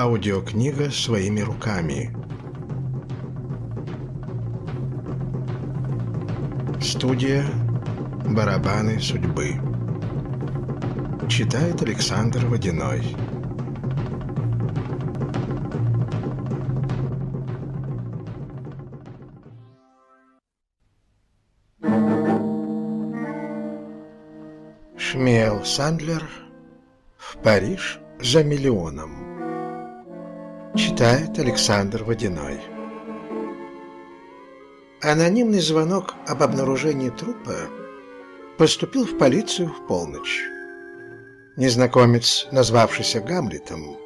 Аудиокнига «Своими руками». Студия «Барабаны судьбы». Читает Александр Водяной. Шмел Сандлер в Париж за миллионом. Читает Александр Водяной. Анонимный звонок об обнаружении трупа поступил в полицию в полночь. Незнакомец, назвавшийся Гамлетом,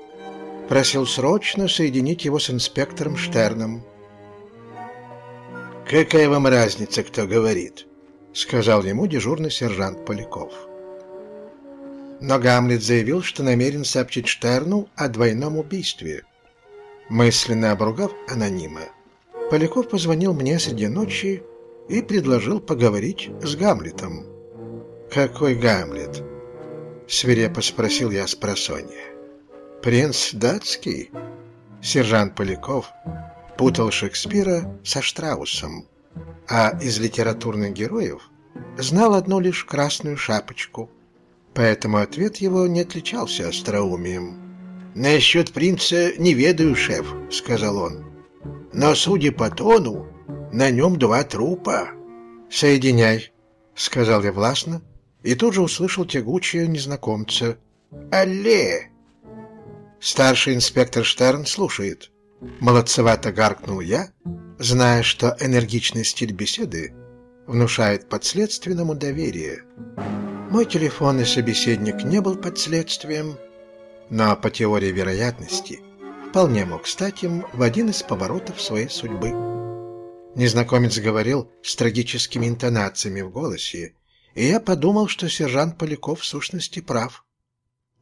просил срочно соединить его с инспектором Штерном. «Какая вам разница, кто говорит?» — сказал ему дежурный сержант Поляков. Но Гамлет заявил, что намерен сообщить Штерну о двойном убийстве — Мысленно обругав анонима, Поляков позвонил мне среди ночи и предложил поговорить с Гамлетом. «Какой Гамлет?» — свирепо спросил я с просонья. «Принц датский?» Сержант Поляков путал Шекспира со Штраусом, а из литературных героев знал одну лишь красную шапочку, поэтому ответ его не отличался остроумием. «Насчет принца не ведаю, шеф», — сказал он. «Но, судя по тону, на нем два трупа». «Соединяй», — сказал я властно, и тут же услышал тягучее незнакомца. «Алле!» Старший инспектор Штерн слушает. Молодцевато гаркнул я, зная, что энергичный стиль беседы внушает подследственному доверие. Мой телефонный собеседник не был подследствием, но по теории вероятности вполне мог стать им в один из поворотов своей судьбы. Незнакомец говорил с трагическими интонациями в голосе, и я подумал, что сержант Поляков в сущности прав.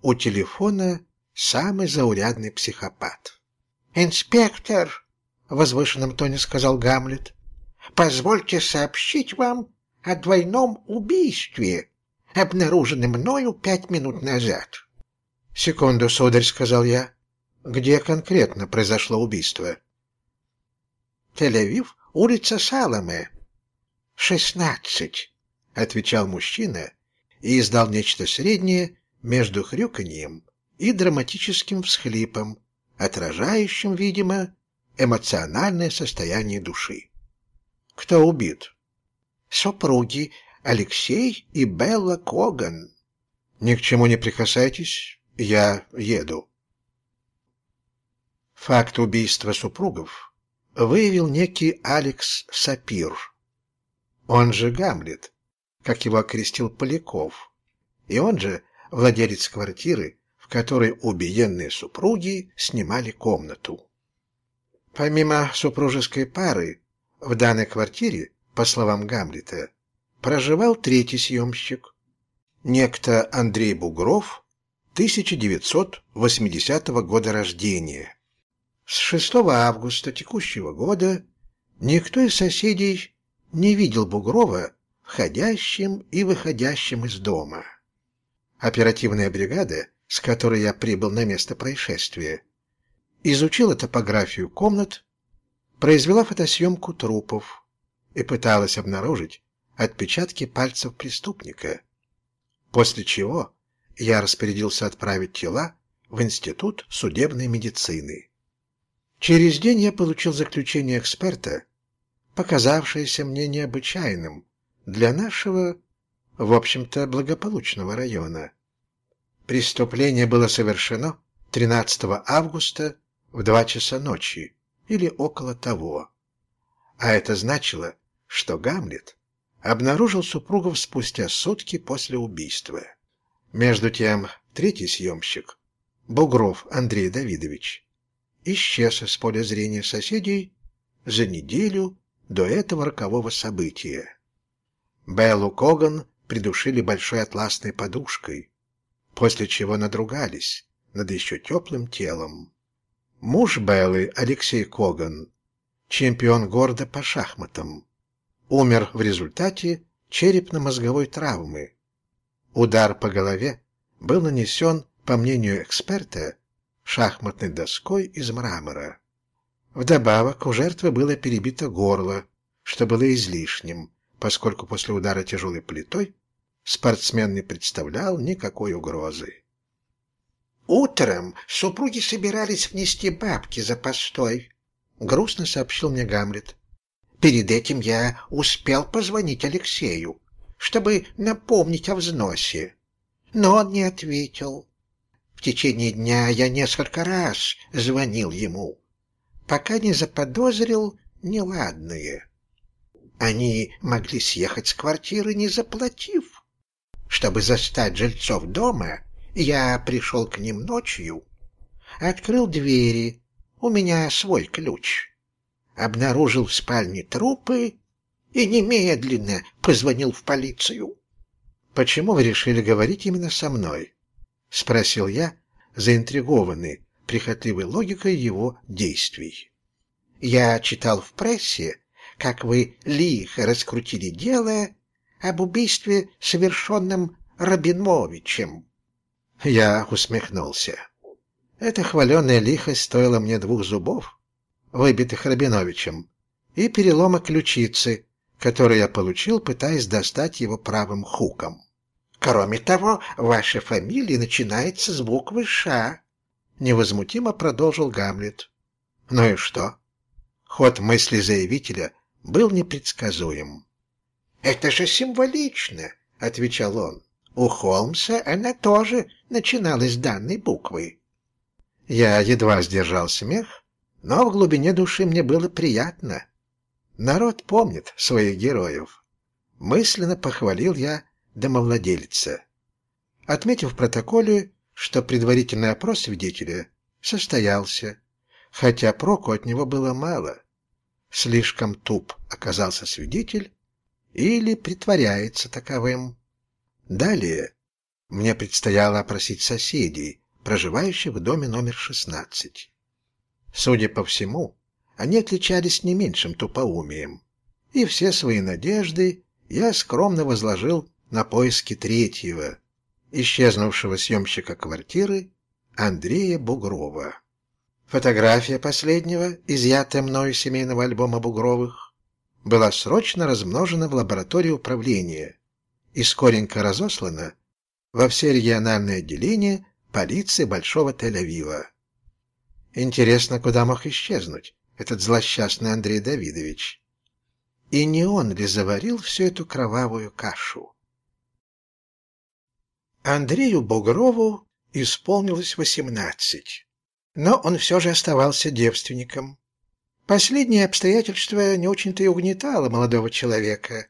У телефона самый заурядный психопат. «Инспектор!» — в возвышенном тоне сказал Гамлет. «Позвольте сообщить вам о двойном убийстве, обнаруженном мною пять минут назад». «Секунду, сударь», — сказал я. «Где конкретно произошло убийство?» «Тель-Авив, улица Саламе». «Шестнадцать», — отвечал мужчина и издал нечто среднее между хрюканьем и драматическим всхлипом, отражающим, видимо, эмоциональное состояние души. «Кто убит?» «Супруги Алексей и Белла Коган». «Ни к чему не прикасайтесь, я еду. Факт убийства супругов выявил некий Алекс Сапир, он же Гамлет, как его окрестил Поляков, и он же владелец квартиры, в которой убиенные супруги снимали комнату. Помимо супружеской пары, в данной квартире, по словам Гамлета, проживал третий съемщик, некто Андрей Бугров, 1980 года рождения. С 6 августа текущего года никто из соседей не видел Бугрова входящим и выходящим из дома. Оперативная бригада, с которой я прибыл на место происшествия, изучила топографию комнат, произвела фотосъемку трупов и пыталась обнаружить отпечатки пальцев преступника, после чего я распорядился отправить тела в Институт судебной медицины. Через день я получил заключение эксперта, показавшееся мне необычайным для нашего, в общем-то, благополучного района. Преступление было совершено 13 августа в 2 часа ночи или около того. А это значило, что Гамлет обнаружил супругов спустя сутки после убийства. Между тем, третий съемщик, Бугров Андрей Давидович, исчез из поля зрения соседей за неделю до этого рокового события. Беллу Коган придушили большой атласной подушкой, после чего надругались над еще теплым телом. Муж Беллы, Алексей Коган, чемпион города по шахматам, умер в результате черепно-мозговой травмы, Удар по голове был нанесен, по мнению эксперта, шахматной доской из мрамора. Вдобавок у жертвы было перебито горло, что было излишним, поскольку после удара тяжелой плитой спортсмен не представлял никакой угрозы. «Утром супруги собирались внести бабки за постой», — грустно сообщил мне Гамлет. «Перед этим я успел позвонить Алексею, чтобы напомнить о взносе, но он не ответил. В течение дня я несколько раз звонил ему, пока не заподозрил неладное. Они могли съехать с квартиры, не заплатив. Чтобы застать жильцов дома, я пришел к ним ночью, открыл двери, у меня свой ключ, обнаружил в спальне трупы и немедленно позвонил в полицию. «Почему вы решили говорить именно со мной?» — спросил я, заинтригованный прихотливой логикой его действий. «Я читал в прессе, как вы лихо раскрутили дело об убийстве, совершенном Рабиновичем. Я усмехнулся. Эта хваленая лихость стоила мне двух зубов, выбитых Рабиновичем, и перелома ключицы, который я получил, пытаясь достать его правым хуком. Кроме того, ваша фамилия начинается с буквы «Ш», — невозмутимо продолжил Гамлет. Ну и что? Ход мысли заявителя был непредсказуем. «Это же символично», — отвечал он. У Холмса она тоже начиналась с данной буквы. Я едва сдержал смех, но в глубине души мне было приятно. Народ помнит своих героев. Мысленно похвалил я домовладельца. Отметив в протоколе, что предварительный опрос свидетеля состоялся, хотя проку от него было мало. Слишком туп оказался свидетель или притворяется таковым. Далее мне предстояло опросить соседей, проживающих в доме номер 16. Судя по всему, они отличались не меньшим тупоумием, и все свои надежды я скромно возложил на поиски третьего, исчезнувшего съемщика квартиры Андрея Бугрова. Фотография последнего, изъятая мною семейного альбома Бугровых, была срочно размножена в лаборатории управления и скоренько разослана во все региональные отделения полиции Большого Тель-Авива. Интересно, куда мог исчезнуть этот злосчастный Андрей Давидович? И не он ли заварил всю эту кровавую кашу? Андрею Бугрову исполнилось восемнадцать, но он все же оставался девственником. Последнее обстоятельство не очень-то и угнетало молодого человека,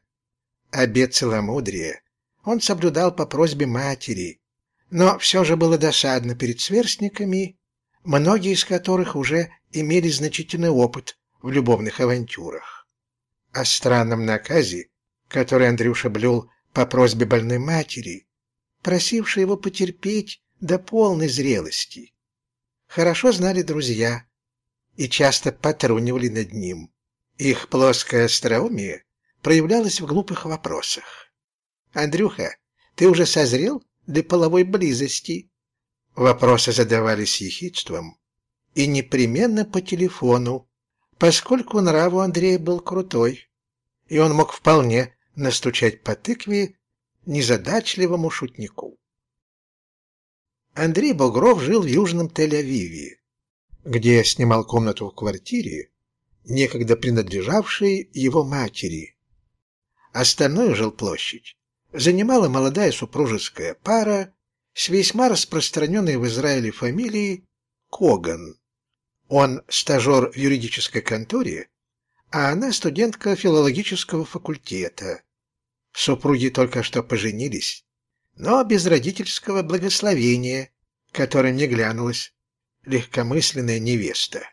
обет целомудрия он соблюдал по просьбе матери, но все же было досадно перед сверстниками, многие из которых уже имели значительный опыт в любовных авантюрах. О странном наказе, который Андрюша блюл по просьбе больной матери, просившей его потерпеть до полной зрелости. Хорошо знали друзья и часто потрунивали над ним. Их плоское остроумие проявлялась в глупых вопросах. «Андрюха, ты уже созрел для половой близости?» Вопросы задавались ехидством и непременно по телефону, поскольку нрав у Андрея был крутой, и он мог вполне настучать по тыкве незадачливому шутнику. Андрей Багров жил в Южном Тель-Авиве, где снимал комнату в квартире, некогда принадлежавшей его матери, Остальную жилплощадь занимала молодая супружеская пара с весьма распространенной в Израиле фамилией Коган. Он стажер в юридической конторе, а она студентка филологического факультета. Супруги только что поженились, но без родительского благословения, которым не глянулась легкомысленная невеста.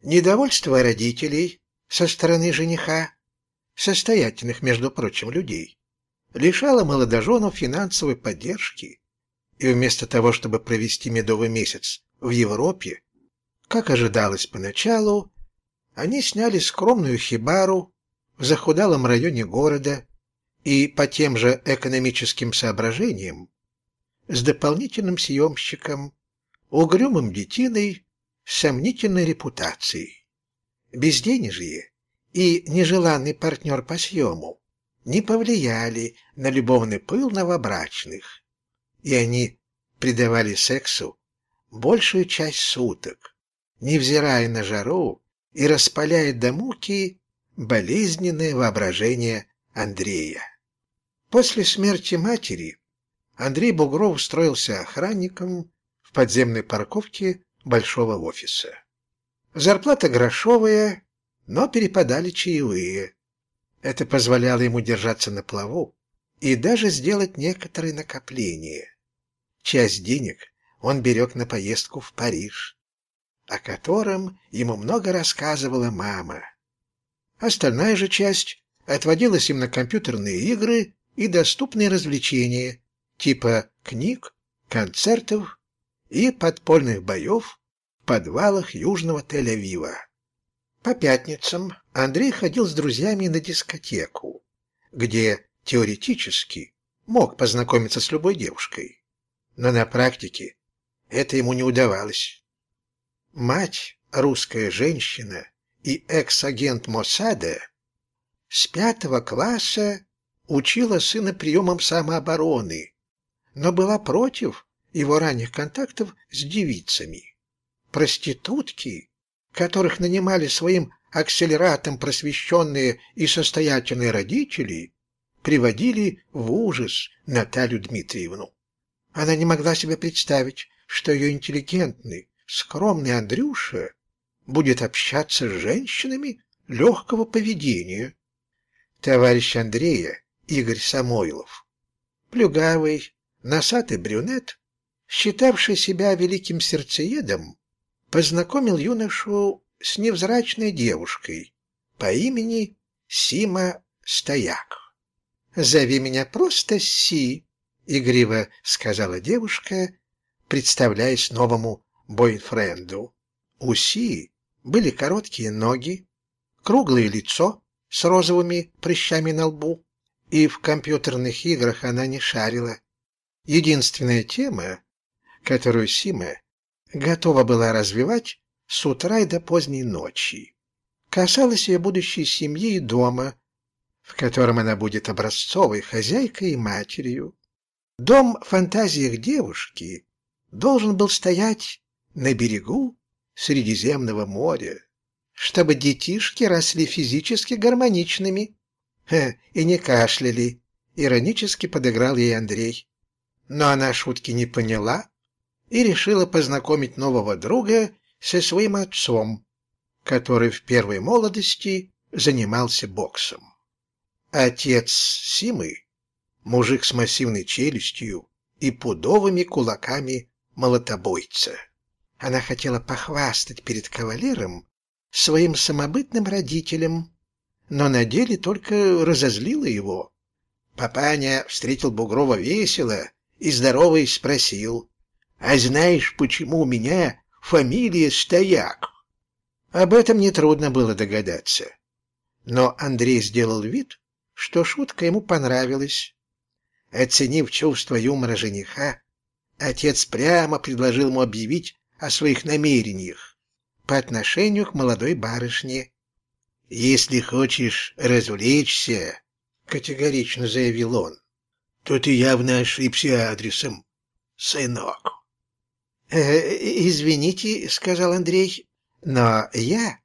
Недовольство родителей со стороны жениха состоятельных, между прочим, людей, лишала молодоженов финансовой поддержки, и вместо того, чтобы провести медовый месяц в Европе, как ожидалось поначалу, они сняли скромную хибару в захудалом районе города и по тем же экономическим соображениям с дополнительным съемщиком угрюмым детиной сомнительной репутацией. Безденежье и нежеланный партнер по съему не повлияли на любовный пыл новобрачных, и они придавали сексу большую часть суток, невзирая на жару и распаляя до муки болезненное воображение Андрея. После смерти матери Андрей Бугров устроился охранником в подземной парковке большого офиса. Зарплата грошовая, но перепадали чаевые. Это позволяло ему держаться на плаву и даже сделать некоторые накопления. Часть денег он берег на поездку в Париж, о котором ему много рассказывала мама. Остальная же часть отводилась им на компьютерные игры и доступные развлечения, типа книг, концертов и подпольных боев в подвалах Южного Тель-Авива. По пятницам Андрей ходил с друзьями на дискотеку, где теоретически мог познакомиться с любой девушкой, но на практике это ему не удавалось. Мать, русская женщина и экс-агент Моссада с пятого класса учила сына приемам самообороны, но была против его ранних контактов с девицами. Проститутки, которых нанимали своим акселератом просвещенные и состоятельные родители, приводили в ужас Наталью Дмитриевну. Она не могла себе представить, что ее интеллигентный, скромный Андрюша будет общаться с женщинами легкого поведения. Товарищ Андрея, Игорь Самойлов, плюгавый, носатый брюнет, считавший себя великим сердцеедом, познакомил юношу с невзрачной девушкой по имени Сима Стояк. «Зови меня просто Си», — игриво сказала девушка, представляясь новому бойфренду. У Си были короткие ноги, круглое лицо с розовыми прыщами на лбу, и в компьютерных играх она не шарила. Единственная тема, которую Сима готова была развивать с утра и до поздней ночи, касалась ее будущей семьи и дома, в котором она будет образцовой хозяйкой и матерью. Дом в фантазиях девушки должен был стоять на берегу Средиземного моря, чтобы детишки росли физически гармоничными Ха, и не кашляли, иронически подыграл ей Андрей но она шутки не поняла и решила познакомить нового друга со своим отцом, который в первой молодости занимался боксом. Отец Симы, мужик с массивной челюстью и пудовыми кулаками молотобойца. Она хотела похвастать перед кавалером своим самобытным родителем, но на деле только разозлила его. Папаня встретил Бугрова весело и, здороваясь, спросил, «А знаешь, почему у меня фамилия Стояк?» Об этом нетрудно было догадаться. Но Андрей сделал вид, что шутка ему понравилась. Оценив чувство юмора жениха, отец прямо предложил ему объявить о своих намерениях по отношению к молодой барышне. «Если хочешь развлечься», — категорично заявил он, то ты явно ошибся адресом, сынок. «Э, «Извините», — сказал Андрей, — «но я...»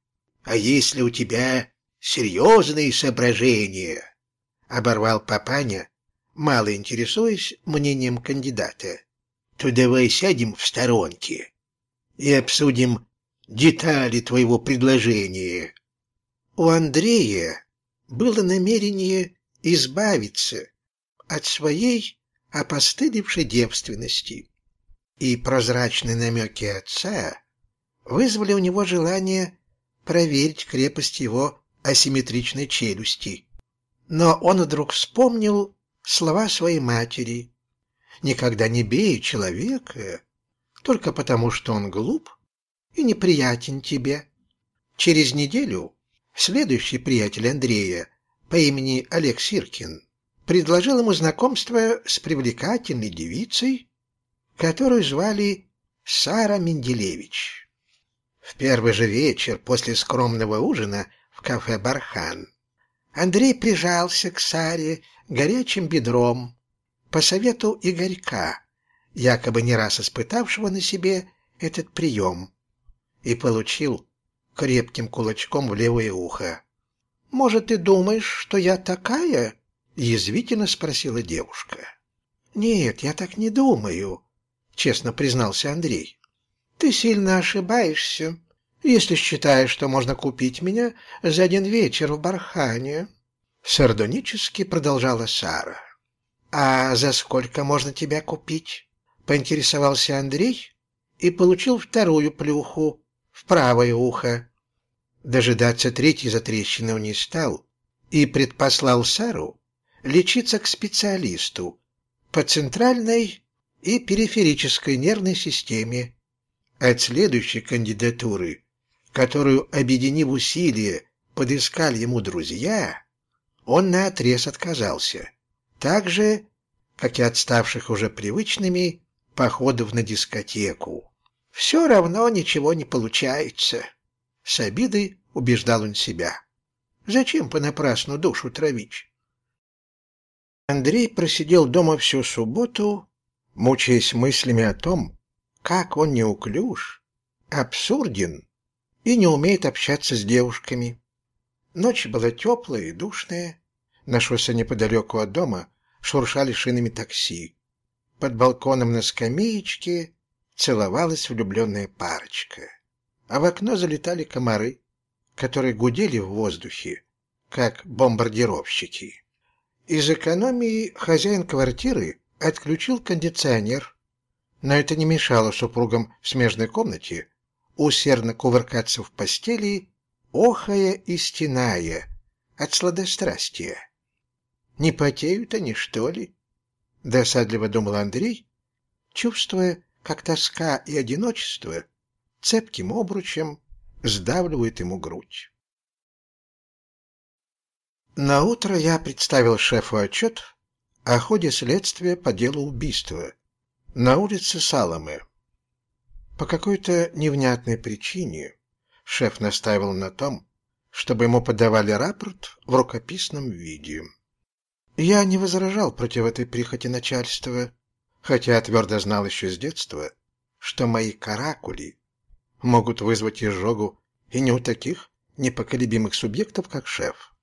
«А если у тебя серьезные соображения?» — оборвал папаня, мало интересуясь мнением кандидата. «То давай сядем в сторонке и обсудим детали твоего предложения». У Андрея было намерение избавиться от своей опостылевшей девственности, и прозрачные намеки отца вызвали у него желание проверить крепость его асимметричной челюсти. Но он вдруг вспомнил слова своей матери «Никогда не бей человека, только потому, что он глуп и неприятен тебе». Через неделю следующий приятель Андрея по имени Олег Сиркин предложил ему знакомство с привлекательной девицей, которую звали Сара Менделевич. В первый же вечер после скромного ужина в кафе «Бархан» Андрей прижался к Саре горячим бедром по совету Игорька, якобы не раз испытавшего на себе этот прием, и получил крепким кулачком в левое ухо. «Может, ты думаешь, что я такая?» — язвительно спросила девушка. «Нет, я так не думаю», — честно признался Андрей. «Ты сильно ошибаешься, если считаешь, что можно купить меня за один вечер в Бархане», — сардонически продолжала Сара. «А за сколько можно тебя купить?» — поинтересовался Андрей и получил вторую плюху в правое ухо. Дожидаться третьей затрещины он не стал и предпослал Сару лечиться к специалисту по центральной и периферической нервной системе. От следующей кандидатуры, которую, объединив усилия, подыскали ему друзья, он наотрез отказался, так же, как и отставших уже привычными походов на дискотеку. «Все равно ничего не получается», — с обидой убеждал он себя. «Зачем понапрасну душу травить?» Андрей просидел дома всю субботу, мучаясь мыслями о том, как он неуклюж, абсурден и не умеет общаться с девушками. Ночь была теплая и душная. На неподалеку от дома шуршали шинами такси. Под балконом на скамеечке целовалась влюбленная парочка. А в окно залетали комары, которые гудели в воздухе, как бомбардировщики. Из экономии хозяин квартиры отключил кондиционер, но это не мешало супругам в смежной комнате усердно кувыркаться в постели, охая и стеная от сладострастия. «Не потеют они, что ли?» — досадливо думал Андрей, чувствуя, как тоска и одиночество цепким обручем сдавливают ему грудь. На утро я представил шефу отчет о ходе следствия по делу убийства на улице Саламы. По какой-то невнятной причине шеф настаивал на том, чтобы ему подавали рапорт в рукописном виде. Я не возражал против этой прихоти начальства, хотя твердо знал еще с детства, что мои каракули могут вызвать изжогу и не у таких непоколебимых субъектов, как шеф.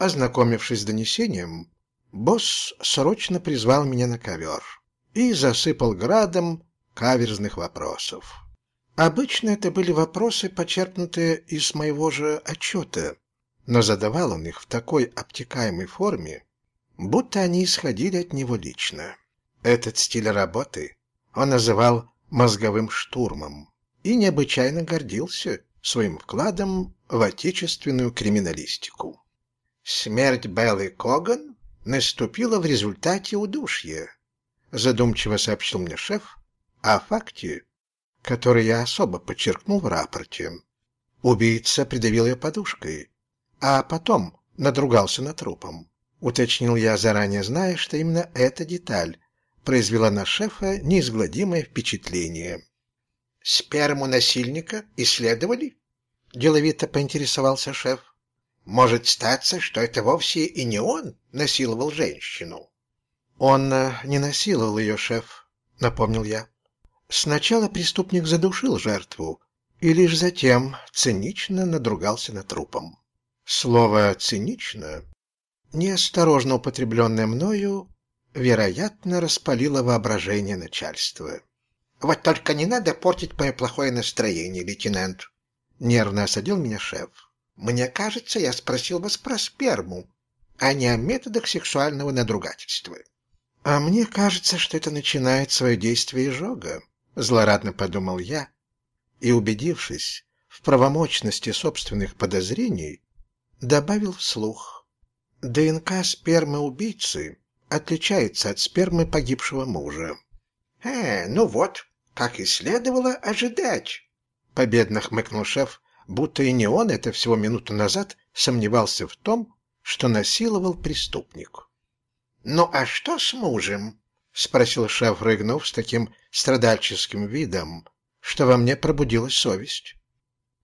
Ознакомившись с донесением, босс срочно призвал меня на ковер и засыпал градом каверзных вопросов. Обычно это были вопросы, почерпнутые из моего же отчета, но задавал он их в такой обтекаемой форме, будто они исходили от него лично. Этот стиль работы он называл «мозговым штурмом» и необычайно гордился своим вкладом в отечественную криминалистику. Смерть Беллы Коган наступила в результате удушья, задумчиво сообщил мне шеф о факте, который я особо подчеркнул в рапорте. Убийца придавил ее подушкой, а потом надругался над трупом. Уточнил я, заранее зная, что именно эта деталь произвела на шефа неизгладимое впечатление. «Сперму насильника исследовали?» — деловито поинтересовался шеф. Может статься, что это вовсе и не он насиловал женщину. Он э, не насиловал ее, шеф, напомнил я. Сначала преступник задушил жертву и лишь затем цинично надругался над трупом. Слово «цинично», неосторожно употребленное мною, вероятно, распалило воображение начальства. «Вот только не надо портить мое плохое настроение, лейтенант», — нервно осадил меня шеф. Мне кажется, я спросил вас про сперму, а не о методах сексуального надругательства. А мне кажется, что это начинает свое действие изжога, злорадно подумал я, и, убедившись в правомочности собственных подозрений, добавил вслух. ДНК спермы убийцы отличается от спермы погибшего мужа. «Э, ну вот, как и следовало ожидать», — победно хмыкнул шеф, будто и не он это всего минуту назад сомневался в том, что насиловал преступник. «Ну а что с мужем?» — спросил шеф, рыгнув с таким страдальческим видом, что во мне пробудилась совесть.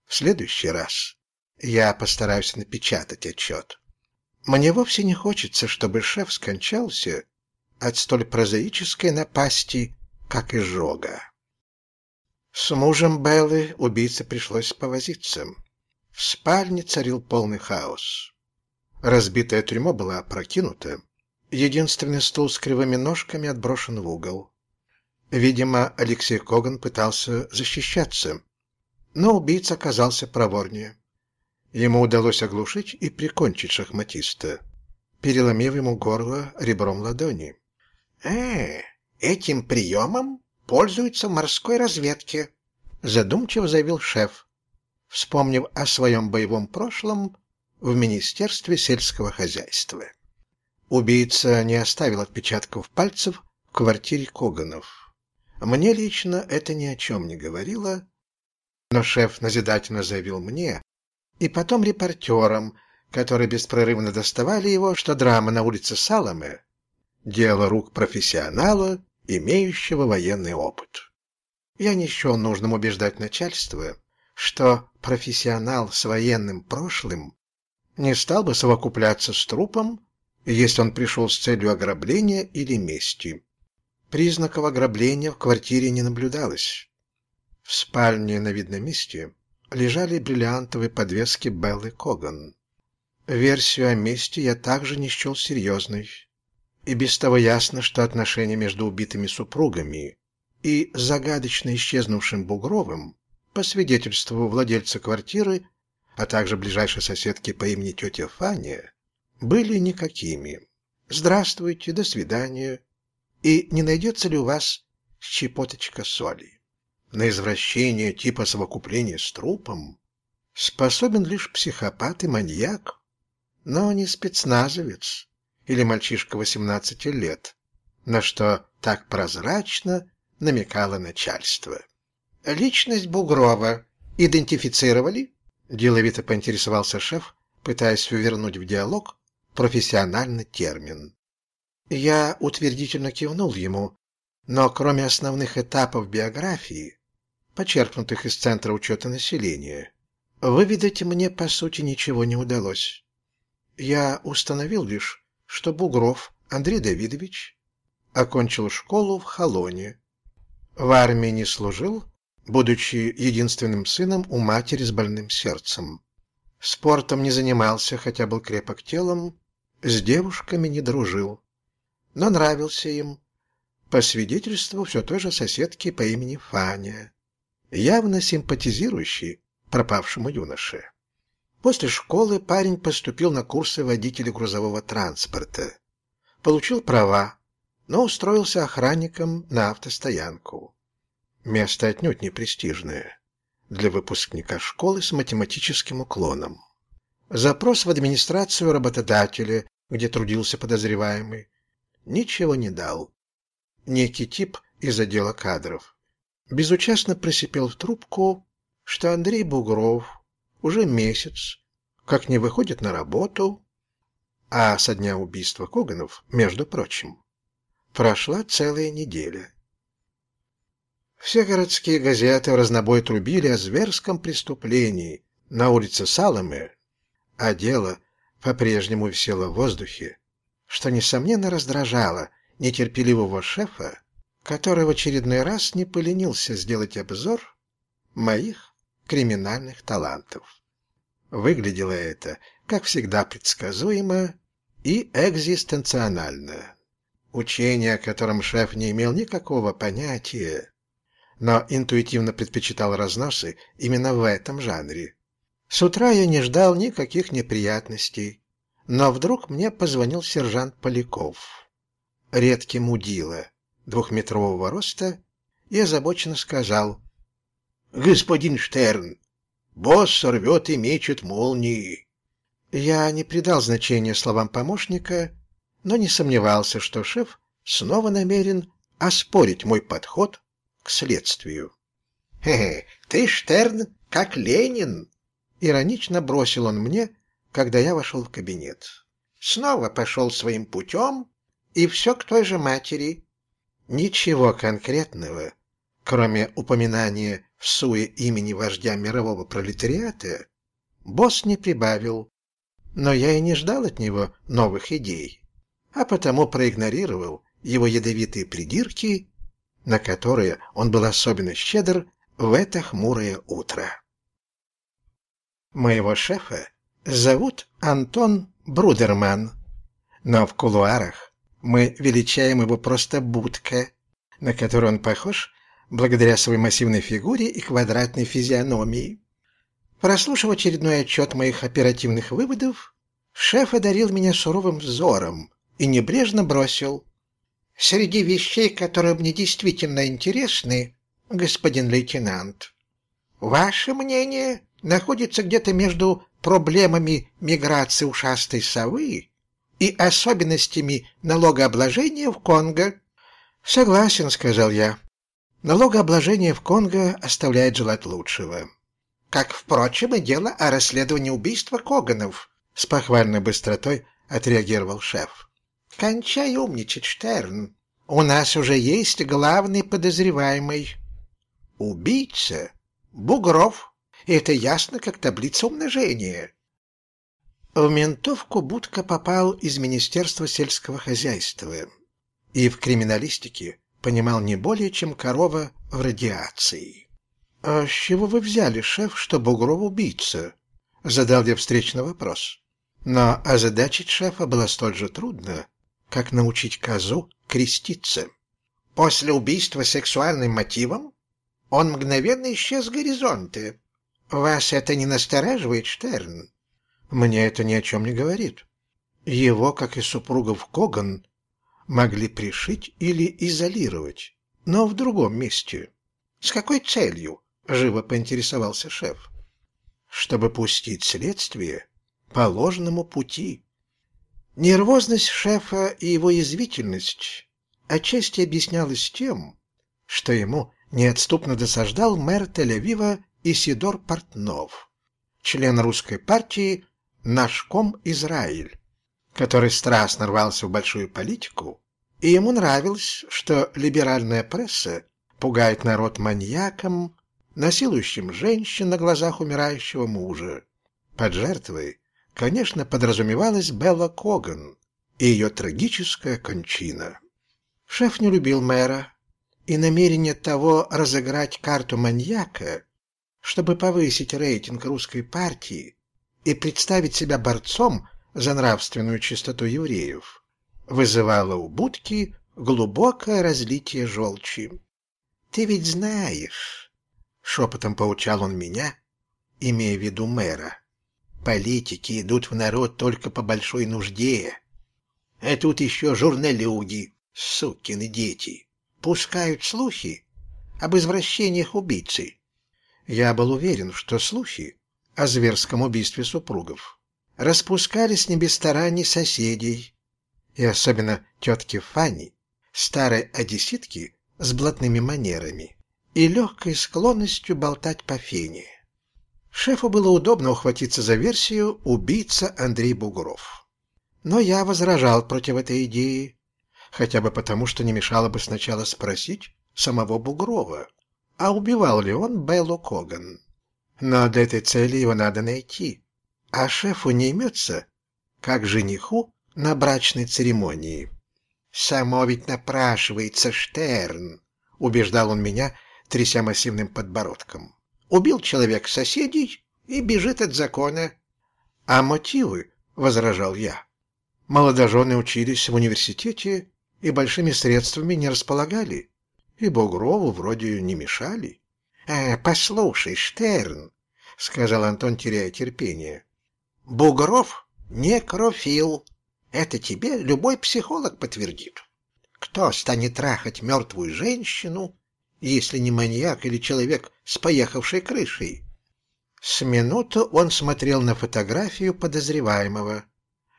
В следующий раз я постараюсь напечатать отчет. Мне вовсе не хочется, чтобы шеф скончался от столь прозаической напасти, как изжога. С мужем Беллы убийце пришлось повозиться. В спальне царил полный хаос. Разбитое трюмо было опрокинуто. Единственный стул с кривыми ножками отброшен в угол. Видимо, Алексей Коган пытался защищаться, но убийца оказался проворнее. Ему удалось оглушить и прикончить шахматиста, переломив ему горло ребром ладони. «Э, этим приемом пользуются в морской разведке», задумчиво заявил шеф, вспомнив о своем боевом прошлом в Министерстве сельского хозяйства. Убийца не оставил отпечатков пальцев в квартире Коганов. Мне лично это ни о чем не говорило, но шеф назидательно заявил мне и потом репортерам, которые беспрерывно доставали его, что драма на улице Саламе — дело рук профессионала, имеющего военный опыт. Я не счел нужным убеждать начальство, что профессионал с военным прошлым не стал бы совокупляться с трупом, если он пришел с целью ограбления или мести. Признаков ограбления в квартире не наблюдалось. В спальне на видном месте лежали бриллиантовые подвески Беллы Коган. Версию о мести я также не счел серьезной. И без того ясно, что отношения между убитыми супругами и загадочно исчезнувшим Бугровым, по свидетельству владельца квартиры, а также ближайшей соседки по имени тетя Фаня, были никакими. Здравствуйте, до свидания. И не найдется ли у вас щепоточка соли? На извращение типа совокупления с трупом способен лишь психопат и маньяк, но не спецназовец или мальчишка 18 лет, на что так прозрачно намекало начальство. «Личность Бугрова идентифицировали?» — деловито поинтересовался шеф, пытаясь вернуть в диалог профессиональный термин. Я утвердительно кивнул ему, но кроме основных этапов биографии, почерпнутых из Центра учета населения, выведать мне, по сути, ничего не удалось. Я установил лишь, что Бугров Андрей Давидович окончил школу в Холоне. В армии не служил, будучи единственным сыном у матери с больным сердцем. Спортом не занимался, хотя был крепок телом, с девушками не дружил, но нравился им, по свидетельству все той же соседки по имени Фаня, явно симпатизирующей пропавшему юноше. После школы парень поступил на курсы водителя грузового транспорта, получил права, но устроился охранником на автостоянку. Место отнюдь не престижное для выпускника школы с математическим уклоном. Запрос в администрацию работодателя, где трудился подозреваемый, ничего не дал. Некий тип из отдела кадров безучастно просипел в трубку, что Андрей Бугров уже месяц как не выходит на работу, а со дня убийства Коганов, между прочим, прошла целая неделя. Все городские газеты в разнобой трубили о зверском преступлении на улице Саламе, а дело по-прежнему висело в воздухе, что, несомненно, раздражало нетерпеливого шефа, который в очередной раз не поленился сделать обзор моих криминальных талантов. Выглядело это, как всегда, предсказуемо и экзистенционально. Учение, о котором шеф не имел никакого понятия, но интуитивно предпочитал разносы именно в этом жанре. С утра я не ждал никаких неприятностей, но вдруг мне позвонил сержант Поляков. Редкий мудила, двухметрового роста, и озабоченно сказал «Господин Штерн, босс сорвет и мечет молнии». Я не придал значения словам помощника, но не сомневался, что шеф снова намерен оспорить мой подход к следствию. «Хе-хе, ты, Штерн, как Ленин!» Иронично бросил он мне, когда я вошел в кабинет. Снова пошел своим путем, и все к той же матери. Ничего конкретного, кроме упоминания в суе имени вождя мирового пролетариата, босс не прибавил, но я и не ждал от него новых идей, а потому проигнорировал его ядовитые придирки, на которые он был особенно щедр в это хмурое утро. Моего шефа зовут Антон Брудерман, но в кулуарах мы величаем его просто Будка, на который он похож благодаря своей массивной фигуре и квадратной физиономии. Прослушав очередной отчет моих оперативных выводов, шеф одарил меня суровым взором и небрежно бросил. «Среди вещей, которые мне действительно интересны, господин лейтенант, ваше мнение находится где-то между проблемами миграции ушастой совы и особенностями налогообложения в Конго». «Согласен», — сказал я. Налогообложение в Конго оставляет желать лучшего. Как, впрочем, и дело о расследовании убийства Коганов, с похвальной быстротой отреагировал шеф. Кончай умничать, Штерн. У нас уже есть главный подозреваемый. Убийца Бугров. Это ясно, как таблица умножения. В ментовку Будка попал из Министерства сельского хозяйства. И в криминалистике понимал не более, чем корова в радиации. «А с чего вы взяли, шеф, что Бугров убийца?» — задал я встречный вопрос. Но озадачить шефа было столь же трудно, как научить козу креститься. После убийства сексуальным мотивом он мгновенно исчез с горизонта. Вас это не настораживает, Штерн? Мне это ни о чем не говорит. Его, как и супругов Коган, могли пришить или изолировать, но в другом месте. С какой целью? Живо поинтересовался шеф. Чтобы пустить следствие по ложному пути. Нервозность шефа и его язвительность отчасти объяснялась тем, что ему неотступно досаждал мэр Тель-Авива Исидор Портнов, член русской партии «Наш ком Израиль» который страстно рвался в большую политику, и ему нравилось, что либеральная пресса пугает народ маньяком, насилующим женщин на глазах умирающего мужа. Под жертвой, конечно, подразумевалась Белла Коган и ее трагическая кончина. Шеф не любил мэра, и намерение того разыграть карту маньяка, чтобы повысить рейтинг русской партии и представить себя борцом за нравственную чистоту евреев, вызывало у будки глубокое разлитие желчи. «Ты ведь знаешь...» — шепотом поучал он меня, имея в виду мэра. «Политики идут в народ только по большой нужде. А тут еще журналюги, сукины дети, пускают слухи об извращениях убийцы. Я был уверен, что слухи о зверском убийстве супругов распускались не без стараний соседей, и особенно тетки Фанни, старой одесситки с блатными манерами и легкой склонностью болтать по фене. Шефу было удобно ухватиться за версию «убийца Андрей Бугров». Но я возражал против этой идеи, хотя бы потому, что не мешало бы сначала спросить самого Бугрова, а убивал ли он Беллу Коган. Но для этой цели его надо найти а шефу не имется, как жениху на брачной церемонии. «Само ведь напрашивается Штерн», — убеждал он меня, тряся массивным подбородком. «Убил человек соседей и бежит от закона». «А мотивы?» — возражал я. «Молодожены учились в университете и большими средствами не располагали, и Бугрову вроде не мешали». «Э, послушай, Штерн», — сказал Антон, теряя терпение, Бугров — некрофил. Это тебе любой психолог подтвердит. Кто станет трахать мертвую женщину, если не маньяк или человек с поехавшей крышей? С минуту он смотрел на фотографию подозреваемого,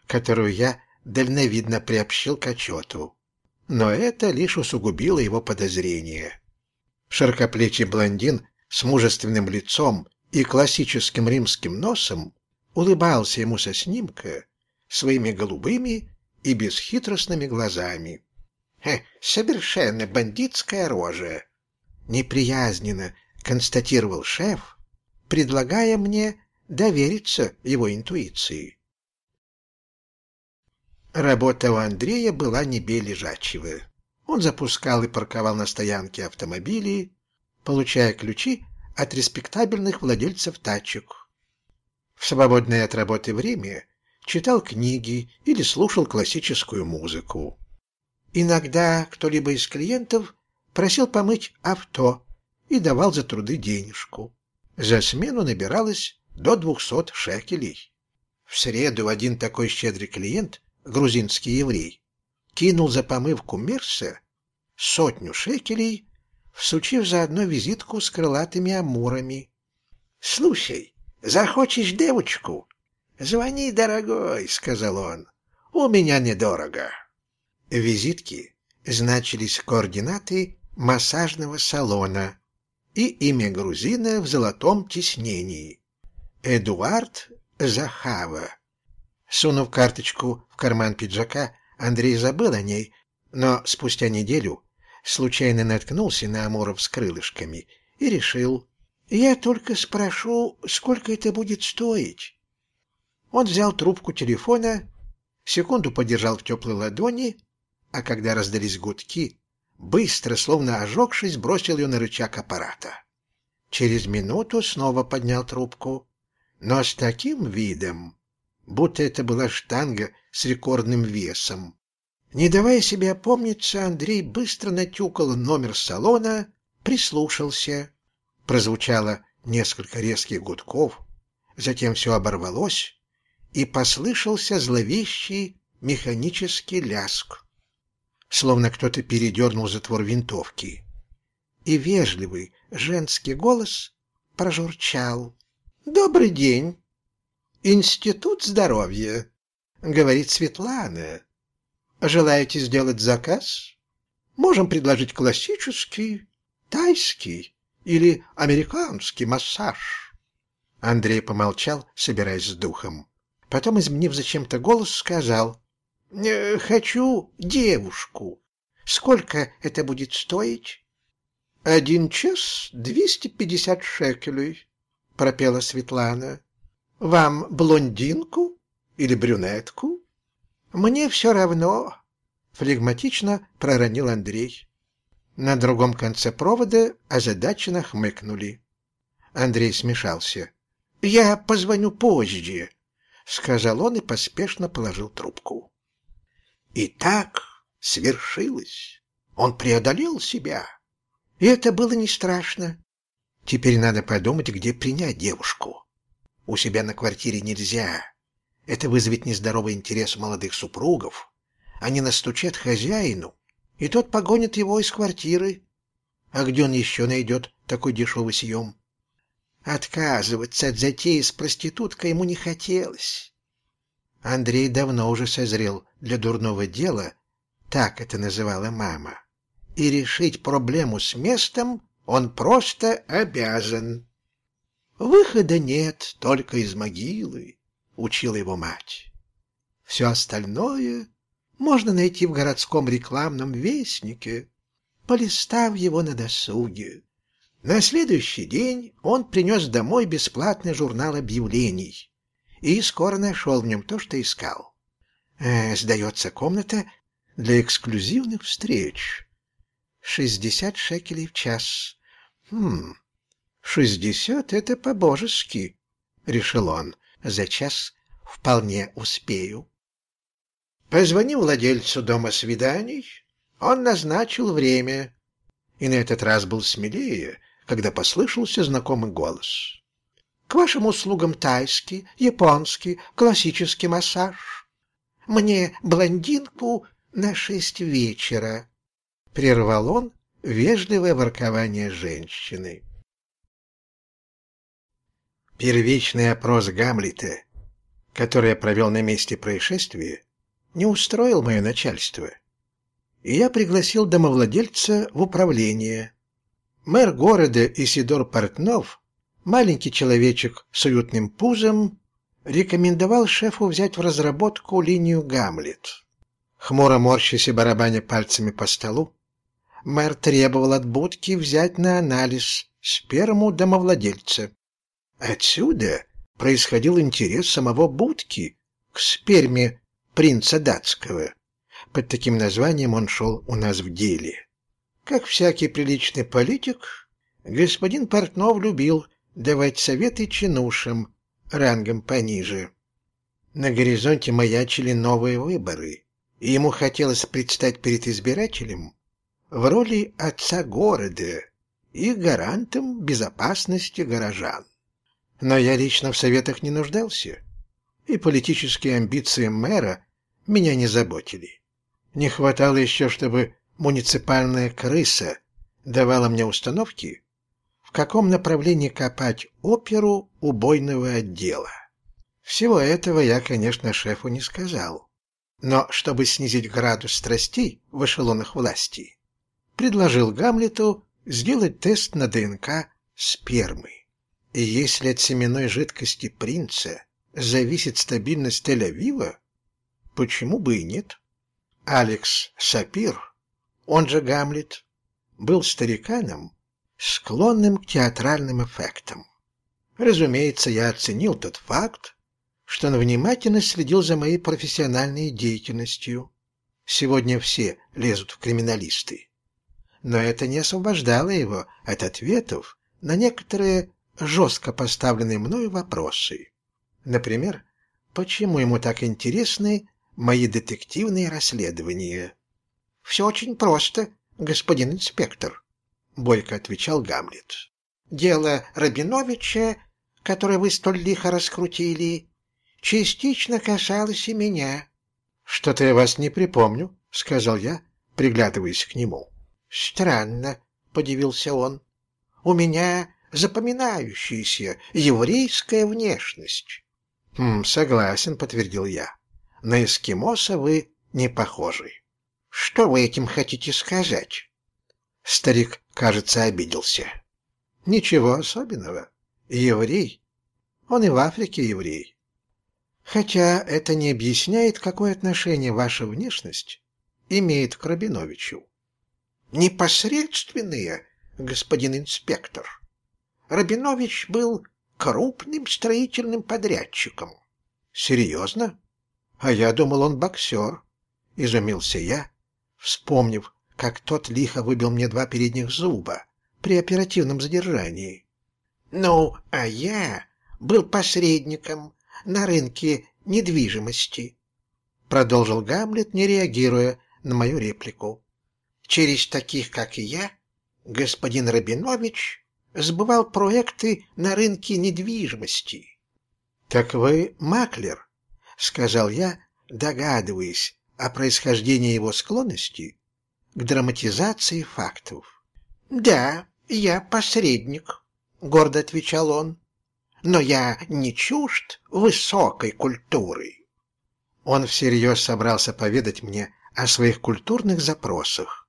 которую я дальновидно приобщил к отчету. Но это лишь усугубило его подозрение. Широкоплечий блондин с мужественным лицом и классическим римским носом улыбался ему со снимка своими голубыми и бесхитростными глазами. Хе, совершенно бандитская рожа. Неприязненно констатировал шеф, предлагая мне довериться его интуиции. Работа у Андрея была не лежачего. Он запускал и парковал на стоянке автомобили, получая ключи от респектабельных владельцев тачек. В свободное от работы время читал книги или слушал классическую музыку. Иногда кто-либо из клиентов просил помыть авто и давал за труды денежку. За смену набиралось до двухсот шекелей. В среду один такой щедрый клиент, грузинский еврей, кинул за помывку Мерса сотню шекелей, всучив заодно визитку с крылатыми амурами. — Слушай, захочешь девочку? «Звони, дорогой», — сказал он. «У меня недорого». Визитки значились координаты массажного салона и имя грузина в золотом тиснении. Эдуард Захава. Сунув карточку в карман пиджака, Андрей забыл о ней, но спустя неделю случайно наткнулся на амуров с крылышками и решил, «Я только спрошу, сколько это будет стоить». Он взял трубку телефона, секунду подержал в теплой ладони, а когда раздались гудки, быстро, словно ожегшись, бросил ее на рычаг аппарата. Через минуту снова поднял трубку, но с таким видом, будто это была штанга с рекордным весом. Не давая себе опомниться, Андрей быстро натюкал номер салона, прислушался. Прозвучало несколько резких гудков, затем все оборвалось, и послышался зловещий механический ляск, словно кто-то передернул затвор винтовки. И вежливый женский голос прожурчал. «Добрый день! Институт здоровья!» — говорит Светлана. «Желаете сделать заказ? Можем предложить классический, тайский или американский массаж». Андрей помолчал, собираясь с духом. Потом, изменив зачем-то голос, сказал, «Э, «Хочу девушку. Сколько это будет стоить?» «Один час двести пятьдесят шекелей», — пропела Светлана. «Вам блондинку или брюнетку?» «Мне все равно», — флегматично проронил Андрей. На другом конце провода озадаченно хмыкнули. Андрей смешался. «Я позвоню позже», — сказал он и поспешно положил трубку. И так свершилось. Он преодолел себя. И это было не страшно. Теперь надо подумать, где принять девушку. У себя на квартире нельзя. Это вызовет нездоровый интерес молодых супругов. Они настучат хозяину, и тот погонит его из квартиры. А где он еще найдет такой дешевый съем? Отказываться от затеи с проституткой ему не хотелось. Андрей давно уже созрел для дурного дела, так это называла мама. И решить проблему с местом он просто обязан. «Выхода нет, только из могилы», — учила его мать. «Все остальное можно найти в городском рекламном вестнике, полистав его на досуге. На следующий день он принес домой бесплатный журнал объявлений и скоро нашел в нем то, что искал. Э, сдается комната для эксклюзивных встреч. Шестьдесят шекелей в час. Хм, шестьдесят — это по-божески, — решил он. За час вполне успею. Позвонив владельцу дома свиданий, он назначил время, и на этот раз был смелее, когда послышался знакомый голос. «К вашим услугам тайский, японский, классический массаж. Мне блондинку на шесть вечера», — прервал он вежливое воркование женщины. Первичный опрос Гамлета, который я провел на месте происшествия, не устроил мое начальство, и я пригласил домовладельца в управление — Мэр города Исидор Портнов, маленький человечек с уютным пузом, рекомендовал шефу взять в разработку линию «Гамлет». Хмуро морщась и барабаня пальцами по столу, мэр требовал от будки взять на анализ сперму домовладельца. Отсюда происходил интерес самого будки к сперме принца датского. Под таким названием он шел у нас в деле. Как всякий приличный политик, господин Портнов любил давать советы чинушам рангом пониже. На горизонте маячили новые выборы, и ему хотелось предстать перед избирателем в роли отца города и гарантом безопасности горожан. Но я лично в советах не нуждался, и политические амбиции мэра меня не заботили. Не хватало еще, чтобы муниципальная крыса давала мне установки, в каком направлении копать оперу убойного отдела. Всего этого я, конечно, шефу не сказал. Но чтобы снизить градус страстей в эшелонах власти, предложил Гамлету сделать тест на ДНК спермы. И если от семенной жидкости принца зависит стабильность Тель-Авива, почему бы и нет? Алекс Шапир он же Гамлет, был стариканом, склонным к театральным эффектам. Разумеется, я оценил тот факт, что он внимательно следил за моей профессиональной деятельностью. Сегодня все лезут в криминалисты. Но это не освобождало его от ответов на некоторые жестко поставленные мною вопросы. Например, почему ему так интересны мои детективные расследования? «Все очень просто, господин инспектор», — бойко отвечал Гамлет. «Дело Рабиновича, которое вы столь лихо раскрутили, частично касалось и меня». «Что-то я вас не припомню», — сказал я, приглядываясь к нему. «Странно», — подивился он. «У меня запоминающаяся еврейская внешность». «Хм, согласен», — подтвердил я. «На эскимоса вы не похожи». Что вы этим хотите сказать? Старик, кажется, обиделся. Ничего особенного. Еврей. Он и в Африке еврей. Хотя это не объясняет, какое отношение ваша внешность имеет к Рабиновичу. Непосредственные, господин инспектор. Рабинович был крупным строительным подрядчиком. Серьезно? А я думал, он боксер. Изумился я, вспомнив, как тот лихо выбил мне два передних зуба при оперативном задержании. «Ну, а я был посредником на рынке недвижимости», продолжил Гамлет, не реагируя на мою реплику. «Через таких, как и я, господин Рабинович сбывал проекты на рынке недвижимости». «Так вы маклер», — сказал я, догадываясь, о происхождении его склонности к драматизации фактов. «Да, я посредник», — гордо отвечал он, — «но я не чужд высокой культуры». Он всерьез собрался поведать мне о своих культурных запросах,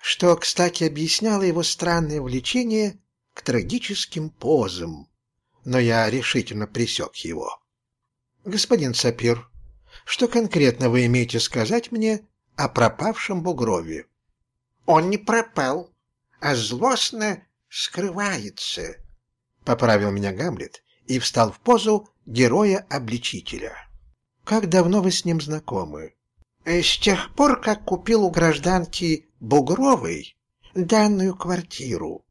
что, кстати, объясняло его странное влечение к трагическим позам, но я решительно пресек его. «Господин Сапир, что конкретно вы имеете сказать мне о пропавшем Бугрове? Он не пропал, а злостно скрывается, поправил меня Гамлет и встал в позу героя-обличителя. Как давно вы с ним знакомы? Э, с тех пор, как купил у гражданки Бугровой данную квартиру,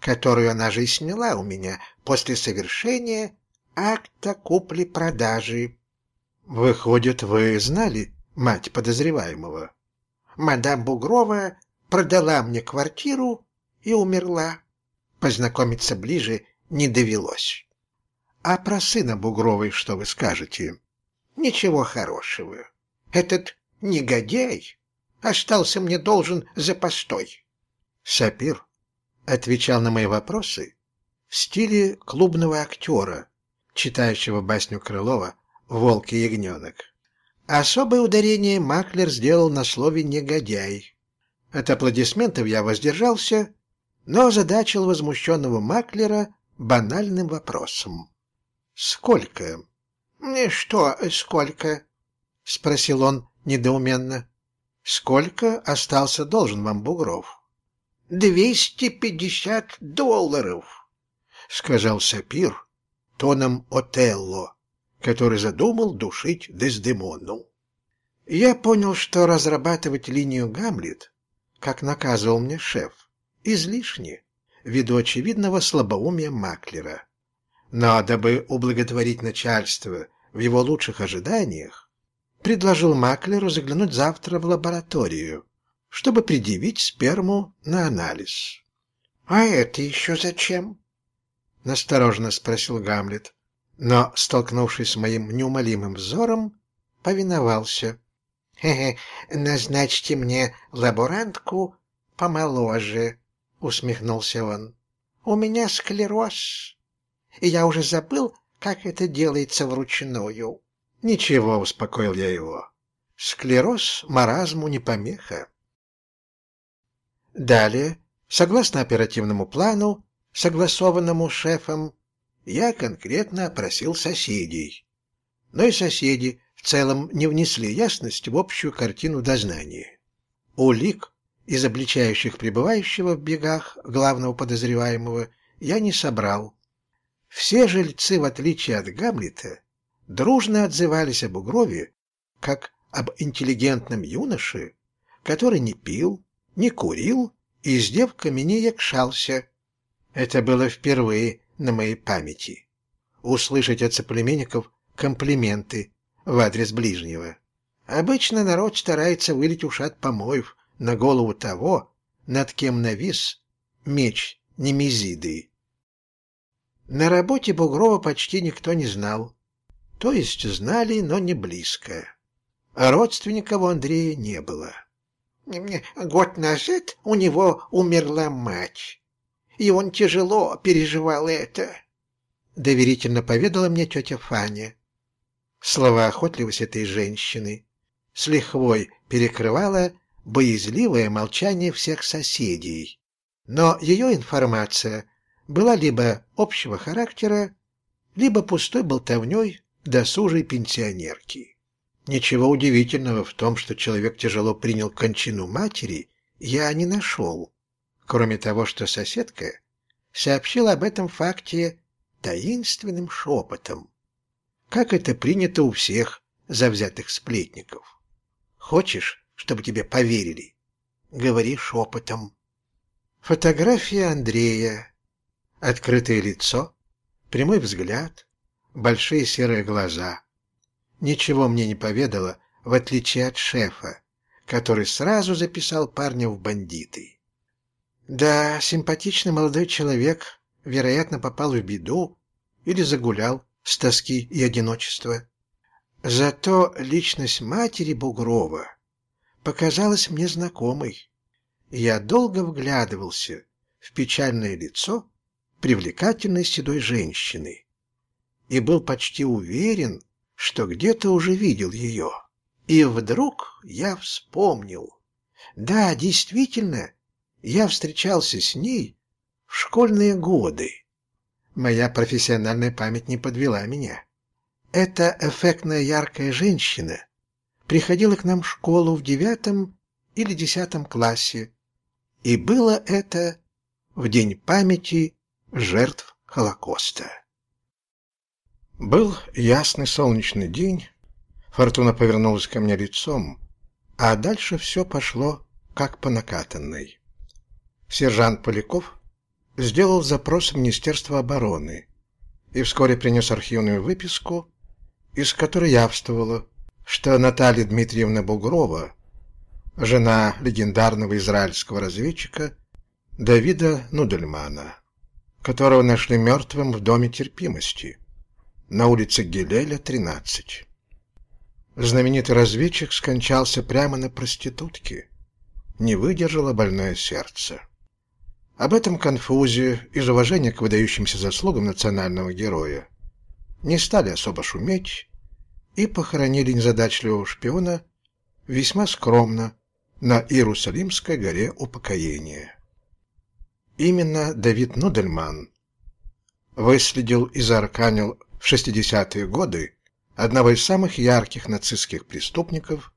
которую она же и сняла у меня после совершения акта купли-продажи Выходит, вы знали мать подозреваемого? Мадам Бугрова продала мне квартиру и умерла. Познакомиться ближе не довелось. А про сына Бугровой что вы скажете? Ничего хорошего. Этот негодяй остался мне должен за постой. Сапир отвечал на мои вопросы в стиле клубного актера, читающего басню Крылова волк и ягненок. Особое ударение Маклер сделал на слове «негодяй». От аплодисментов я воздержался, но озадачил возмущенного Маклера банальным вопросом. «Сколько?» «Что сколько?» — спросил он недоуменно. Сколько остался должен вам Бугров? «Двести пятьдесят долларов», — сказал Сапир тоном Отелло, который задумал душить Дездемону. Я понял, что разрабатывать линию Гамлет, как наказывал мне шеф, излишне, ввиду очевидного слабоумия Маклера. Но дабы ублаготворить начальство в его лучших ожиданиях, предложил Маклеру заглянуть завтра в лабораторию, чтобы предъявить сперму на анализ. «А это еще зачем?» — настороженно спросил Гамлет, но, столкнувшись с моим неумолимым взором, повиновался. «Хе-хе, назначьте мне лаборантку помоложе», — усмехнулся он. «У меня склероз, и я уже забыл, как это делается вручную». «Ничего», — успокоил я его. «Склероз маразму не помеха». Далее, согласно оперативному плану, согласованному шефом, я конкретно опросил соседей. Но и соседи в целом не внесли ясность в общую картину дознания. Улик, изобличающих пребывающего в бегах главного подозреваемого, я не собрал. Все жильцы, в отличие от Гамлета, дружно отзывались об Угрове как об интеллигентном юноше, который не пил, не курил и с девками не якшался. Это было впервые на моей памяти. Услышать от соплеменников комплименты в адрес ближнего. Обычно народ старается вылить ушат помоев на голову того, над кем навис меч Немезиды. На работе Бугрова почти никто не знал. То есть знали, но не близко. А родственников у Андрея не было. Год назад у него умерла мать, и он тяжело переживал это. Доверительно поведала мне тетя Фаня. Слова охотливость этой женщины с лихвой перекрывала боязливое молчание всех соседей. Но ее информация была либо общего характера, либо пустой болтовней досужей пенсионерки. Ничего удивительного в том, что человек тяжело принял кончину матери, я не нашел, кроме того, что соседка сообщила об этом факте таинственным шепотом, как это принято у всех завзятых сплетников. Хочешь, чтобы тебе поверили? Говори шепотом. Фотография Андрея. Открытое лицо, прямой взгляд, большие серые глаза — ничего мне не поведала, в отличие от шефа, который сразу записал парня в бандиты. Да, симпатичный молодой человек, вероятно, попал в беду или загулял с тоски и одиночества. Зато личность матери Бугрова показалась мне знакомой. Я долго вглядывался в печальное лицо привлекательной седой женщины и был почти уверен, что где-то уже видел ее. И вдруг я вспомнил. Да, действительно, я встречался с ней в школьные годы. Моя профессиональная память не подвела меня. Эта эффектная яркая женщина приходила к нам в школу в девятом или десятом классе, и было это в день памяти жертв Холокоста. Был ясный солнечный день, Фортуна повернулась ко мне лицом, а дальше все пошло как по накатанной. Сержант Поляков сделал запрос в Министерство обороны и вскоре принес архивную выписку, из которой явствовало, что Наталья Дмитриевна Бугрова, жена легендарного израильского разведчика Давида Нудельмана, которого нашли мертвым в Доме терпимости – на улице Гилеля, 13. Знаменитый разведчик скончался прямо на проститутке. Не выдержало больное сердце. Об этом конфузе из уважения к выдающимся заслугам национального героя не стали особо шуметь и похоронили незадачливого шпиона весьма скромно на Иерусалимской горе упокоения. Именно Давид Нудельман выследил и заарканил в 60-е годы одного из самых ярких нацистских преступников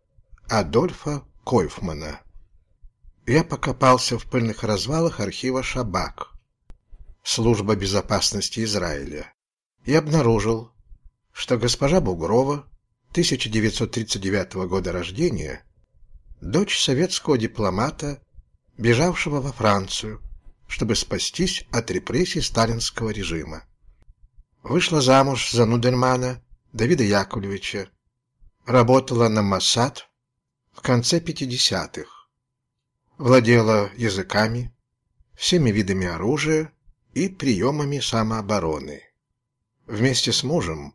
Адольфа Койфмана. Я покопался в пыльных развалах архива «Шабак», служба безопасности Израиля, и обнаружил, что госпожа Бугрова, 1939 года рождения, дочь советского дипломата, бежавшего во Францию, чтобы спастись от репрессий сталинского режима. Вышла замуж за Нудельмана Давида Яковлевича, работала на Моссад в конце 50-х, владела языками, всеми видами оружия и приемами самообороны. Вместе с мужем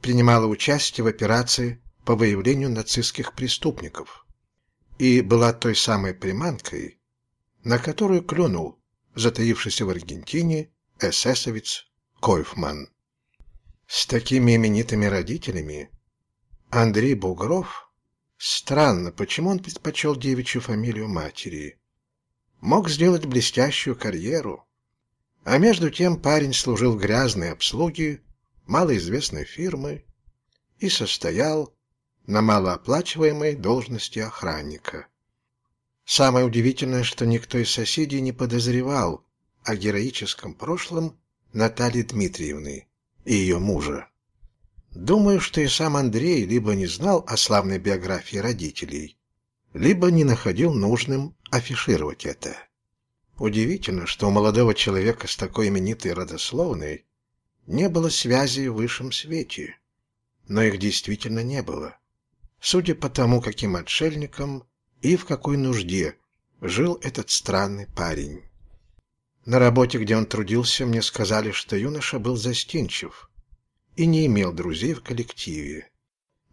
принимала участие в операции по выявлению нацистских преступников и была той самой приманкой, на которую клюнул затаившийся в Аргентине эсэсовец Койфман. С такими именитыми родителями Андрей Бугров Странно, почему он предпочел девичью фамилию матери. Мог сделать блестящую карьеру. А между тем парень служил в грязной обслуге малоизвестной фирмы и состоял на малооплачиваемой должности охранника. Самое удивительное, что никто из соседей не подозревал о героическом прошлом Натальи Дмитриевны и ее мужа. Думаю, что и сам Андрей либо не знал о славной биографии родителей, либо не находил нужным афишировать это. Удивительно, что у молодого человека с такой именитой родословной не было связи в высшем свете. Но их действительно не было. Судя по тому, каким отшельником и в какой нужде жил этот странный парень. На работе, где он трудился, мне сказали, что юноша был застенчив – и не имел друзей в коллективе.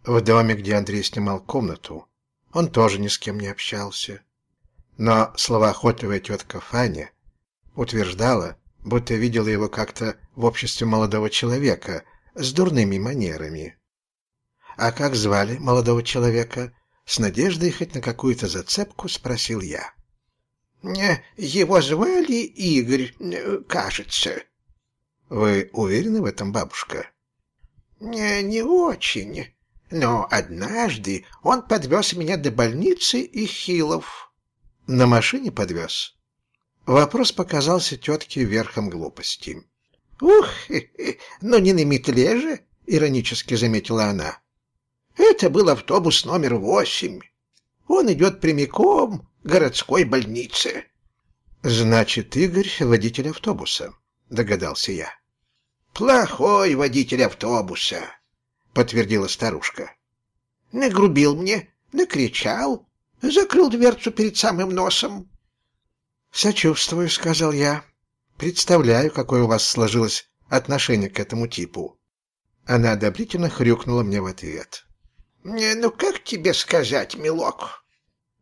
В доме, где Андрей снимал комнату, он тоже ни с кем не общался. Но словоохотливая тетка Фаня утверждала, будто видела его как-то в обществе молодого человека с дурными манерами. «А как звали молодого человека?» С надеждой хоть на какую-то зацепку спросил я. «Его звали Игорь, кажется». «Вы уверены в этом, бабушка?» Не, не очень. Но однажды он подвез меня до больницы и Хилов. На машине подвез? Вопрос показался тетке верхом глупости. «Ух, но не на метле же!» — иронически заметила она. «Это был автобус номер восемь. Он идет прямиком городской больнице». «Значит, Игорь — водитель автобуса», — догадался я. «Плохой водитель автобуса», — подтвердила старушка. «Нагрубил мне, накричал, закрыл дверцу перед самым носом». «Сочувствую», — сказал я. «Представляю, какое у вас сложилось отношение к этому типу». Она одобрительно хрюкнула мне в ответ. «Ну, как тебе сказать, милок?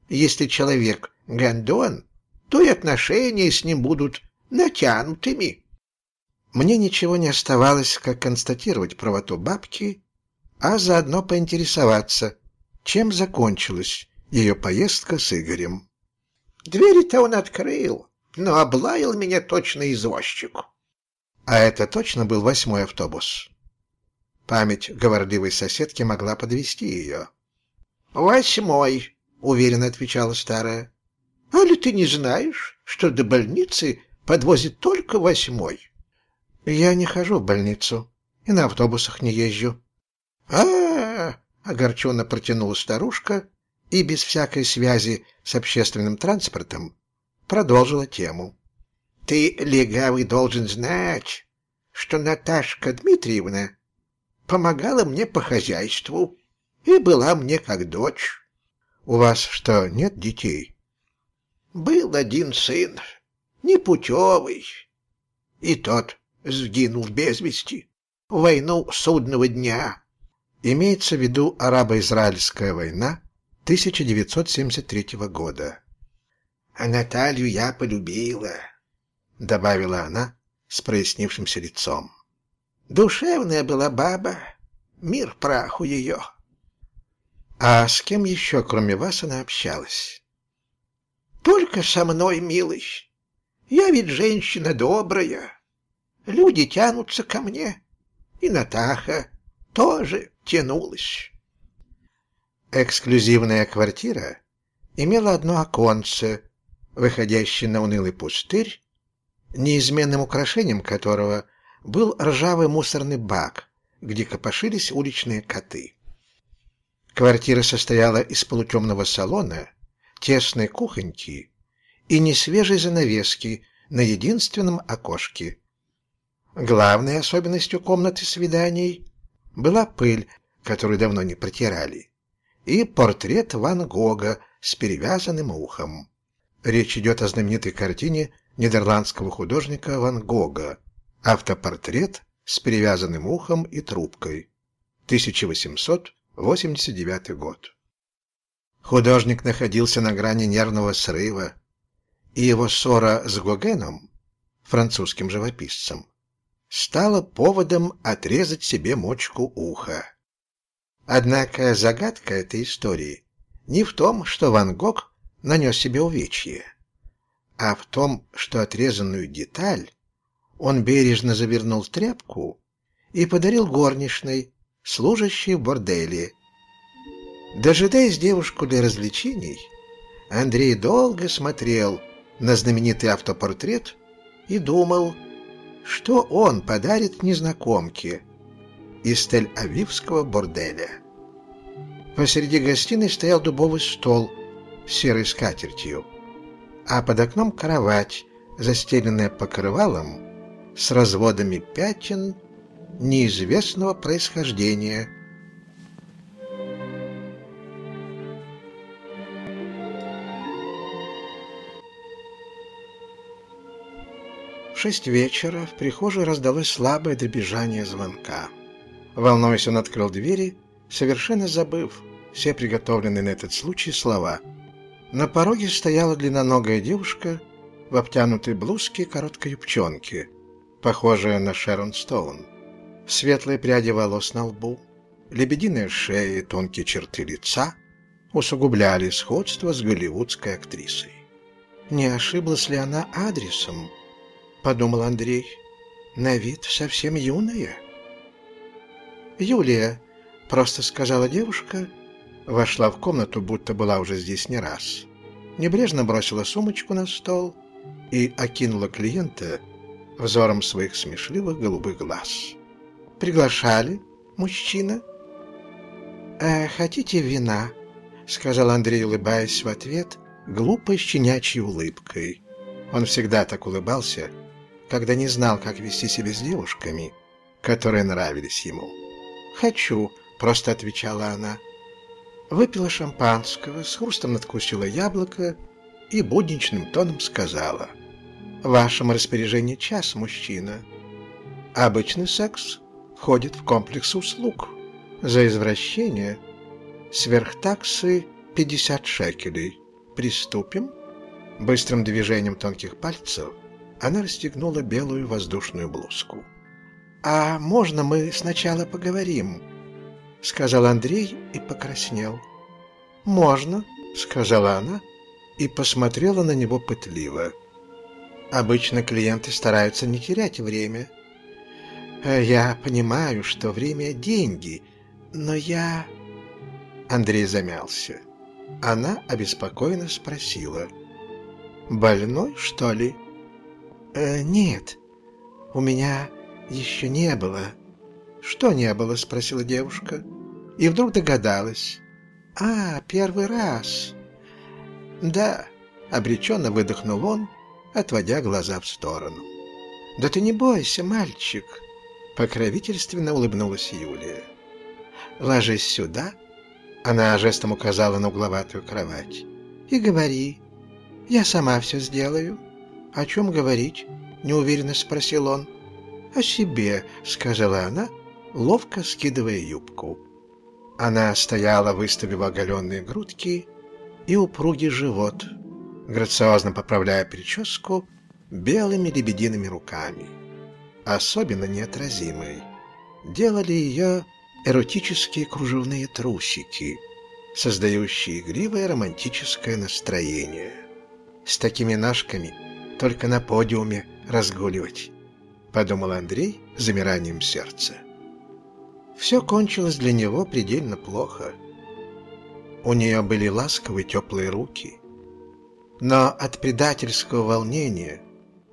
Если человек гондон, то и отношения с ним будут натянутыми». Мне ничего не оставалось, как констатировать правоту бабки, а заодно поинтересоваться, чем закончилась ее поездка с Игорем. Двери-то он открыл, но облаял меня точно извозчик. А это точно был восьмой автобус. Память говорливой соседки могла подвести ее. «Восьмой», — уверенно отвечала старая. «А ли ты не знаешь, что до больницы подвозит только восьмой?» Я не хожу в больницу и на автобусах не езжу. -а огорченно протянула старушка и без всякой связи с общественным транспортом продолжила тему. Ты, легавый, должен знать, что Наташка Дмитриевна помогала мне по хозяйству и была мне как дочь. У вас что, нет детей? Был один сын, непутевый, и тот сгинул без вести в войну судного дня. Имеется в виду арабо-израильская война 1973 года. «А Наталью я полюбила», — добавила она с прояснившимся лицом. «Душевная была баба, мир праху ее». «А с кем еще, кроме вас, она общалась?» «Только со мной, милый. Я ведь женщина добрая». Люди тянутся ко мне, и Натаха тоже тянулась. Эксклюзивная квартира имела одно оконце, выходящее на унылый пустырь, неизменным украшением которого был ржавый мусорный бак, где копошились уличные коты. Квартира состояла из полутемного салона, тесной кухоньки и несвежей занавески на единственном окошке. Главной особенностью комнаты свиданий была пыль, которую давно не протирали, и портрет Ван Гога с перевязанным ухом. Речь идет о знаменитой картине нидерландского художника Ван Гога «Автопортрет с перевязанным ухом и трубкой», 1889 год. Художник находился на грани нервного срыва, и его ссора с Гогеном, французским живописцем, стала поводом отрезать себе мочку уха. Однако загадка этой истории не в том, что Ван Гог нанес себе увечье, а в том, что отрезанную деталь он бережно завернул в тряпку и подарил горничной, служащей в борделе. Дожидаясь девушку для развлечений, Андрей долго смотрел на знаменитый автопортрет и думал, что он подарит незнакомке из Тель-Авивского борделя. Посреди гостиной стоял дубовый стол с серой скатертью, а под окном кровать, застеленная покрывалом, с разводами пятен неизвестного происхождения. В шесть вечера в прихожей раздалось слабое добежание звонка. Волнуясь, он открыл двери, совершенно забыв все приготовленные на этот случай слова. На пороге стояла длинноногая девушка в обтянутой блузке и короткой юбчонке, похожая на Шерон Стоун. Светлые пряди волос на лбу, лебединая шея и тонкие черты лица усугубляли сходство с голливудской актрисой. «Не ошиблась ли она адресом?» — подумал Андрей. «На вид совсем юная». «Юлия», — просто сказала девушка, вошла в комнату, будто была уже здесь не раз. Небрежно бросила сумочку на стол и окинула клиента взором своих смешливых голубых глаз приглашали, мужчина?» «Э, «Хотите вина?» — сказал Андрей, улыбаясь в ответ, глупой щенячьей улыбкой. Он всегда так улыбался, когда не знал, как вести себя с девушками, которые нравились ему. «Хочу», — просто отвечала она. Выпила шампанского, с хрустом надкусила яблоко и будничным тоном сказала. «В вашем распоряжении час, мужчина. Обычный секс входит в комплекс услуг. За извращение сверхтаксы 50 шекелей. Приступим? Быстрым движением тонких пальцев она расстегнула белую воздушную блузку. «А можно мы сначала поговорим?» — сказал Андрей и покраснел. «Можно», — сказала она и посмотрела на него пытливо. «Обычно клиенты стараются не терять время. Э, «Я понимаю, что время — деньги, но я...» Андрей замялся. Она обеспокоенно спросила. «Больной, что ли?» э, «Нет, у меня еще не было». «Что не было?» — спросила девушка. И вдруг догадалась. «А, первый раз». «Да», — обреченно выдохнул он, отводя глаза в сторону. «Да ты не бойся, мальчик», Покровительственно улыбнулась Юлия. «Ложись сюда», — она жестом указала на угловатую кровать, — «и говори. Я сама все сделаю». «О чем говорить?» — неуверенно спросил он. «О себе», — сказала она, ловко скидывая юбку. Она стояла, выставив оголенные грудки и упругий живот, грациозно поправляя прическу белыми лебедиными руками особенно неотразимой, делали ее эротические кружевные трусики, создающие игривое романтическое настроение. С такими ножками только на подиуме разгуливать, подумал Андрей замиранием сердца. Все кончилось для него предельно плохо. У нее были ласковые теплые руки. Но от предательского волнения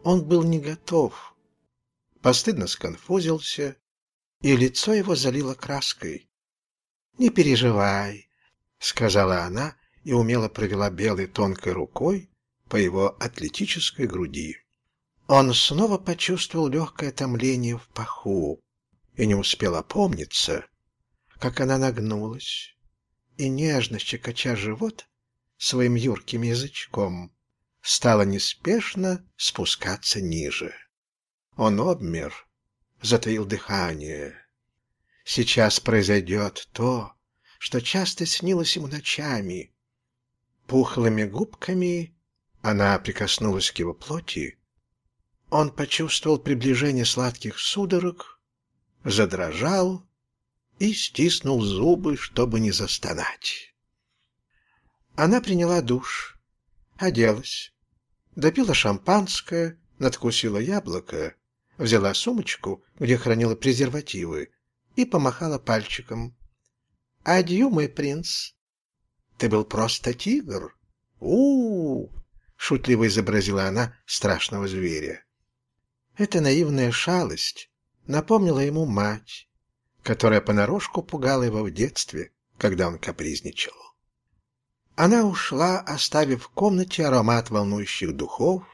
он был не готов. Постыдно сконфузился, и лицо его залило краской. «Не переживай», — сказала она и умело провела белой тонкой рукой по его атлетической груди. Он снова почувствовал легкое томление в паху и не успел опомниться, как она нагнулась и, нежно щекоча живот своим юрким язычком, стала неспешно спускаться ниже. Он обмер, затаил дыхание. Сейчас произойдет то, что часто снилось ему ночами. Пухлыми губками она прикоснулась к его плоти, он почувствовал приближение сладких судорог, задрожал и стиснул зубы, чтобы не застонать. Она приняла душ, оделась, допила шампанское, надкусила яблоко, взяла сумочку, где хранила презервативы, и помахала пальчиком. «Адью, мой принц! Ты был просто тигр! у, -у, -у шутливо изобразила она страшного зверя. Эта наивная шалость напомнила ему мать, которая понарошку пугала его в детстве, когда он капризничал. Она ушла, оставив в комнате аромат волнующих духов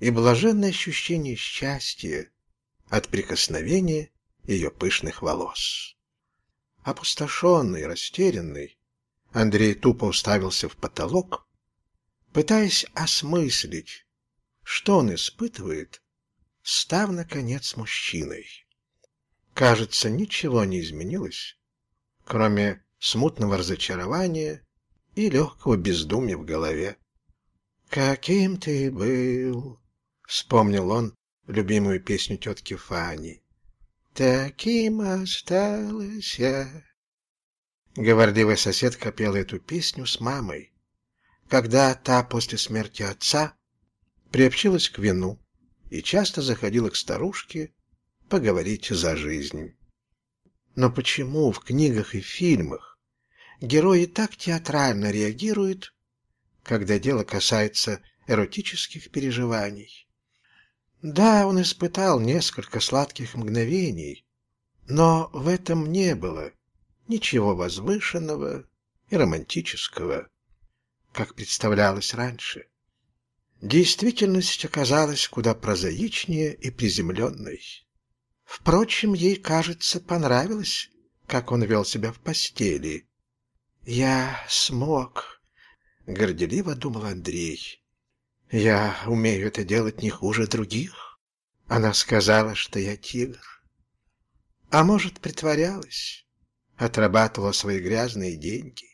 и блаженное ощущение счастья от прикосновения ее пышных волос. Опустошенный, растерянный, Андрей тупо уставился в потолок, пытаясь осмыслить, что он испытывает, став, наконец, мужчиной. Кажется, ничего не изменилось, кроме смутного разочарования и легкого бездумья в голове. «Каким ты был!» — вспомнил он любимую песню тетки Фани. «Таким остался...» Говорливая соседка пела эту песню с мамой, когда та после смерти отца приобщилась к вину и часто заходила к старушке поговорить за жизнь. Но почему в книгах и фильмах герои так театрально реагируют, когда дело касается эротических переживаний? Да, он испытал несколько сладких мгновений, но в этом не было ничего возвышенного и романтического, как представлялось раньше. Действительность оказалась куда прозаичнее и приземленной. Впрочем, ей, кажется, понравилось, как он вел себя в постели. «Я смог», — горделиво думал Андрей. «Я умею это делать не хуже других». Она сказала, что я тигр. А может, притворялась, отрабатывала свои грязные деньги.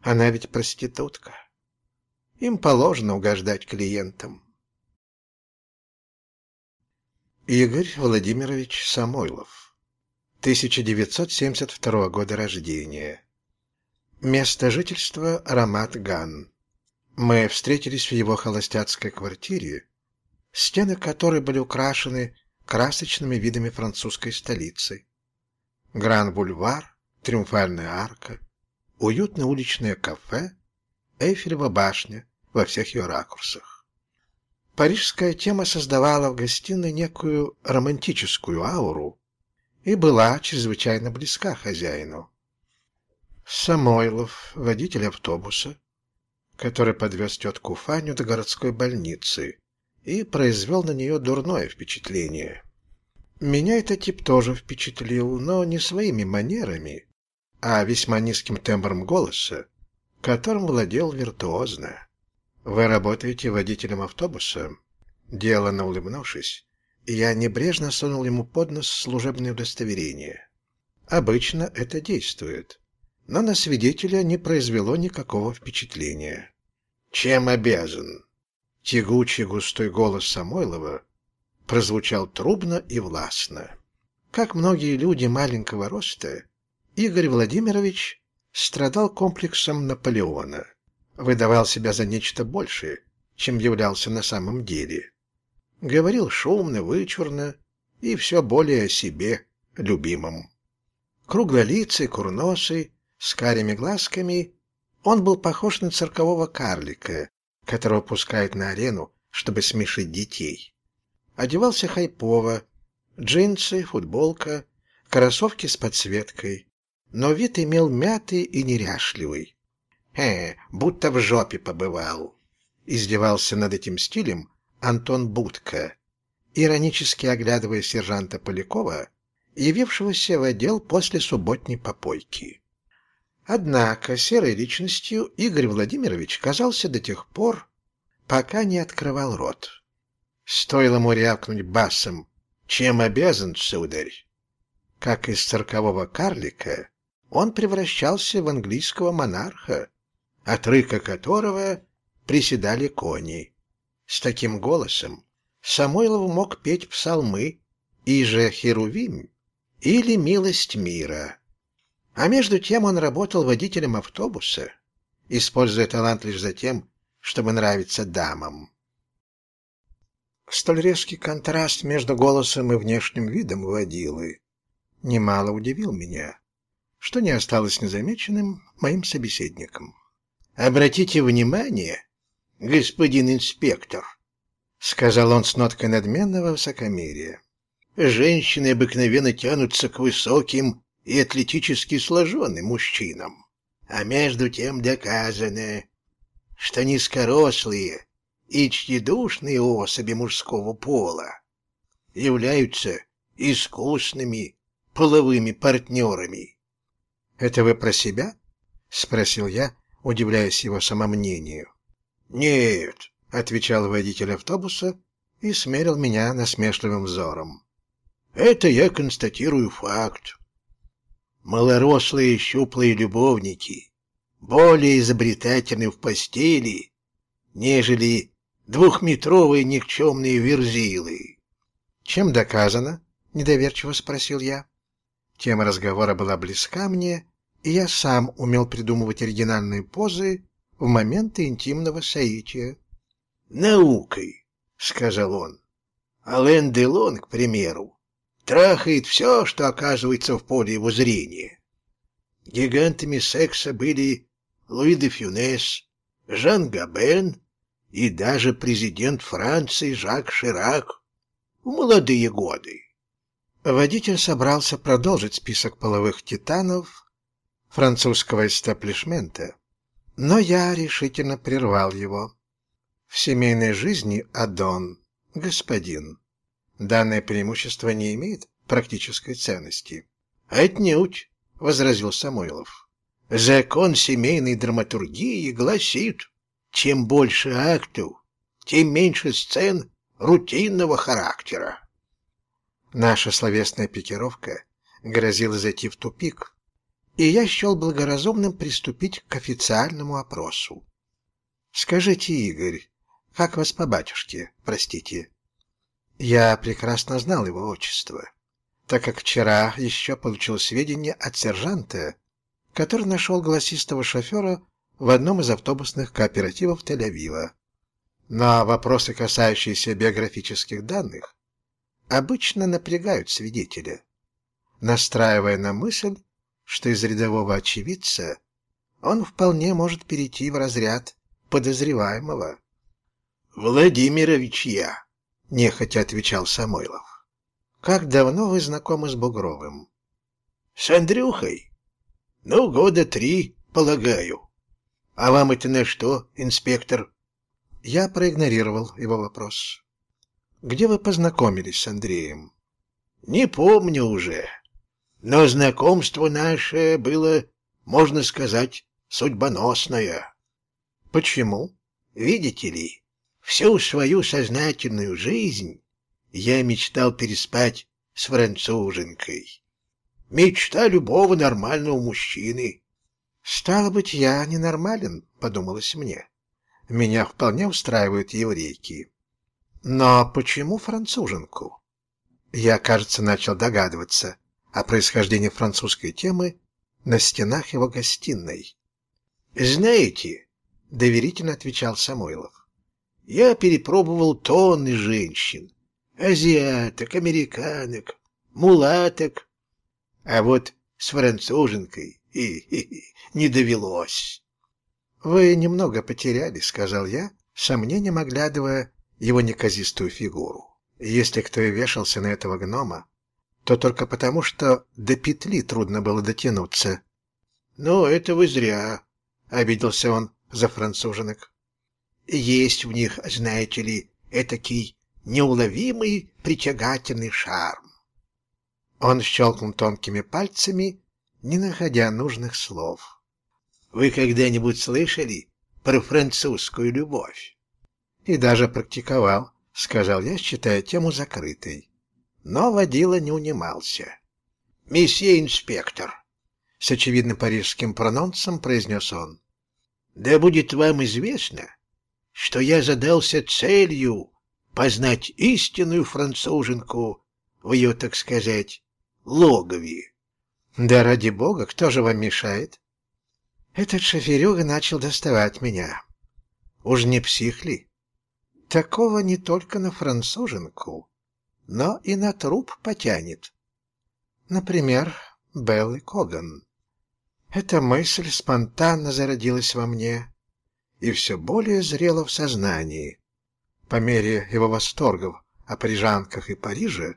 Она ведь проститутка. Им положено угождать клиентам. Игорь Владимирович Самойлов 1972 года рождения Место жительства Рамат Ган Мы встретились в его холостяцкой квартире, стены которой были украшены красочными видами французской столицы. Гран-бульвар, Триумфальная арка, уютное уличное кафе, Эйфелева башня, во всех ее ракурсах. Парижская тема создавала в гостиной некую романтическую ауру и была чрезвычайно близка хозяину. Самойлов, водитель автобуса, который подвез тетку Фаню до городской больницы и произвел на нее дурное впечатление. Меня этот тип тоже впечатлил, но не своими манерами, а весьма низким тембром голоса, которым владел виртуозно. «Вы работаете водителем автобуса?» Делано улыбнувшись, я небрежно сунул ему под нос служебное удостоверение. Обычно это действует, но на свидетеля не произвело никакого впечатления. «Чем обязан?» Тягучий густой голос Самойлова прозвучал трубно и властно. Как многие люди маленького роста, Игорь Владимирович страдал комплексом Наполеона – выдавал себя за нечто большее, чем являлся на самом деле. Говорил шумно, вычурно и все более о себе, любимом. Круглолицый, курносый, с карими глазками Он был похож на циркового карлика, которого пускают на арену, чтобы смешить детей. Одевался хайпово, джинсы, футболка, кроссовки с подсветкой, но вид имел мятый и неряшливый. «Э, будто в жопе побывал», — издевался над этим стилем Антон Будко, иронически оглядывая сержанта Полякова, явившегося в отдел после субботней попойки. Однако серой личностью Игорь Владимирович казался до тех пор, пока не открывал рот. Стоило ему рявкнуть басом «Чем обязан, сударь?» Как из циркового карлика, он превращался в английского монарха, от рыка которого приседали кони. С таким голосом Самойлов мог петь псалмы и же Херувим или Милость мира. А между тем он работал водителем автобуса, используя талант лишь за тем, чтобы нравиться дамам. Столь резкий контраст между голосом и внешним видом водилы немало удивил меня, что не осталось незамеченным моим собеседником. «Обратите внимание, господин инспектор», — сказал он с ноткой надменного высокомерия, «женщины обыкновенно тянутся к высоким и атлетически сложенным мужчинам, а между тем доказано, что низкорослые и чтедушные особи мужского пола являются искусными половыми партнерами. «Это вы про себя?» — спросил я, удивляясь его самомнению. «Нет», — отвечал водитель автобуса и смерил меня насмешливым взором. «Это я констатирую факт. Малорослые щуплые любовники более изобретательны в постели, нежели двухметровые никчемные верзилы». «Чем доказано?» — недоверчиво спросил я. Тема разговора была близка мне, и я сам умел придумывать оригинальные позы в моменты интимного соития. «Наукой», — сказал он. «Ален Делон, к примеру, трахает все, что оказывается в поле его зрения. Гигантами секса были Луи де Фюнес, Жан Габен и даже президент Франции Жак Ширак в молодые годы. Водитель собрался продолжить список половых титанов французского эстаблишмента, но я решительно прервал его. В семейной жизни Адон – господин. Данное преимущество не имеет практической ценности. «Отнюдь», – возразил Самойлов. «Закон семейной драматургии гласит, чем больше актов, тем меньше сцен рутинного характера. Наша словесная пикировка грозила зайти в тупик, и я счел благоразумным приступить к официальному опросу. «Скажите, Игорь, как вас по батюшке, простите?» Я прекрасно знал его отчество, так как вчера еще получил сведения от сержанта, который нашел голосистого шофера в одном из автобусных кооперативов Тель-Авива. На вопросы, касающиеся биографических данных, обычно напрягают свидетеля, настраивая на мысль, что из рядового очевидца он вполне может перейти в разряд подозреваемого. «Владимирович я», — нехотя отвечал Самойлов. «Как давно вы знакомы с Бугровым?» «С Андрюхой? Ну, года три, полагаю. А вам это на что, инспектор?» Я проигнорировал его вопрос. Где вы познакомились с Андреем? Не помню уже. Но знакомство наше было, можно сказать, судьбоносное. Почему? Видите ли, всю свою сознательную жизнь я мечтал переспать с француженкой. Мечта любого нормального мужчины. Стало быть, я ненормален, подумалось мне. Меня вполне устраивают еврейки. Но почему француженку? Я, кажется, начал догадываться о происхождении французской темы на стенах его гостиной. «Знаете», — доверительно отвечал Самойлов, — «я перепробовал тонны женщин, азиаток, американок, мулаток, а вот с француженкой и, и, и не довелось». «Вы немного потеряли», — сказал я, сомнением оглядывая его неказистую фигуру. Если кто и вешался на этого гнома, то только потому, что до петли трудно было дотянуться. «Ну, это вы зря», — обиделся он за француженок. «Есть в них, знаете ли, этакий неуловимый притягательный шарм». Он щелкнул тонкими пальцами, не находя нужных слов. «Вы когда-нибудь слышали про французскую любовь?» «И даже практиковал», — сказал я, считая тему закрытой. Но водила не унимался. «Месье инспектор», — с очевидным парижским прононсом произнес он, «да будет вам известно, что я задался целью познать истинную француженку в ее, так сказать, логове». «Да ради бога, кто же вам мешает?» Этот шоферюга начал доставать меня. Уж не псих ли? Такого не только на француженку, но и на труп потянет. Например, Беллы Коган. Эта мысль спонтанно зародилась во мне и все более зрела в сознании, по мере его восторгов о парижанках и Париже,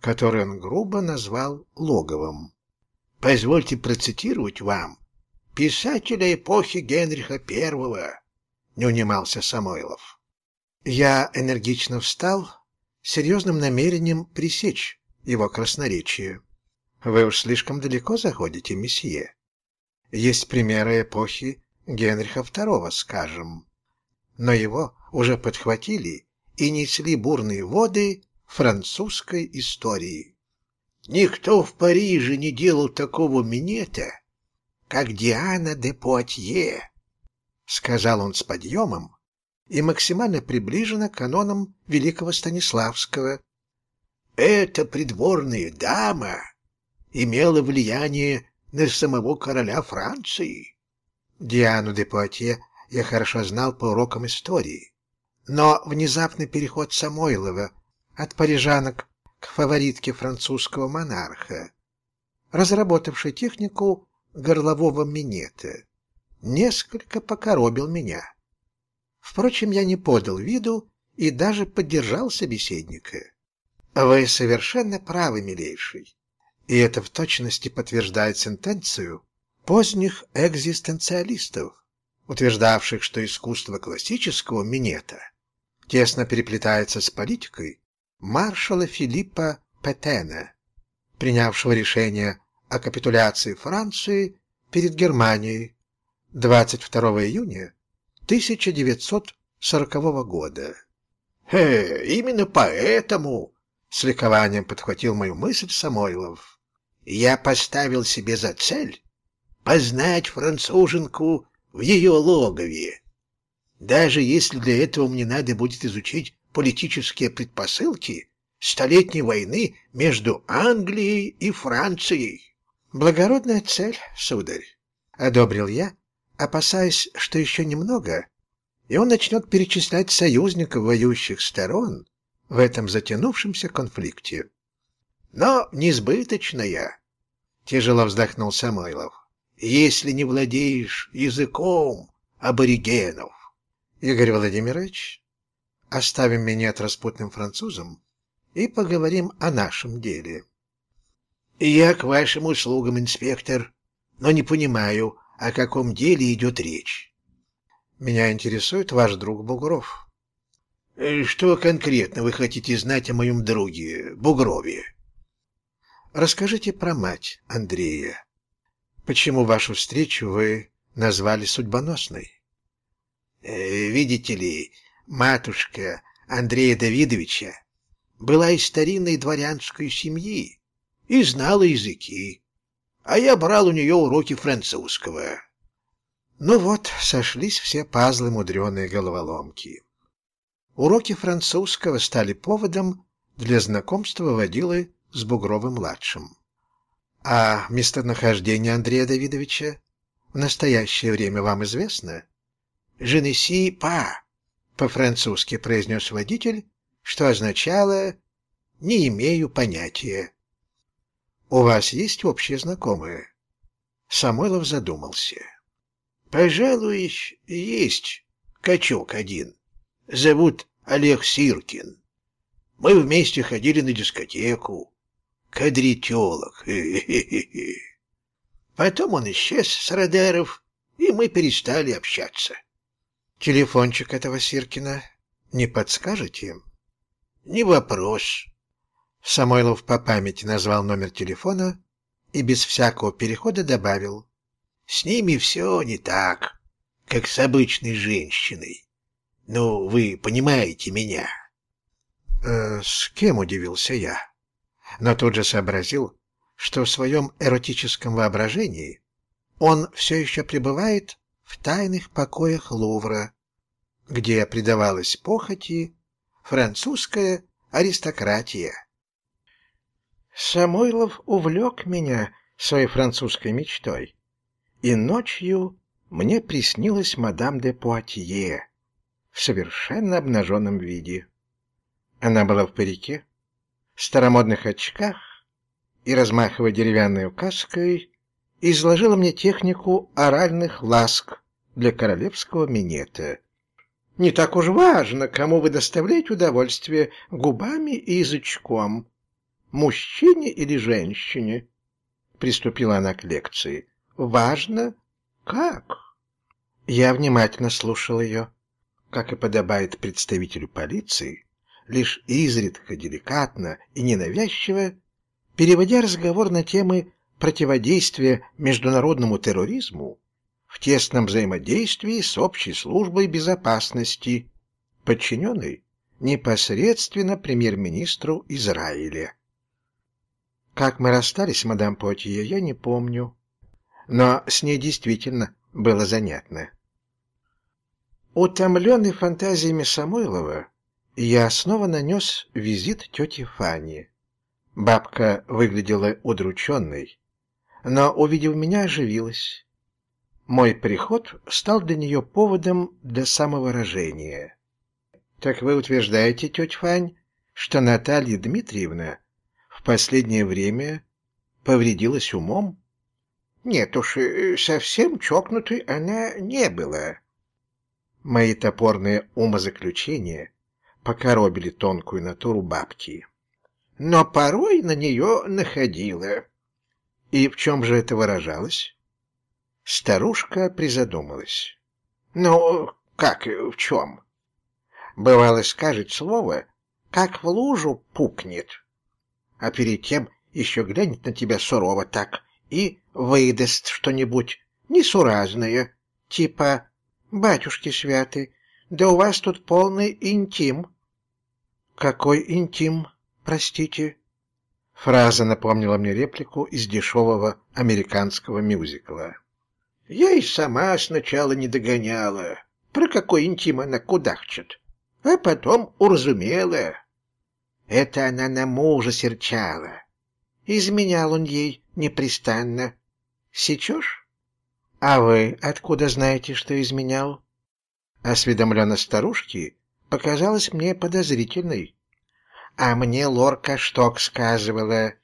который он грубо назвал логовом. Позвольте процитировать вам писателя эпохи Генриха I, не унимался Самойлов. Я энергично встал серьезным намерением пресечь его красноречие. Вы уж слишком далеко заходите, месье. Есть примеры эпохи Генриха II, скажем. Но его уже подхватили и несли бурные воды французской истории. Никто в Париже не делал такого минета, как Диана де Пуатье, — сказал он с подъемом, и максимально приближена к канонам великого Станиславского. Эта придворная дама имела влияние на самого короля Франции. Диану де Пуатье я хорошо знал по урокам истории. Но внезапный переход Самойлова от парижанок к фаворитке французского монарха, разработавшей технику горлового минета, несколько покоробил меня. Впрочем, я не подал виду и даже поддержал собеседника. Вы совершенно правы, милейший. И это в точности подтверждает сентенцию поздних экзистенциалистов, утверждавших, что искусство классического минета тесно переплетается с политикой маршала Филиппа Петена, принявшего решение о капитуляции Франции перед Германией 22 июня 1940 года. «Э, именно поэтому, — с ликованием подхватил мою мысль Самойлов, — я поставил себе за цель познать француженку в ее логове. Даже если для этого мне надо будет изучить политические предпосылки Столетней войны между Англией и Францией. Благородная цель, сударь, — одобрил я, опасаясь, что еще немного, и он начнет перечислять союзников воюющих сторон в этом затянувшемся конфликте. Но несбыточная, — тяжело вздохнул Самойлов, — если не владеешь языком аборигенов. Игорь Владимирович, оставим меня от распутным французом и поговорим о нашем деле. — Я к вашим услугам, инспектор, но не понимаю, о каком деле идет речь. Меня интересует ваш друг Бугров. Э, что конкретно вы хотите знать о моем друге Бугрове? Расскажите про мать Андрея. Почему вашу встречу вы назвали судьбоносной? Э, видите ли, матушка Андрея Давидовича была из старинной дворянской семьи и знала языки а я брал у нее уроки французского. Ну вот, сошлись все пазлы мудреные головоломки. Уроки французского стали поводом для знакомства водилы с Бугровым-младшим. А местонахождение Андрея Давидовича в настоящее время вам известно? «Женеси па», — по-французски произнес водитель, что означало «не имею понятия». У вас есть общие знакомые? Самойлов задумался. Пожалуй, есть качок один. Зовут Олег Сиркин. Мы вместе ходили на дискотеку. Кадрителок. Потом он исчез с радаров, и мы перестали общаться. Телефончик этого Сиркина не подскажете? Не вопрос. Самойлов по памяти назвал номер телефона и без всякого перехода добавил. С ними все не так, как с обычной женщиной. Ну, вы понимаете меня. Э, с кем удивился я? Но тут же сообразил, что в своем эротическом воображении он все еще пребывает в тайных покоях Лувра, где предавалась похоти французская аристократия. Самойлов увлек меня своей французской мечтой, и ночью мне приснилась мадам де Пуатье в совершенно обнаженном виде. Она была в парике, старомодных очках и, размахивая деревянной указкой, изложила мне технику оральных ласк для королевского минета. Не так уж важно, кому вы доставляете удовольствие губами и язычком, мужчине или женщине, приступила она к лекции. Важно, как. Я внимательно слушал ее, как и подобает представителю полиции, лишь изредка деликатно и ненавязчиво, переводя разговор на темы противодействия международному терроризму в тесном взаимодействии с общей службой безопасности, подчиненной непосредственно премьер-министру Израиля. Как мы расстались, мадам Потье, я не помню, но с ней действительно было занятно. Утомленный фантазиями Самойлова, я снова нанес визит тете Фане. Бабка выглядела удрученной, но, увидев меня, оживилась. Мой приход стал для нее поводом для самовыражения. «Так вы утверждаете, тетя Фань, что Наталья Дмитриевна в последнее время повредилась умом?» «Нет уж, э, совсем чокнутой она не была». Мои топорные умозаключения покоробили тонкую натуру бабки. Но порой на нее находила. И в чем же это выражалось? Старушка призадумалась. «Ну, как в чем?» Бывало, скажет слово, как в лужу пукнет, а перед тем еще глянет на тебя сурово так и выдаст что-нибудь несуразное, типа «Батюшки святы, да у вас тут полный интим». «Какой интим, простите?» Фраза напомнила мне реплику из дешевого американского мюзикла. Я и сама сначала не догоняла, про какой интим она кудахчет, а потом уразумела. Это она на мужа серчала. Изменял он ей непрестанно. Сечешь? А вы откуда знаете, что изменял? Осведомленность старушки показалась мне подозрительной. А мне лорка шток сказывала,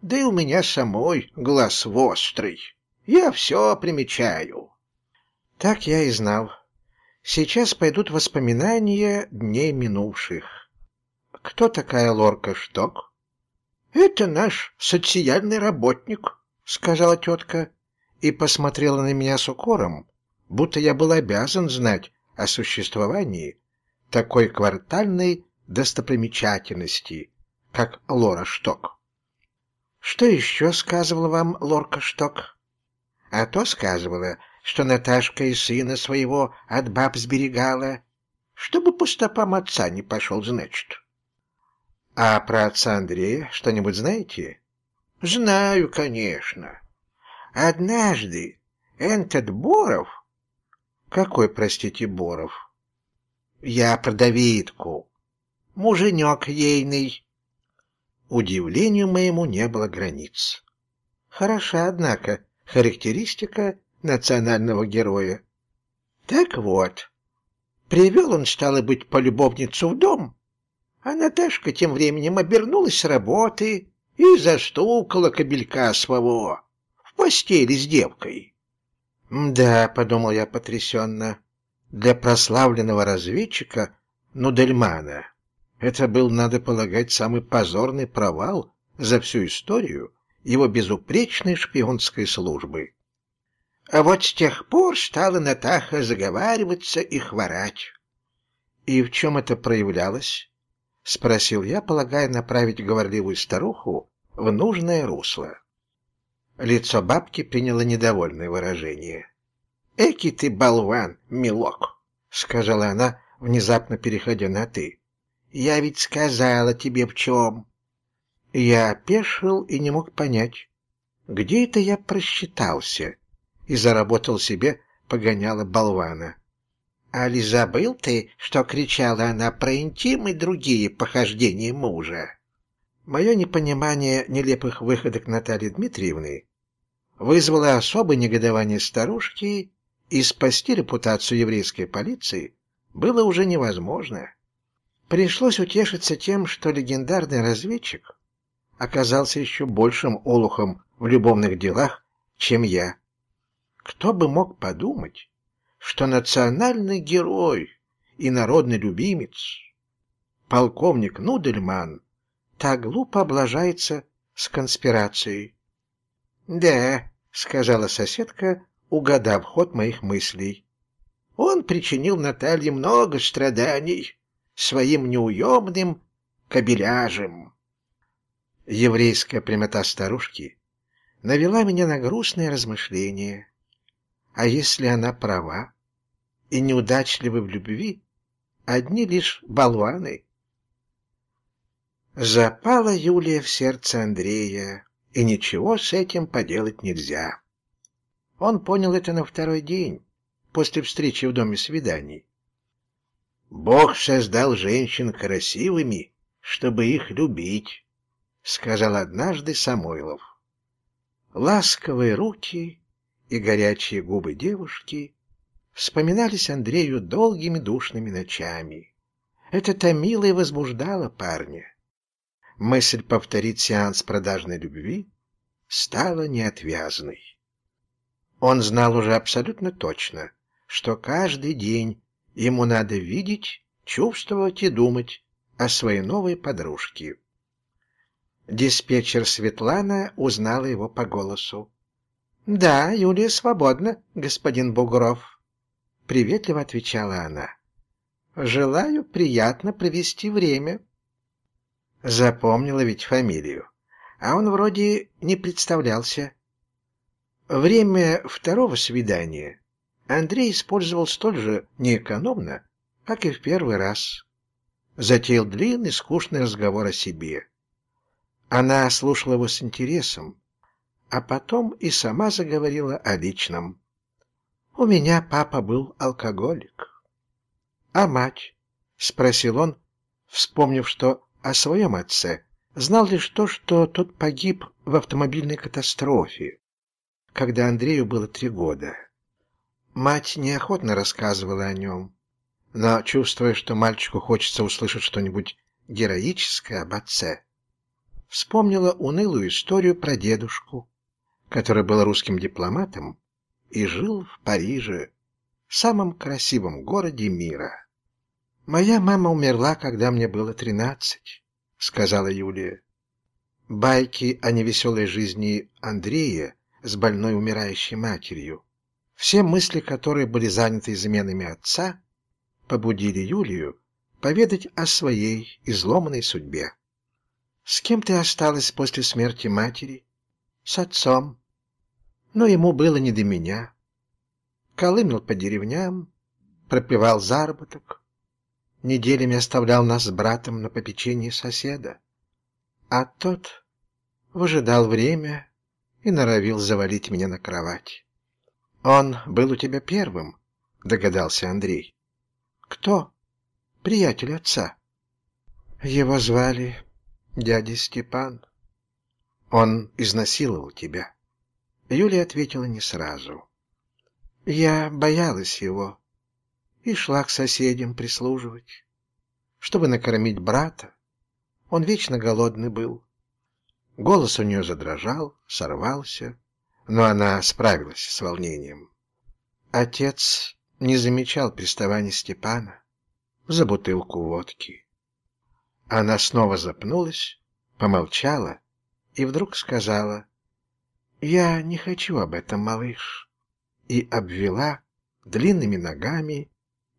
да и у меня самой глаз острый. Я все примечаю. Так я и знал. Сейчас пойдут воспоминания дней минувших. Кто такая Лорка Шток? Это наш социальный работник, сказала тетка и посмотрела на меня с укором, будто я был обязан знать о существовании такой квартальной достопримечательности, как Лора Шток. Что еще сказывала вам Лорка Шток? А то сказывала, что Наташка и сына своего от баб сберегала, чтобы по стопам отца не пошел, значит. А про отца Андрея что-нибудь знаете? Знаю, конечно. Однажды этот Боров... Какой, простите, Боров? Я про Давидку. Муженек ейный. Удивлению моему не было границ. Хороша, однако, характеристика национального героя. Так вот, привел он, стало быть, полюбовницу в дом, а Наташка тем временем обернулась с работы и застукала кобелька своего в постели с девкой. «Да», — подумал я потрясенно, — «для прославленного разведчика Нудельмана это был, надо полагать, самый позорный провал за всю историю его безупречной шпионской службы. А вот с тех пор стала Натаха заговариваться и хворать. «И в чем это проявлялось?» — спросил я, полагая направить говорливую старуху в нужное русло. Лицо бабки приняло недовольное выражение. «Эки ты болван, милок!» — сказала она, внезапно переходя на «ты». «Я ведь сказала тебе в чем!» Я опешил и не мог понять, где это я просчитался и заработал себе погоняло болвана. «Али забыл ты, что кричала она про интим и другие похождения мужа?» Мое непонимание нелепых выходок Натальи Дмитриевны вызвало особое негодование старушки, и спасти репутацию еврейской полиции было уже невозможно. Пришлось утешиться тем, что легендарный разведчик оказался еще большим олухом в любовных делах, чем я. Кто бы мог подумать, что национальный герой и народный любимец, полковник Нудельман, так глупо облажается с конспирацией. «Да», — сказала соседка, угадав ход моих мыслей. «Он причинил Наталье много страданий своим неуемным кабеляжем». Еврейская прямота старушки навела меня на грустные размышления. А если она права, и неудачливы в любви, одни лишь болваны? Запала Юлия в сердце Андрея, и ничего с этим поделать нельзя. Он понял это на второй день, после встречи в доме свиданий. «Бог создал женщин красивыми, чтобы их любить», — сказал однажды Самойлов. Ласковые руки и горячие губы девушки вспоминались Андрею долгими душными ночами. Это томило и возбуждало парня. Мысль повторить сеанс продажной любви стала неотвязной. Он знал уже абсолютно точно, что каждый день ему надо видеть, чувствовать и думать о своей новой подружке. Диспетчер Светлана узнала его по голосу. «Да, Юлия свободна, господин Бугров», — приветливо отвечала она. «Желаю приятно провести время». Запомнила ведь фамилию, а он вроде не представлялся. Время второго свидания Андрей использовал столь же неэкономно, как и в первый раз. Затеял длинный скучный разговор о себе. Она слушала его с интересом, а потом и сама заговорила о личном. «У меня папа был алкоголик». «А мать?» — спросил он, вспомнив, что о своем отце знал лишь то, что тот погиб в автомобильной катастрофе, когда Андрею было три года. Мать неохотно рассказывала о нем, но, чувствуя, что мальчику хочется услышать что-нибудь героическое об отце, вспомнила унылую историю про дедушку, который был русским дипломатом и жил в Париже, самом красивом городе мира. «Моя мама умерла, когда мне было тринадцать», — сказала Юлия. Байки о невеселой жизни Андрея с больной умирающей матерью, все мысли, которые были заняты изменами отца, побудили Юлию поведать о своей изломанной судьбе. «С кем ты осталась после смерти матери?» «С отцом», но ему было не до меня. Колымнул по деревням, пропивал заработок, неделями оставлял нас с братом на попечении соседа. А тот выжидал время и норовил завалить меня на кровать. «Он был у тебя первым», — догадался Андрей. «Кто?» «Приятель отца». «Его звали дядя Степан. Он изнасиловал тебя». Юлия ответила не сразу. Я боялась его и шла к соседям прислуживать, чтобы накормить брата. Он вечно голодный был. Голос у нее задрожал, сорвался, но она справилась с волнением. Отец не замечал приставания Степана за бутылку водки. Она снова запнулась, помолчала и вдруг сказала, «Я не хочу об этом, малыш», и обвела длинными ногами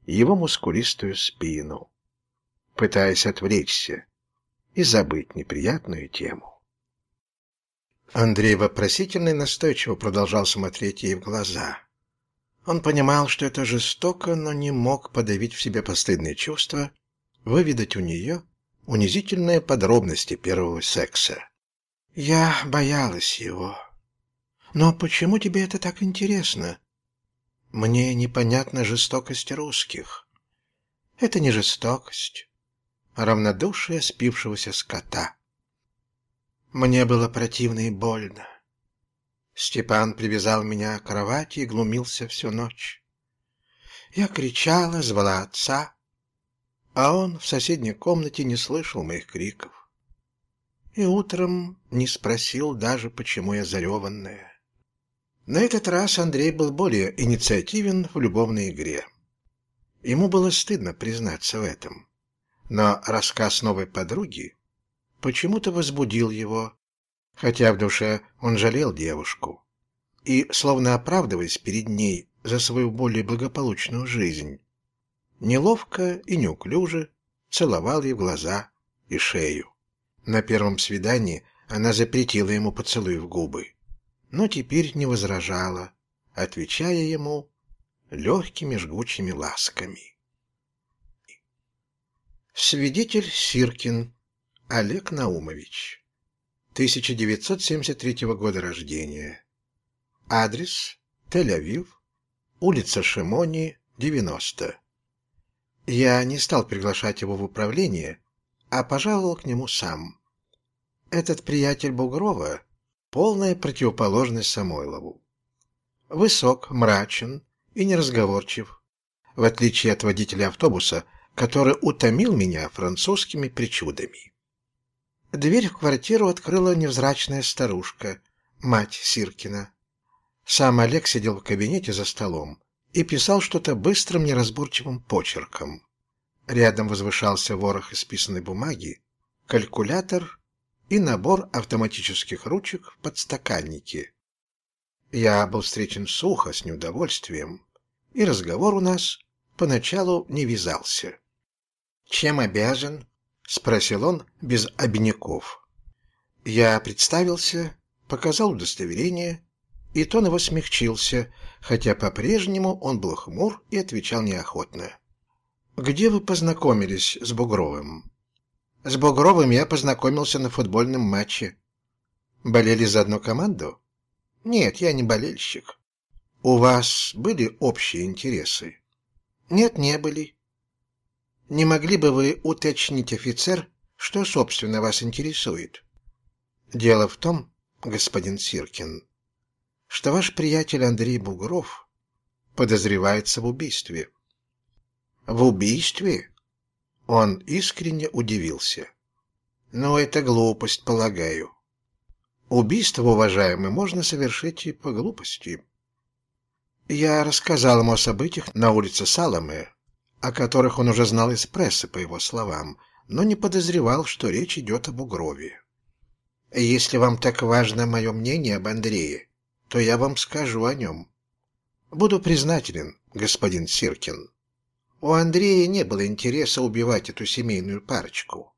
его мускулистую спину, пытаясь отвлечься и забыть неприятную тему. Андрей вопросительно и настойчиво продолжал смотреть ей в глаза. Он понимал, что это жестоко, но не мог подавить в себе постыдные чувства, выведать у нее унизительные подробности первого секса. «Я боялась его. Но почему тебе это так интересно?» «Мне непонятна жестокость русских. Это не жестокость, а равнодушие спившегося скота. Мне было противно и больно. Степан привязал меня к кровати и глумился всю ночь. Я кричала, звала отца, а он в соседней комнате не слышал моих криков. И утром не спросил даже, почему я зареванная. На этот раз Андрей был более инициативен в любовной игре. Ему было стыдно признаться в этом. Но рассказ новой подруги почему-то возбудил его, хотя в душе он жалел девушку. И, словно оправдываясь перед ней за свою более благополучную жизнь, неловко и неуклюже целовал ей в глаза и шею. На первом свидании она запретила ему поцелуй в губы, но теперь не возражала, отвечая ему легкими жгучими ласками. Свидетель Сиркин Олег Наумович 1973 года рождения. Адрес Тель-Авив, улица Шимони, 90. Я не стал приглашать его в управление, а пожаловал к нему сам. Этот приятель Бугрова — полная противоположность Самойлову. Высок, мрачен и неразговорчив, в отличие от водителя автобуса, который утомил меня французскими причудами. Дверь в квартиру открыла невзрачная старушка, мать Сиркина. Сам Олег сидел в кабинете за столом и писал что-то быстрым неразборчивым почерком. Рядом возвышался ворох исписанной бумаги, калькулятор и набор автоматических ручек в подстаканнике. Я был встречен сухо, с неудовольствием, и разговор у нас поначалу не вязался. «Чем обязан?» — спросил он без обиняков. Я представился, показал удостоверение, и тон его смягчился, хотя по-прежнему он был хмур и отвечал неохотно. «Где вы познакомились с Бугровым?» «С Бугровым я познакомился на футбольном матче». «Болели за одну команду?» «Нет, я не болельщик». «У вас были общие интересы?» «Нет, не были. Не могли бы вы уточнить, офицер, что, собственно, вас интересует? Дело в том, господин Сиркин, что ваш приятель Андрей Бугров подозревается в убийстве. В убийстве? Он искренне удивился. Но это глупость, полагаю. Убийство, уважаемый, можно совершить и по глупости. Я рассказал ему о событиях на улице Саламе, о которых он уже знал из прессы, по его словам, но не подозревал, что речь идет об Угрове. «Если вам так важно мое мнение об Андрее, то я вам скажу о нем. Буду признателен, господин Сиркин. У Андрея не было интереса убивать эту семейную парочку.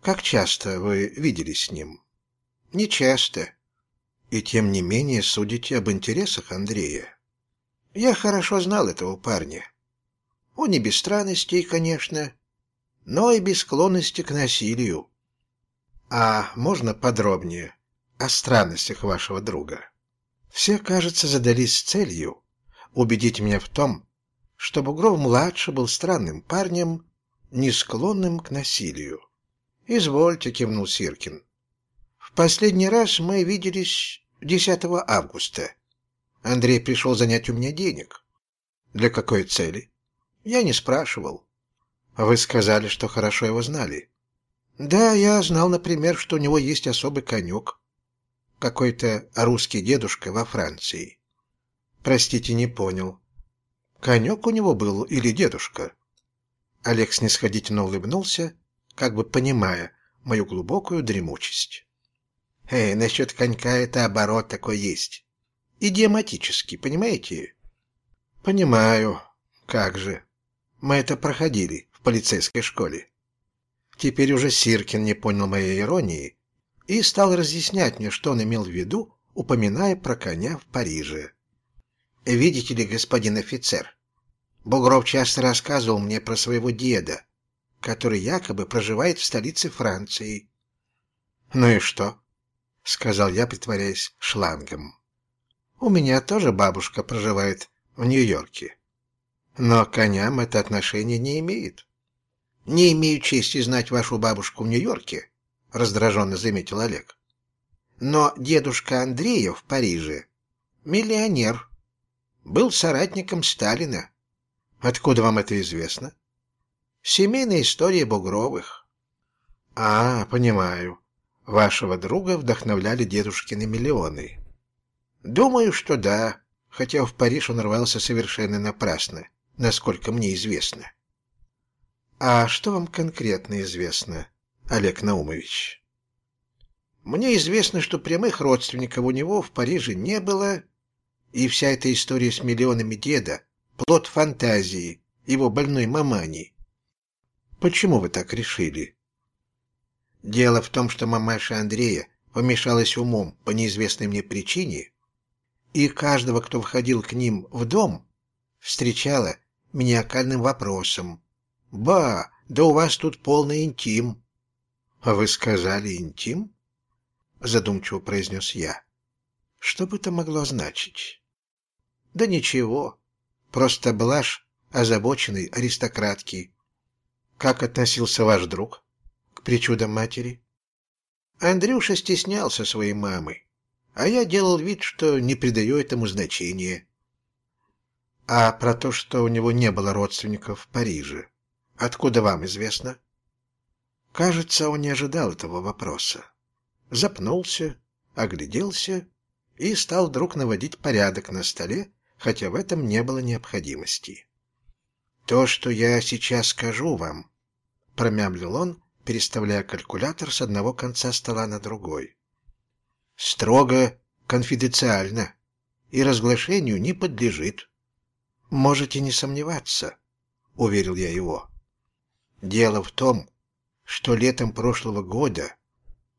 Как часто вы виделись с ним?» «Не часто. И тем не менее судите об интересах Андрея. Я хорошо знал этого парня». Он не без странностей, конечно, но и без склонности к насилию. А можно подробнее о странностях вашего друга? Все, кажется, задались целью убедить меня в том, что Бугров-младший был странным парнем, не склонным к насилию. «Извольте», — кивнул Сиркин. «В последний раз мы виделись 10 августа. Андрей пришел занять у меня денег. Для какой цели?» Я не спрашивал. Вы сказали, что хорошо его знали. Да, я знал, например, что у него есть особый конек. Какой-то русский дедушка во Франции. Простите, не понял. Конек у него был или дедушка?» Олег снисходительно улыбнулся, как бы понимая мою глубокую дремучесть. «Эй, насчет конька это оборот такой есть. Идиоматический, понимаете?» «Понимаю. Как же. Мы это проходили в полицейской школе». Теперь уже Сиркин не понял моей иронии и стал разъяснять мне, что он имел в виду, упоминая про коня в Париже. «Видите ли, господин офицер, Бугров часто рассказывал мне про своего деда, который якобы проживает в столице Франции». «Ну и что?» — сказал я, притворяясь шлангом. «У меня тоже бабушка проживает в Нью-Йорке. Но к коням это отношение не имеет». «Не имею чести знать вашу бабушку в Нью-Йорке», — раздраженно заметил Олег. «Но дедушка Андрея в Париже — миллионер. Был соратником Сталина. Откуда вам это известно?» «Семейная история Бугровых». «А, понимаю. Вашего друга вдохновляли дедушкины миллионы». «Думаю, что да, хотя в Париж он рвался совершенно напрасно, насколько мне известно». А что вам конкретно известно, Олег Наумович? Мне известно, что прямых родственников у него в Париже не было, и вся эта история с миллионами деда — плод фантазии, его больной мамани. Почему вы так решили? Дело в том, что мамаша Андрея помешалась умом по неизвестной мне причине, и каждого, кто входил к ним в дом, встречала маниакальным вопросом «Ба, да у вас тут полный интим». «А вы сказали интим?» — задумчиво произнес я. «Что бы это могло значить?» «Да ничего, просто блажь озабоченной аристократки». «Как относился ваш друг к причудам матери?» Андрюша стеснялся своей мамы, а я делал вид, что не придаю этому значения. А про то, что у него не было родственников в Париже, Откуда вам известно? Кажется, он не ожидал этого вопроса. Запнулся, огляделся и стал вдруг наводить порядок на столе, хотя в этом не было необходимости. «То, что я сейчас скажу вам», — промямлил он, переставляя калькулятор с одного конца стола на другой. «Строго конфиденциально и разглашению не подлежит. Можете не сомневаться», — уверил я его. Дело в том, что летом прошлого года,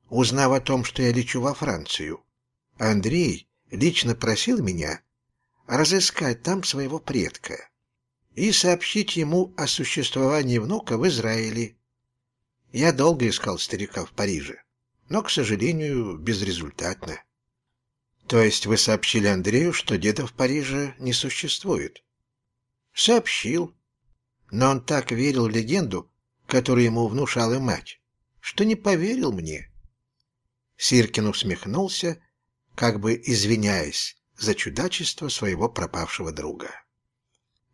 узнав о том, что я лечу во Францию, Андрей лично просил меня разыскать там своего предка и сообщить ему о существовании внука в Израиле. Я долго искал старика в Париже, но, к сожалению, безрезультатно. То есть вы сообщили Андрею, что деда в Париже не существует? Сообщил. Но он так верил в легенду, который ему внушала мать, что не поверил мне. Сиркин усмехнулся, как бы извиняясь за чудачество своего пропавшего друга.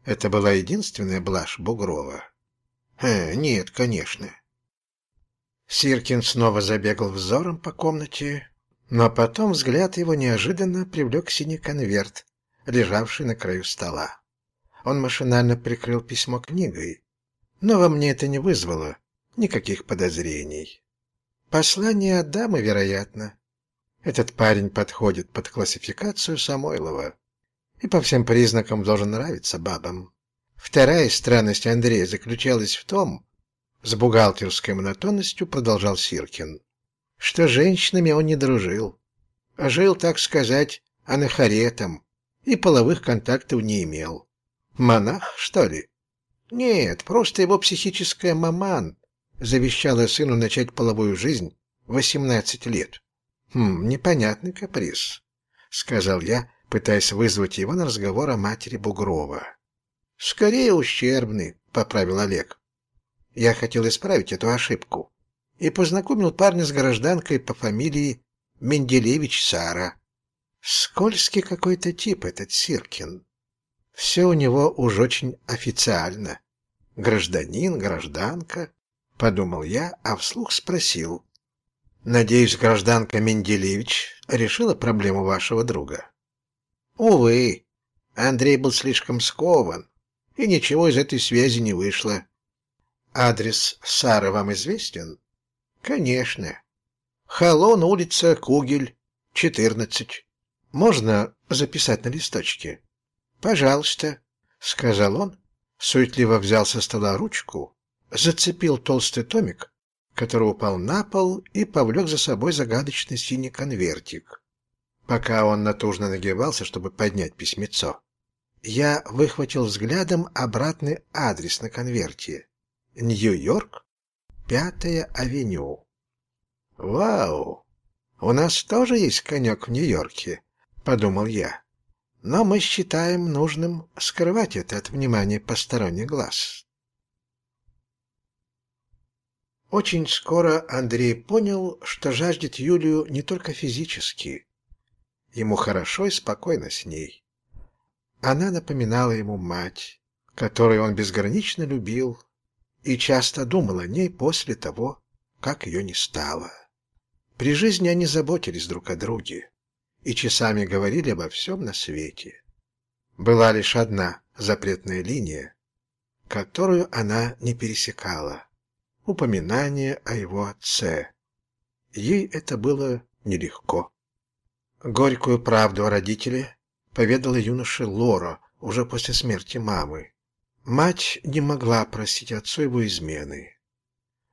Это была единственная блажь Бугрова. Э, нет, конечно. Сиркин снова забегал взором по комнате, но потом взгляд его неожиданно привлек синий конверт, лежавший на краю стола. Он машинально прикрыл письмо книгой, но во мне это не вызвало никаких подозрений. Послание от дамы, вероятно. Этот парень подходит под классификацию Самойлова и по всем признакам должен нравиться бабам. Вторая странность Андрея заключалась в том, с бухгалтерской монотонностью продолжал Сиркин, что женщинами он не дружил, а жил, так сказать, анахаретом и половых контактов не имел. Монах, что ли? Нет, просто его психическая маман завещала сыну начать половую жизнь в 18 лет. Хм, непонятный каприз, сказал я, пытаясь вызвать его на разговор о матери Бугрова. Скорее ущербный, поправил Олег. Я хотел исправить эту ошибку и познакомил парня с гражданкой по фамилии Менделевич Сара. Скользкий какой-то тип этот Сиркин. Все у него уж очень официально. Гражданин, гражданка, подумал я, а вслух спросил. Надеюсь, гражданка Менделевич решила проблему вашего друга? Увы, Андрей был слишком скован и ничего из этой связи не вышло. Адрес Сары вам известен? Конечно. Халон, улица Кугель, 14. Можно записать на листочке? Пожалуйста, сказал он, суетливо взял со стола ручку, зацепил толстый томик, который упал на пол и повлек за собой загадочный синий конвертик. Пока он натужно нагибался, чтобы поднять письмецо, я выхватил взглядом обратный адрес на конверте. Нью-Йорк, Пятая авеню. «Вау! У нас тоже есть конек в Нью-Йорке», — подумал я. «Но мы считаем нужным скрывать это от внимания посторонних глаз». Очень скоро Андрей понял, что жаждет Юлию не только физически. Ему хорошо и спокойно с ней. Она напоминала ему мать, которую он безгранично любил и часто думал о ней после того, как ее не стало. При жизни они заботились друг о друге и часами говорили обо всем на свете. Была лишь одна запретная линия, которую она не пересекала — упоминание о его отце. Ей это было нелегко. Горькую правду о родителе поведала юноше Лора уже после смерти мамы. Мать не могла простить отцу его измены.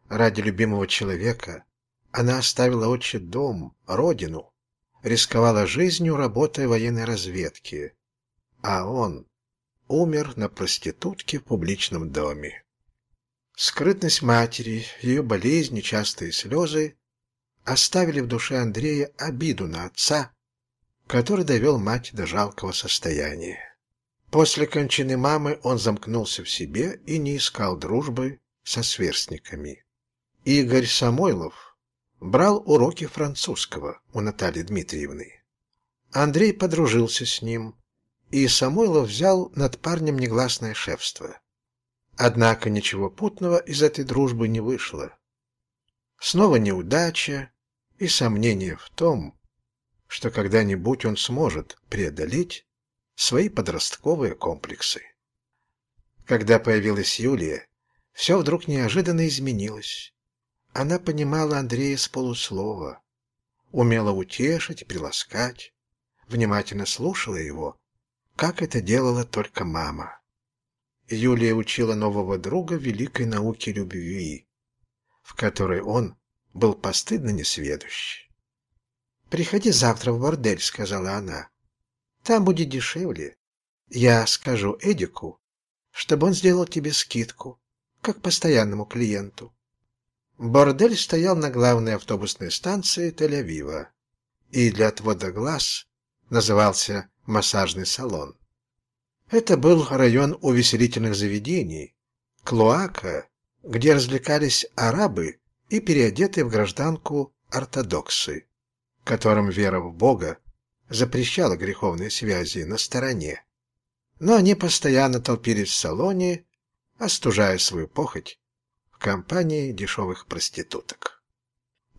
Ради любимого человека она оставила отчий дом, родину, рисковала жизнью, работая в военной разведке, а он умер на проститутке в публичном доме. Скрытность матери, ее болезни, частые слезы оставили в душе Андрея обиду на отца, который довел мать до жалкого состояния. После кончины мамы он замкнулся в себе и не искал дружбы со сверстниками. Игорь Самойлов брал уроки французского у Натальи Дмитриевны. Андрей подружился с ним, и Самойлов взял над парнем негласное шефство. Однако ничего путного из этой дружбы не вышло. Снова неудача и сомнение в том, что когда-нибудь он сможет преодолеть свои подростковые комплексы. Когда появилась Юлия, все вдруг неожиданно изменилось. Она понимала Андрея с полуслова, умела утешить приласкать, внимательно слушала его, как это делала только мама. Юлия учила нового друга великой науке любви, в которой он был постыдно несведущ. «Приходи завтра в бордель», — сказала она. Там будет дешевле. Я скажу Эдику, чтобы он сделал тебе скидку, как постоянному клиенту. Бордель стоял на главной автобусной станции Тель-Авива и для отвода глаз назывался «Массажный салон». Это был район увеселительных заведений, клоака, где развлекались арабы и переодетые в гражданку ортодоксы, которым вера в Бога запрещала греховные связи на стороне. Но они постоянно толпились в салоне, остужая свою похоть компании дешевых проституток.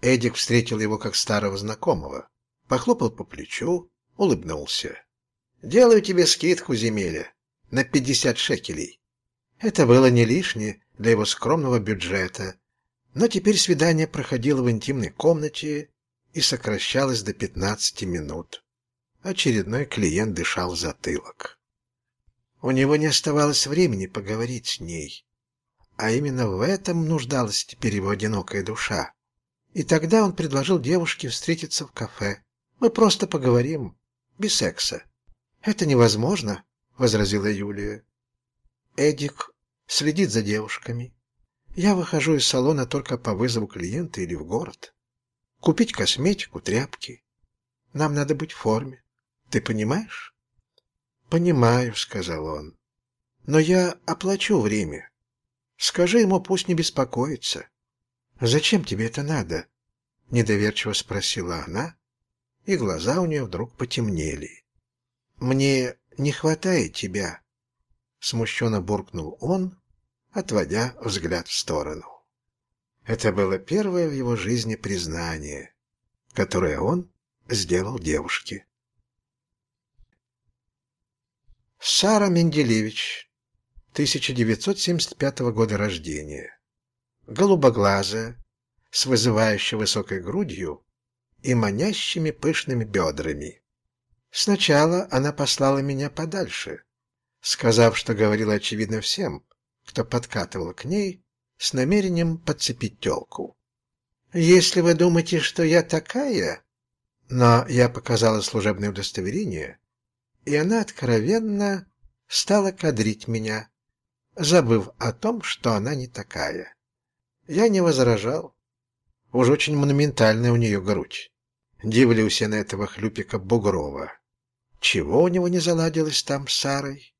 Эдик встретил его как старого знакомого, похлопал по плечу, улыбнулся. «Делаю тебе скидку, земеля, на пятьдесят шекелей». Это было не лишнее для его скромного бюджета, но теперь свидание проходило в интимной комнате и сокращалось до пятнадцати минут. Очередной клиент дышал в затылок. У него не оставалось времени поговорить с ней. А именно в этом нуждалась теперь его одинокая душа. И тогда он предложил девушке встретиться в кафе. Мы просто поговорим, без секса. Это невозможно, возразила Юлия. Эдик следит за девушками. Я выхожу из салона только по вызову клиента или в город. Купить косметику, тряпки. Нам надо быть в форме. Ты понимаешь? Понимаю, сказал он. Но я оплачу время. Скажи ему, пусть не беспокоится. Зачем тебе это надо? Недоверчиво спросила она, и глаза у нее вдруг потемнели. Мне не хватает тебя, смущенно буркнул он, отводя взгляд в сторону. Это было первое в его жизни признание, которое он сделал девушке. Сара Менделевич. 1975 года рождения. Голубоглазая, с вызывающей высокой грудью и манящими пышными бедрами. Сначала она послала меня подальше, сказав, что говорила очевидно всем, кто подкатывал к ней с намерением подцепить телку. «Если вы думаете, что я такая...» Но я показала служебное удостоверение, и она откровенно стала кадрить меня, забыв о том, что она не такая. Я не возражал. Уж очень монументальная у нее грудь. Дивлюсь я на этого хлюпика Бугрова. Чего у него не заладилось там с Сарой?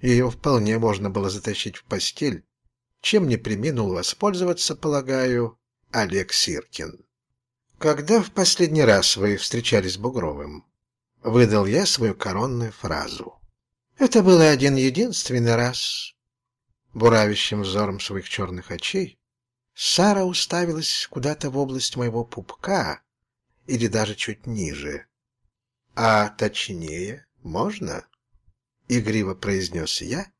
Ее вполне можно было затащить в постель, чем не приминул воспользоваться, полагаю, Олег Сиркин. «Когда в последний раз вы встречались с Бугровым?» Выдал я свою коронную фразу. Это было один единственный раз. Буравящим взором своих черных очей Сара уставилась куда-то в область моего пупка или даже чуть ниже. «А точнее, можно?» — игриво произнес я,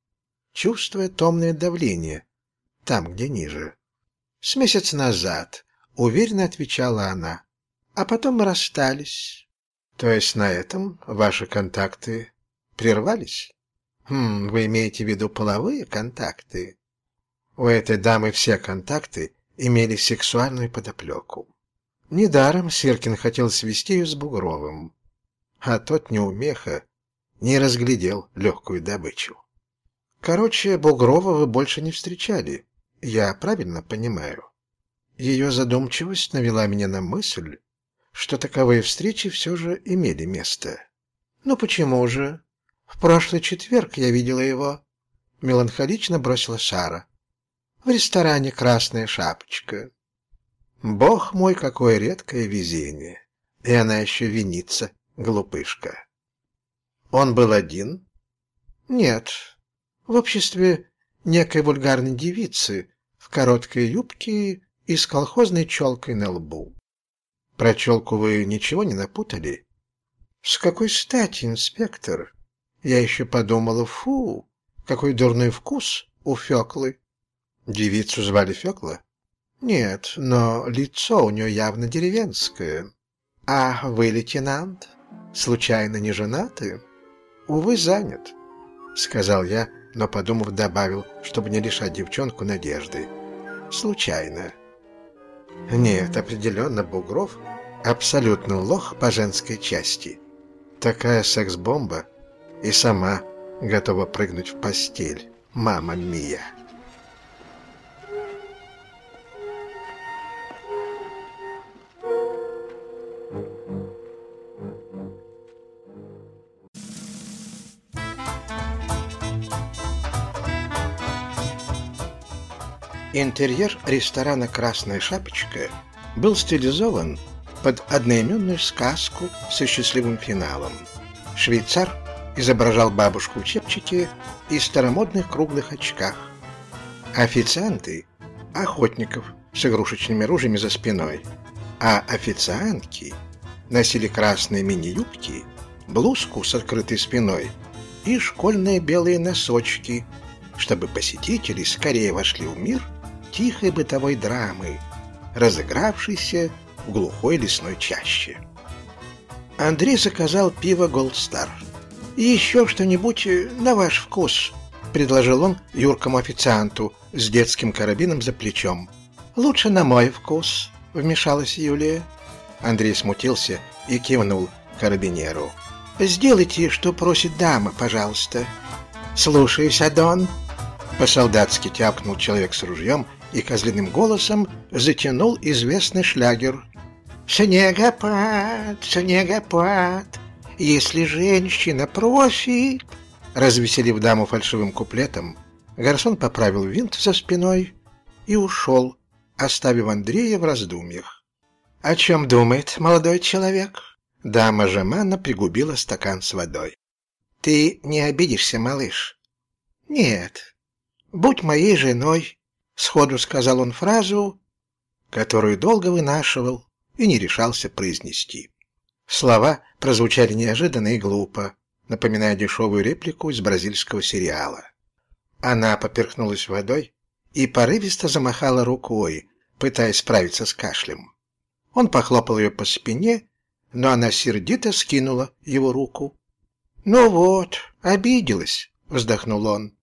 чувствуя томное давление там, где ниже. «С месяц назад», — уверенно отвечала она. «А потом мы расстались». «То есть на этом ваши контакты прервались?» «Хм, вы имеете в виду половые контакты?» У этой дамы все контакты имели сексуальную подоплеку. Недаром Сиркин хотел свести ее с Бугровым а тот неумеха не разглядел легкую добычу. Короче, Бугрова вы больше не встречали, я правильно понимаю? Ее задумчивость навела меня на мысль, что таковые встречи все же имели место. «Ну почему же? В прошлый четверг я видела его», — меланхолично бросила Сара. «В ресторане «Красная шапочка». Бог мой, какое редкое везение! И она еще винится глупышка. Он был один? Нет, в обществе некой вульгарной девицы в короткой юбке и с колхозной челкой на лбу. Про челку вы ничего не напутали? С какой стати, инспектор? Я еще подумала, фу, какой дурной вкус у Феклы. Девицу звали Фекла? Нет, но лицо у нее явно деревенское. А вы, лейтенант? случайно не женаты?» «Увы, занят», — сказал я, но, подумав, добавил, чтобы не лишать девчонку надежды. «Случайно». «Нет, определенно Бугров — абсолютно лох по женской части. Такая секс-бомба и сама готова прыгнуть в постель, мама Мия». Интерьер ресторана «Красная шапочка» был стилизован под одноименную сказку со счастливым финалом. Швейцар изображал бабушку в чепчике и старомодных круглых очках. Официанты – охотников с игрушечными ружьями за спиной, а официантки носили красные мини-юбки, блузку с открытой спиной и школьные белые носочки, чтобы посетители скорее вошли в мир – тихой бытовой драмы, разыгравшейся в глухой лесной чаще. Андрей заказал пиво «Голдстар». «И еще что-нибудь на ваш вкус», — предложил он юркому официанту с детским карабином за плечом. «Лучше на мой вкус», — вмешалась Юлия. Андрей смутился и кивнул карабинеру. «Сделайте, что просит дама, пожалуйста». «Слушаюсь, Адон», — по-солдатски тяпнул человек с ружьем и козлиным голосом затянул известный шлягер. «Снегопад, снегопад, если женщина просит...» Развеселив даму фальшивым куплетом, Гарсон поправил винт за спиной и ушел, оставив Андрея в раздумьях. «О чем думает молодой человек?» Дама жеманно пригубила стакан с водой. «Ты не обидишься, малыш?» «Нет. Будь моей женой, Сходу сказал он фразу, которую долго вынашивал и не решался произнести. Слова прозвучали неожиданно и глупо, напоминая дешевую реплику из бразильского сериала. Она поперхнулась водой и порывисто замахала рукой, пытаясь справиться с кашлем. Он похлопал ее по спине, но она сердито скинула его руку. «Ну вот, обиделась», — вздохнул он.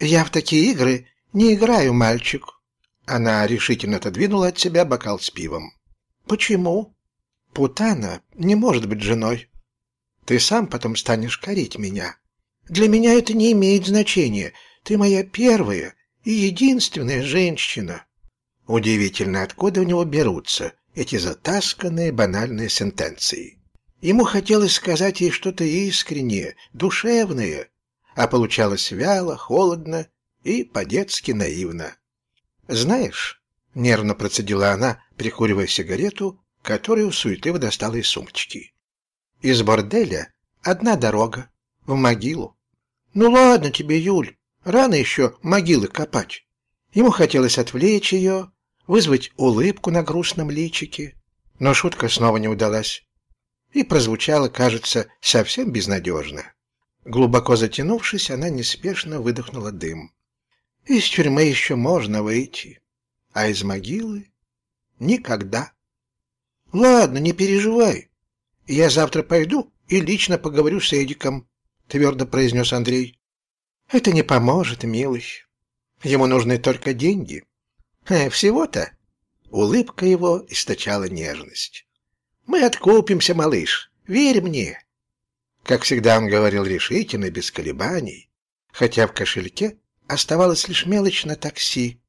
«Я в такие игры не играю, мальчик». Она решительно отодвинула от себя бокал с пивом. «Почему?» «Путана не может быть женой. Ты сам потом станешь корить меня. Для меня это не имеет значения. Ты моя первая и единственная женщина». Удивительно, откуда у него берутся эти затасканные банальные сентенции. Ему хотелось сказать ей что-то искреннее, душевное, а получалось вяло, холодно и по-детски наивно. «Знаешь», — нервно процедила она, прикуривая сигарету, которую суетливо достала из сумочки. «Из борделя одна дорога, в могилу». «Ну ладно тебе, Юль, рано еще могилы копать». Ему хотелось отвлечь ее, вызвать улыбку на грустном личике, но шутка снова не удалась и прозвучала, кажется, совсем безнадежно. Глубоко затянувшись, она неспешно выдохнула дым. Из тюрьмы еще можно выйти, а из могилы никогда. Ладно, не переживай. Я завтра пойду и лично поговорю с Эдиком, твердо произнес Андрей. Это не поможет, милый. Ему нужны только деньги. Э, всего-то. Улыбка его источала нежность. Мы откупимся, малыш. Верь мне. Как всегда он говорил решительно, без колебаний, хотя в кошельке Оставалось лишь мелочь на такси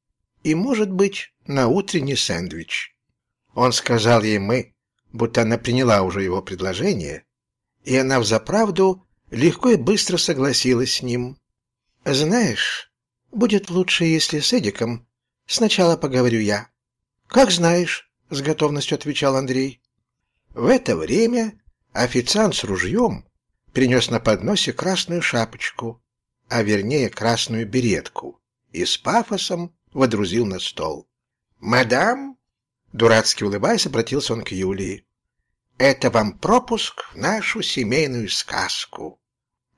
и, может быть, на утренний сэндвич. Он сказал ей «мы», будто она приняла уже его предложение, и она взаправду легко и быстро согласилась с ним. «Знаешь, будет лучше, если с Эдиком сначала поговорю я». «Как знаешь», — с готовностью отвечал Андрей. В это время официант с ружьем принес на подносе красную шапочку, а вернее красную беретку, и с пафосом водрузил на стол. «Мадам!» — дурацки улыбаясь, обратился он к Юлии. «Это вам пропуск в нашу семейную сказку».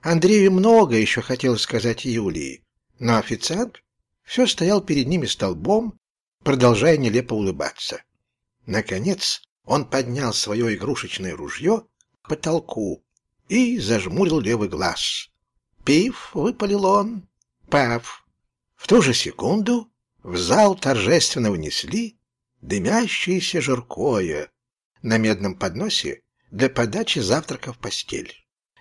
Андрею много еще хотелось сказать Юлии, но официант все стоял перед ними столбом, продолжая нелепо улыбаться. Наконец он поднял свое игрушечное ружье к потолку и зажмурил левый глаз. Пив, выпалил он. Пав. В ту же секунду в зал торжественно внесли дымящееся жиркое на медном подносе для подачи завтрака в постель.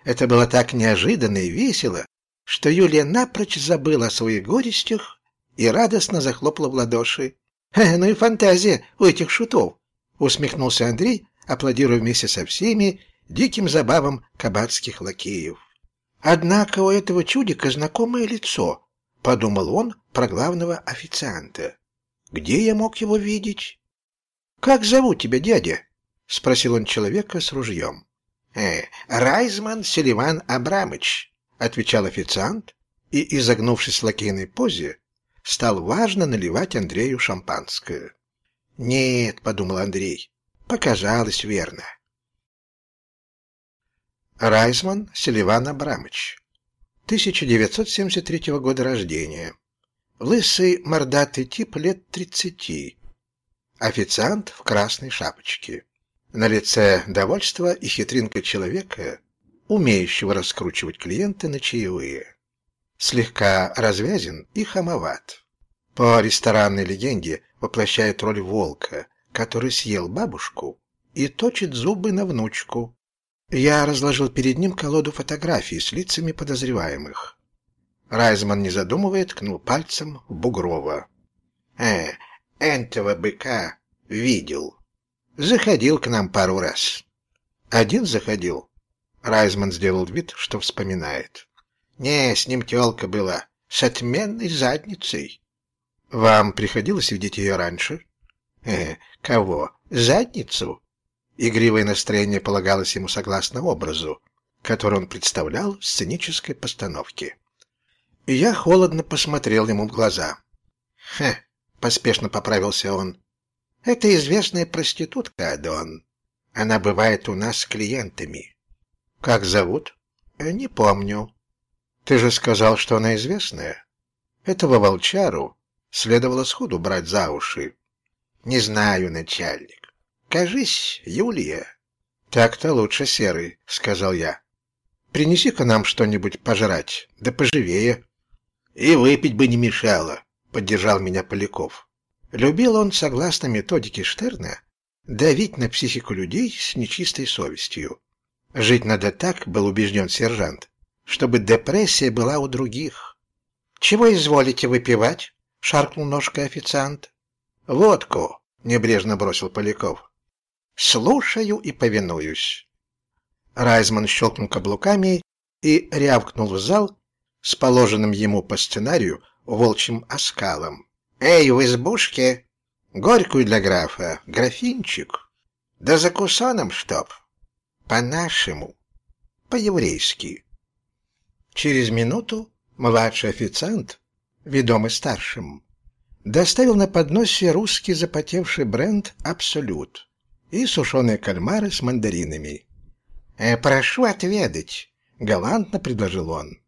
Это было так неожиданно и весело, что Юлия напрочь забыла о своих горестях и радостно захлопала в ладоши. «Э, «Ну и фантазия у этих шутов!» — усмехнулся Андрей, аплодируя вместе со всеми диким забавам кабацких лакеев. Однако у этого чудика знакомое лицо, подумал он про главного официанта. Где я мог его видеть? Как зовут тебя, дядя? спросил он человека с ружьем. Э, Райзман Селиван Абрамыч, отвечал официант и, изогнувшись в лакейной позе, стал важно наливать Андрею шампанское. «Нет», — подумал Андрей, — «показалось верно. Райзман Селиван Абрамович, 1973 года рождения. Лысый мордатый тип лет 30. Официант в красной шапочке. На лице довольство и хитринка человека, умеющего раскручивать клиента на чаевые. Слегка развязен и хамоват. По ресторанной легенде воплощает роль волка, который съел бабушку и точит зубы на внучку, я разложил перед ним колоду фотографий с лицами подозреваемых. Райзман, не задумывая, ткнул пальцем в Бугрова. «Э, этого быка видел. Заходил к нам пару раз». «Один заходил?» Райзман сделал вид, что вспоминает. «Не, с ним тёлка была, с отменной задницей». «Вам приходилось видеть ее раньше?» «Э, кого? Задницу?» Игривое настроение полагалось ему согласно образу, который он представлял в сценической постановке. Я холодно посмотрел ему в глаза. «Хе!» — поспешно поправился он. «Это известная проститутка, Адон. Она бывает у нас с клиентами». «Как зовут?» «Не помню». «Ты же сказал, что она известная?» Этого волчару следовало сходу брать за уши. «Не знаю, начальник. Кажись, Юлия». «Так-то лучше, Серый», — сказал я. «Принеси-ка нам что-нибудь пожрать, да поживее». «И выпить бы не мешало», — поддержал меня Поляков. Любил он, согласно методике Штерна, давить на психику людей с нечистой совестью. Жить надо так, был убежден сержант, чтобы депрессия была у других. «Чего изволите выпивать?» — шаркнул ножкой официант. «Водку», — небрежно бросил Поляков. «Слушаю и повинуюсь». Райзман щелкнул каблуками и рявкнул в зал с положенным ему по сценарию волчьим оскалом. «Эй, в избушке! Горькую для графа, графинчик! Да за кусаном чтоб! По-нашему, по-еврейски!» Через минуту младший официант, ведомый старшим, доставил на подносе русский запотевший бренд «Абсолют» и сушеные кальмары с мандаринами. «Э, «Прошу отведать», — галантно предложил он.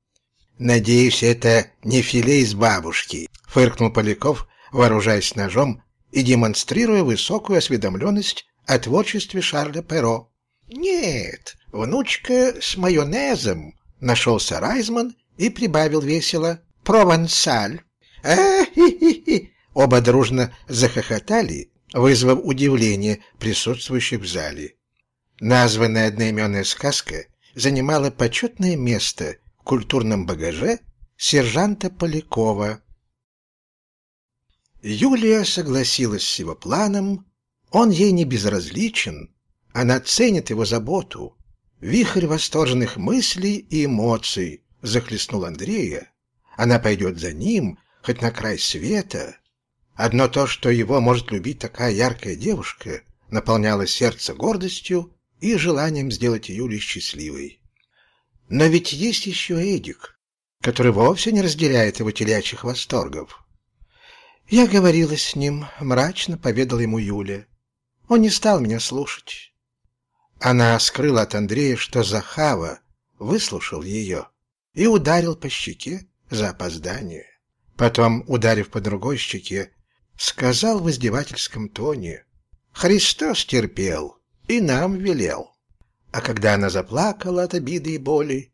«Надеюсь, это не филе из бабушки», — фыркнул Поляков, вооружаясь ножом и демонстрируя высокую осведомленность о творчестве Шарля Перо. «Нет, внучка с майонезом», — нашелся Райзман и прибавил весело. «Провансаль». «А-хи-хи-хи!» Оба дружно захохотали, вызвав удивление присутствующих в зале. Названная одноименная сказка занимала почетное место культурном багаже сержанта Полякова. Юлия согласилась с его планом, он ей не безразличен, она ценит его заботу. Вихрь восторженных мыслей и эмоций захлестнул Андрея. Она пойдет за ним, хоть на край света. Одно то, что его может любить такая яркая девушка, наполняло сердце гордостью и желанием сделать Юлию счастливой. Но ведь есть еще Эдик, который вовсе не разделяет его телячьих восторгов. Я говорила с ним, мрачно поведал ему Юля. Он не стал меня слушать. Она скрыла от Андрея, что Захава выслушал ее и ударил по щеке за опоздание. Потом, ударив по другой щеке, сказал в издевательском тоне «Христос терпел и нам велел». А когда она заплакала от обиды и боли,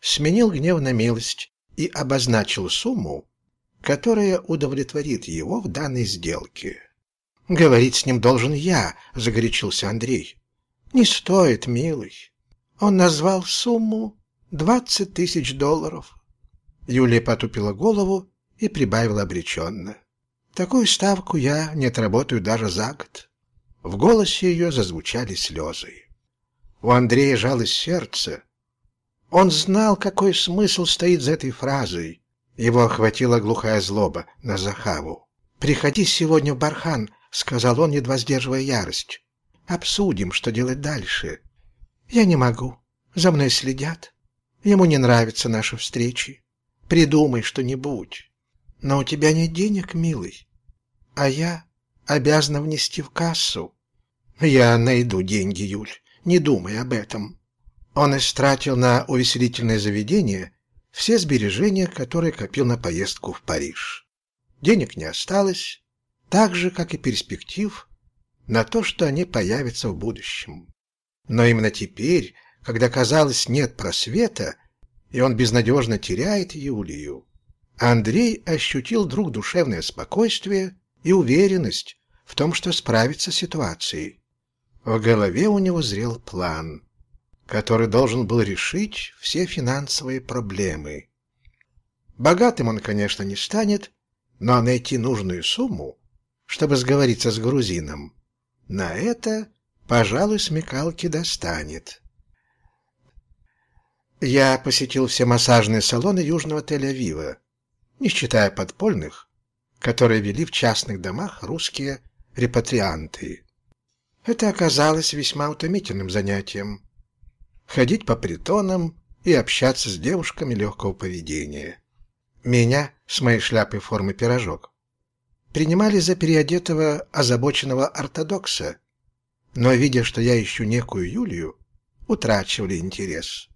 сменил гнев на милость и обозначил сумму, которая удовлетворит его в данной сделке. «Говорить с ним должен я», — загорячился Андрей. «Не стоит, милый». Он назвал сумму двадцать тысяч долларов. Юлия потупила голову и прибавила обреченно. «Такую ставку я не отработаю даже за год». В голосе ее зазвучали слезы. У Андрея жалось сердце. Он знал, какой смысл стоит за этой фразой. Его охватила глухая злоба на Захаву. «Приходи сегодня в Бархан», — сказал он, едва сдерживая ярость. «Обсудим, что делать дальше». «Я не могу. За мной следят. Ему не нравятся наши встречи. Придумай что-нибудь. Но у тебя нет денег, милый. А я обязана внести в кассу. Я найду деньги, Юль. Не думай об этом. Он истратил на увеселительное заведение все сбережения, которые копил на поездку в Париж. Денег не осталось, так же, как и перспектив на то, что они появятся в будущем. Но именно теперь, когда, казалось, нет просвета, и он безнадежно теряет Юлию, Андрей ощутил вдруг душевное спокойствие и уверенность в том, что справится с ситуацией. В голове у него зрел план, который должен был решить все финансовые проблемы. Богатым он, конечно, не станет, но найти нужную сумму, чтобы сговориться с грузином, на это, пожалуй, смекалки достанет. Я посетил все массажные салоны южного Тель-Авива, не считая подпольных, которые вели в частных домах русские репатрианты. Это оказалось весьма утомительным занятием. Ходить по притонам и общаться с девушками легкого поведения. Меня с моей шляпой формы пирожок принимали за переодетого озабоченного ортодокса, но, видя, что я ищу некую Юлию, утрачивали интерес.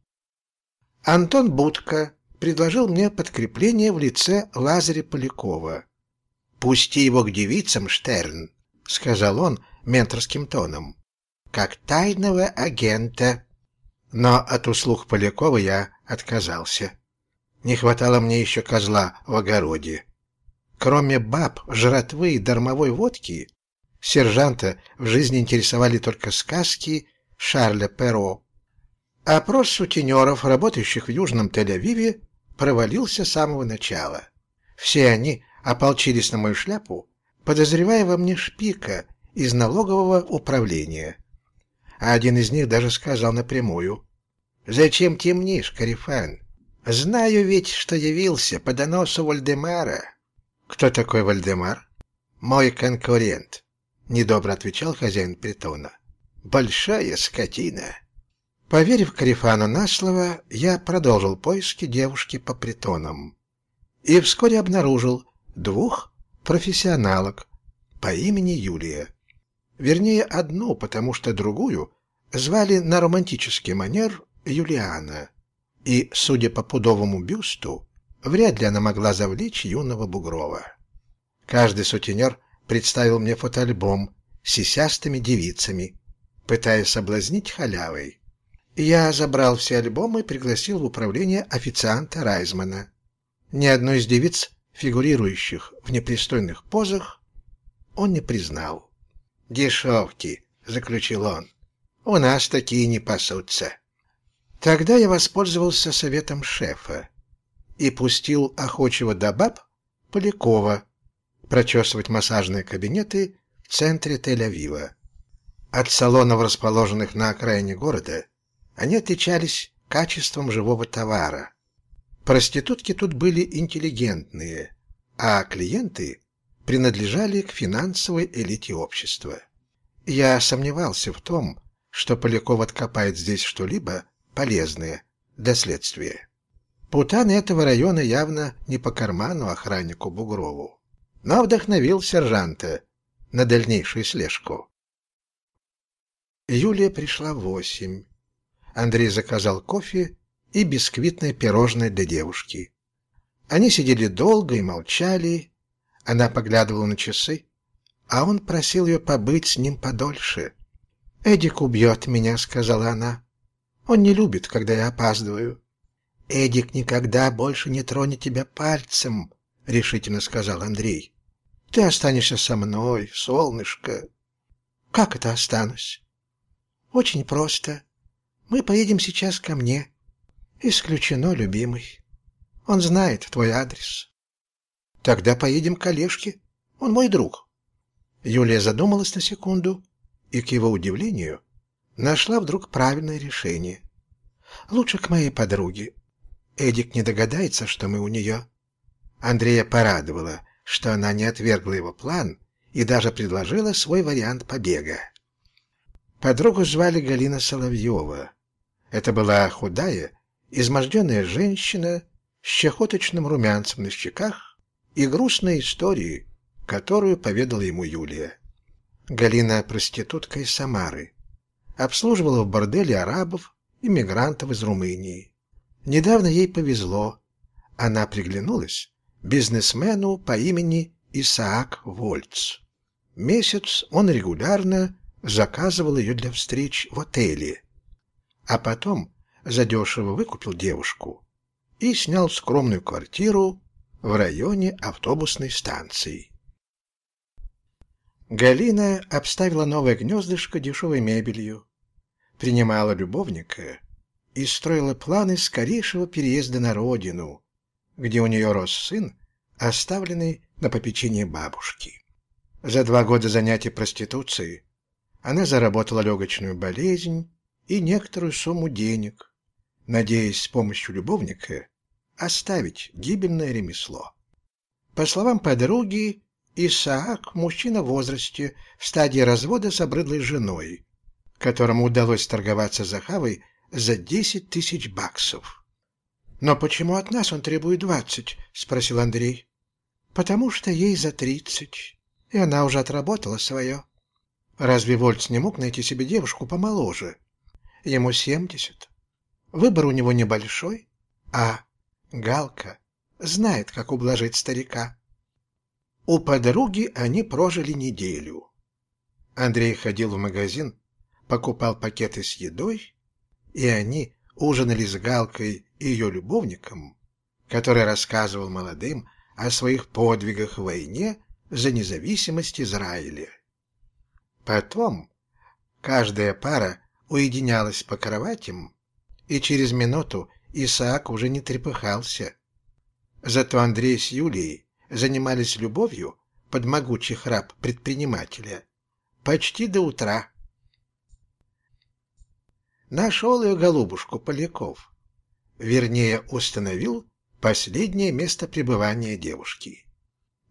Антон Будко предложил мне подкрепление в лице Лазаря Полякова. «Пусти его к девицам, Штерн», — сказал он менторским тоном, — «как тайного агента». Но от услуг Полякова я отказался. Не хватало мне еще козла в огороде. Кроме баб, жратвы и дармовой водки, сержанта в жизни интересовали только сказки Шарля Перо. Опрос сутенеров, работающих в Южном Тель-Авиве, провалился с самого начала. Все они ополчились на мою шляпу, подозревая во мне шпика из налогового управления. А один из них даже сказал напрямую, «Зачем темнишь, Карифан? Знаю ведь, что явился по доносу Вальдемара». «Кто такой Вальдемар?» «Мой конкурент», — недобро отвечал хозяин притона. «Большая скотина». Поверив Карифану на слово, я продолжил поиски девушки по притонам. И вскоре обнаружил двух профессионалок по имени Юлия. Вернее, одну, потому что другую звали на романтический манер Юлиана. И, судя по пудовому бюсту, вряд ли она могла завлечь юного Бугрова. Каждый сутенер представил мне фотоальбом с сисястыми девицами, пытаясь соблазнить халявой. Я забрал все альбомы и пригласил в управление официанта Райзмана. Ни одной из девиц, фигурирующих в непристойных позах, он не признал. «Дешевки», — заключил он, — «у нас такие не пасутся». Тогда я воспользовался советом шефа и пустил охочего до баб Полякова прочесывать массажные кабинеты в центре Тель-Авива. От салонов, расположенных на окраине города, они отличались качеством живого товара. Проститутки тут были интеллигентные, а клиенты принадлежали к финансовой элите общества. Я сомневался в том, что Поляков откопает здесь что-либо полезное для следствия. Путаны этого района явно не по карману охраннику Бугрову, но вдохновил сержанта на дальнейшую слежку. Юлия пришла в восемь. Андрей заказал кофе и бисквитное пирожное для девушки. Они сидели долго и молчали. Она поглядывала на часы, а он просил ее побыть с ним подольше. «Эдик убьет меня», — сказала она. «Он не любит, когда я опаздываю». «Эдик никогда больше не тронет тебя пальцем», — решительно сказал Андрей. «Ты останешься со мной, солнышко». «Как это останусь?» «Очень просто. Мы поедем сейчас ко мне. Исключено, любимый. Он знает твой адрес. Тогда поедем к Олежке. Он мой друг. Юлия задумалась на секунду и, к его удивлению, нашла вдруг правильное решение. Лучше к моей подруге. Эдик не догадается, что мы у нее. Андрея порадовала, что она не отвергла его план и даже предложила свой вариант побега. Подругу звали Галина Соловьева. Это была худая, изможденная женщина с чахоточным румянцем на щеках и грустной историей, которую поведала ему Юлия. Галина – проститутка из Самары. Обслуживала в борделе арабов и мигрантов из Румынии. Недавно ей повезло. Она приглянулась бизнесмену по имени Исаак Вольц. Месяц он регулярно заказывал ее для встреч в отеле, а потом задешево выкупил девушку и снял скромную квартиру в районе автобусной станции. Галина обставила новое гнездышко дешевой мебелью, принимала любовника и строила планы скорейшего переезда на родину, где у нее рос сын, оставленный на попечение бабушки. За два года занятий проституцией она заработала легочную болезнь и некоторую сумму денег, надеясь с помощью любовника оставить гибельное ремесло. По словам подруги, Исаак – мужчина в возрасте, в стадии развода с обрыдлой женой, которому удалось торговаться за хавой за десять тысяч баксов. «Но почему от нас он требует двадцать?» – спросил Андрей. «Потому что ей за тридцать, и она уже отработала свое». Разве Вольц не мог найти себе девушку помоложе? Ему семьдесят. Выбор у него небольшой, а Галка знает, как ублажить старика. У подруги они прожили неделю. Андрей ходил в магазин, покупал пакеты с едой, и они ужинали с Галкой и ее любовником, который рассказывал молодым о своих подвигах в войне за независимость Израиля. Потом каждая пара уединялась по кроватям, и через минуту Исаак уже не трепыхался. Зато Андрей с Юлией занимались любовью под могучий храп предпринимателя почти до утра. Нашел ее голубушку Поляков. Вернее, установил последнее место пребывания девушки.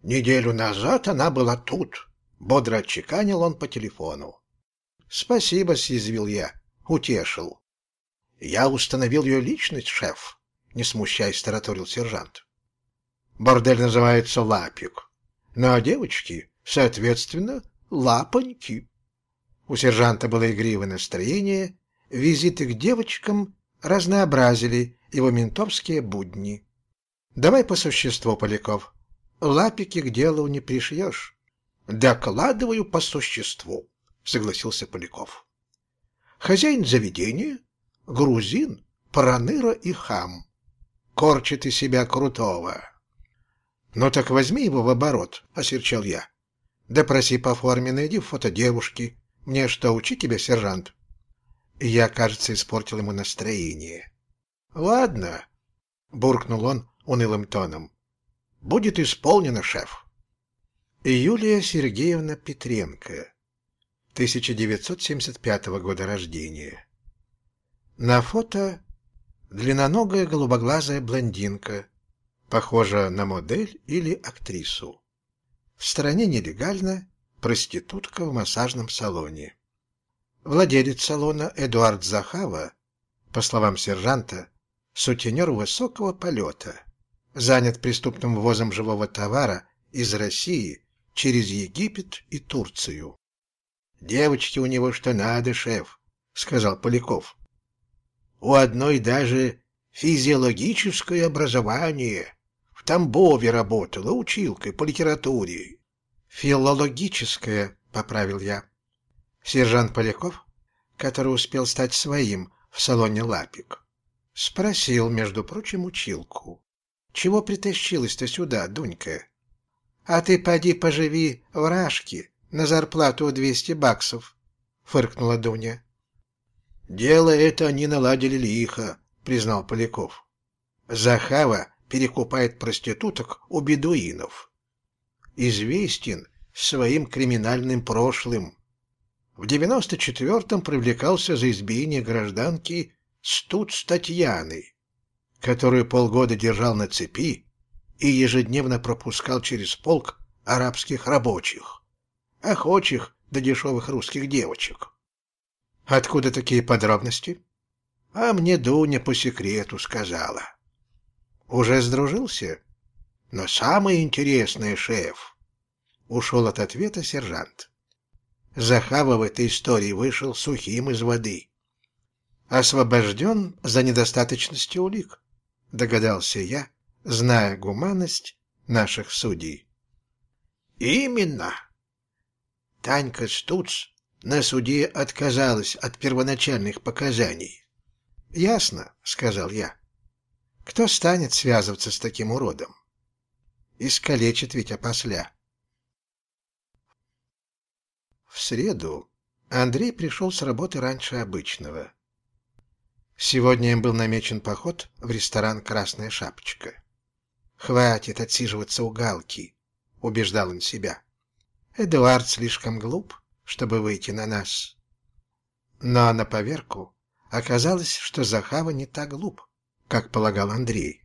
Неделю назад она была тут. Бодро отчеканил он по телефону. «Спасибо», — съязвил я. «Утешил». «Я установил ее личность, шеф», — не смущаясь, тараторил сержант. «Бордель называется Лапик. Ну а девочки, соответственно, Лапоньки». У сержанта было игривое настроение, визиты к девочкам разнообразили его ментовские будни. «Давай по существу, Поляков. Лапики к делу не пришьешь». «Докладываю по существу», — согласился Поляков. «Хозяин заведения — грузин, проныра и хам. Корчит из себя крутого». «Ну так возьми его в оборот», — осерчал я. «Допроси по форме, найди фото девушки. Мне что, учить тебя, сержант?» Я, кажется, испортил ему настроение. «Ладно», — буркнул он унылым тоном. «Будет исполнено, шеф». Юлия Сергеевна Петренко, 1975 года рождения. На фото длинноногая голубоглазая блондинка, похожа на модель или актрису. В стране нелегально проститутка в массажном салоне. Владелец салона Эдуард Захава, по словам сержанта, сутенер высокого полета, занят преступным ввозом живого товара из России через Египет и Турцию. «Девочки у него что надо, шеф», — сказал Поляков. «У одной даже физиологическое образование. В Тамбове работала училкой по литературе». «Филологическое», — поправил я. Сержант Поляков, который успел стать своим в салоне «Лапик», спросил, между прочим, училку. «Чего притащилась-то сюда, Дунька?» «А ты поди поживи в Рашке на зарплату двести баксов», — фыркнула Дуня. «Дело это они наладили лихо», — признал Поляков. «Захава перекупает проституток у бедуинов. Известен своим криминальным прошлым. В девяносто четвертом привлекался за избиение гражданки Стуц Татьяны, которую полгода держал на цепи и ежедневно пропускал через полк арабских рабочих, охочих до дешевых русских девочек. Откуда такие подробности? А мне Дуня по секрету сказала. Уже сдружился? Но самое интересное, шеф, ушел от ответа сержант. Захава в этой истории вышел сухим из воды. Освобожден за недостаточностью улик, догадался я, зная гуманность наших судей. Именно. Танька Стуц на суде отказалась от первоначальных показаний. Ясно, сказал я. Кто станет связываться с таким уродом? Искалечит ведь опосля. В среду Андрей пришел с работы раньше обычного. Сегодня им был намечен поход в ресторан «Красная шапочка». «Хватит отсиживаться у Галки», — убеждал он себя. «Эдуард слишком глуп, чтобы выйти на нас». Но на поверку оказалось, что Захава не так глуп, как полагал Андрей.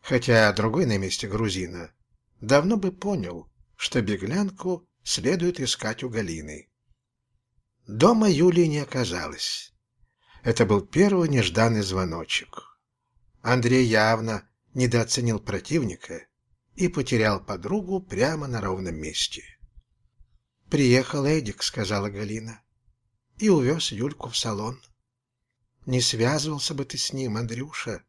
Хотя другой на месте грузина давно бы понял, что беглянку следует искать у Галины. Дома Юлии не оказалось. Это был первый нежданный звоночек. Андрей явно недооценил противника и потерял подругу прямо на ровном месте. «Приехал Эдик», — сказала Галина, — «и увез Юльку в салон». «Не связывался бы ты с ним, Андрюша.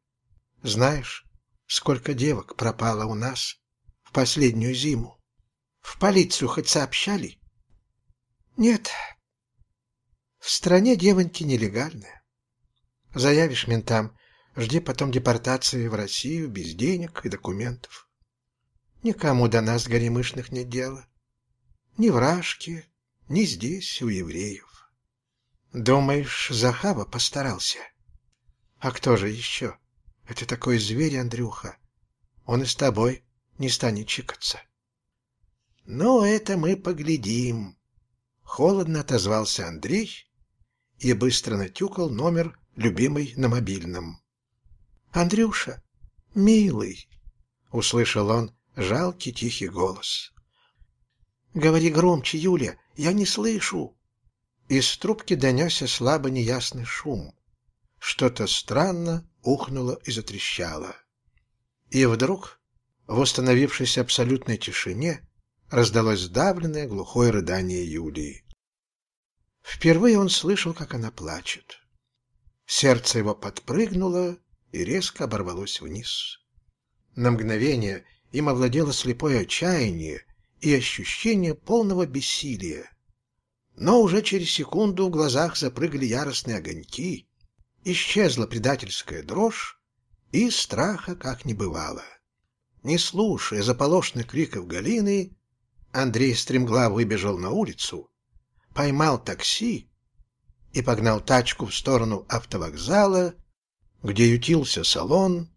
Знаешь, сколько девок пропало у нас в последнюю зиму. В полицию хоть сообщали? Нет. В стране девоньки нелегальные. Заявишь ментам, жди потом депортации в Россию без денег и документов. Никому до нас горемышных нет дела. Ни в Рашке, ни здесь, у евреев. Думаешь, Захава постарался? А кто же еще? Это такой зверь, Андрюха. Он и с тобой не станет чикаться. Ну, это мы поглядим. Холодно отозвался Андрей и быстро натюкал номер любимый на мобильном. «Андрюша, милый!» — услышал он жалкий тихий голос. «Говори громче, Юля, я не слышу!» Из трубки донесся слабо неясный шум. Что-то странно ухнуло и затрещало. И вдруг, в установившейся абсолютной тишине, раздалось сдавленное глухое рыдание Юлии. Впервые он слышал, как она плачет. Сердце его подпрыгнуло и резко оборвалось вниз. На мгновение им овладело слепое отчаяние и ощущение полного бессилия. Но уже через секунду в глазах запрыгали яростные огоньки, исчезла предательская дрожь, и страха как не бывало. Не слушая заполошных криков Галины, Андрей стремглав выбежал на улицу, поймал такси и погнал тачку в сторону автовокзала, где ютился салон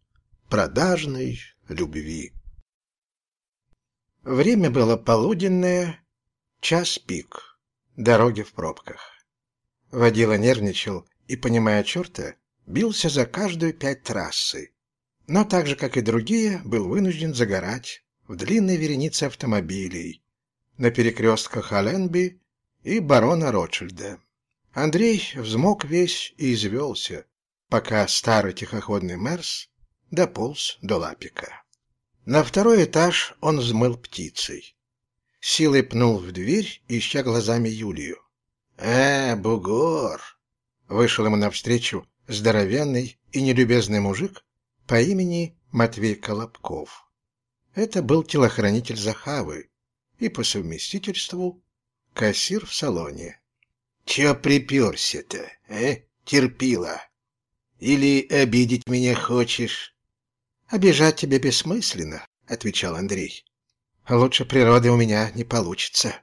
продажной любви. Время было полуденное, час пик, дороги в пробках. Водила нервничал и, понимая черта, бился за каждую пять трассы, но так же, как и другие, был вынужден загорать в длинной веренице автомобилей на перекрестках Аленби и барона Ротшильда. Андрей взмок весь и извелся, пока старый тихоходный Мерс дополз до лапика. На второй этаж он взмыл птицей. Силой пнул в дверь, ища глазами Юлию. «Э, бугор!» Вышел ему навстречу здоровенный и нелюбезный мужик по имени Матвей Колобков. Это был телохранитель Захавы и по совместительству кассир в салоне. «Чё приперся-то, э, терпила? Или обидеть меня хочешь?» «Обижать тебя бессмысленно», — отвечал Андрей. «Лучше природы у меня не получится».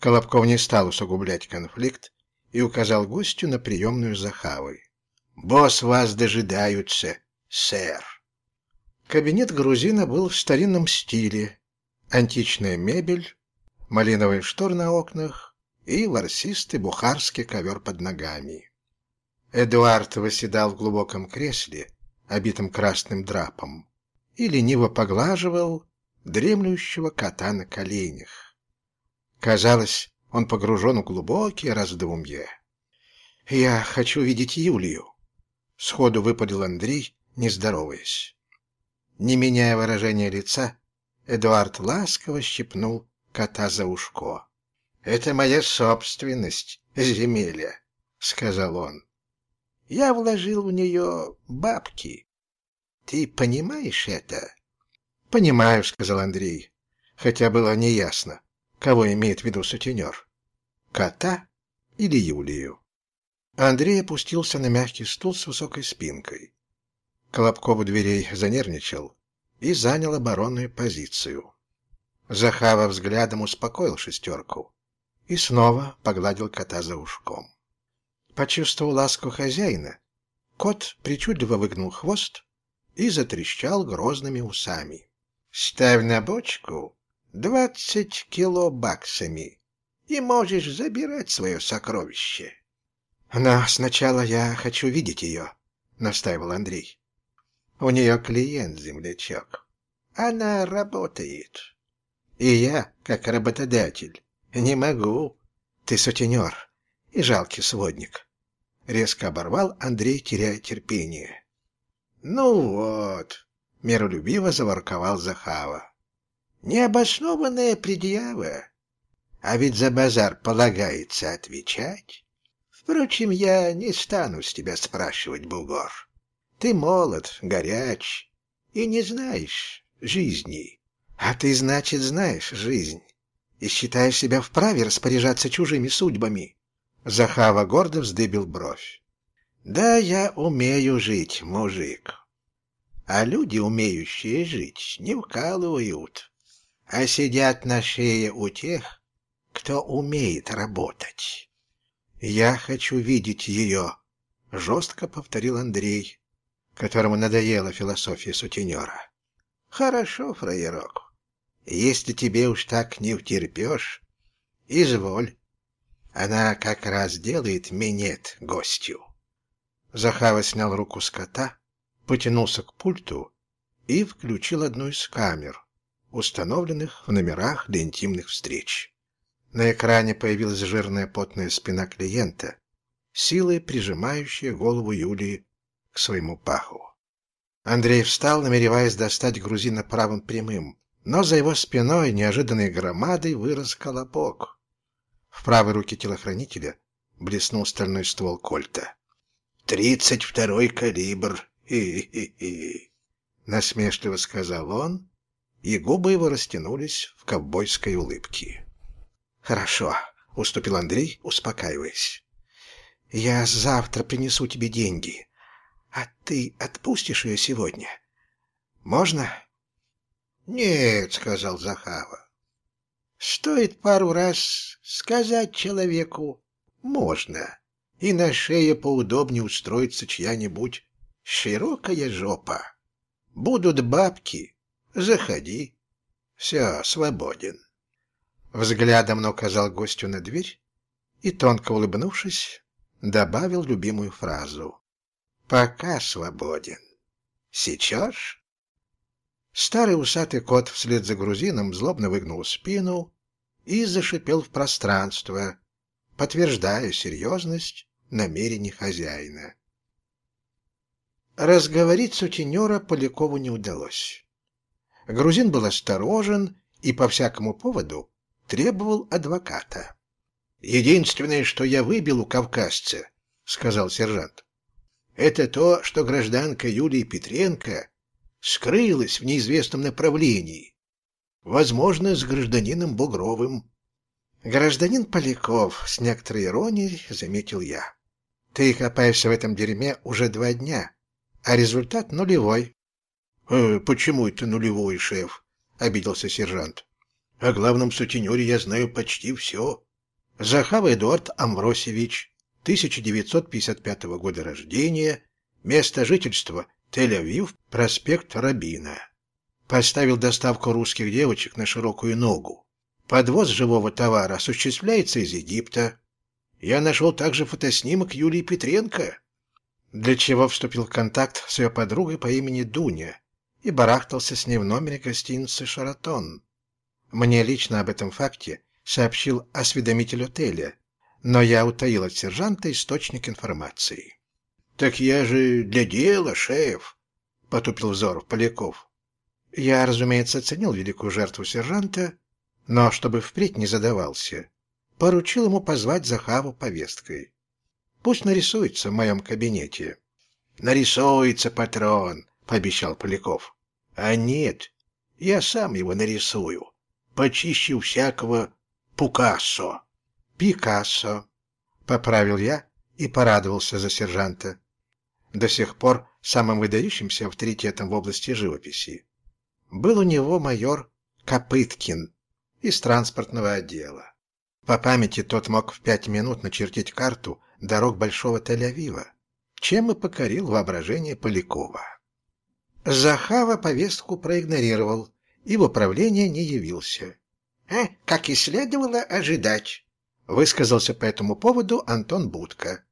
Колобков не стал усугублять конфликт и указал гостю на приемную Захавы. «Босс вас дожидаются, сэр». Кабинет грузина был в старинном стиле. Античная мебель, малиновые шторы на окнах и ворсистый бухарский ковер под ногами. Эдуард восседал в глубоком кресле, обитом красным драпом, и лениво поглаживал дремлющего кота на коленях. Казалось, он погружен в глубокие раздумья. «Я хочу видеть Юлию», — сходу выпалил Андрей, не здороваясь. Не меняя выражения лица, Эдуард ласково щипнул кота за ушко. «Это моя собственность, земелья», — сказал он. «Я вложил в нее бабки. Ты понимаешь это?» «Понимаю», — сказал Андрей, хотя было неясно, Кого имеет в виду сутенер? Кота или Юлию? Андрей опустился на мягкий стул с высокой спинкой. Колобков у дверей занервничал и занял оборонную позицию. Захава взглядом успокоил шестерку и снова погладил кота за ушком. Почувствовал ласку хозяина. Кот причудливо выгнул хвост и затрещал грозными усами. «Ставь на бочку двадцать кило баксами, и можешь забирать свое сокровище. — Но сначала я хочу видеть ее, — настаивал Андрей. — У нее клиент, землячок. Она работает. И я, как работодатель, не могу. Ты сутенер и жалкий сводник. Резко оборвал Андрей, теряя терпение. — Ну вот, — миролюбиво заворковал Захава. Необоснованная предъява. А ведь за базар полагается отвечать. Впрочем, я не стану с тебя спрашивать, бугор. Ты молод, горяч, и не знаешь жизни. А ты, значит, знаешь жизнь и считаешь себя вправе распоряжаться чужими судьбами. Захава гордо вздыбил бровь. Да, я умею жить, мужик. А люди, умеющие жить, не вкалывают, а сидят на шее у тех, кто умеет работать. Я хочу видеть ее, жестко повторил Андрей, которому надоела философия сутенера. Хорошо, фраерок. Если тебе уж так не втерпешь, изволь. Она как раз делает минет гостю. Захава снял руку с кота, потянулся к пульту и включил одну из камер, установленных в номерах для интимных встреч. На экране появилась жирная потная спина клиента, силой прижимающая голову Юлии к своему паху. Андрей встал, намереваясь достать грузина правым прямым, но за его спиной неожиданной громадой вырос колобок. В правой руке телохранителя блеснул стальной ствол кольта. «Тридцать второй калибр! Хи-хи-хи!» Насмешливо сказал он, и губы его растянулись в ковбойской улыбке. «Хорошо», — уступил Андрей, успокаиваясь. «Я завтра принесу тебе деньги, а ты отпустишь ее сегодня? Можно?» «Нет», — сказал Захава. Стоит пару раз сказать человеку «можно», и на шее поудобнее устроится чья-нибудь широкая жопа. Будут бабки, заходи. Все, свободен. Взглядом он указал гостю на дверь и, тонко улыбнувшись, добавил любимую фразу. «Пока свободен. Сейчас?» Старый усатый кот вслед за грузином злобно выгнул спину и зашипел в пространство, подтверждая серьезность намерений хозяина. Разговорить сутенера Полякову не удалось. Грузин был осторожен и по всякому поводу требовал адвоката. «Единственное, что я выбил у кавказца, — сказал сержант, — это то, что гражданка Юлия Петренко скрылась в неизвестном направлении Возможно, с гражданином Бугровым. Гражданин Поляков, с некоторой иронией заметил я. Ты копаешься в этом дерьме уже два дня, а результат нулевой. «Э, «Почему это нулевой, шеф?» — обиделся сержант. «О главном сутенере я знаю почти все. Захав Эдуард Амвросевич, 1955 года рождения, место жительства Тель-Авив, проспект Рабина. Поставил доставку русских девочек на широкую ногу. Подвоз живого товара осуществляется из Египта. Я нашел также фотоснимок Юлии Петренко, для чего вступил в контакт с ее подругой по имени Дуня и барахтался с ней в номере гостиницы «Шаратон». Мне лично об этом факте сообщил осведомитель отеля, но я утаил от сержанта источник информации. «Так я же для дела, шеф», — потупил взор Поляков. Я, разумеется, оценил великую жертву сержанта, но, чтобы впредь не задавался, поручил ему позвать Захаву повесткой. Пусть нарисуется в моем кабинете. — Нарисуется, патрон, — пообещал Поляков. — А нет, я сам его нарисую, почищу всякого Пукассо. — Пикассо, — поправил я и порадовался за сержанта. До сих пор самым выдающимся авторитетом в области живописи был у него майор Копыткин из транспортного отдела. По памяти тот мог в пять минут начертить карту дорог Большого Тель-Авива, чем и покорил воображение Полякова. Захава повестку проигнорировал и в управление не явился. «А, как и следовало ожидать», — высказался по этому поводу Антон Будко.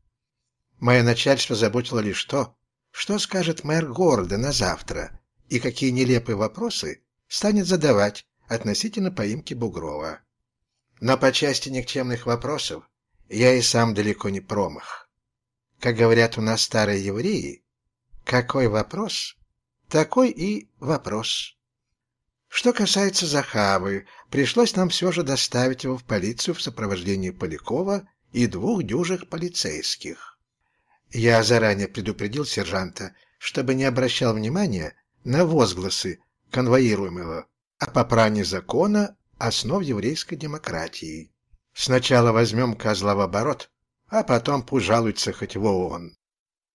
Мое начальство заботило лишь то, что скажет мэр города на завтра, и какие нелепые вопросы станет задавать относительно поимки Бугрова. Но по части никчемных вопросов я и сам далеко не промах. Как говорят у нас старые евреи, какой вопрос, такой и вопрос. Что касается Захавы, пришлось нам все же доставить его в полицию в сопровождении Полякова и двух дюжих полицейских. Я заранее предупредил сержанта, чтобы не обращал внимания на возгласы конвоируемого о попрании закона основ еврейской демократии. Сначала возьмем козла в оборот, а потом пусть жалуется хоть в ООН.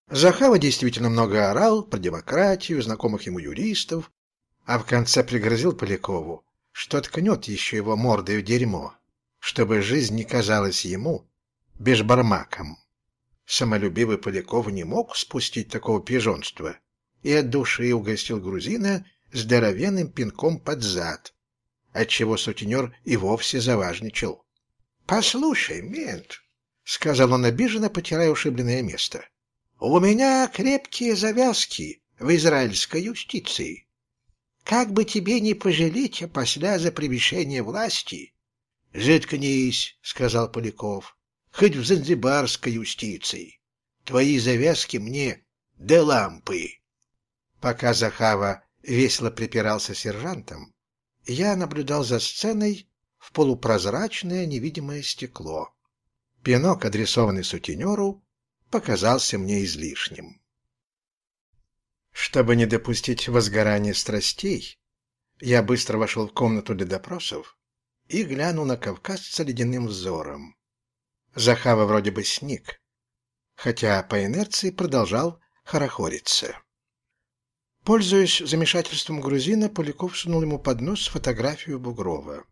Захава действительно много орал про демократию, знакомых ему юристов, а в конце пригрозил Полякову, что ткнет еще его мордой в дерьмо, чтобы жизнь не казалась ему бешбармаком. Самолюбивый Поляков не мог спустить такого пижонства и от души угостил грузина здоровенным пинком под зад, отчего сутенер и вовсе заважничал. — Послушай, мент, — сказал он обиженно, потирая ушибленное место, у меня крепкие завязки в израильской юстиции. Как бы тебе не пожалеть опосля за превышение власти? — Заткнись, — сказал Поляков, — хоть в занзибарской юстиции. Твои завязки мне до лампы. Пока Захава весело припирался сержантом, я наблюдал за сценой в полупрозрачное невидимое стекло. Пинок, адресованный сутенеру, показался мне излишним. Чтобы не допустить возгорания страстей, я быстро вошел в комнату для допросов и глянул на кавказца ледяным взором. Захава вроде бы сник, хотя по инерции продолжал хорохориться. Пользуясь замешательством грузина, Поляков сунул ему под нос фотографию Бугрова.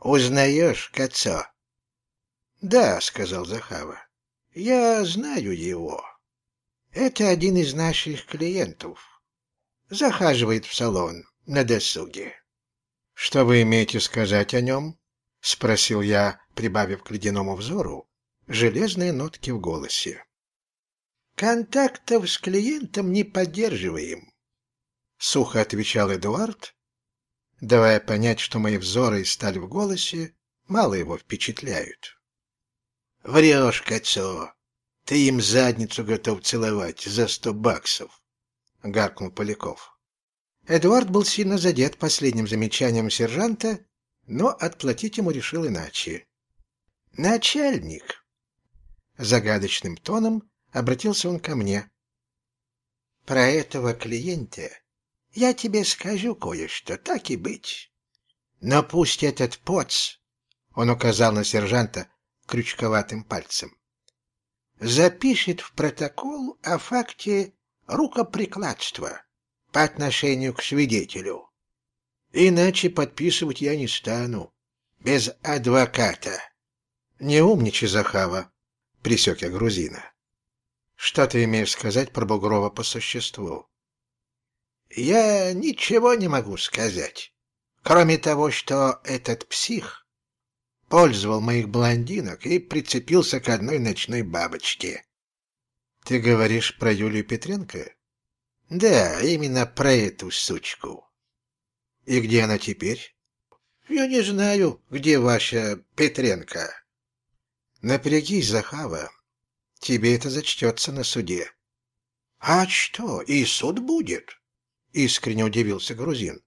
«Узнаешь, Кацо?» «Да», — сказал Захава. Я знаю его. Это один из наших клиентов. Захаживает в салон на досуге. — Что вы имеете сказать о нем? — спросил я, прибавив к ледяному взору железные нотки в голосе. — Контактов с клиентом не поддерживаем, — сухо отвечал Эдуард, давая понять, что мои взоры и сталь в голосе мало его впечатляют. Врешь, Кацо. Ты им задницу готов целовать за сто баксов, — гаркнул Поляков. Эдуард был сильно задет последним замечанием сержанта, но отплатить ему решил иначе. «Начальник!» Загадочным тоном обратился он ко мне. «Про этого клиента я тебе скажу кое-что, так и быть. Но пусть этот поц...» Он указал на сержанта, крючковатым пальцем. Запишет в протокол о факте рукоприкладства по отношению к свидетелю. Иначе подписывать я не стану. Без адвоката. Не умничай, Захава, присек я грузина. Что ты имеешь сказать про Бугрова по существу? Я ничего не могу сказать, кроме того, что этот псих пользовал моих блондинок и прицепился к одной ночной бабочке. Ты говоришь про Юлию Петренко? Да, именно про эту сучку. И где она теперь? Я не знаю, где ваша Петренко. Напрягись, Захава. Тебе это зачтется на суде. А что, и суд будет? Искренне удивился грузин.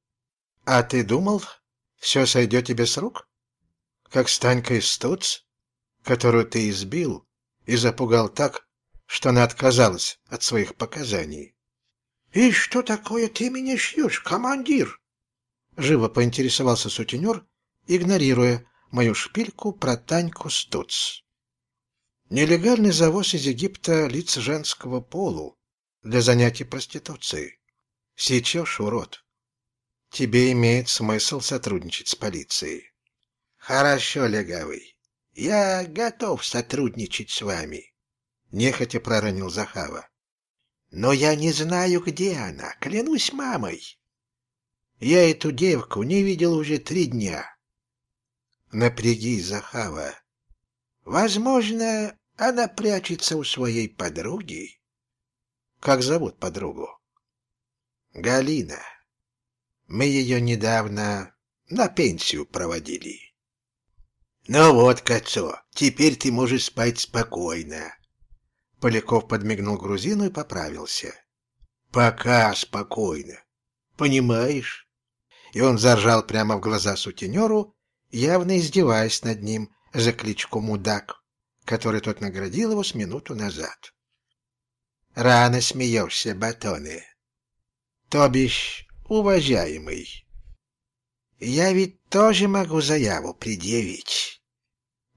А ты думал, все сойдет тебе с рук? как Станька из Стуц, которую ты избил и запугал так, что она отказалась от своих показаний. — И что такое ты меня шьешь, командир? — живо поинтересовался сутенер, игнорируя мою шпильку про Таньку Стуц. Нелегальный завоз из Египта лиц женского полу для занятий проституцией. Сечешь, урод. Тебе имеет смысл сотрудничать с полицией. «Хорошо, легавый. Я готов сотрудничать с вами», — нехотя проронил Захава. «Но я не знаю, где она, клянусь мамой. Я эту девку не видел уже три дня». «Напряги, Захава. Возможно, она прячется у своей подруги». «Как зовут подругу?» «Галина. Мы ее недавно на пенсию проводили». «Ну вот, Кацо, теперь ты можешь спать спокойно». Поляков подмигнул грузину и поправился. «Пока спокойно. Понимаешь?» И он заржал прямо в глаза сутенеру, явно издеваясь над ним за кличку «Мудак», который тот наградил его с минуту назад. «Рано смеешься, батоны». то бишь уважаемый. Я ведь тоже могу заяву предъявить.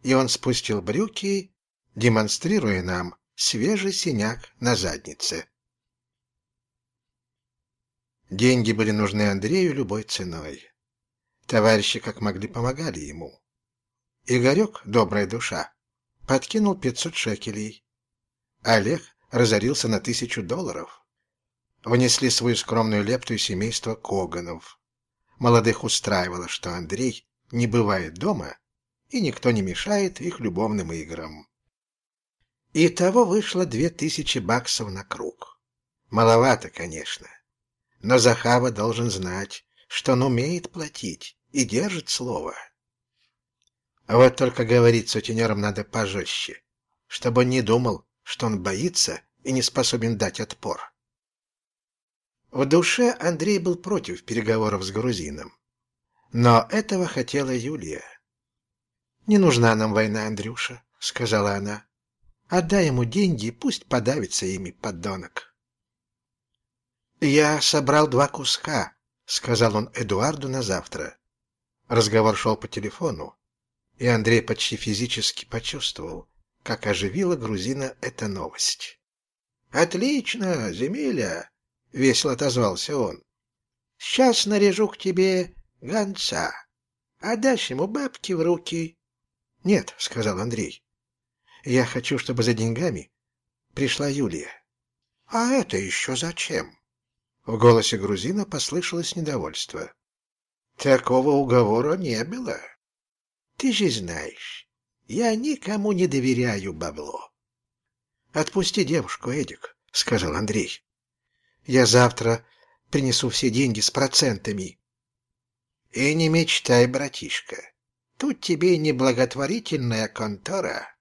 И он спустил брюки, демонстрируя нам свежий синяк на заднице. Деньги были нужны Андрею любой ценой. Товарищи как могли помогали ему. Игорек, добрая душа, подкинул 500 шекелей. Олег разорился на тысячу долларов. Внесли свою скромную лепту и семейство Коганов. Молодых устраивало, что Андрей не бывает дома, и никто не мешает их любовным играм. Итого вышло две тысячи баксов на круг. Маловато, конечно. Но Захава должен знать, что он умеет платить и держит слово. Вот только говорить сутенерам надо пожестче, чтобы он не думал, что он боится и не способен дать отпор. В душе Андрей был против переговоров с грузином. Но этого хотела Юлия. «Не нужна нам война, Андрюша», — сказала она. Отдай ему деньги, пусть подавится ими подонок. «Я собрал два куска», — сказал он Эдуарду на завтра. Разговор шел по телефону, и Андрей почти физически почувствовал, как оживила грузина эта новость. «Отлично, Земеля!» — весело отозвался он. «Сейчас наряжу к тебе гонца. Отдашь ему бабки в руки». «Нет», — сказал Андрей. Я хочу, чтобы за деньгами пришла Юлия. А это еще зачем? В голосе грузина послышалось недовольство. Такого уговора не было. Ты же знаешь, я никому не доверяю бабло. Отпусти девушку, Эдик, сказал Андрей. Я завтра принесу все деньги с процентами. И не мечтай, братишка. Тут тебе не благотворительная контора,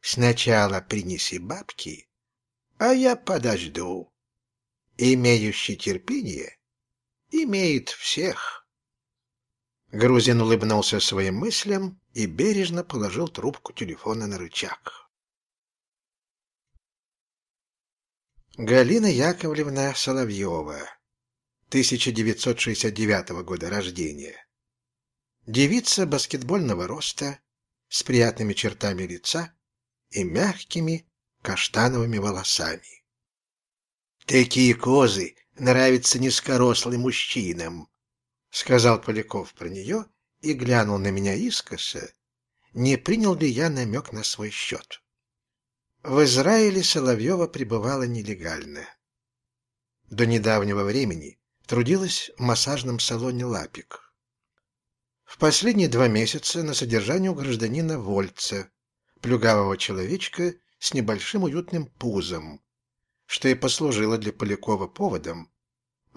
Сначала принеси бабки, а я подожду. Имеющий терпение имеет всех. Грузин улыбнулся своим мыслям и бережно положил трубку телефона на рычаг. Галина Яковлевна Соловьева, 1969 года рождения. Девица баскетбольного роста, с приятными чертами лица, и мягкими каштановыми волосами. «Такие козы нравятся низкорослым мужчинам», — сказал Поляков про нее и глянул на меня искоса, не принял ли я намек на свой счет. В Израиле Соловьева пребывала нелегально. До недавнего времени трудилась в массажном салоне «Лапик». В последние два месяца на содержании у гражданина Вольца, плюгавого человечка с небольшим уютным пузом, что и послужило для Полякова поводом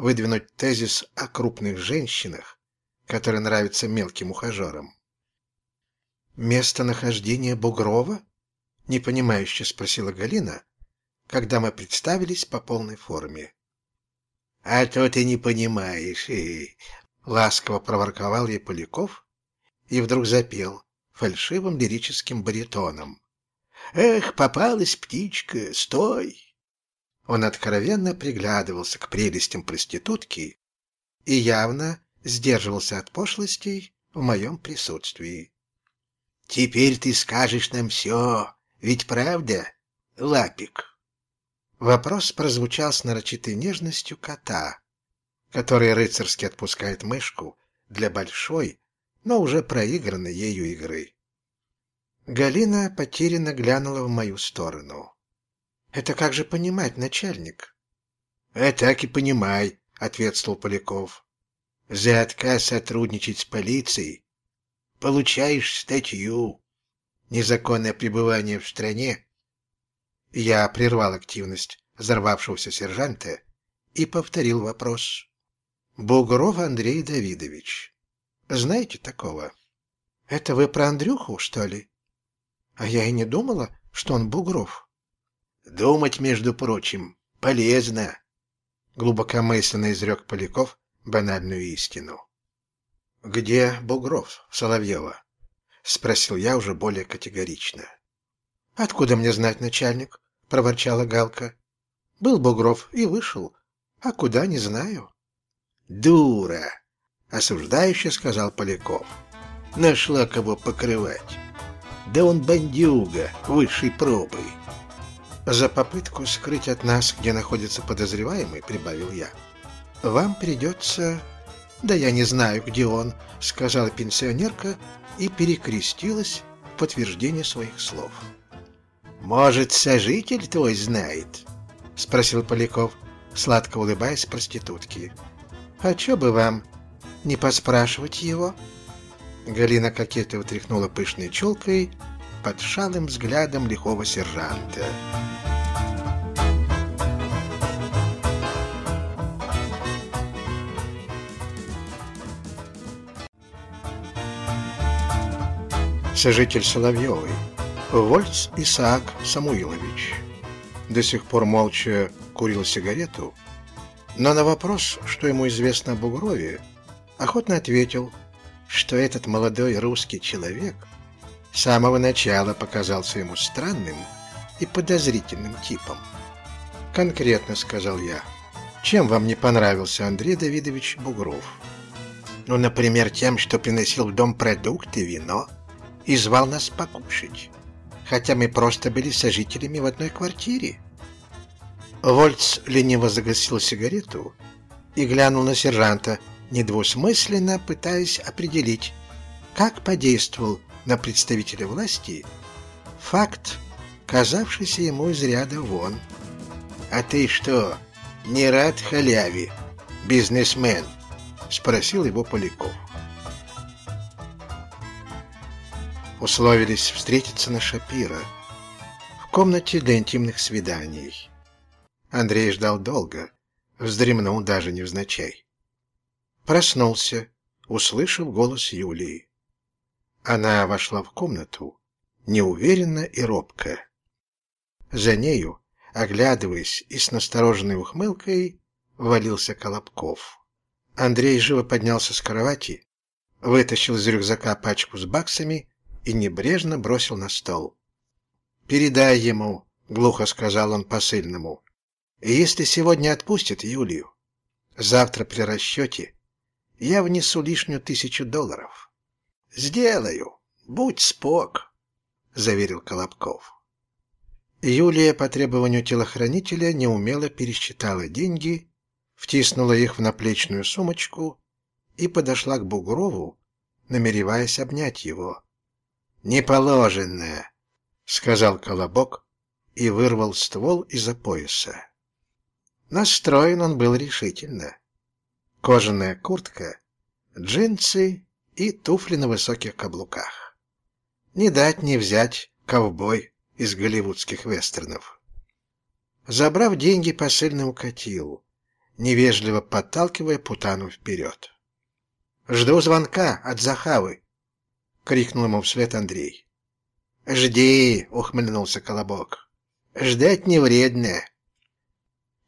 выдвинуть тезис о крупных женщинах, которые нравятся мелким ухажерам. «Местонахождение Бугрова?» — непонимающе спросила Галина, когда мы представились по полной форме. «А то ты не понимаешь, и...» — ласково проворковал ей Поляков и вдруг запел фальшивым лирическим баритоном. «Эх, попалась птичка, стой!» Он откровенно приглядывался к прелестям проститутки и явно сдерживался от пошлостей в моем присутствии. «Теперь ты скажешь нам все, ведь правда, лапик?» Вопрос прозвучал с нарочитой нежностью кота, который рыцарски отпускает мышку для большой, но уже проигранной ею игры. Галина потерянно глянула в мою сторону. «Это как же понимать, начальник?» «А так и понимай», — ответствовал Поляков. «За отказ сотрудничать с полицией получаешь статью. Незаконное пребывание в стране». Я прервал активность взорвавшегося сержанта и повторил вопрос. «Бугров Андрей Давидович. Знаете такого? Это вы про Андрюху, что ли? А я и не думала, что он Бугров. Думать, между прочим, полезно. Глубокомысленно изрек Поляков банальную истину. «Где Бугров, Соловьева?» — спросил я уже более категорично. «Откуда мне знать, начальник?» — проворчала Галка. «Был Бугров и вышел. А куда, не знаю. Дура, осуждающе сказал Поляков. Нашла кого покрывать. Да он бандюга высшей пробой. За попытку скрыть от нас, где находится подозреваемый, прибавил я. Вам придется... Да я не знаю, где он, сказала пенсионерка и перекрестилась в подтверждение своих слов. «Может, сожитель твой знает?» — спросил Поляков, сладко улыбаясь проститутке. «А чё бы вам не поспрашивать его?» Галина кокетливо тряхнула пышной челкой под шалым взглядом лихого сержанта. Сожитель Соловьевой Вольц Исаак Самуилович до сих пор молча курил сигарету, но на вопрос, что ему известно об Бугрове, охотно ответил, что этот молодой русский человек самого начала показался ему странным и подозрительным типом. «Конкретно», — сказал я, — «чем вам не понравился Андрей Давидович Бугров?» «Ну, например, тем, что приносил в дом продукты, вино и звал нас покушать» хотя мы просто были сожителями в одной квартире. Вольц лениво загасил сигарету и глянул на сержанта, недвусмысленно пытаясь определить, как подействовал на представителя власти факт, казавшийся ему из ряда вон. «А ты что, не рад халяве, бизнесмен?» — спросил его Поляков. условились встретиться на Шапира в комнате для интимных свиданий. Андрей ждал долго, вздремнул даже невзначай. Проснулся, услышав голос Юлии. Она вошла в комнату, неуверенно и робко. За нею, оглядываясь и с настороженной ухмылкой, валился Колобков. Андрей живо поднялся с кровати, вытащил из рюкзака пачку с баксами и небрежно бросил на стол. «Передай ему», — глухо сказал он посыльному, — «если сегодня отпустят Юлию, завтра при расчете я внесу лишнюю тысячу долларов». «Сделаю, будь спок», — заверил Колобков. Юлия по требованию телохранителя неумело пересчитала деньги, втиснула их в наплечную сумочку и подошла к Бугрову, намереваясь обнять его. «Неположенное», — сказал Колобок и вырвал ствол из-за пояса. Настроен он был решительно. Кожаная куртка, джинсы и туфли на высоких каблуках. Не дать не взять ковбой из голливудских вестернов. Забрав деньги, посыльный укатил, невежливо подталкивая Путану вперед. «Жду звонка от Захавы», — крикнул ему вслед Андрей. «Жди!» — ухмыльнулся Колобок. «Ждать не вредно!»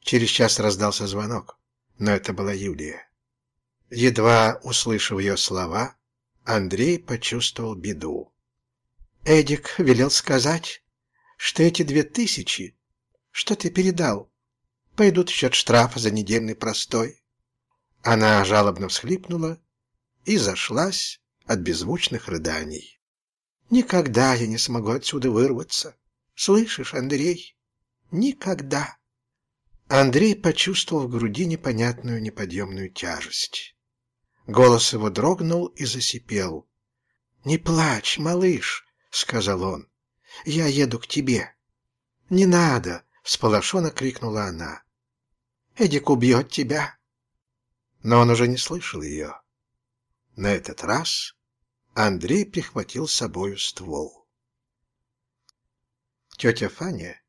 Через час раздался звонок, но это была Юлия. Едва услышав ее слова, Андрей почувствовал беду. «Эдик велел сказать, что эти две тысячи, что ты передал, пойдут в счет штрафа за недельный простой». Она жалобно всхлипнула и зашлась от беззвучных рыданий. Никогда я не смогу отсюда вырваться. Слышишь, Андрей? Никогда. Андрей почувствовал в груди непонятную неподъемную тяжесть. Голос его дрогнул и засипел. «Не плачь, малыш», — сказал он. «Я еду к тебе». «Не надо», — всполошенно крикнула она. «Эдик убьет тебя». Но он уже не слышал ее. На этот раз Андрей прихватил с собою ствол. Тетя Фаня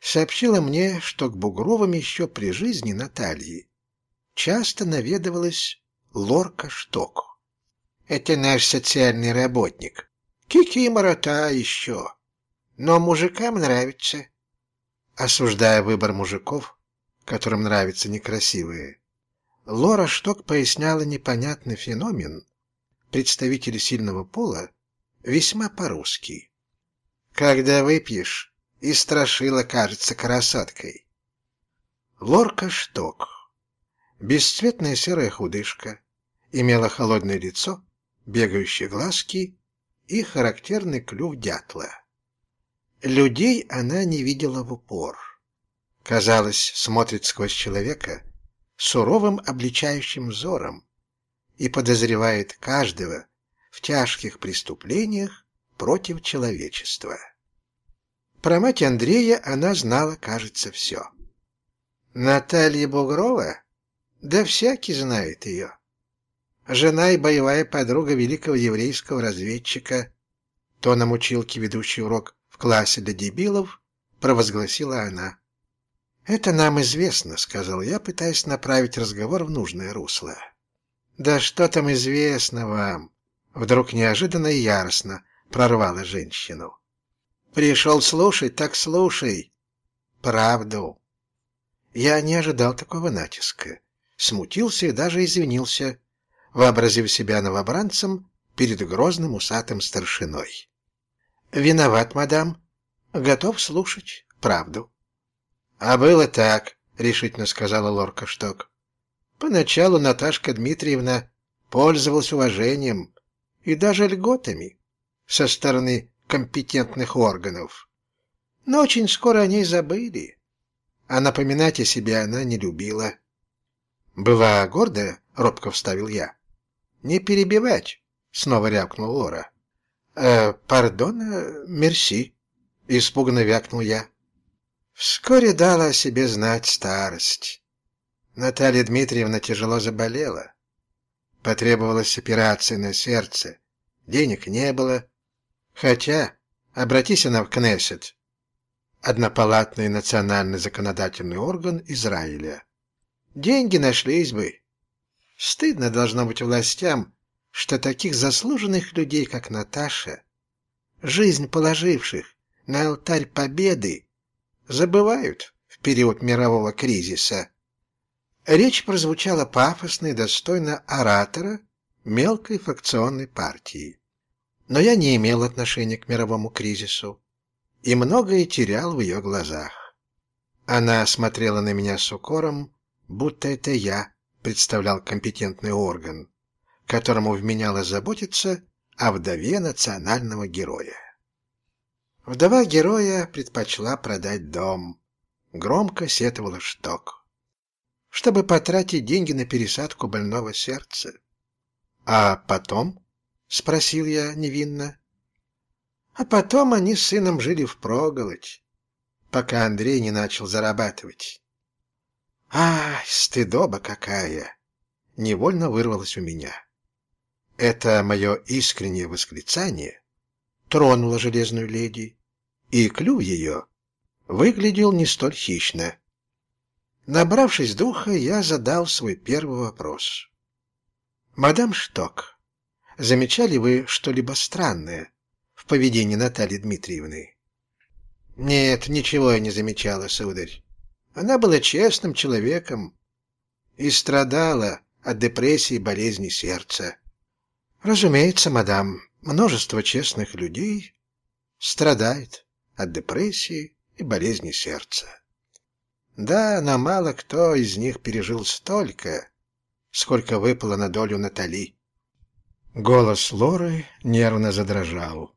сообщила мне, что к Бугровым еще при жизни Натальи часто наведывалась Лорка Шток. Это наш социальный работник. Кикимора-то еще. Но мужикам нравится. Осуждая выбор мужиков, которым нравятся некрасивые, Лора Шток поясняла непонятный феномен представители сильного пола весьма по-русски. Когда выпьешь, и страшила кажется красоткой. Лорка Шток, бесцветная серая худышка, имела холодное лицо, бегающие глазки и характерный клюв дятла. Людей она не видела в упор. Казалось, смотрит сквозь человека суровым обличающим взором и подозревает каждого в тяжких преступлениях против человечества. Про мать Андрея она знала, кажется, все. Наталья Бугрова? Да всякий знает ее. Жена и боевая подруга великого еврейского разведчика, тоном училки, ведущий урок в классе для дебилов, провозгласила она. «Это нам известно», — сказал я, пытаясь направить разговор в нужное русло. «Да что там известно вам?» Вдруг неожиданно и яростно прорвала женщину. Пришел слушать, так слушай. Правду. Я не ожидал такого натиска. Смутился и даже извинился, вообразив себя новобранцем перед грозным усатым старшиной. «Виноват, мадам. Готов слушать правду». «А было так», — решительно сказала Лорка Шток. «Поначалу Наташка Дмитриевна пользовалась уважением и даже льготами со стороны компетентных органов. Но очень скоро о ней забыли, а напоминать о себе она не любила. «Была гордая?» — робко вставил я. «Не перебивать!» — снова рявкнул Лора. «Э, «Пардон, э, мерси», — испуганно вякнул я. Вскоре дала о себе знать старость. Наталья Дмитриевна тяжело заболела. Потребовалась операция на сердце. Денег не было, Хотя, обратись она в Кнессет, однопалатный национальный законодательный орган Израиля. Деньги нашлись бы. Стыдно должно быть властям, что таких заслуженных людей, как Наташа, жизнь положивших на алтарь победы, забывают в период мирового кризиса. Речь прозвучала пафосно и достойно оратора мелкой фракционной партии. Но я не имел отношения к мировому кризису и многое терял в ее глазах. Она смотрела на меня с укором, будто это я представлял компетентный орган, которому вменяло заботиться о вдове национального героя. Вдова героя предпочла продать дом. Громко сетовала шток. Чтобы потратить деньги на пересадку больного сердца. А потом — спросил я невинно. А потом они с сыном жили впроголодь, пока Андрей не начал зарабатывать. Ай, стыдоба какая! Невольно вырвалось у меня. Это мое искреннее восклицание тронуло железную леди, и клюв ее выглядел не столь хищно. Набравшись духа, я задал свой первый вопрос. «Мадам Шток, Замечали вы что-либо странное в поведении Натальи Дмитриевны? Нет, ничего я не замечала, сударь. Она была честным человеком и страдала от депрессии и болезни сердца. Разумеется, мадам, множество честных людей страдает от депрессии и болезни сердца. Да, но мало кто из них пережил столько, сколько выпало на долю Натали. Голос Лоры нервно задрожал,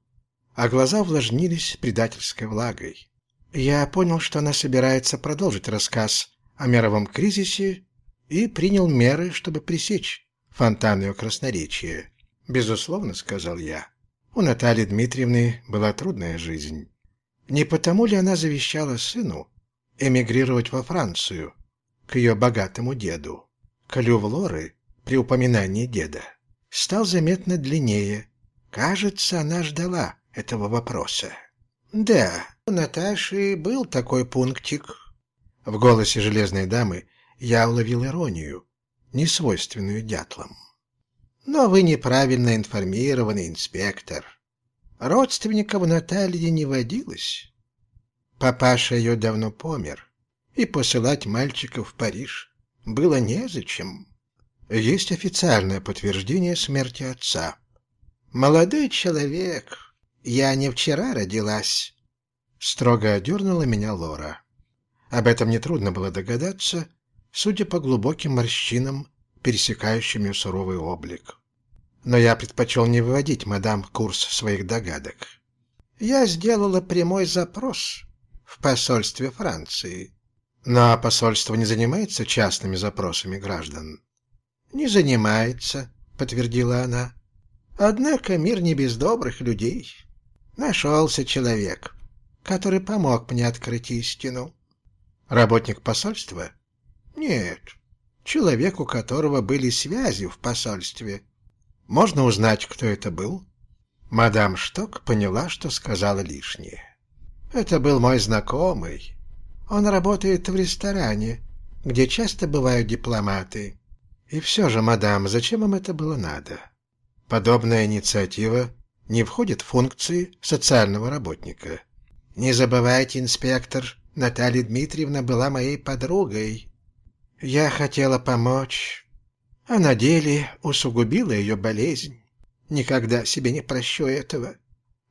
а глаза увлажнились предательской влагой. Я понял, что она собирается продолжить рассказ о мировом кризисе и принял меры, чтобы пресечь фонтан ее красноречия. «Безусловно», — сказал я, — «у Натальи Дмитриевны была трудная жизнь. Не потому ли она завещала сыну эмигрировать во Францию к ее богатому деду?» Клюв Лоры при упоминании деда стал заметно длиннее. Кажется, она ждала этого вопроса. «Да, у Наташи был такой пунктик». В голосе железной дамы я уловил иронию, несвойственную дятлам. «Но вы неправильно информированный инспектор. Родственников Натальи не водилось. Папаша ее давно помер, и посылать мальчиков в Париж было незачем». Есть официальное подтверждение смерти отца. «Молодой человек, я не вчера родилась», — строго одернула меня Лора. Об этом нетрудно было догадаться, судя по глубоким морщинам, пересекающим ее суровый облик. Но я предпочел не выводить мадам курс своих догадок. Я сделала прямой запрос в посольстве Франции. Но посольство не занимается частными запросами граждан. «Не занимается», — подтвердила она. «Однако мир не без добрых людей. Нашелся человек, который помог мне открыть истину». «Работник посольства?» «Нет, человек, у которого были связи в посольстве. Можно узнать, кто это был?» Мадам Шток поняла, что сказала лишнее. «Это был мой знакомый. Он работает в ресторане, где часто бывают дипломаты. И все же, мадам, зачем вам это было надо? Подобная инициатива не входит в функции социального работника. Не забывайте, инспектор, Наталья Дмитриевна была моей подругой. Я хотела помочь, а на деле усугубила ее болезнь. Никогда себе не прощу этого.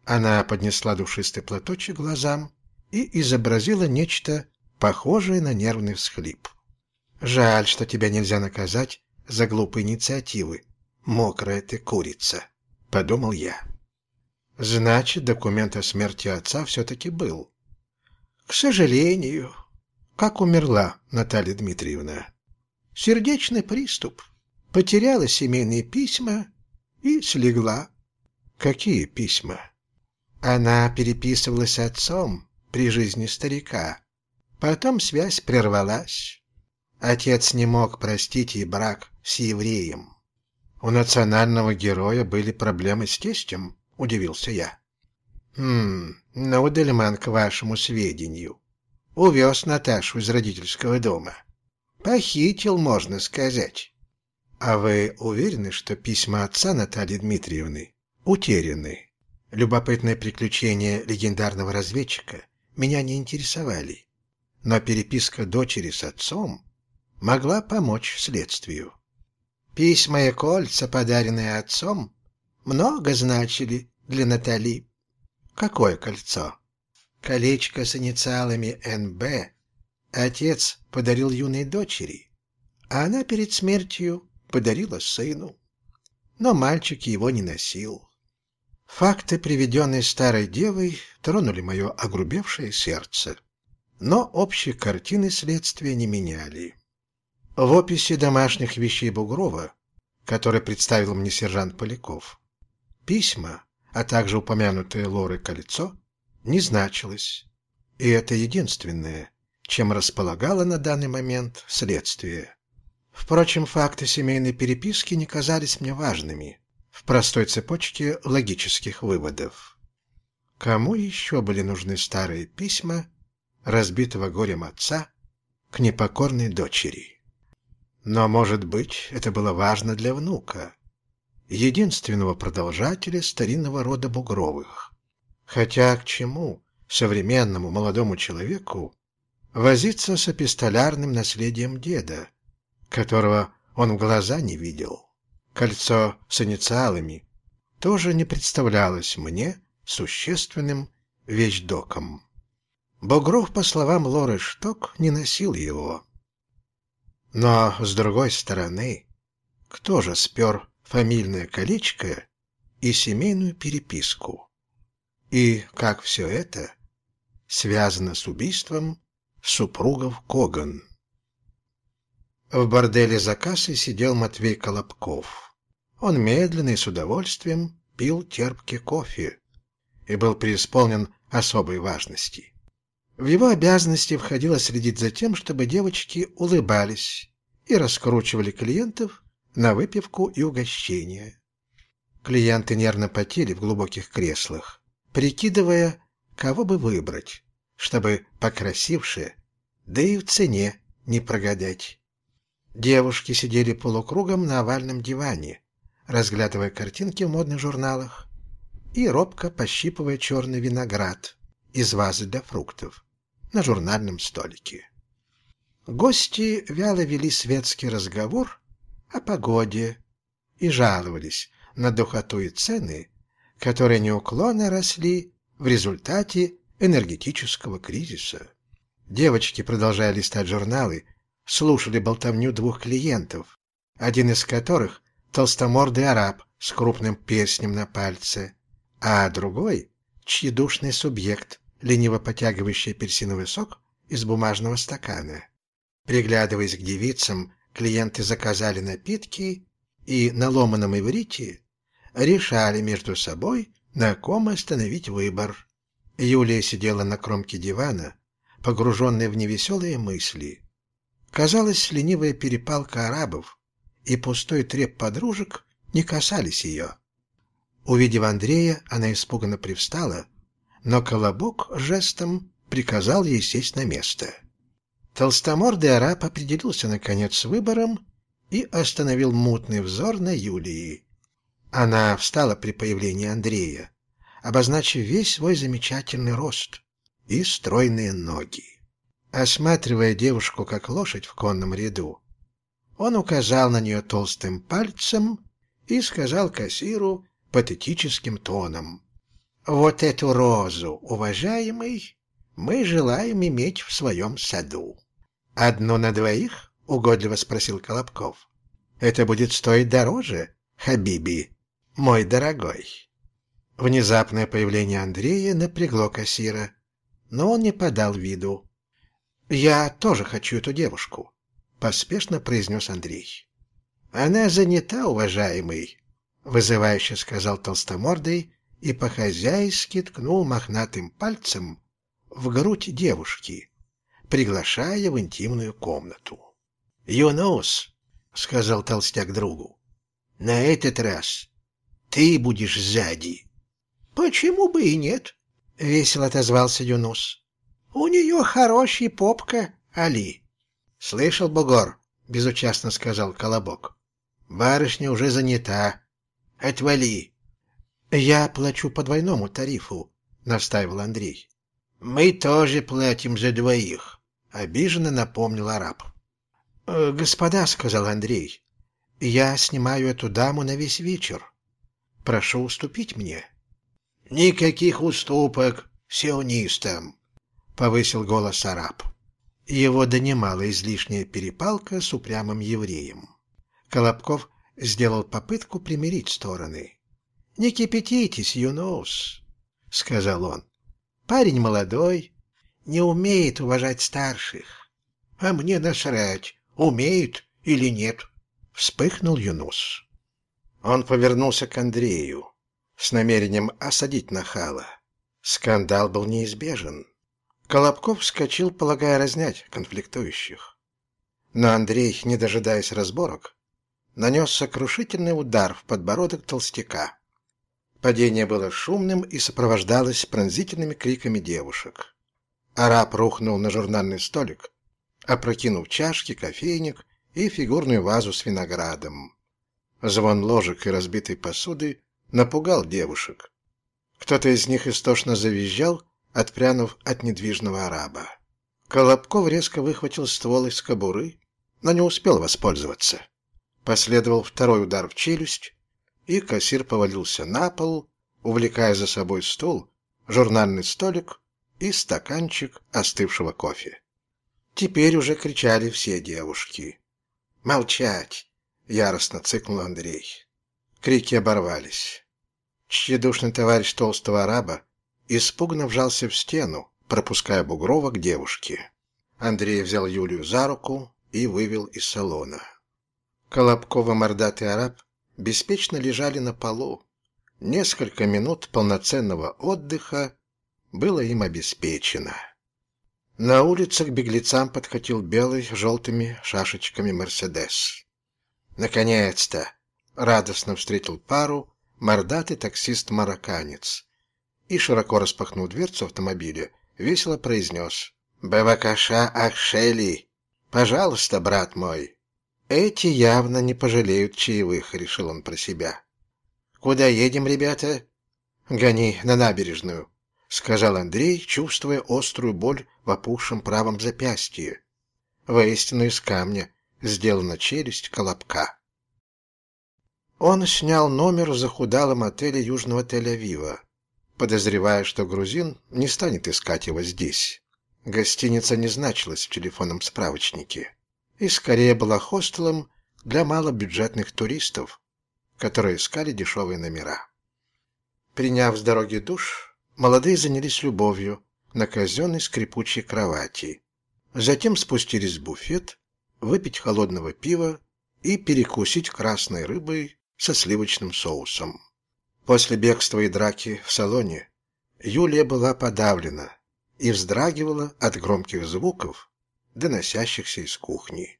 Она поднесла душистый платочек глазам и изобразила нечто похожее на нервный всхлип. «Жаль, что тебя нельзя наказать за глупые инициативы. Мокрая ты курица», — подумал я. Значит, документ о смерти отца все-таки был. К сожалению. Как умерла Наталья Дмитриевна? Сердечный приступ. Потеряла семейные письма и слегла. Какие письма? Она переписывалась с отцом при жизни старика. Потом связь прервалась. Отец не мог простить ей брак с евреем. У национального героя были проблемы с тестем, удивился я. Хм, ну, Дельман, к вашему сведению. Увез Наташу из родительского дома. Похитил, можно сказать. А вы уверены, что письма отца Натальи Дмитриевны утеряны? Любопытные приключения легендарного разведчика меня не интересовали. Но переписка дочери с отцом могла помочь следствию. Письма и кольца, подаренные отцом, много значили для Натали. Какое кольцо? Колечко с инициалами НБ отец подарил юной дочери, а она перед смертью подарила сыну. Но мальчик его не носил. Факты, приведенные старой девой, тронули мое огрубевшее сердце. Но общей картины следствия не меняли. В описи домашних вещей Бугрова, который представил мне сержант Поляков, письма, а также упомянутое Лоры кольцо, не значилось. И это единственное, чем располагало на данный момент следствие. Впрочем, факты семейной переписки не казались мне важными в простой цепочке логических выводов. Кому еще были нужны старые письма разбитого горем отца к непокорной дочери? Но, может быть, это было важно для внука, единственного продолжателя старинного рода Бугровых. Хотя к чему современному молодому человеку возиться с эпистолярным наследием деда, которого он в глаза не видел? Кольцо с инициалами тоже не представлялось мне существенным вещдоком. Бугров, по словам Лоры Шток, не носил его. Но, с другой стороны, кто же спер фамильное колечко и семейную переписку? И как все это связано с убийством супругов Коган? В борделе за кассой сидел Матвей Колобков. Он медленно и с удовольствием пил терпкий кофе и был преисполнен особой важности. В его обязанности входило следить за тем, чтобы девочки улыбались и раскручивали клиентов на выпивку и угощения. Клиенты нервно потели в глубоких креслах, прикидывая, кого бы выбрать, чтобы покрасивше, да и в цене не прогадать. Девушки сидели полукругом на овальном диване, разглядывая картинки в модных журналах и робко пощипывая черный виноград из вазы для фруктов на журнальном столике. Гости вяло вели светский разговор о погоде и жаловались на духоту и цены, которые неуклонно росли в результате энергетического кризиса. Девочки, продолжая листать журналы, слушали болтовню двух клиентов, один из которых — толстомордый араб с крупным перстнем на пальце, а другой — тщедушный субъект, лениво потягивающий апельсиновый сок из бумажного стакана. Приглядываясь к девицам, клиенты заказали напитки и на ломаном иврите решали между собой, на ком остановить выбор. Юлия сидела на кромке дивана, погруженная в невеселые мысли. Казалось, ленивая перепалка арабов и пустой треп подружек не касались ее. Увидев Андрея, она испуганно привстала, но Колобок жестом приказал ей сесть на место. Толстомордый араб определился, наконец, с выбором и остановил мутный взор на Юлии. Она встала при появлении Андрея, обозначив весь свой замечательный рост и стройные ноги. Осматривая девушку как лошадь в конном ряду, он указал на нее толстым пальцем и сказал кассиру патетическим тоном. «Вот эту розу, уважаемый, мы желаем иметь в своем саду». «Одну на двоих?» — угодливо спросил Колобков. «Это будет стоить дороже, Хабиби, мой дорогой». Внезапное появление Андрея напрягло кассира, но он не подал виду. «Я тоже хочу эту девушку», — поспешно произнес Андрей. «Она занята, уважаемый», — вызывающе сказал толстомордый и по-хозяйски ткнул мохнатым пальцем в грудь девушки приглашая в интимную комнату. «Юнус», — сказал толстяк другу, — «на этот раз ты будешь сзади». «Почему бы и нет?» — весело отозвался Юнус. «У нее хороший попка, Али». «Слышал, Бугор?» — безучастно сказал Колобок. «Барышня уже занята. Отвали». «Я плачу по двойному тарифу», — настаивал Андрей. «Мы тоже платим за двоих», Обиженно напомнил араб. «Э, «Господа», — сказал Андрей, — «я снимаю эту даму на весь вечер. Прошу уступить мне». «Никаких уступок сионистам», — повысил голос араб. Его донимала излишняя перепалка с упрямым евреем. Колобков сделал попытку примирить стороны. «Не кипятитесь, Юнус», — сказал он. «Парень молодой, не умеет уважать старших. А мне насрать, умеет или нет. Вспыхнул Юнус. Он повернулся к Андрею с намерением осадить нахала. Скандал был неизбежен. Колобков вскочил, полагая разнять конфликтующих. Но Андрей, не дожидаясь разборок, нанес сокрушительный удар в подбородок толстяка. Падение было шумным и сопровождалось пронзительными криками девушек. Араб рухнул на журнальный столик, опрокинув чашки, кофейник и фигурную вазу с виноградом. Звон ложек и разбитой посуды напугал девушек. Кто-то из них истошно завизжал, отпрянув от недвижного араба. Колобков резко выхватил ствол из кобуры, но не успел воспользоваться. Последовал второй удар в челюсть, и кассир повалился на пол, увлекая за собой стул, журнальный столик и стаканчик остывшего кофе. Теперь уже кричали все девушки. «Молчать!» — яростно цыкнул Андрей. Крики оборвались. Тщедушный товарищ толстого араба испуганно вжался в стену, пропуская Бугрова к девушке. Андрей взял Юлию за руку и вывел из салона. Колобкова мордатый араб беспечно лежали на полу. Несколько минут полноценного отдыха было им обеспечено. На улицах беглецам подкатил белый с желтыми шашечками «Мерседес». Наконец-то! Радостно встретил пару мордатый таксист-марокканец и, широко распахнув дверцу автомобиля, весело произнес «Бевакаша Ахшели! Пожалуйста, брат мой!» «Эти явно не пожалеют чаевых», — решил он про себя. «Куда едем, ребята?» «Гони на набережную», — сказал Андрей, чувствуя острую боль в опухшем правом запястье. Воистину из камня сделана челюсть колобка. Он снял номер в захудалом отеле Южного Тель-Авива, подозревая, что грузин не станет искать его здесь. Гостиница не значилась в телефонном справочнике. и скорее была хостелом для малобюджетных туристов, которые искали дешевые номера. Приняв с дороги душ, молодые занялись любовью на казенной скрипучей кровати. Затем спустились в буфет, выпить холодного пива и перекусить красной рыбой со сливочным соусом. После бегства и драки в салоне Юлия была подавлена и вздрагивала от громких звуков, доносящихся из кухни.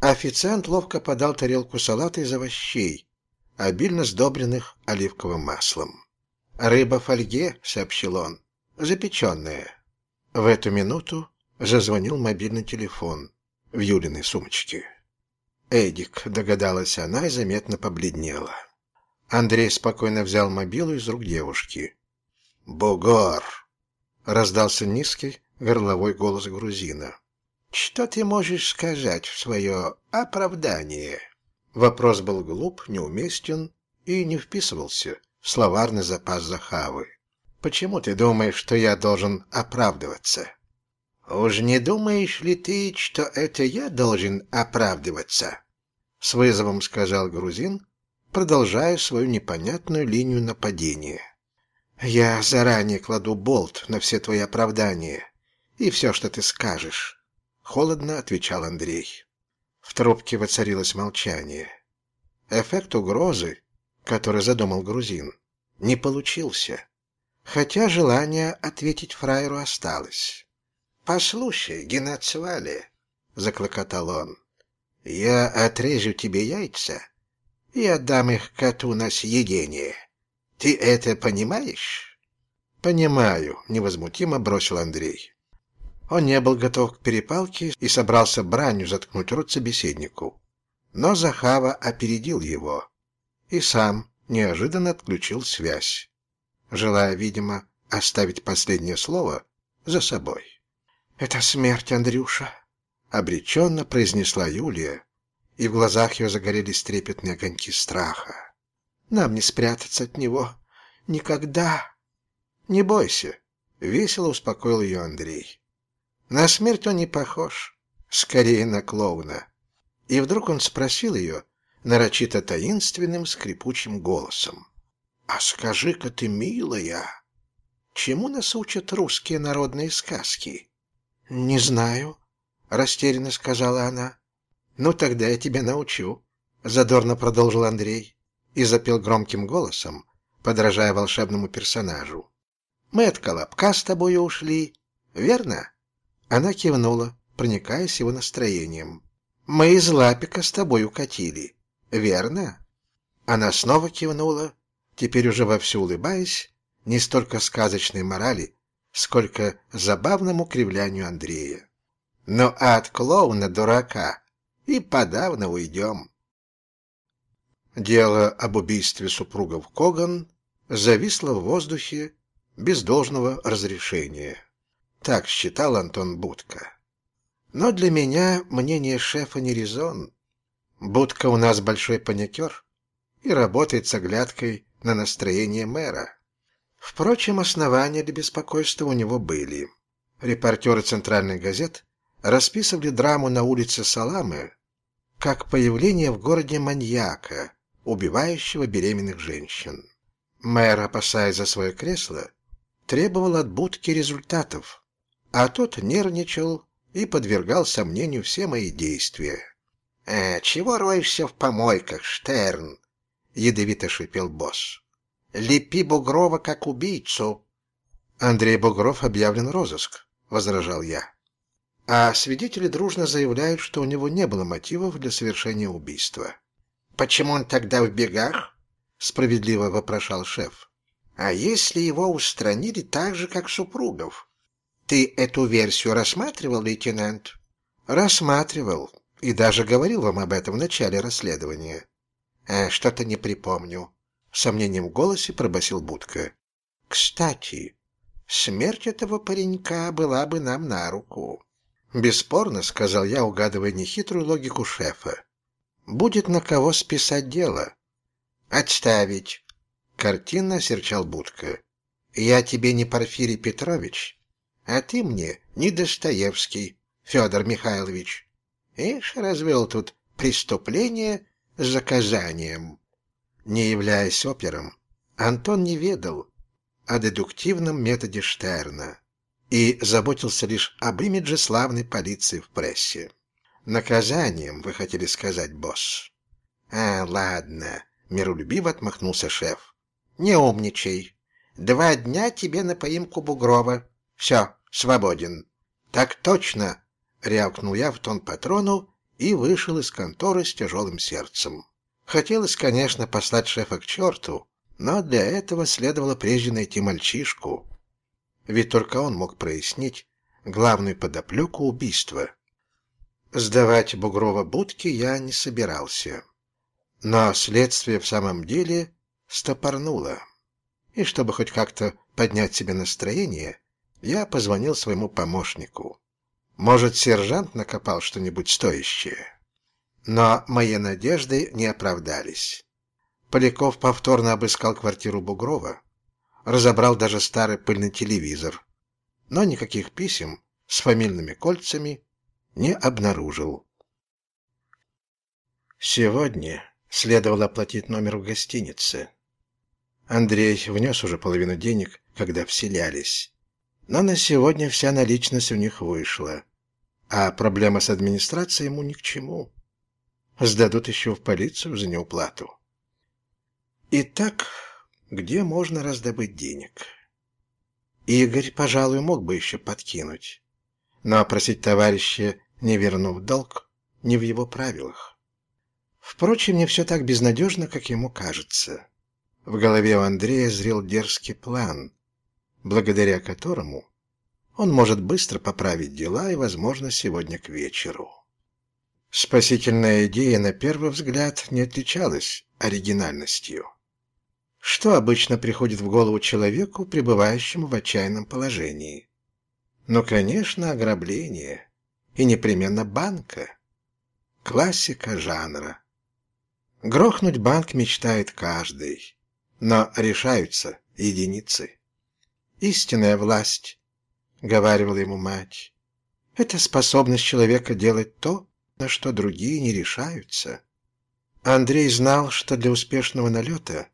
Официант ловко подал тарелку салата из овощей, обильно сдобренных оливковым маслом. «Рыба фольге», — сообщил он, — «запеченная». В эту минуту зазвонил мобильный телефон в Юлиной сумочке. «Эдик», — догадалась она и заметно побледнела. Андрей спокойно взял мобилу из рук девушки. «Бугор!» — раздался низкий горловой голос грузина. «Что ты можешь сказать в свое оправдание?» Вопрос был глуп, неуместен и не вписывался словарный запас Захавы. «Почему ты думаешь, что я должен оправдываться?» «Уж не думаешь ли ты, что это я должен оправдываться?» С вызовом сказал грузин, продолжая свою непонятную линию нападения. «Я заранее кладу болт на все твои оправдания и все, что ты скажешь», — холодно отвечал Андрей. В трубке воцарилось молчание. Эффект угрозы, который задумал грузин, не получился, хотя желание ответить фраеру осталось. «Послушай, Геннадсвали», — заклокотал он, — «я отрежу тебе яйца и отдам их коту на съедение. Ты это понимаешь?» «Понимаю», — невозмутимо бросил Андрей. Он не был готов к перепалке и собрался бранью заткнуть рот собеседнику. Но Захава опередил его и сам неожиданно отключил связь, желая, видимо, оставить последнее слово за собой. «Это смерть, Андрюша», — обреченно произнесла Юлия, и в глазах ее загорелись трепетные огоньки страха. «Нам не спрятаться от него. Никогда!» «Не бойся», — весело успокоил ее Андрей. «На смерть он не похож, скорее на клоуна». И вдруг он спросил ее нарочито таинственным скрипучим голосом. «А скажи-ка ты, милая, чему нас учат русские народные сказки?» «Не знаю», — растерянно сказала она. «Ну, тогда я тебя научу», — задорно продолжил Андрей и запел громким голосом, подражая волшебному персонажу. «Мы от Колобка с тобой ушли, верно?» Она кивнула, проникаясь его настроением. «Мы из Лапика с тобой укатили, верно?» Она снова кивнула, теперь уже вовсю улыбаясь, не столько сказочной морали, сколько забавному кривлянию Андрея. «Ну а от клоуна-дурака и подавно уйдем». Дело об убийстве супругов Коган зависло в воздухе без должного разрешения. Так считал Антон Будка. Но для меня мнение шефа не резон. Будка у нас большой паникер и работает с оглядкой на настроение мэра. Впрочем, основания для беспокойства у него были. Репортеры центральных газет расписывали драму на улице Саламы как появление в городе маньяка, убивающего беременных женщин. Мэр, опасаясь за свое кресло, требовал от будки результатов, а тот нервничал и подвергал сомнению все мои действия. «Э, «Чего роешься в помойках, Штерн?» — ядовито шипел босс. Лепи Бугрова как убийцу. Андрей Бугров объявлен розыск, возражал я. А свидетели дружно заявляют, что у него не было мотивов для совершения убийства. Почему он тогда в бегах? Справедливо вопрошал шеф. А если его устранили так же, как супругов? Ты эту версию рассматривал, лейтенант? Рассматривал и даже говорил вам об этом в начале расследования. А что-то не припомню сомнением в голосе пробасил Будка. «Кстати, смерть этого паренька была бы нам на руку». «Бесспорно», — сказал я, угадывая нехитрую логику шефа. «Будет на кого списать дело». «Отставить!» — картинно серчал Будка. «Я тебе не Порфирий Петрович, а ты мне не Достоевский, Федор Михайлович. Ишь, развел тут преступление с заказанием. Не являясь опером, Антон не ведал о дедуктивном методе Штерна и заботился лишь об имидже славной полиции в прессе. Наказанием, вы хотели сказать, босс? А, ладно, миролюбиво отмахнулся шеф. Не умничай. Два дня тебе на поимку Бугрова. Все, свободен. Так точно, рявкнул я в тон патрону и вышел из конторы с тяжелым сердцем. Хотелось, конечно, послать шефа к черту, но для этого следовало прежде найти мальчишку. Ведь только он мог прояснить главную подоплеку убийства. Сдавать Бугрова будки я не собирался. Но следствие в самом деле стопорнуло. И чтобы хоть как-то поднять себе настроение, я позвонил своему помощнику. Может, сержант накопал что-нибудь стоящее? Но мои надежды не оправдались. Поляков повторно обыскал квартиру Бугрова, разобрал даже старый пыльный телевизор, но никаких писем с фамильными кольцами не обнаружил. Сегодня следовало оплатить номер в гостинице. Андрей внес уже половину денег, когда вселялись. Но на сегодня вся наличность у них вышла, а проблема с администрацией ему ни к чему. Сдадут еще в полицию за неуплату. Итак, где можно раздобыть денег? Игорь, пожалуй, мог бы еще подкинуть. Но опросить товарища, не вернув долг, не в его правилах. Впрочем, не все так безнадежно, как ему кажется. В голове у Андрея зрел дерзкий план, благодаря которому он может быстро поправить дела и, возможно, сегодня к вечеру. Спасительная идея на первый взгляд не отличалась оригинальностью. Что обычно приходит в голову человеку, пребывающему в отчаянном положении? Ну, конечно, ограбление. И непременно банка. Классика жанра. Грохнуть банк мечтает каждый, но решаются единицы. Истинная власть, — говаривала ему мать, — это способность человека делать то, на что другие не решаются. Андрей знал, что для успешного налета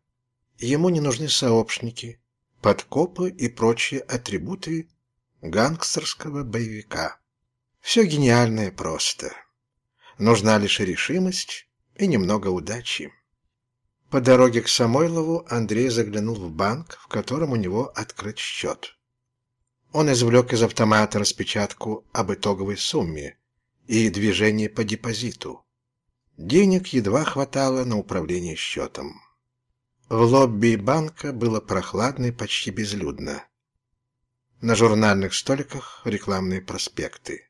Ему не нужны сообщники, подкопы и прочие атрибуты гангстерского боевика. Все гениальное просто. Нужна лишь решимость и немного удачи. По дороге к Самойлову Андрей заглянул в банк, в котором у него открыт счет. Он извлек из автомата распечатку об итоговой сумме и движении по депозиту. Денег едва хватало на управление счетом. В лобби банка было прохладно и почти безлюдно. На журнальных столиках рекламные проспекты.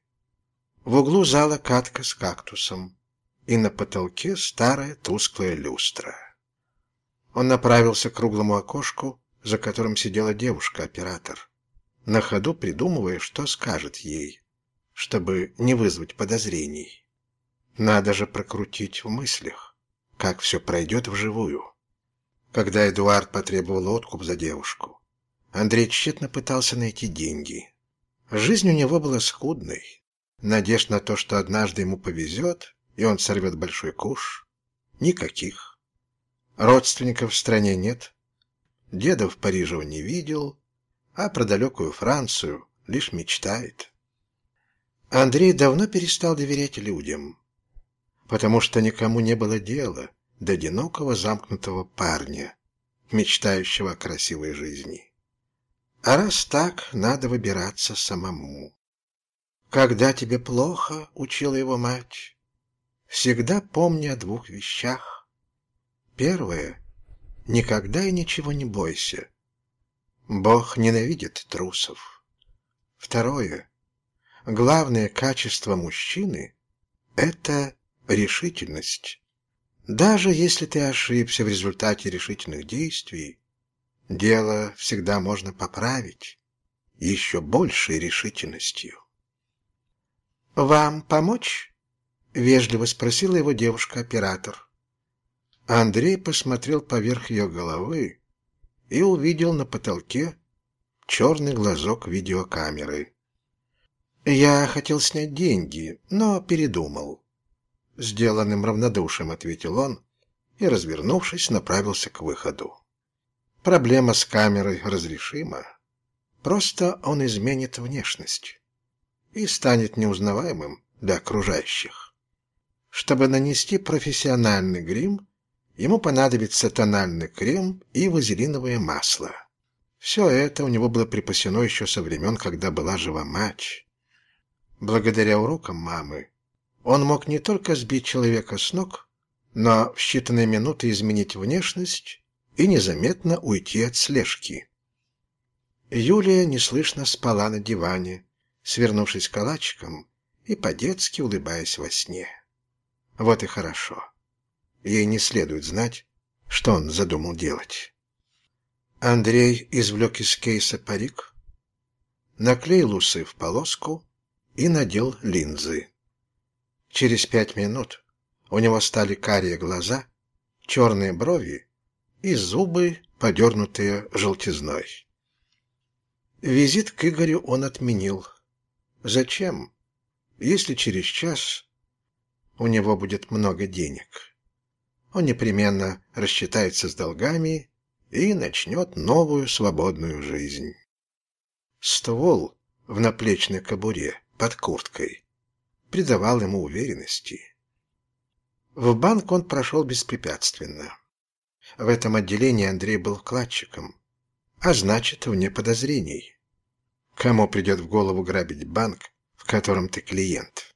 В углу зала катка с кактусом, и на потолке старая тусклая люстра. Он направился к круглому окошку, за которым сидела девушка-оператор, на ходу придумывая, что скажет ей, чтобы не вызвать подозрений. Надо же прокрутить в мыслях, как все пройдет вживую. Когда Эдуард потребовал откуп за девушку, Андрей тщетно пытался найти деньги. Жизнь у него была скудной. Надежд на то, что однажды ему повезет, и он сорвет большой куш, никаких. Родственников в стране нет. Деда в Париже он не видел, а про далекую Францию лишь мечтает. Андрей давно перестал доверять людям, потому что никому не было дела до одинокого замкнутого парня, мечтающего о красивой жизни. А раз так, надо выбираться самому. «Когда тебе плохо», — учила его мать, — «всегда помни о двух вещах. Первое — никогда и ничего не бойся. Бог ненавидит трусов. Второе — главное качество мужчины — это решительность. Даже если ты ошибся в результате решительных действий, дело всегда можно поправить еще большей решительностью. «Вам помочь?» — вежливо спросила его девушка-оператор. Андрей посмотрел поверх ее головы и увидел на потолке черный глазок видеокамеры. «Я хотел снять деньги, но передумал». Сделанным равнодушием ответил он и, развернувшись, направился к выходу. Проблема с камерой разрешима. Просто он изменит внешность и станет неузнаваемым для окружающих. Чтобы нанести профессиональный грим, ему понадобится тональный крем и вазелиновое масло. Все это у него было припасено еще со времен, когда была жива мать. Благодаря урокам мамы он мог не только сбить человека с ног, но в считанные минуты изменить внешность и незаметно уйти от слежки. Юлия неслышно спала на диване, свернувшись калачиком и по-детски улыбаясь во сне. Вот и хорошо. Ей не следует знать, что он задумал делать. Андрей извлек из кейса парик, наклеил усы в полоску и надел линзы. Через пять минут у него стали карие глаза, черные брови и зубы, подернутые желтизной. Визит к Игорю он отменил. Зачем, если через час у него будет много денег? Он непременно рассчитается с долгами и начнет новую свободную жизнь. Ствол в наплечной кобуре под курткой придавал ему уверенности. В банк он прошел беспрепятственно. В этом отделении Андрей был вкладчиком, а значит, вне подозрений. Кому придет в голову грабить банк, в котором ты клиент?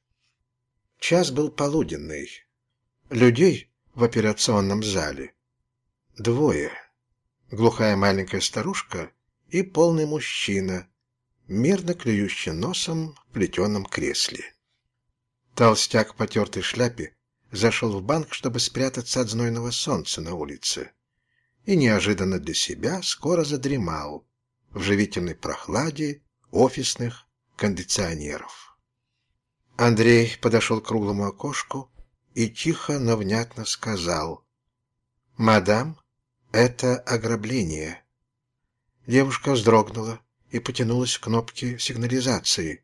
Час был полуденный. Людей в операционном зале двое. Глухая маленькая старушка и полный мужчина, мирно клюющий носом в плетеном кресле. Толстяк в потертой шляпе зашел в банк, чтобы спрятаться от знойного солнца на улице. И неожиданно для себя скоро задремал в живительной прохладе офисных кондиционеров. Андрей подошел к круглому окошку и тихо, но внятно сказал «Мадам, это ограбление». Девушка вздрогнула и потянулась к кнопке сигнализации.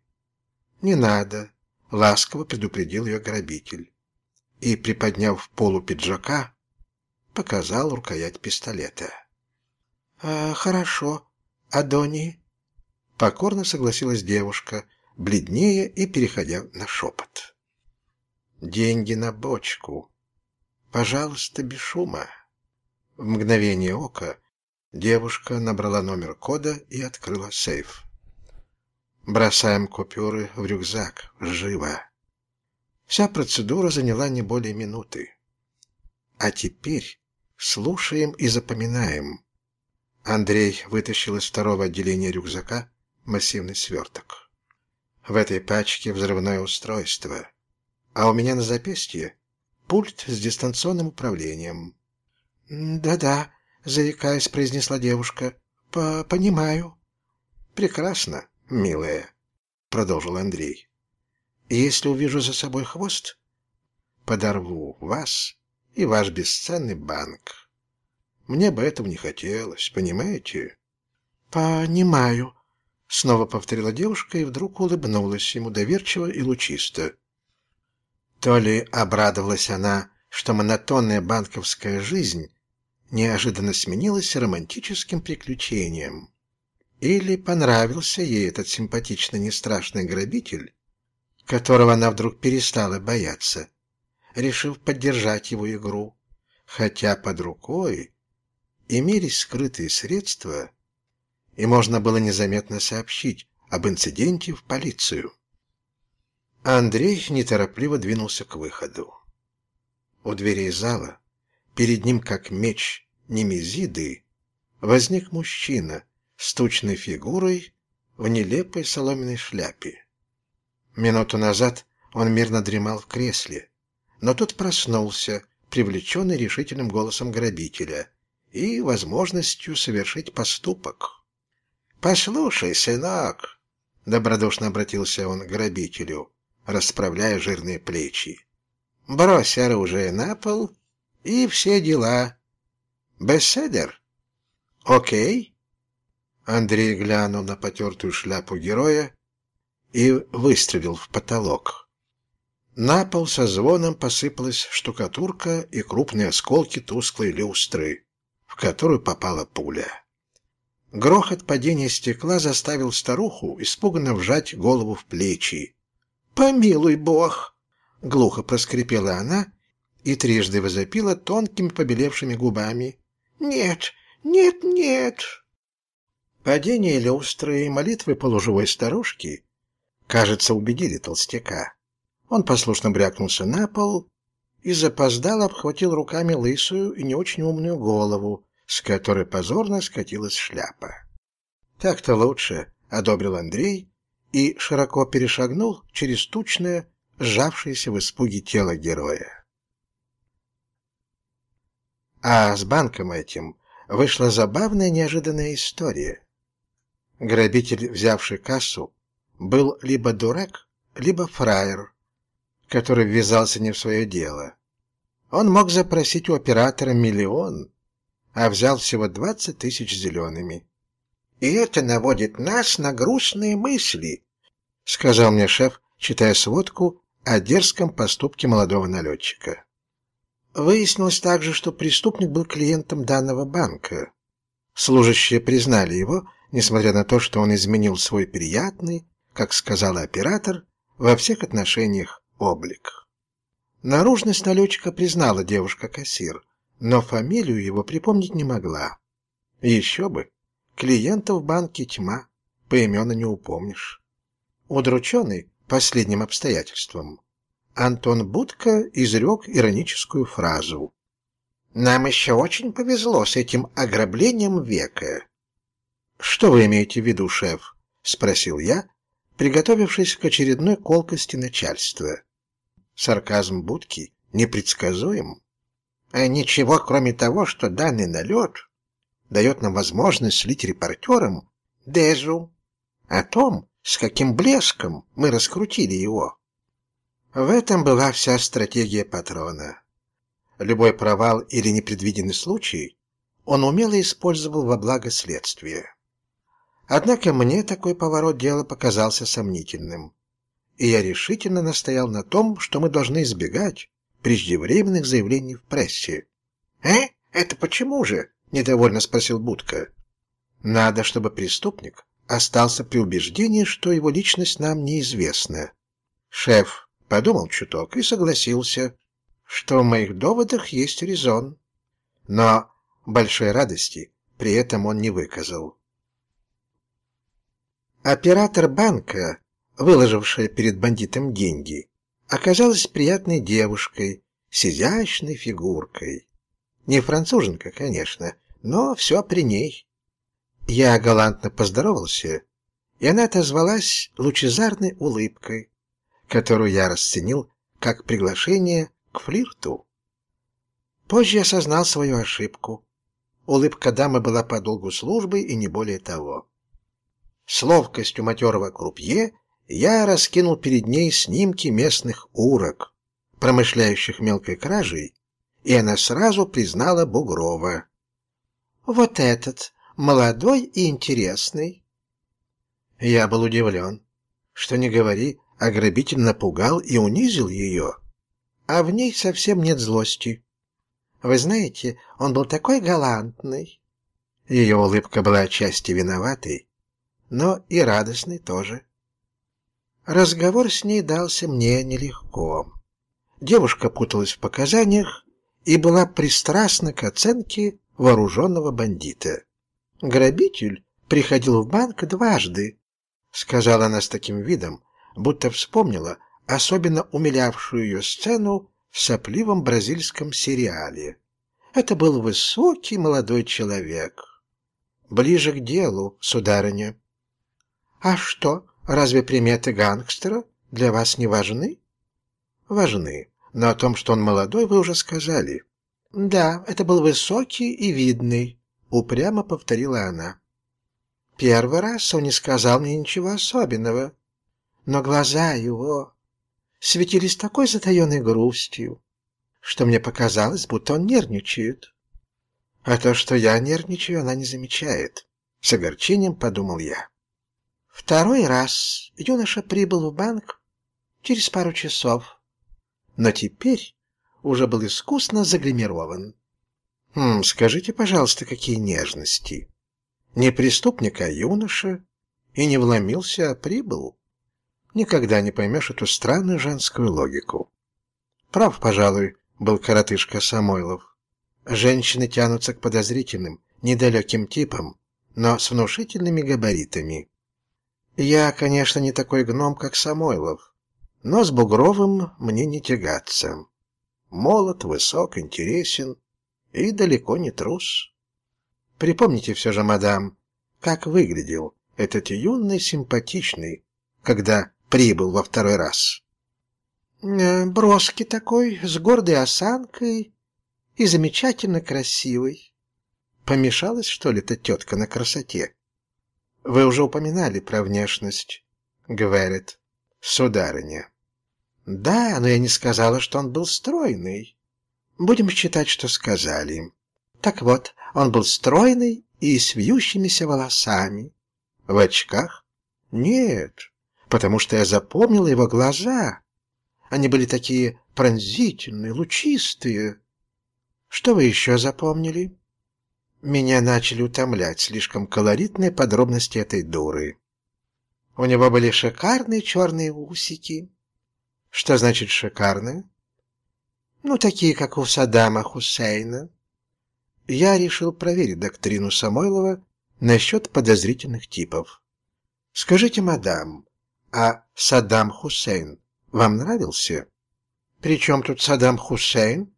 «Не надо», ласково предупредил ее грабитель и, приподняв полу пиджака, показал рукоять пистолета. «А, «Хорошо, Адони», — покорно согласилась девушка, бледнее и переходя на шепот. «Деньги на бочку. Пожалуйста, без шума». В мгновение ока девушка набрала номер кода и открыла сейф. Бросаем купюры в рюкзак. Живо. Вся процедура заняла не более минуты. А теперь слушаем и запоминаем. Андрей вытащил из второго отделения рюкзака массивный сверток. В этой пачке взрывное устройство, а у меня на запястье пульт с дистанционным управлением. «Да-да», — заикаясь, произнесла девушка, — «понимаю». «Прекрасно милая, — продолжил Андрей. — Если увижу за собой хвост, подорву вас и ваш бесценный банк. Мне бы этого не хотелось, понимаете? — Понимаю, — снова повторила девушка и вдруг улыбнулась ему доверчиво и лучисто. То ли обрадовалась она, что монотонная банковская жизнь неожиданно сменилась романтическим приключением. Или понравился ей этот симпатичный нестрашный грабитель, которого она вдруг перестала бояться, решив поддержать его игру, хотя под рукой имелись скрытые средства, и можно было незаметно сообщить об инциденте в полицию. Андрей неторопливо двинулся к выходу. У дверей зала, перед ним как меч Немезиды, возник мужчина с тучной фигурой в нелепой соломенной шляпе. Минуту назад он мирно дремал в кресле, но тут проснулся, привлеченный решительным голосом грабителя и возможностью совершить поступок. «Послушай, сынок!» — добродушно обратился он к грабителю, расправляя жирные плечи. «Брось оружие на пол и все дела. Беседер? Окей?» Андрей глянул на потертую шляпу героя и выстрелил в потолок. На пол со звоном посыпалась штукатурка и крупные осколки тусклой люстры, в которую попала пуля. Грохот падения стекла заставил старуху испуганно вжать голову в плечи. «Помилуй бог!» — глухо проскрипела она и трижды возопила тонкими побелевшими губами. «Нет, нет, нет!» Падение люстры и молитвы полуживой старушки, кажется, убедили толстяка. Он послушно брякнулся на пол и запоздал обхватил руками лысую и не очень умную голову, с которой позорно скатилась шляпа. «Так-то лучше», — одобрил Андрей и широко перешагнул через тучное, сжавшееся в испуге тело героя. А с банком этим вышла забавная неожиданная история. Грабитель, взявший кассу, был либо дурак, либо фраер, который ввязался не в свое дело. Он мог запросить у оператора миллион, а взял всего двадцать тысяч зелеными. «И это наводит нас на грустные мысли», — сказал мне шеф, читая сводку о дерзком поступке молодого налетчика. Выяснилось также, что преступник был клиентом данного банка. Служащие признали его, несмотря на то, что он изменил свой приятный, как сказал оператор, во всех отношениях облик. Наружность налетчика признала девушка-кассир, но фамилию его припомнить не могла. Еще бы, клиентов в банке тьма, поименно не упомнишь. Удрученный последним обстоятельством, Антон Будко изрек ироническую фразу. «Нам еще очень повезло с этим ограблением века». «Что вы имеете в виду, шеф?» — спросил я, приготовившись к очередной колкости начальства. Сарказм Будки непредсказуем. А ничего, кроме того, что данный налет дает нам возможность слить репортерам Дезу о том, с каким блеском мы раскрутили его. В этом была вся стратегия патрона. Любой провал или непредвиденный случай он умело использовал во благо следствия. Однако мне такой поворот дела показался сомнительным, и я решительно настоял на том, что мы должны избегать преждевременных заявлений в прессе. «Э? Это почему же?» — недовольно спросил Будка. «Надо, чтобы преступник остался при убеждении, что его личность нам неизвестна. Шеф подумал чуток и согласился, что в моих доводах есть резон. Но большой радости при этом он не выказал. Оператор банка, выложившая перед бандитом деньги, оказалась приятной девушкой с изящной фигуркой. Не француженка, конечно, но все при ней. Я галантно поздоровался, и она отозвалась лучезарной улыбкой, которую я расценил как приглашение к флирту. Позже я осознал свою ошибку. Улыбка дамы была по долгу службы и не более того. С ловкостью матерого крупье я раскинул перед ней снимки местных урок, промышляющих мелкой кражей, и она сразу признала Бугрова. «Вот этот, молодой и интересный». Я был удивлен. Что не говори, а грабитель напугал и унизил ее. А в ней совсем нет злости. Вы знаете, он был такой галантный. Ее улыбка была отчасти виноватой, но и радостный тоже. Разговор с ней дался мне нелегко. Девушка путалась в показаниях и была пристрастна к оценке вооруженного бандита. Грабитель приходил в банк дважды, сказала она с таким видом, будто вспомнила особенно умилявшую ее сцену в сопливом бразильском сериале. Это был высокий молодой человек. Ближе к делу, сударыня. «А что, разве приметы гангстера для вас не важны?» «Важны, но о том, что он молодой, вы уже сказали». «Да, это был высокий и видный», — упрямо повторила она. «Первый раз он не сказал мне ничего особенного, но глаза его светились такой затаенной грустью, что мне показалось, будто он нервничает. А то, что я нервничаю, она не замечает. С огорчением подумал я. Второй раз юноша прибыл в банк через пару часов, но теперь уже был искусно загримирован. Хм, скажите, пожалуйста, какие нежности. Не преступник, а юноша, и не вломился, а прибыл. Никогда не поймешь эту странную женскую логику. Прав, пожалуй, был коротышка Самойлов. Женщины тянутся к подозрительным, недалеким типам, но с внушительными габаритами. Я, конечно, не такой гном, как Самойлов, но с Бугровым мне не тягаться. Молод, высок, интересен и далеко не трус. Припомните все же, мадам, как выглядел этот юный симпатичный, когда прибыл во второй раз. Э, броский такой, с гордой осанкой и замечательно красивый. Помешалась, что ли, эта тетка на красоте? Вы уже упоминали про внешность, говорит сударыня. Да, но я не сказала, что он был стройный. Будем считать, что сказали. Так вот, он был стройный и с вьющимися волосами. В очках? Нет, потому что я запомнила его глаза. Они были такие пронзительные, лучистые. Что вы еще запомнили? Меня начали утомлять слишком колоритные подробности этой дуры. У него были шикарные черные усики. Что значит шикарные? Ну, такие, как у Саддама Хусейна. Я решил проверить доктрину Самойлова насчет подозрительных типов. Скажите, мадам, а Саддам Хусейн вам нравился? При чем тут Саддам Хусейн?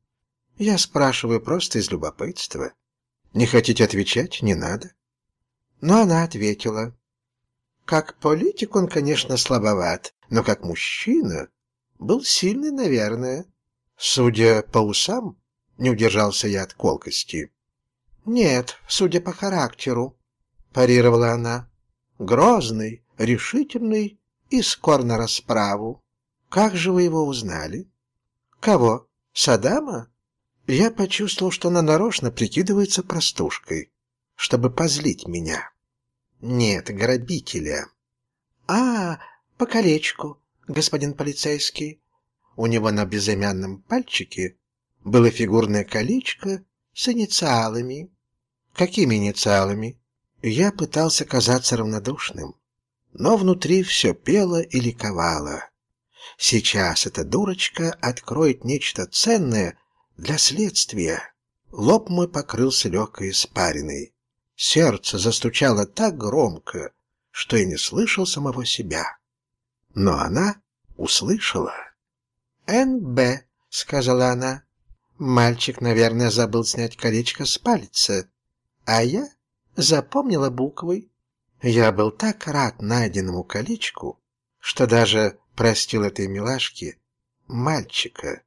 Я спрашиваю просто из любопытства. Не хотите отвечать? Не надо. Но она ответила. Как политик он, конечно, слабоват, но как мужчина был сильный, наверное. Судя по усам, не удержался я от колкости. Нет, судя по характеру, парировала она. Грозный, решительный и скор на расправу. Как же вы его узнали? Кого? Садама? Я почувствовал, что она нарочно прикидывается простушкой, чтобы позлить меня. Нет, грабителя. А, по колечку, господин полицейский. У него на безымянном пальчике было фигурное колечко с инициалами. Какими инициалами? Я пытался казаться равнодушным, но внутри все пело и ликовало. Сейчас эта дурочка откроет нечто ценное для следствия. Лоб мой покрылся легкой испариной. Сердце застучало так громко, что я не слышал самого себя. Но она услышала. «НБ», — сказала она. Мальчик, наверное, забыл снять колечко с пальца, а я запомнила буквы. Я был так рад найденному колечку, что даже простил этой милашке мальчика,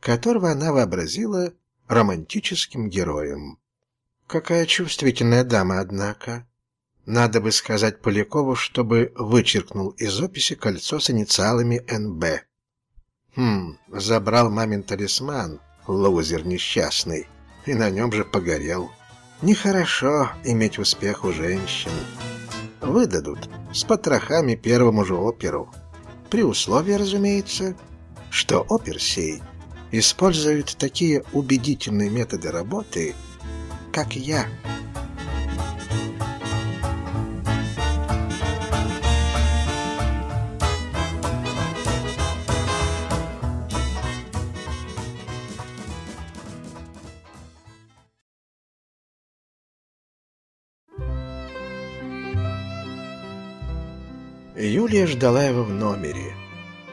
которого она вообразила романтическим героем. Какая чувствительная дама, однако. Надо бы сказать Полякову, чтобы вычеркнул из описи кольцо с инициалами НБ. Хм, забрал мамин талисман, лузер несчастный, и на нем же погорел. Нехорошо иметь успех у женщин. Выдадут с потрохами первому же оперу. При условии, разумеется, что опер сей использует такие убедительные методы работы, как я. Юлия ждала его в номере,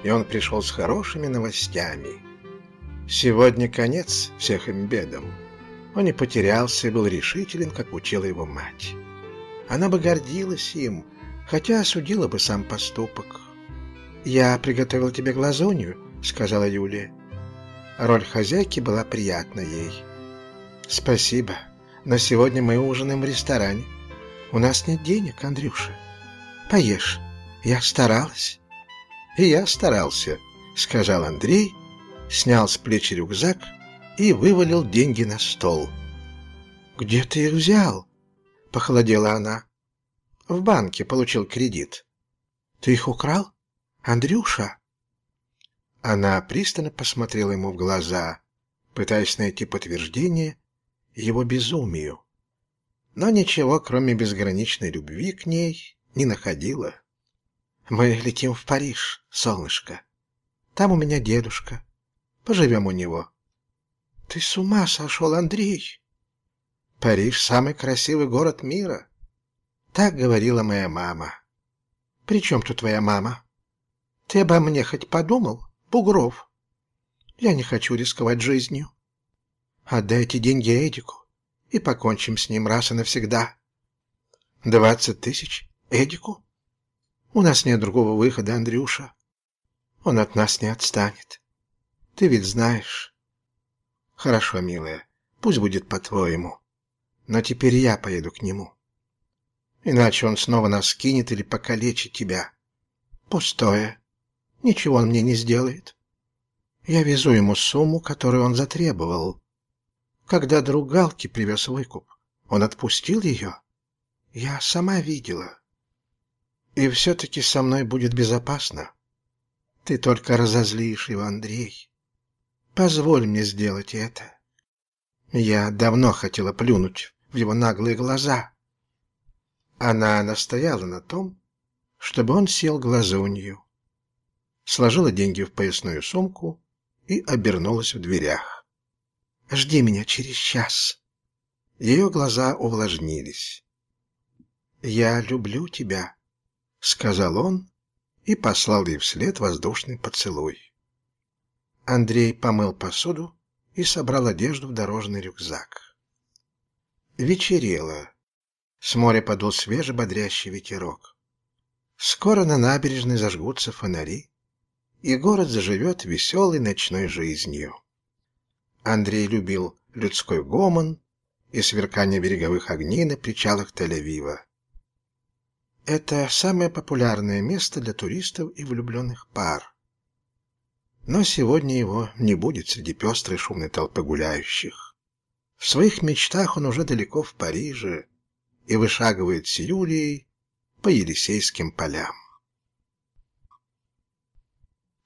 и он пришел с хорошими новостями. Сегодня конец всех им бедам. Он не потерялся и был решителен, как учила его мать. Она бы гордилась им, хотя осудила бы сам поступок. «Я приготовила тебе глазунью», — сказала Юлия. Роль хозяйки была приятна ей. «Спасибо, но сегодня мы ужинаем в ресторане. У нас нет денег, Андрюша. Поешь». Я старалась. И я старался, сказал Андрей, снял с плечи рюкзак и вывалил деньги на стол. Где ты их взял? Похолодела она. В банке получил кредит. Ты их украл? Андрюша?» Она пристально посмотрела ему в глаза, пытаясь найти подтверждение его безумию. Но ничего, кроме безграничной любви к ней, не находила. «Мы летим в Париж, солнышко. Там у меня дедушка. Поживем у него». «Ты с ума сошел, Андрей!» «Париж — самый красивый город мира», — так говорила моя мама. «При чем тут твоя мама? Ты обо мне хоть подумал, Бугров? Я не хочу рисковать жизнью. Отдайте деньги Эдику и покончим с ним раз и навсегда». «Двадцать тысяч? Эдику? У нас нет другого выхода, Андрюша. Он от нас не отстанет. Ты ведь знаешь». «Хорошо, милая, пусть будет по-твоему. Но теперь я поеду к нему». Иначе он снова нас кинет или покалечит тебя. Пустое. Ничего он мне не сделает. Я везу ему сумму, которую он затребовал. Когда друг Галки привез выкуп, он отпустил ее. Я сама видела. И все-таки со мной будет безопасно. Ты только разозлишь его, Андрей. Позволь мне сделать это. Я давно хотела плюнуть в его наглые глаза. Она настояла на том, чтобы он сел глазунью, сложила деньги в поясную сумку и обернулась в дверях. «Жди меня через час». Ее глаза увлажнились. «Я люблю тебя», — сказал он и послал ей вслед воздушный поцелуй. Андрей помыл посуду и собрал одежду в дорожный рюкзак. Вечерело. С моря подул свежий бодрящий ветерок. Скоро на набережной зажгутся фонари, и город заживет веселой ночной жизнью. Андрей любил людской гомон и сверкание береговых огней на причалах Тель-Авива. Это самое популярное место для туристов и влюбленных пар. Но сегодня его не будет среди пестрой шумной толпы гуляющих. В своих мечтах он уже далеко в Париже, и вышагивает с Юлией по Елисейским полям.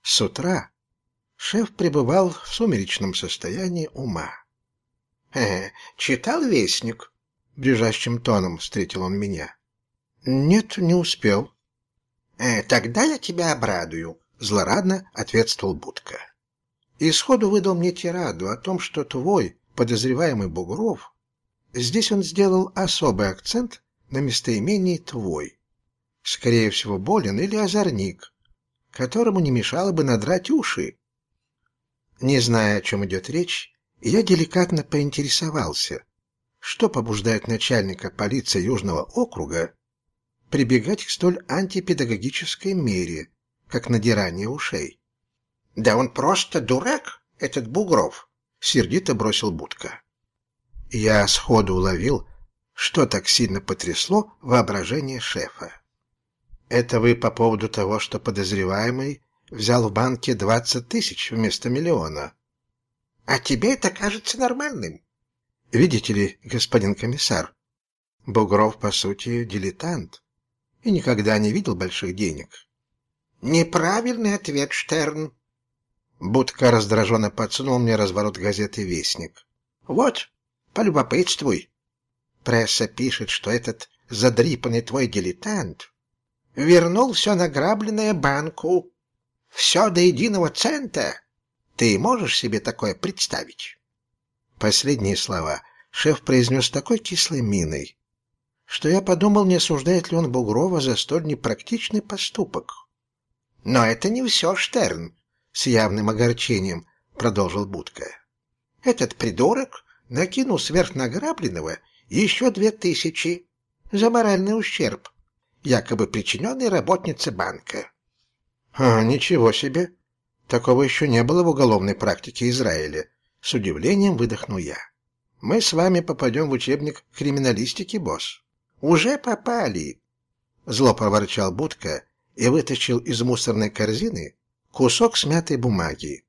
С утра шеф пребывал в сумеречном состоянии ума. «Э, читал вестник?» — ближайшим тоном встретил он меня. «Нет, не успел». «Э, тогда я тебя обрадую», — злорадно ответствовал Будка. И сходу выдал мне тираду о том, что твой подозреваемый Бугров Здесь он сделал особый акцент на местоимении «твой». Скорее всего, болен или озорник, которому не мешало бы надрать уши. Не зная, о чем идет речь, я деликатно поинтересовался, что побуждает начальника полиции Южного округа прибегать к столь антипедагогической мере, как надирание ушей. «Да он просто дурак, этот Бугров!» — сердито бросил Будка. Я сходу уловил, что так сильно потрясло воображение шефа. «Это вы по поводу того, что подозреваемый взял в банке двадцать тысяч вместо миллиона?» «А тебе это кажется нормальным?» «Видите ли, господин комиссар, Бугров, по сути, дилетант и никогда не видел больших денег». «Неправильный ответ, Штерн». Будка раздраженно подсунул мне разворот газеты «Вестник». «Вот, Полюбопытствуй. Пресса пишет, что этот задрипанный твой дилетант вернул все награбленное банку. Все до единого цента. Ты можешь себе такое представить? Последние слова шеф произнес такой кислой миной, что я подумал, не осуждает ли он Бугрова за столь непрактичный поступок. «Но это не все, Штерн», — с явным огорчением продолжил Будка. «Этот придурок накинул сверх награбленного еще две тысячи за моральный ущерб, якобы причиненный работнице банка. А, ничего себе! Такого еще не было в уголовной практике Израиля. С удивлением выдохнул я. Мы с вами попадем в учебник криминалистики, босс. Уже попали! Зло проворчал Будка и вытащил из мусорной корзины кусок смятой бумаги.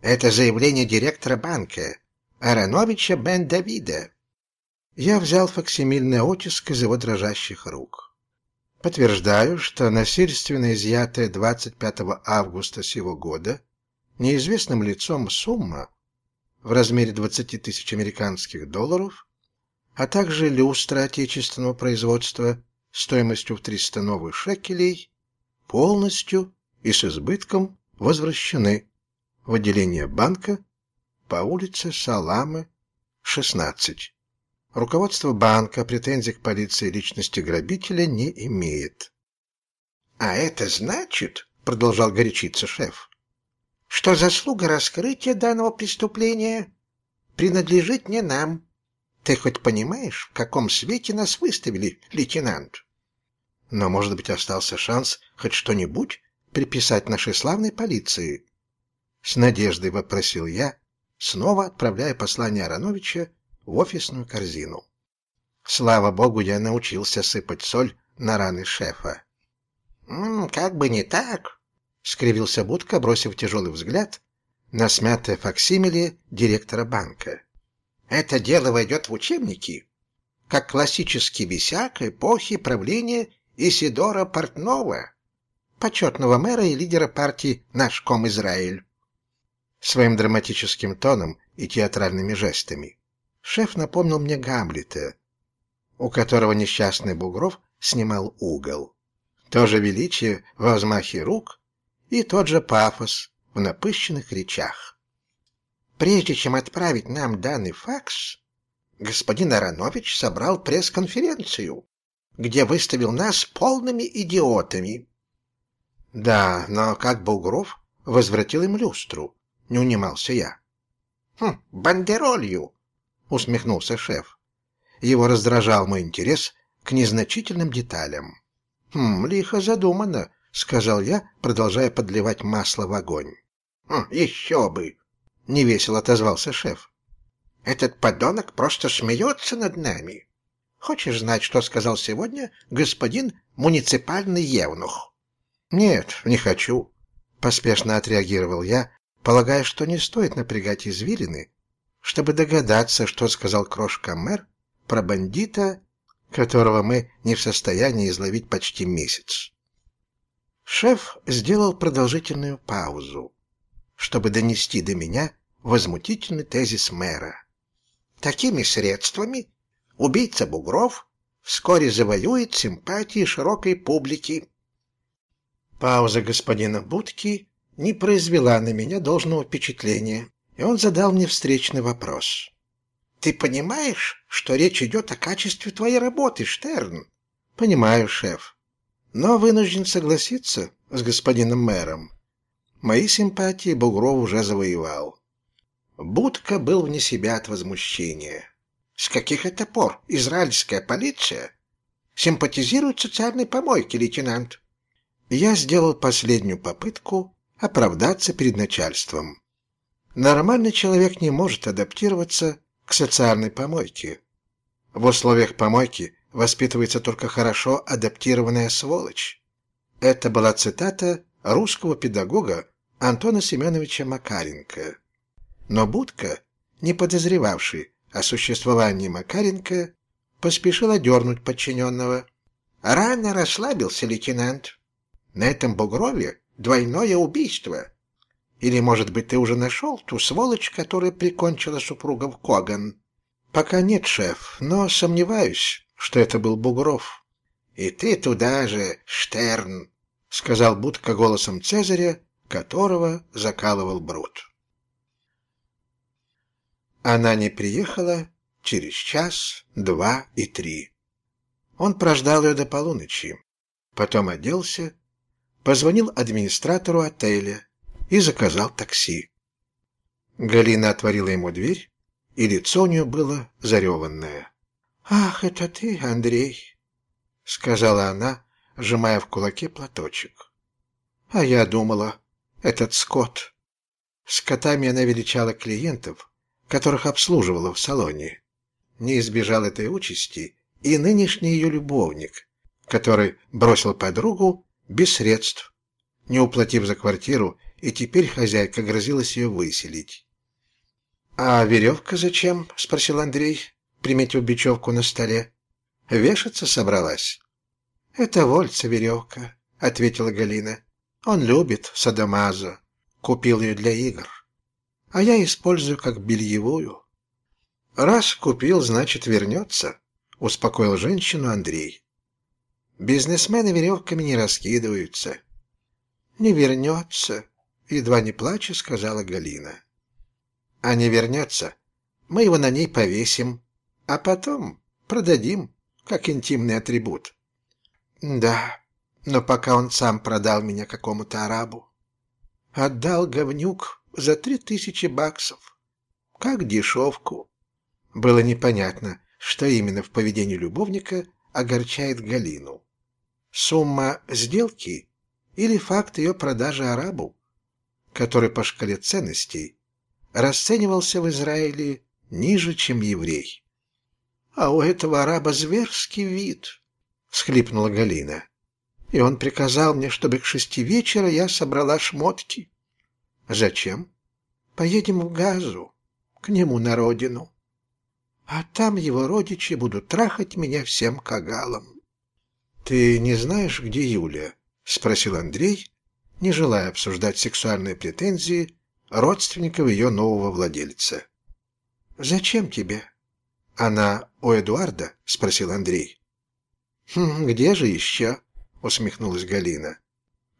Это заявление директора банка, Ароновича бен Давида. Я взял факсимильный оттиск из его дрожащих рук. Подтверждаю, что насильственно изъятая 25 августа сего года неизвестным лицом сумма в размере 20 тысяч американских долларов, а также люстра отечественного производства стоимостью в 300 новых шекелей полностью и с избытком возвращены в отделение банка по улице Саламы, 16. Руководство банка претензий к полиции личности грабителя не имеет. «А это значит, — продолжал горячиться шеф, — что заслуга раскрытия данного преступления принадлежит не нам. Ты хоть понимаешь, в каком свете нас выставили, лейтенант?» «Но, может быть, остался шанс хоть что-нибудь приписать нашей славной полиции?» С надеждой вопросил я, снова отправляя послание Ароновича в офисную корзину. Слава богу, я научился сыпать соль на раны шефа. «М как бы не так», — скривился Будка, бросив тяжелый взгляд на смятое факсимиле директора банка. «Это дело войдет в учебники, как классический висяк эпохи правления Исидора Портнова, почетного мэра и лидера партии «Наш ком Израиль». Своим драматическим тоном и театральными жестами шеф напомнил мне Гамлета, у которого несчастный Бугров снимал угол. То же величие во взмахе рук и тот же пафос в напыщенных речах. Прежде чем отправить нам данный факс, господин Аронович собрал пресс-конференцию, где выставил нас полными идиотами. Да, но как Бугров возвратил им люстру, не унимался я. Хм, бандеролью, — усмехнулся шеф. Его раздражал мой интерес к незначительным деталям. «Хм, лихо задумано», — сказал я, продолжая подливать масло в огонь. «Хм, «Еще бы!» — невесело отозвался шеф. «Этот подонок просто смеется над нами. Хочешь знать, что сказал сегодня господин муниципальный евнух?» «Нет, не хочу», — поспешно отреагировал я, полагая, что не стоит напрягать извилины чтобы догадаться, что сказал крошка-мэр про бандита, которого мы не в состоянии изловить почти месяц. Шеф сделал продолжительную паузу, чтобы донести до меня возмутительный тезис мэра. Такими средствами убийца Бугров вскоре завоюет симпатии широкой публики. Пауза господина Будки не произвела на меня должного впечатления и он задал мне встречный вопрос. «Ты понимаешь, что речь идет о качестве твоей работы, Штерн?» «Понимаю, шеф. Но вынужден согласиться с господином мэром. Мои симпатии Бугров уже завоевал». Будка был вне себя от возмущения. «С каких это пор израильская полиция симпатизирует социальной помойке, лейтенант?» Я сделал последнюю попытку оправдаться перед начальством. Нормальный человек не может адаптироваться к социальной помойке. В условиях помойки воспитывается только хорошо адаптированная сволочь. Это была цитата русского педагога Антона Семеновича Макаренко. Но Будка, не подозревавший о существовании Макаренко, поспешил одернуть подчиненного. «Рано расслабился лейтенант. На этом бугрове двойное убийство. Или, может быть, ты уже нашел ту сволочь, которая прикончила супругов Коган? Пока нет, шеф, но сомневаюсь, что это был Бугров. И ты туда же, Штерн, — сказал будка голосом Цезаря, которого закалывал Брут. Она не приехала через час, два и три. Он прождал ее до полуночи, потом оделся, позвонил администратору отеля, и заказал такси. Галина отворила ему дверь, и лицо у нее было зареванное. «Ах, это ты, Андрей!» — сказала она, сжимая в кулаке платочек. «А я думала, этот скот». С котами она величала клиентов, которых обслуживала в салоне. Не избежал этой участи и нынешний ее любовник, который бросил подругу без средств, не уплатив за квартиру и теперь хозяйка грозилась ее выселить. «А веревка зачем?» — спросил Андрей, приметив бечевку на столе. «Вешаться собралась?» «Это Вольца веревка», — ответила Галина. «Он любит садомазо. Купил ее для игр. А я использую как бельевую». «Раз купил, значит вернется», — успокоил женщину Андрей. «Бизнесмены веревками не раскидываются». «Не вернется», — едва не плача сказала Галина. «А не вернется, мы его на ней повесим, а потом продадим, как интимный атрибут». «Да, но пока он сам продал меня какому-то арабу. Отдал говнюк за три тысячи баксов. Как дешевку». Было непонятно, что именно в поведении любовника огорчает Галину. Сумма сделки или факт ее продажи арабу, который по шкале ценностей расценивался в Израиле ниже, чем еврей. «А у этого араба зверский вид», — всхлипнула Галина. «И он приказал мне, чтобы к шести вечера я собрала шмотки». «Зачем?» «Поедем в Газу, к нему на родину. А там его родичи будут трахать меня всем кагалом». «Ты не знаешь, где Юлия?» — спросил Андрей, не желая обсуждать сексуальные претензии родственников ее нового владельца. «Зачем тебе?» «Она у Эдуарда?» — спросил Андрей. «Хм, «Где же еще?» — усмехнулась Галина.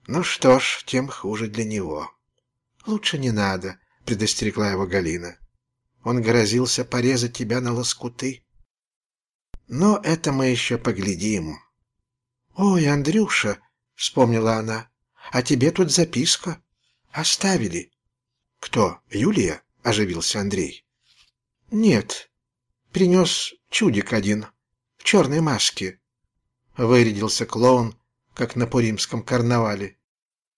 «Ну что ж, тем хуже для него». «Лучше не надо», — предостерегла его Галина. «Он грозился порезать тебя на лоскуты». «Но это мы еще поглядим». «Ой, Андрюша», — вспомнила она, — «а тебе тут записка. Оставили». «Кто, Юлия?» — оживился Андрей. «Нет, принес чудик один, в черной маске». Вырядился клоун, как на Пуримском карнавале.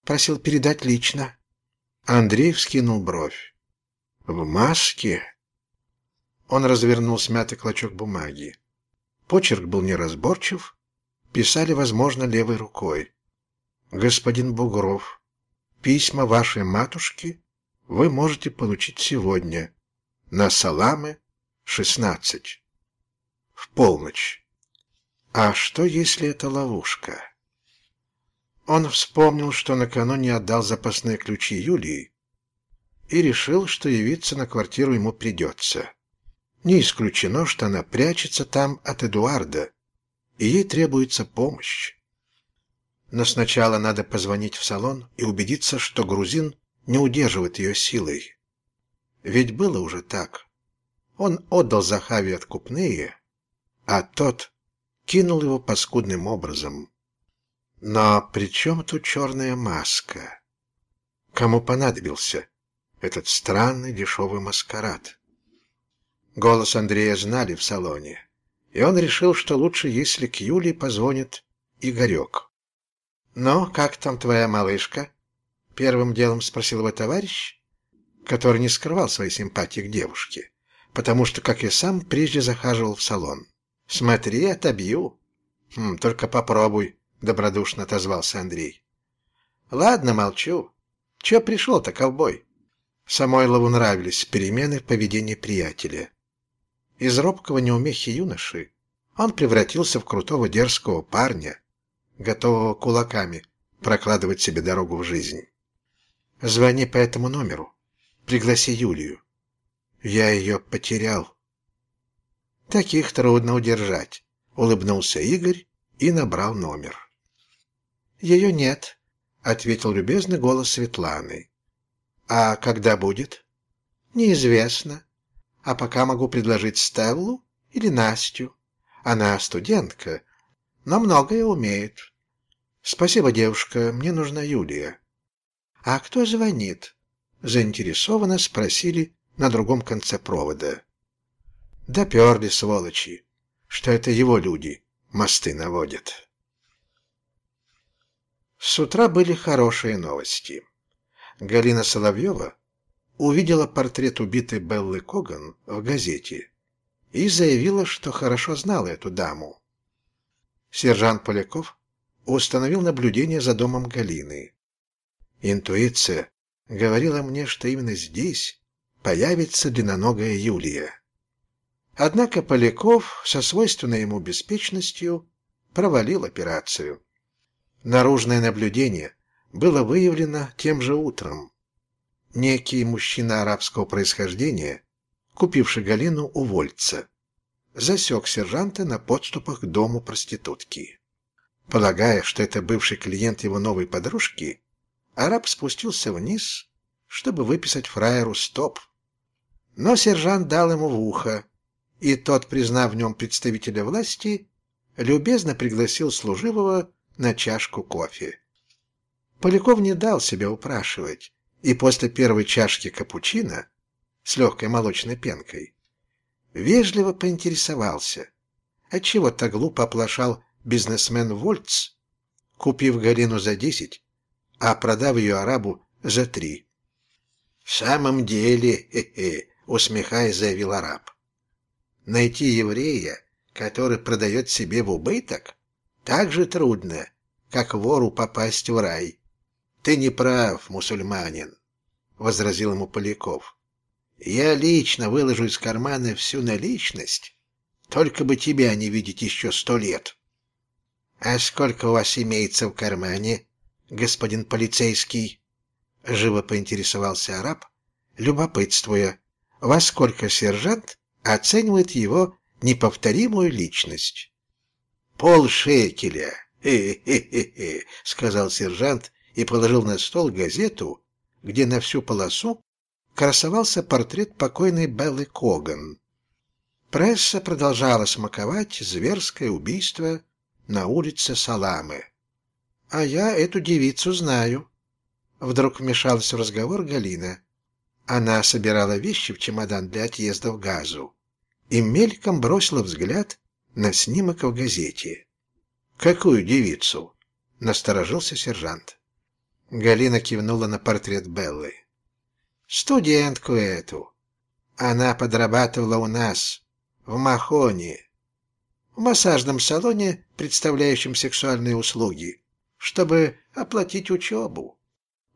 Просил передать лично. Андрей вскинул бровь. «В маске?» Он развернул смятый клочок бумаги. Почерк был неразборчив, писали, возможно, левой рукой. «Господин Бугров, письма вашей матушки вы можете получить сегодня на Саламы 16. В полночь. А что, если это ловушка? Он вспомнил, что накануне отдал запасные ключи Юлии и решил, что явиться на квартиру ему придется. Не исключено, что она прячется там от Эдуарда, и ей требуется помощь. Но сначала надо позвонить в салон и убедиться, что грузин не удерживает ее силой. Ведь было уже так. Он отдал Захаве откупные, а тот кинул его паскудным образом. Но при чем тут черная маска? Кому понадобился этот странный дешевый маскарад? Голос Андрея знали в салоне, и он решил, что лучше, если к Юле позвонит Игорек. «Ну, как там твоя малышка?» — первым делом спросил его товарищ, который не скрывал своей симпатии к девушке, потому что, как и сам, прежде захаживал в салон. «Смотри, отобью!» хм, «Только попробуй», — добродушно отозвался Андрей. «Ладно, молчу. Че пришел-то, ковбой?» Самойлову нравились перемены в поведении приятеля. Из робкого неумехи юноши он превратился в крутого дерзкого парня, готового кулаками прокладывать себе дорогу в жизнь. «Звони по этому номеру», Пригласи Юлию. Я ее потерял. Таких трудно удержать, улыбнулся Игорь и набрал номер. Ее нет, ответил любезный голос Светланы. А когда будет? Неизвестно. А пока могу предложить Стеллу или Настю. Она студентка, но многое умеет. Спасибо, девушка, мне нужна Юлия. А кто звонит? заинтересованно спросили на другом конце провода. Доперли, сволочи, что это его люди мосты наводят. С утра были хорошие новости. Галина Соловьева увидела портрет убитой Беллы Коган в газете и заявила, что хорошо знала эту даму. Сержант Поляков установил наблюдение за домом Галины. Интуиция говорила мне, что именно здесь появится длинноногая Юлия. Однако Поляков со свойственной ему беспечностью провалил операцию. Наружное наблюдение было выявлено тем же утром. Некий мужчина арабского происхождения, купивший Галину у Вольца, засек сержанта на подступах к дому проститутки. Полагая, что это бывший клиент его новой подружки, араб спустился вниз, чтобы выписать фраеру стоп. Но сержант дал ему в ухо, и тот, признав в нем представителя власти, любезно пригласил служивого на чашку кофе. Поляков не дал себя упрашивать, и после первой чашки капучино с легкой молочной пенкой вежливо поинтересовался, отчего так глупо оплошал бизнесмен Вольц, купив Галину за десять, а продав ее арабу за три. «В самом деле, хе-хе», — усмехаясь, заявил араб, «найти еврея, который продает себе в убыток, так же трудно, как вору попасть в рай». «Ты не прав, мусульманин», — возразил ему Поляков. «Я лично выложу из кармана всю наличность, только бы тебя не видеть еще сто лет». «А сколько у вас имеется в кармане, господин полицейский?» Живо поинтересовался араб, любопытствуя, во сколько сержант оценивает его неповторимую личность. «Пол шекеля!» «Хе-хе-хе-хе!» — сказал сержант и положил на стол газету, где на всю полосу красовался портрет покойной Беллы Коган. Пресса продолжала смаковать зверское убийство на улице Саламы. «А я эту девицу знаю», — вдруг вмешалась в разговор Галина. Она собирала вещи в чемодан для отъезда в Газу и мельком бросила взгляд на снимок в газете. «Какую девицу?» — насторожился сержант. Галина кивнула на портрет Беллы. «Студентку эту. Она подрабатывала у нас, в Махоне, в массажном салоне, представляющем сексуальные услуги, чтобы оплатить учебу.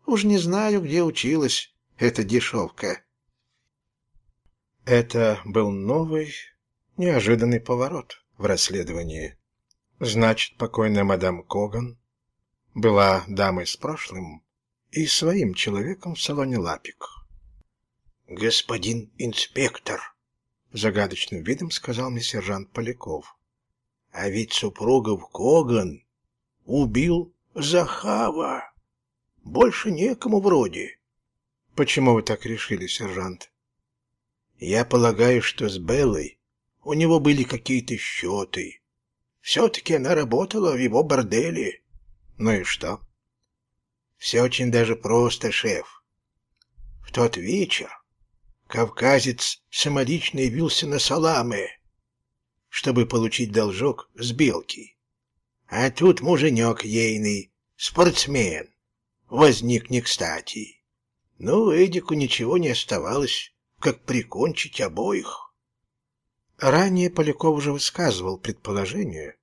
Уж не знаю, где училась эта дешевка. Это был новый, неожиданный поворот в расследовании. Значит, покойная мадам Коган была дамой с прошлым и своим человеком в салоне Лапик. «Господин инспектор», — загадочным видом сказал мне сержант Поляков, а ведь супругов Коган убил Захава. Больше некому вроде. Почему вы так решили, сержант? Я полагаю, что с Беллой у него были какие-то счеты. Все-таки она работала в его борделе. Ну и что? Все очень даже просто, шеф. В тот вечер кавказец самолично явился на Саламы чтобы получить должок с белки. А тут муженек ейный, спортсмен, возник не кстати. Ну, Эдику ничего не оставалось, как прикончить обоих. Ранее Поляков уже высказывал предположение,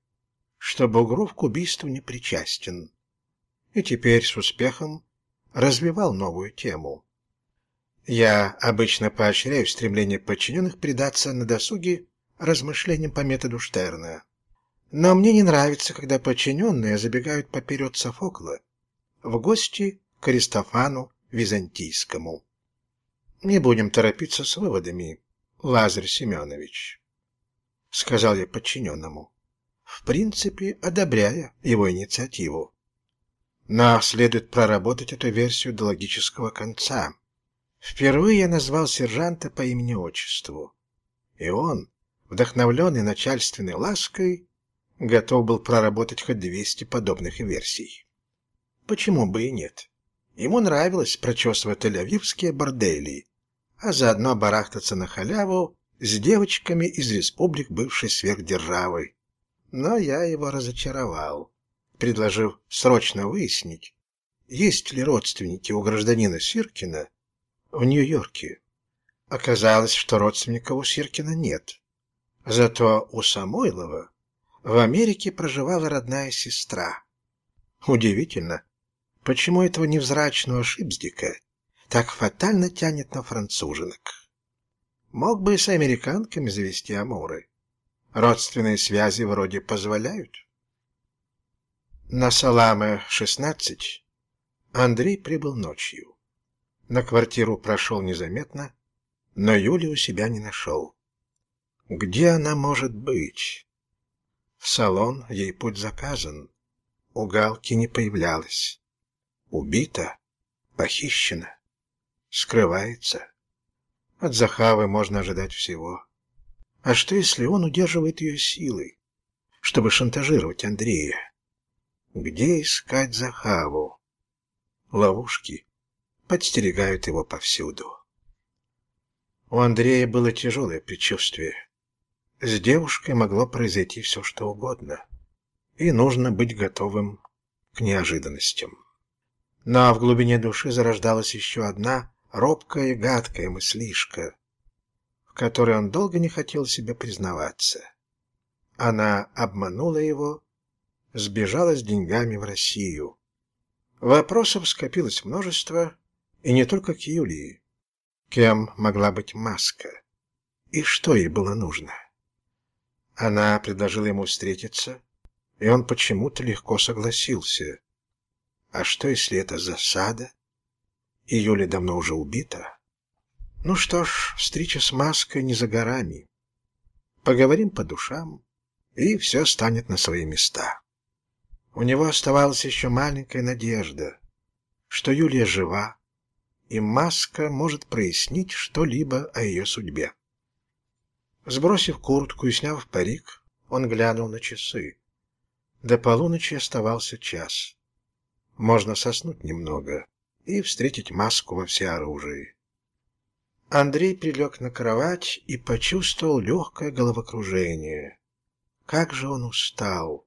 что Бугров к убийству не причастен, и теперь с успехом развивал новую тему. Я обычно поощряю стремление подчиненных предаться на досуге размышлениям по методу Штерна. Но мне не нравится, когда подчиненные забегают поперед Софокла в гости к Аристофану Византийскому. Не будем торопиться с выводами, Лазарь Семенович, — сказал я подчиненному, в принципе, одобряя его инициативу. Но следует проработать эту версию до логического конца. Впервые я назвал сержанта по имени-отчеству, и он, вдохновленный начальственной лаской, готов был проработать хоть 200 подобных версий. Почему бы и нет? Ему нравилось прочесывать тель-авивские бордели, а заодно барахтаться на халяву с девочками из республик бывшей сверхдержавы. Но я его разочаровал, предложив срочно выяснить, есть ли родственники у гражданина Сиркина в Нью-Йорке. Оказалось, что родственников у Сиркина нет. Зато у Самойлова в Америке проживала родная сестра. Удивительно, почему этого невзрачного шипздика так фатально тянет на француженок. Мог бы и с американками завести амуры. Родственные связи вроде позволяют. На Саламе-16 Андрей прибыл ночью. На квартиру прошел незаметно, но Юли у себя не нашел. Где она может быть? В салон ей путь заказан. У Галки не появлялась. Убита? Похищена? Скрывается? От Захавы можно ожидать всего. А что, если он удерживает ее силой, чтобы шантажировать Андрея? Где искать Захаву? Ловушки подстерегают его повсюду. У Андрея было тяжелое предчувствие. С девушкой могло произойти все, что угодно, и нужно быть готовым к неожиданностям. Но в глубине души зарождалась еще одна робкая и гадкая мыслишка, в которой он долго не хотел себе признаваться. Она обманула его, сбежала с деньгами в Россию. Вопросов скопилось множество, и не только к Юлии. Кем могла быть маска? И что ей было нужно? Она предложила ему встретиться, и он почему-то легко согласился. А что, если это засада? И Юля давно уже убита? Ну что ж, встреча с маской не за горами. Поговорим по душам, и все станет на свои места. У него оставалась еще маленькая надежда, что Юлия жива, и маска может прояснить что-либо о ее судьбе. Сбросив куртку и сняв парик, он глянул на часы. До полуночи оставался час. Можно соснуть немного и встретить маску во всеоружии. Андрей прилег на кровать и почувствовал легкое головокружение. Как же он устал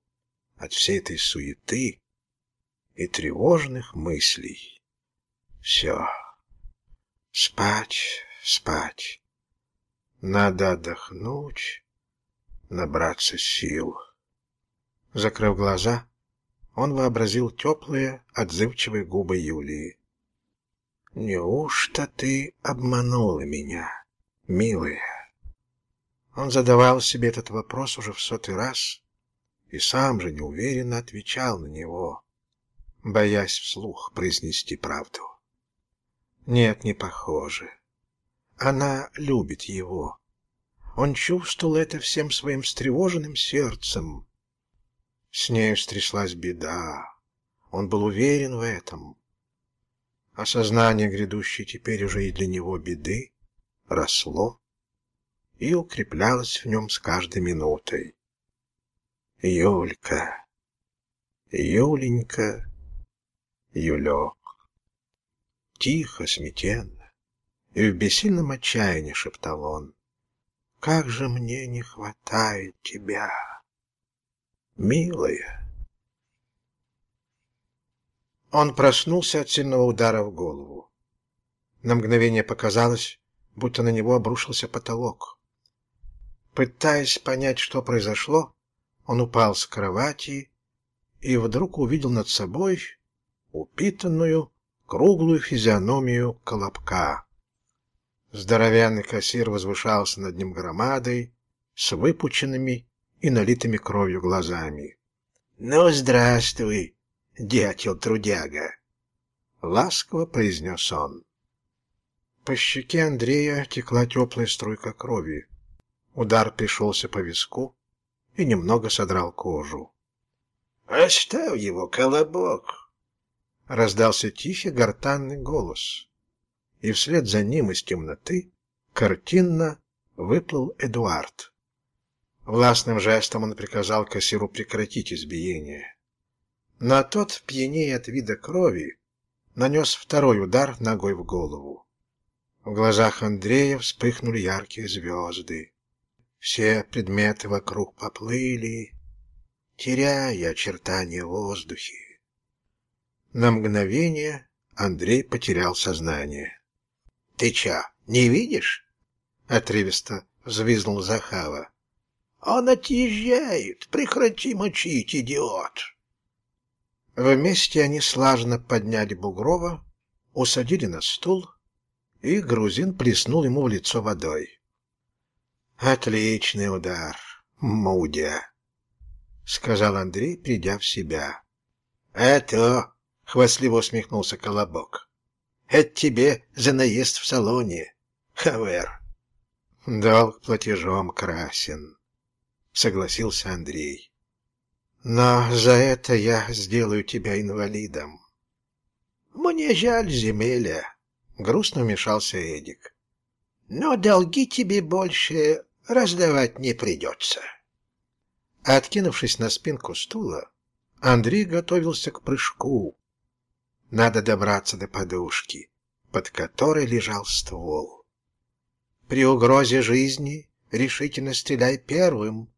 от всей этой суеты и тревожных мыслей. Все. Спать, спать. Надо отдохнуть, набраться сил. Закрыв глаза, он вообразил теплые, отзывчивые губы Юлии. «Неужто ты обманула меня, милая?» Он задавал себе этот вопрос уже в сотый раз и сам же неуверенно отвечал на него, боясь вслух произнести правду. Нет, не похоже. Она любит его. Он чувствовал это всем своим встревоженным сердцем. С ней стряслась беда. Он был уверен в этом. Осознание грядущей теперь уже и для него беды росло и укреплялось в нем с каждой минутой. Юлька, Юленька, Юлек. Тихо, смятенно и в бессильном отчаянии шептал он. Как же мне не хватает тебя, милая. Он проснулся от сильного удара в голову. На мгновение показалось, будто на него обрушился потолок. Пытаясь понять, что произошло, он упал с кровати и вдруг увидел над собой упитанную, круглую физиономию Колобка. Здоровянный кассир возвышался над ним громадой, с выпученными и налитыми кровью глазами. — Ну, здравствуй, дятел-трудяга! — ласково произнес он. По щеке Андрея текла теплая струйка крови. Удар пришелся по виску и немного содрал кожу. — Оставь его, колобок! — раздался тихий гортанный голос, и вслед за ним из темноты картинно выплыл Эдуард. Властным жестом он приказал кассиру прекратить избиение. Но тот, пьянее от вида крови, нанес второй удар ногой в голову. В глазах Андрея вспыхнули яркие звезды. Все предметы вокруг поплыли, теряя очертания в воздухе. На мгновение Андрей потерял сознание. — Ты чё, не видишь? — отрывисто взвизнул Захава. — Он отъезжает! Прекрати мочить, идиот! Вместе они слаженно подняли Бугрова, усадили на стул, и грузин плеснул ему в лицо водой. — Отличный удар, Мудя! — сказал Андрей, придя в себя. «Это...» — хвастливо усмехнулся Колобок. «Это тебе за наезд в салоне, Хавер». «Долг платежом красен», — согласился Андрей. «Но за это я сделаю тебя инвалидом». «Мне жаль земеля», — грустно вмешался Эдик. «Но долги тебе больше раздавать не придется». Откинувшись на спинку стула, Андрей готовился к прыжку. Надо добраться до подушки, под которой лежал ствол. При угрозе жизни решительно стреляй первым,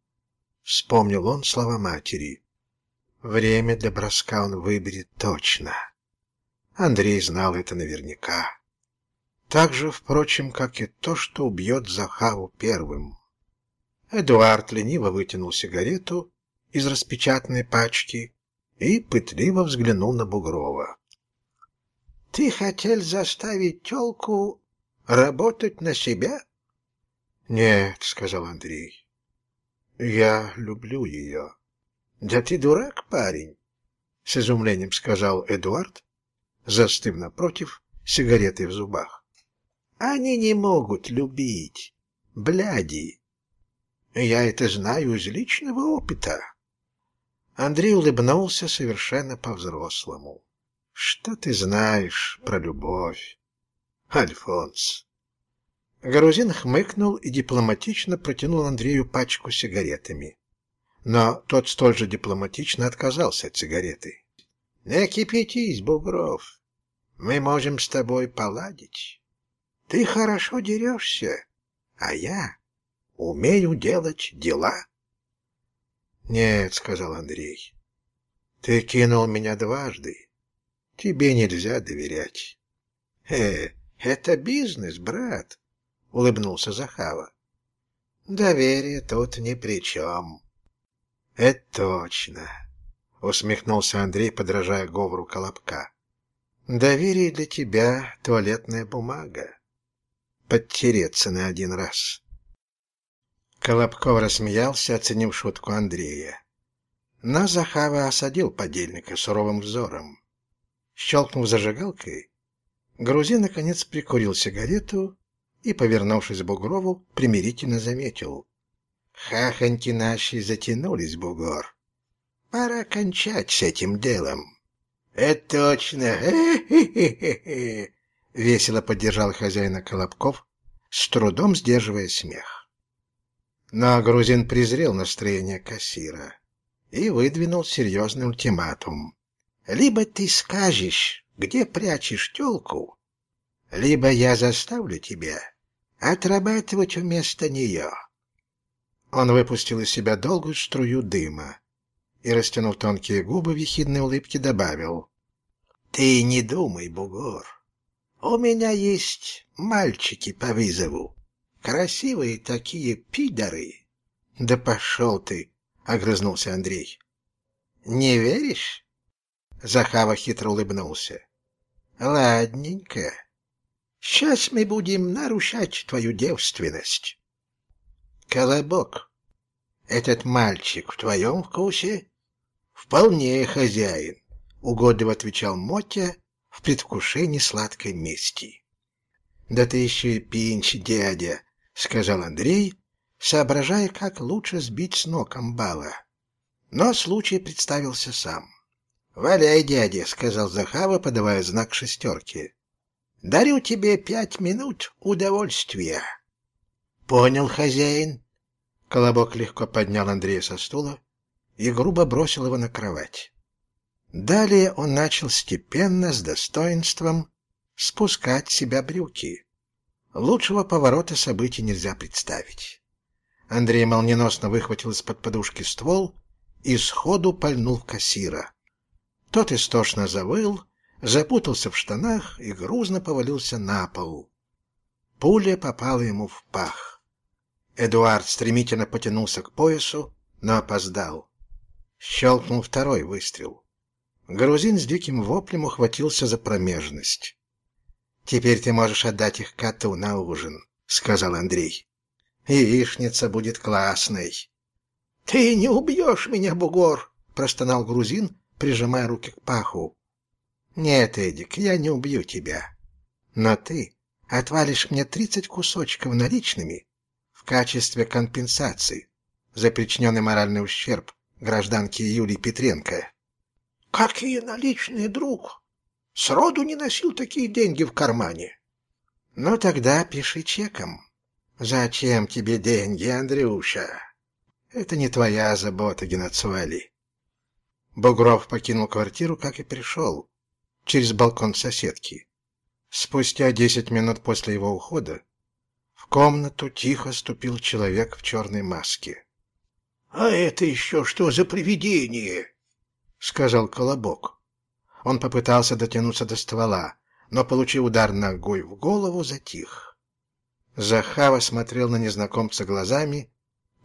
вспомнил он слова матери. Время для броска он выберет точно. Андрей знал это наверняка. Так же, впрочем, как и то, что убьет Захаву первым. Эдуард лениво вытянул сигарету из распечатанной пачки и пытливо взглянул на Бугрова. — Ты хотел заставить тёлку работать на себя? — Нет, — сказал Андрей. — Я люблю ее. — Да ты дурак, парень, — с изумлением сказал Эдуард, застыв напротив, сигаретой в зубах. — Они не могут любить, бляди. Я это знаю из личного опыта. Андрей улыбнулся совершенно по-взрослому. — Что ты знаешь про любовь, Альфонс? Грузин хмыкнул и дипломатично протянул Андрею пачку сигаретами. Но тот столь же дипломатично отказался от сигареты. — Не кипятись, Бугров. Мы можем с тобой поладить. Ты хорошо дерешься, а я умею делать дела. — Нет, — сказал Андрей, — ты кинул меня дважды. Тебе нельзя доверять. — Э, это бизнес, брат, — улыбнулся Захава. «Доверие тут ни при чем». «Это точно», — усмехнулся Андрей, подражая говору Колобка. «Доверие для тебя — туалетная бумага. Подтереться на один раз». Колобков рассмеялся, оценив шутку Андрея. Но Захава осадил подельника суровым взором. Щелкнув зажигалкой, грузин наконец прикурил сигарету и, повернувшись к Бугрову, примирительно заметил. «Хахоньки наши затянулись, Бугор. Пора кончать с этим делом». «Это точно! Хе-хе-хе-хе!» — весело поддержал хозяина Колобков, с трудом сдерживая смех. Но грузин презрел настроение кассира и выдвинул серьезный ультиматум. «Либо ты скажешь, где прячешь телку, либо я заставлю тебя отрабатывать вместо нее. Он выпустил из себя долгую струю дыма и, растянув тонкие губы в ехидной улыбке, добавил. — Ты не думай, бугор. У меня есть мальчики по вызову. Красивые такие пидоры. — Да пошел ты, — огрызнулся Андрей. — Не веришь? Захава хитро улыбнулся. — Ладненько. Сейчас мы будем нарушать твою девственность. Колобок, этот мальчик в твоем вкусе? Вполне хозяин, угодливо отвечал Мотя в предвкушении сладкой мести. Да ты еще и пинч, дядя, сказал Андрей, соображая, как лучше сбить с ног амбала. Но случай представился сам. «Валяй, дядя», — сказал Захава, подавая знак шестерки. Дарю тебе пять минут удовольствия. Понял, хозяин. Колобок легко поднял Андрея со стула и грубо бросил его на кровать. Далее он начал степенно, с достоинством, спускать себя брюки. Лучшего поворота событий нельзя представить. Андрей молниеносно выхватил из-под подушки ствол и сходу пальнул в кассира. Тот истошно завыл, запутался в штанах и грузно повалился на пол. Пуля попала ему в пах. Эдуард стремительно потянулся к поясу, но опоздал. Щелкнул второй выстрел. Грузин с диким воплем ухватился за промежность. «Теперь ты можешь отдать их коту на ужин», — сказал Андрей. «Яичница будет классной». «Ты не убьешь меня, бугор!» — простонал грузин, прижимая руки к паху. «Нет, Эдик, я не убью тебя. Но ты отвалишь мне тридцать кусочков наличными в качестве компенсации за причиненный моральный ущерб гражданке Юлии Петренко». «Какие наличные, друг? Сроду не носил такие деньги в кармане». «Ну тогда пиши чеком. Зачем тебе деньги, Андрюша? Это не твоя забота, Геноцвали». Бугров покинул квартиру, как и пришел через балкон соседки. Спустя десять минут после его ухода в комнату тихо ступил человек в черной маске. — А это еще что за привидение? — сказал Колобок. Он попытался дотянуться до ствола, но, получив удар ногой в голову, затих. Захава смотрел на незнакомца глазами,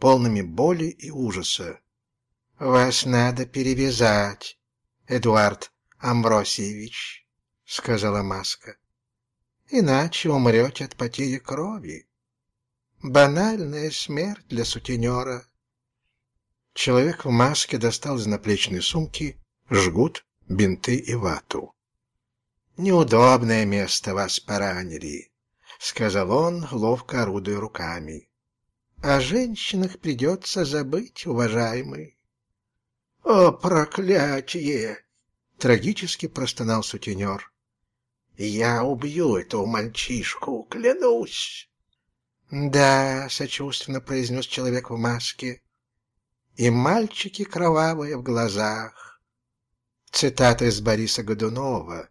полными боли и ужаса. — Вас надо перевязать, Эдуард Амбросиевич, — сказала маска, — иначе умрете от потери крови. Банальная смерть для сутенера. Человек в маске достал из наплечной сумки жгут, бинты и вату. «Неудобное место вас поранили», — сказал он, ловко орудуя руками. «О женщинах придется забыть, уважаемый». «О, проклятие!» Трагически простонал сутенер. «Я убью этого мальчишку, клянусь!» «Да», — сочувственно произнес человек в маске, — «и мальчики кровавые в глазах». Цитата из Бориса Годунова,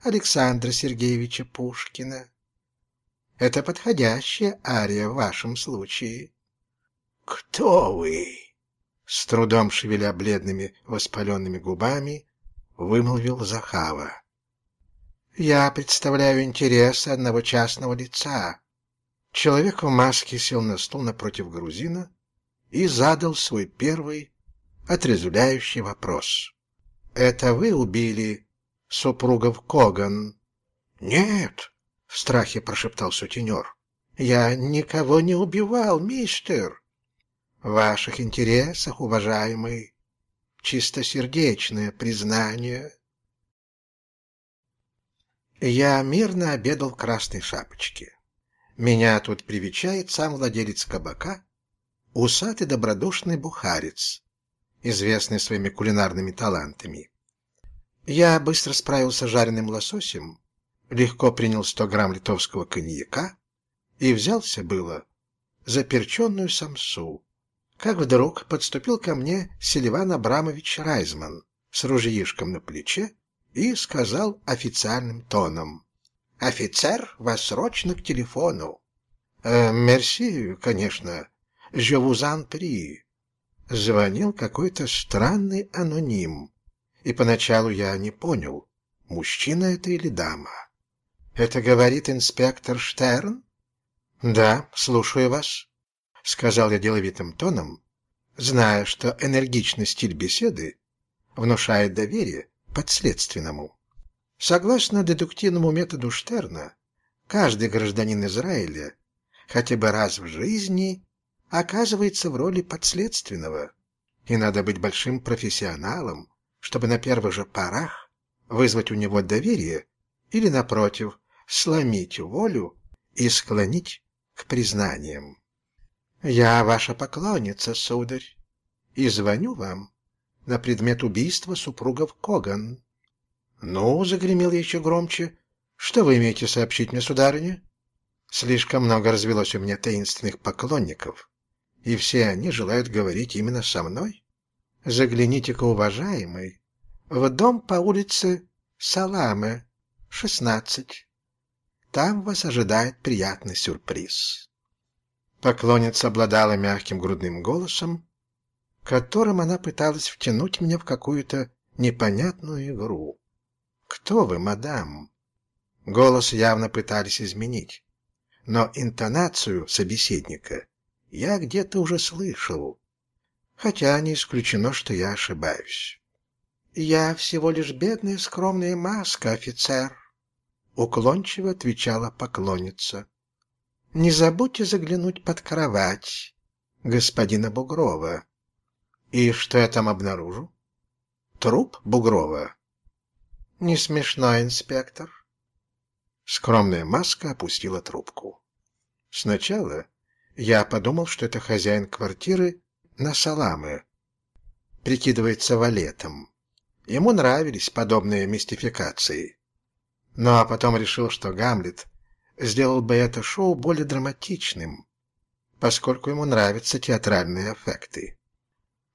Александра Сергеевича Пушкина. Это подходящая ария в вашем случае. «Кто вы?» С трудом шевеля бледными воспаленными губами, вымолвил Захава. «Я представляю интересы одного частного лица». Человек в маске сел на стул напротив грузина и задал свой первый отрезвляющий вопрос. «Это вы убили супругов Коган?» «Нет», — в страхе прошептал сутенер. «Я никого не убивал, мистер». «В ваших интересах, уважаемый, чистосердечное признание. Я мирно обедал в красной шапочке. Меня тут привечает сам владелец кабака, усатый добродушный бухарец, известный своими кулинарными талантами. Я быстро справился с жареным лососем, легко принял сто грамм литовского коньяка и взялся было за перченую самсу, как вдруг подступил ко мне Селиван Абрамович Райзман с ружьишком на плече и сказал официальным тоном. «Офицер, вас срочно к телефону». «Э, «Мерси, конечно. Je vous en prie». Звонил какой-то странный аноним, и поначалу я не понял, мужчина это или дама. «Это говорит инспектор Штерн?» «Да, слушаю вас». — сказал я деловитым тоном, зная, что энергичный стиль беседы внушает доверие подследственному. Согласно дедуктивному методу Штерна, каждый гражданин Израиля хотя бы раз в жизни оказывается в роли подследственного, и надо быть большим профессионалом, чтобы на первых же порах вызвать у него доверие или, напротив, сломить волю и склонить к признаниям. «Я ваша поклонница, сударь, и звоню вам на предмет убийства супругов Коган». «Ну», — загремел еще громче, — «что вы имеете сообщить мне, сударыня?» «Слишком много развелось у меня таинственных поклонников, и все они желают говорить именно со мной. Загляните-ка, уважаемый, в дом по улице Саламе, шестнадцать. Там вас ожидает приятный сюрприз». Поклонница обладала мягким грудным голосом, которым она пыталась втянуть меня в какую-то непонятную игру. «Кто вы, мадам?» Голос явно пытались изменить, но интонацию собеседника я где-то уже слышал, хотя не исключено, что я ошибаюсь. «Я всего лишь бедная скромная маска, офицер», — уклончиво отвечала поклонница. Не забудьте заглянуть под кровать господина Бугрова. И что я там обнаружу? Труп Бугрова. Не смешно, инспектор. Скромная маска опустила трубку. Сначала я подумал, что это хозяин квартиры на Саламы. Прикидывается валетом. Ему нравились подобные мистификации. Ну а потом решил, что Гамлет сделал бы это шоу более драматичным, поскольку ему нравятся театральные эффекты.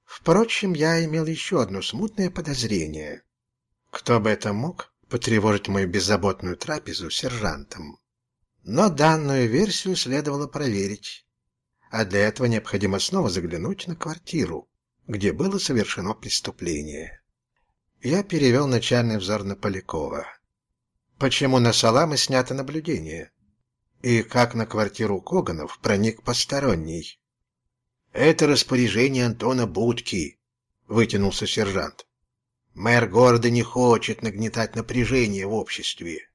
Впрочем, я имел еще одно смутное подозрение. Кто бы это мог потревожить мою беззаботную трапезу сержантом? Но данную версию следовало проверить, а для этого необходимо снова заглянуть на квартиру, где было совершено преступление. Я перевел начальный взор на Полякова. Почему на Саламы снято наблюдение? И как на квартиру Коганов проник посторонний? «Это распоряжение Антона Будки», — вытянулся сержант. «Мэр города не хочет нагнетать напряжение в обществе.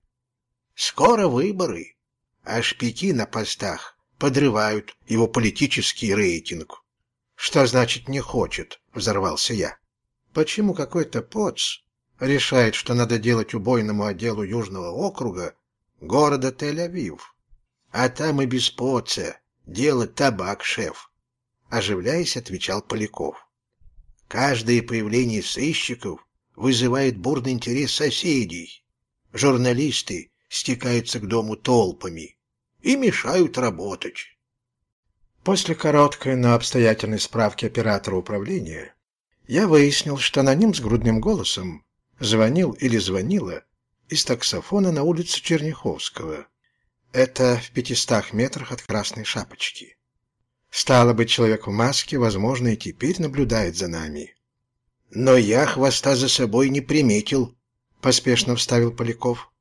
Скоро выборы, а шпики на постах подрывают его политический рейтинг». «Что значит «не хочет»?» — взорвался я. «Почему какой-то поц решает, что надо делать убойному отделу Южного округа города Тель-Авив? А там и без поца делать табак, шеф» оживляясь, отвечал Поляков. Каждое появление сыщиков вызывает бурный интерес соседей. Журналисты стекаются к дому толпами и мешают работать. После короткой, но обстоятельной справки оператора управления я выяснил, что аноним с грудным голосом звонил или звонила из таксофона на улице Черняховского. Это в пятистах метрах от Красной Шапочки. Стало быть, человек в маске, возможно, и теперь наблюдает за нами. Но я хвоста за собой не приметил, поспешно вставил Поляков.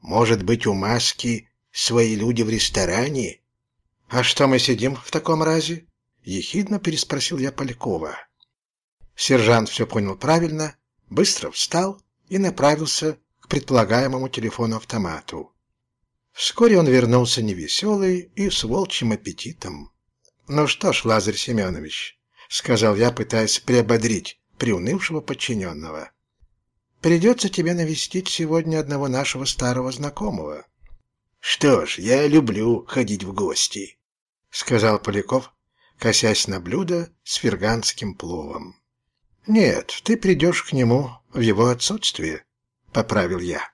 Может быть, у маски свои люди в ресторане? А что мы сидим в таком разе? Ехидно переспросил я Полякова. Сержант все понял правильно, быстро встал и направился к предполагаемому телефону-автомату. Вскоре он вернулся невеселый и с волчьим аппетитом. «Ну что ж, Лазарь Семенович», — сказал я, пытаясь приободрить приунывшего подчиненного, «придется тебе навестить сегодня одного нашего старого знакомого». «Что ж, я люблю ходить в гости», — сказал Поляков, косясь на блюдо с ферганским пловом. «Нет, ты придешь к нему в его отсутствие», — поправил я.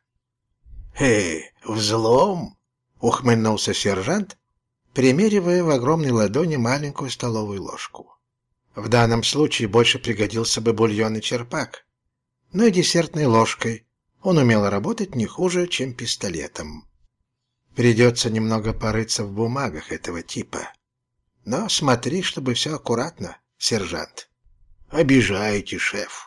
«Эй, взлом!» — ухмыльнулся сержант примеривая в огромной ладони маленькую столовую ложку. В данном случае больше пригодился бы бульонный черпак, но и десертной ложкой он умел работать не хуже, чем пистолетом. Придется немного порыться в бумагах этого типа. Но смотри, чтобы все аккуратно, сержант. Обижаете, шеф.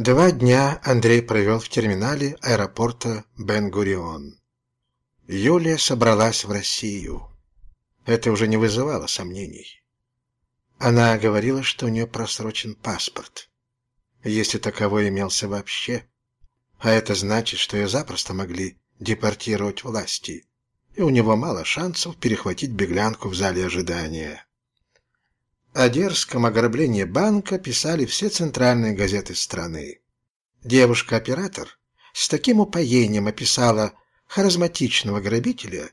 Два дня Андрей провел в терминале аэропорта Бен-Гурион. Юлия собралась в Россию. Это уже не вызывало сомнений. Она говорила, что у нее просрочен паспорт, если таковой имелся вообще. А это значит, что ее запросто могли депортировать власти, и у него мало шансов перехватить беглянку в зале ожидания. О дерзком ограблении банка писали все центральные газеты страны. Девушка-оператор с таким упоением описала харизматичного грабителя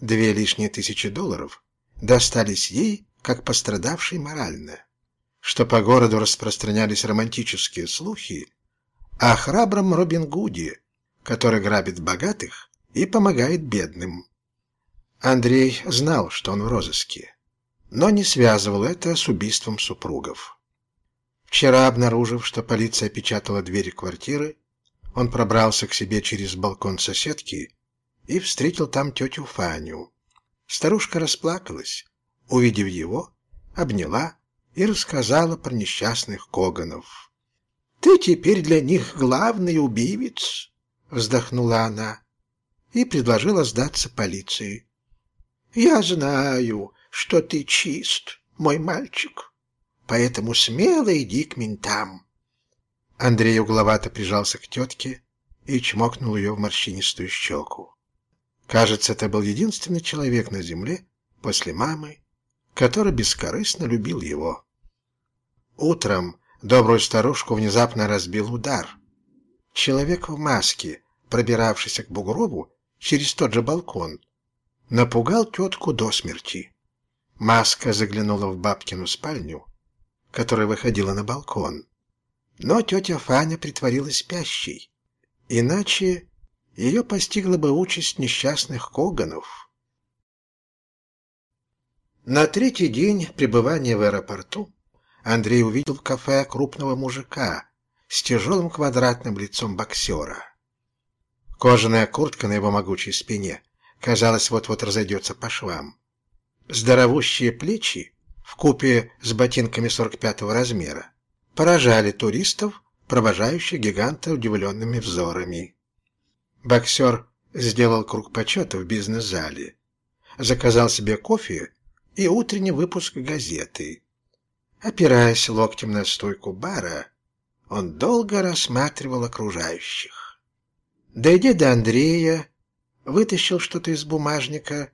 две лишние тысячи долларов достались ей как пострадавшей морально, что по городу распространялись романтические слухи о храбром Робин Гуде, который грабит богатых и помогает бедным. Андрей знал, что он в розыске, но не связывал это с убийством супругов. Вчера, обнаружив, что полиция печатала двери квартиры, он пробрался к себе через балкон соседки и встретил там тетю Фаню. Старушка расплакалась, увидев его, обняла и рассказала про несчастных Коганов. «Ты теперь для них главный убивец», — вздохнула она и предложила сдаться полиции. «Я знаю, что ты чист, мой мальчик, поэтому смело иди к ментам». Андрей угловато прижался к тетке и чмокнул ее в морщинистую щеку. Кажется, это был единственный человек на земле после мамы, который бескорыстно любил его. Утром Добрую старушку внезапно разбил удар. Человек в маске, пробиравшийся к Бугрову через тот же балкон, напугал тетку до смерти. Маска заглянула в бабкину спальню, которая выходила на балкон. Но тетя Фаня притворилась спящей. Иначе ее постигла бы участь несчастных Коганов. На третий день пребывания в аэропорту Андрей увидел в кафе крупного мужика с тяжелым квадратным лицом боксера. Кожаная куртка на его могучей спине, казалось, вот-вот разойдется по швам. Здоровущие плечи, в купе с ботинками 45-го размера, поражали туристов, провожающих гиганта удивленными взорами. Боксер сделал круг почета в бизнес-зале, заказал себе кофе и утренний выпуск газеты. Опираясь локтем на стойку бара, он долго рассматривал окружающих. Дойдя до Андрея, вытащил что-то из бумажника,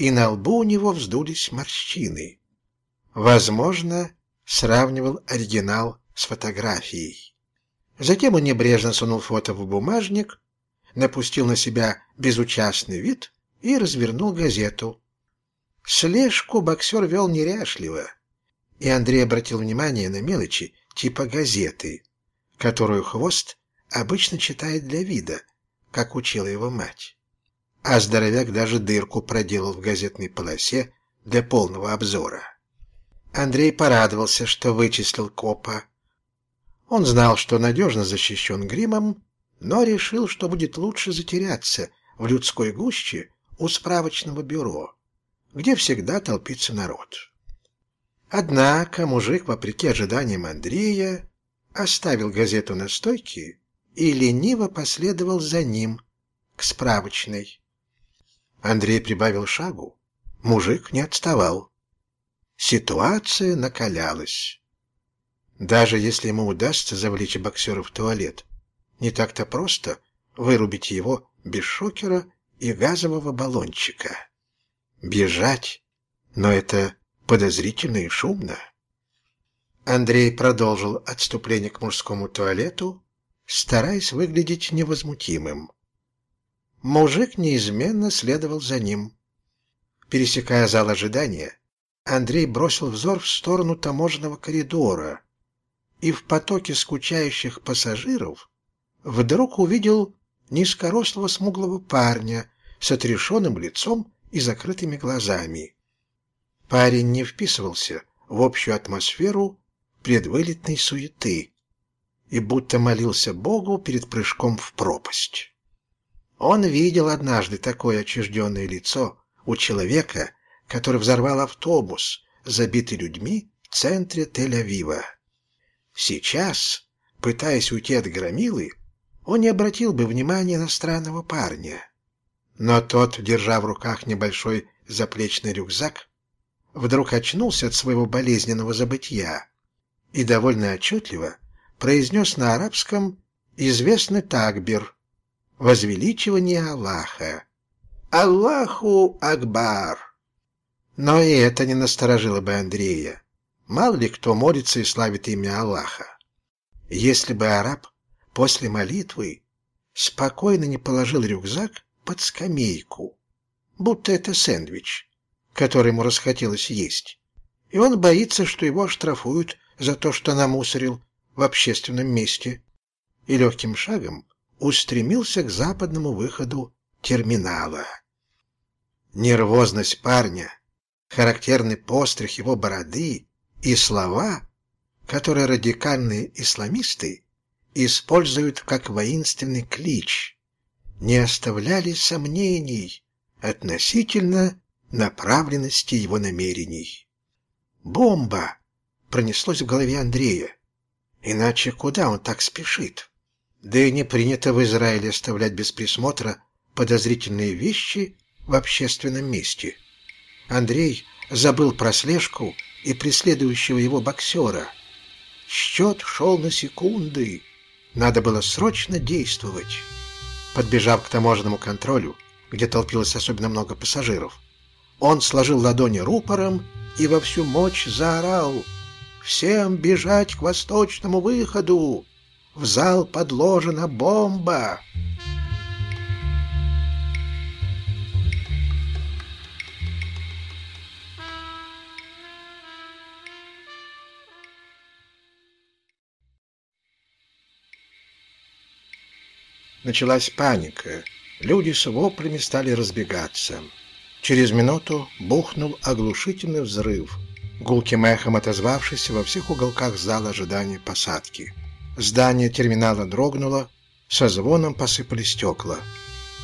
и на лбу у него вздулись морщины. Возможно, сравнивал оригинал с фотографией. Затем он небрежно сунул фото в бумажник, напустил на себя безучастный вид и развернул газету. Слежку боксер вел неряшливо, и Андрей обратил внимание на мелочи типа газеты, которую хвост обычно читает для вида, как учила его мать. А здоровяк даже дырку проделал в газетной полосе для полного обзора. Андрей порадовался, что вычислил копа. Он знал, что надежно защищен гримом, но решил, что будет лучше затеряться в людской гуще у справочного бюро, где всегда толпится народ. Однако мужик, вопреки ожиданиям Андрея, оставил газету на стойке и лениво последовал за ним к справочной. Андрей прибавил шагу. Мужик не отставал. Ситуация накалялась. Даже если ему удастся завлечь боксера в туалет, не так-то просто вырубить его без шокера и газового баллончика. Бежать, но это подозрительно и шумно. Андрей продолжил отступление к мужскому туалету, стараясь выглядеть невозмутимым. Мужик неизменно следовал за ним. Пересекая зал ожидания, Андрей бросил взор в сторону таможенного коридора и в потоке скучающих пассажиров вдруг увидел низкорослого смуглого парня с отрешенным лицом и закрытыми глазами. Парень не вписывался в общую атмосферу предвылетной суеты и будто молился Богу перед прыжком в пропасть. Он видел однажды такое отчужденное лицо у человека, который взорвал автобус, забитый людьми в центре Тель-Авива. Сейчас, пытаясь уйти от громилы, он не обратил бы внимания на странного парня. Но тот, держа в руках небольшой заплечный рюкзак, вдруг очнулся от своего болезненного забытья и довольно отчетливо произнес на арабском известный такбир «Возвеличивание Аллаха». «Аллаху Акбар!» Но и это не насторожило бы Андрея. Мало ли кто молится и славит имя Аллаха. Если бы араб после молитвы спокойно не положил рюкзак под скамейку, будто это сэндвич, который ему расхотелось есть, и он боится, что его оштрафуют за то, что намусорил в общественном месте, и легким шагом устремился к западному выходу терминала. Нервозность парня характерный постриг его бороды и слова, которые радикальные исламисты используют как воинственный клич, не оставляли сомнений относительно направленности его намерений. «Бомба!» пронеслось в голове Андрея. Иначе куда он так спешит? Да и не принято в Израиле оставлять без присмотра подозрительные вещи в общественном месте. Андрей забыл про слежку и преследующего его боксера. Счет шел на секунды. Надо было срочно действовать. Подбежав к таможенному контролю, где толпилось особенно много пассажиров, он сложил ладони рупором и во всю мощь заорал Всем бежать к восточному выходу! В зал подложена бомба!» Началась паника. Люди с воплями стали разбегаться. Через минуту бухнул оглушительный взрыв, гулким эхом отозвавшийся во всех уголках зала ожидания посадки. Здание терминала дрогнуло, со звоном посыпали стекла.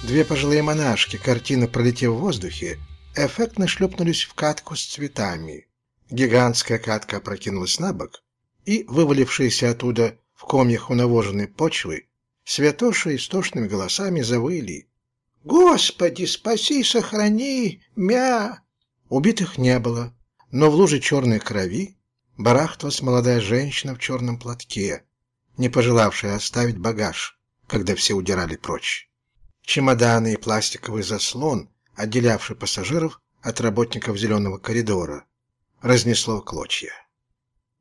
Две пожилые монашки, картина пролетев в воздухе, эффектно шлепнулись в катку с цветами. Гигантская катка опрокинулась на бок, и, вывалившиеся оттуда в комьях унавоженной почвы, святоши истошными голосами завыли. «Господи, спаси, сохрани, мя!» Убитых не было, но в луже черной крови барахталась молодая женщина в черном платке, не пожелавшая оставить багаж, когда все удирали прочь. Чемоданы и пластиковый заслон, отделявший пассажиров от работников зеленого коридора, разнесло клочья.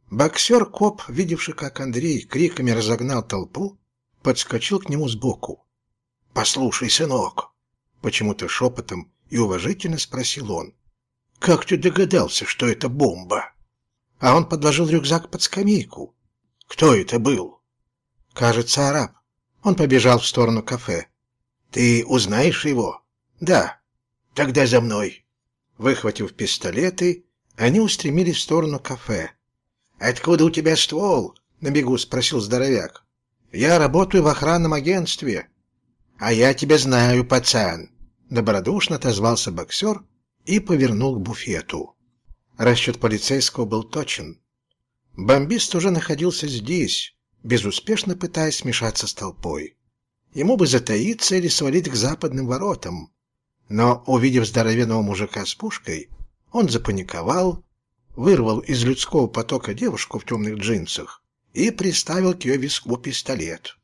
Боксер-коп, видевший, как Андрей криками разогнал толпу, подскочил к нему сбоку. «Послушай, сынок!» Почему-то шепотом и уважительно спросил он. «Как ты догадался, что это бомба?» А он подложил рюкзак под скамейку. «Кто это был?» «Кажется, араб. Он побежал в сторону кафе». «Ты узнаешь его?» «Да». «Тогда за мной». Выхватив пистолеты, они устремились в сторону кафе. «Откуда у тебя ствол?» — на бегу спросил здоровяк. Я работаю в охранном агентстве. А я тебя знаю, пацан. Добродушно отозвался боксер и повернул к буфету. Расчет полицейского был точен. Бомбист уже находился здесь, безуспешно пытаясь смешаться с толпой. Ему бы затаиться или свалить к западным воротам. Но, увидев здоровенного мужика с пушкой, он запаниковал, вырвал из людского потока девушку в темных джинсах и приставил к ее виску пистолет.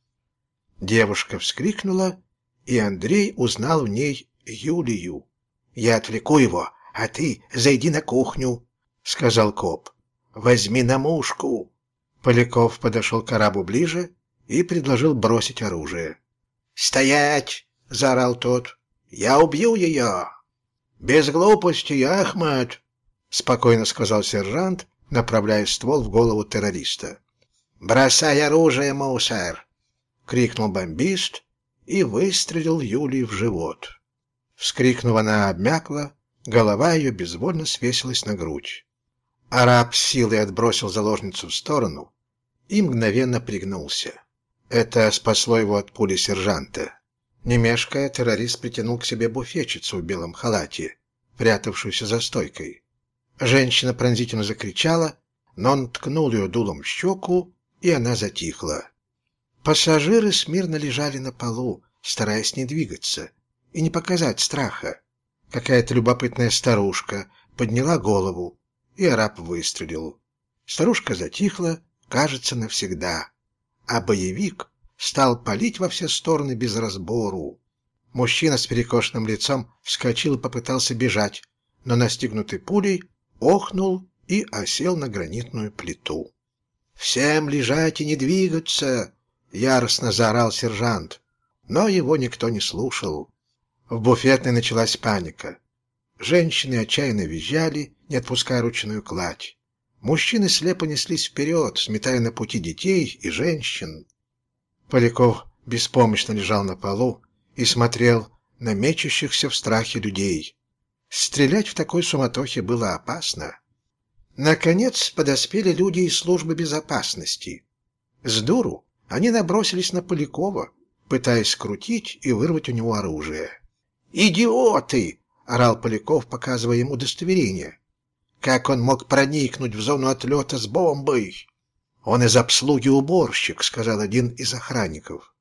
Девушка вскрикнула, и Андрей узнал в ней Юлию. «Я отвлеку его, а ты зайди на кухню», — сказал коп. «Возьми на мушку». Поляков подошел к арабу ближе и предложил бросить оружие. «Стоять!» — заорал тот. «Я убью ее!» «Без глупости, Ахмад!» — спокойно сказал сержант, направляя ствол в голову террориста. «Бросай оружие, мусор!» — крикнул бомбист и выстрелил Юлии в живот. Вскрикнув, она обмякла, голова ее безвольно свесилась на грудь. Араб силой отбросил заложницу в сторону и мгновенно пригнулся. Это спасло его от пули сержанта. Не мешкая, террорист притянул к себе буфетчицу в белом халате, прятавшуюся за стойкой. Женщина пронзительно закричала, но он ткнул ее дулом в щеку и она затихла. Пассажиры смирно лежали на полу, стараясь не двигаться и не показать страха. Какая-то любопытная старушка подняла голову, и араб выстрелил. Старушка затихла, кажется, навсегда. А боевик стал палить во все стороны без разбору. Мужчина с перекошенным лицом вскочил и попытался бежать, но, настигнутый пулей, охнул и осел на гранитную плиту. «Всем лежать и не двигаться!» — яростно заорал сержант. Но его никто не слушал. В буфетной началась паника. Женщины отчаянно визжали, не отпуская ручную кладь. Мужчины слепо неслись вперед, сметая на пути детей и женщин. Поляков беспомощно лежал на полу и смотрел на мечущихся в страхе людей. Стрелять в такой суматохе было опасно. Наконец подоспели люди из службы безопасности. С дуру они набросились на Полякова, пытаясь скрутить и вырвать у него оружие. «Идиоты!» — орал Поляков, показывая ему удостоверение. «Как он мог проникнуть в зону отлета с бомбой?» «Он из обслуги уборщик», — сказал один из охранников.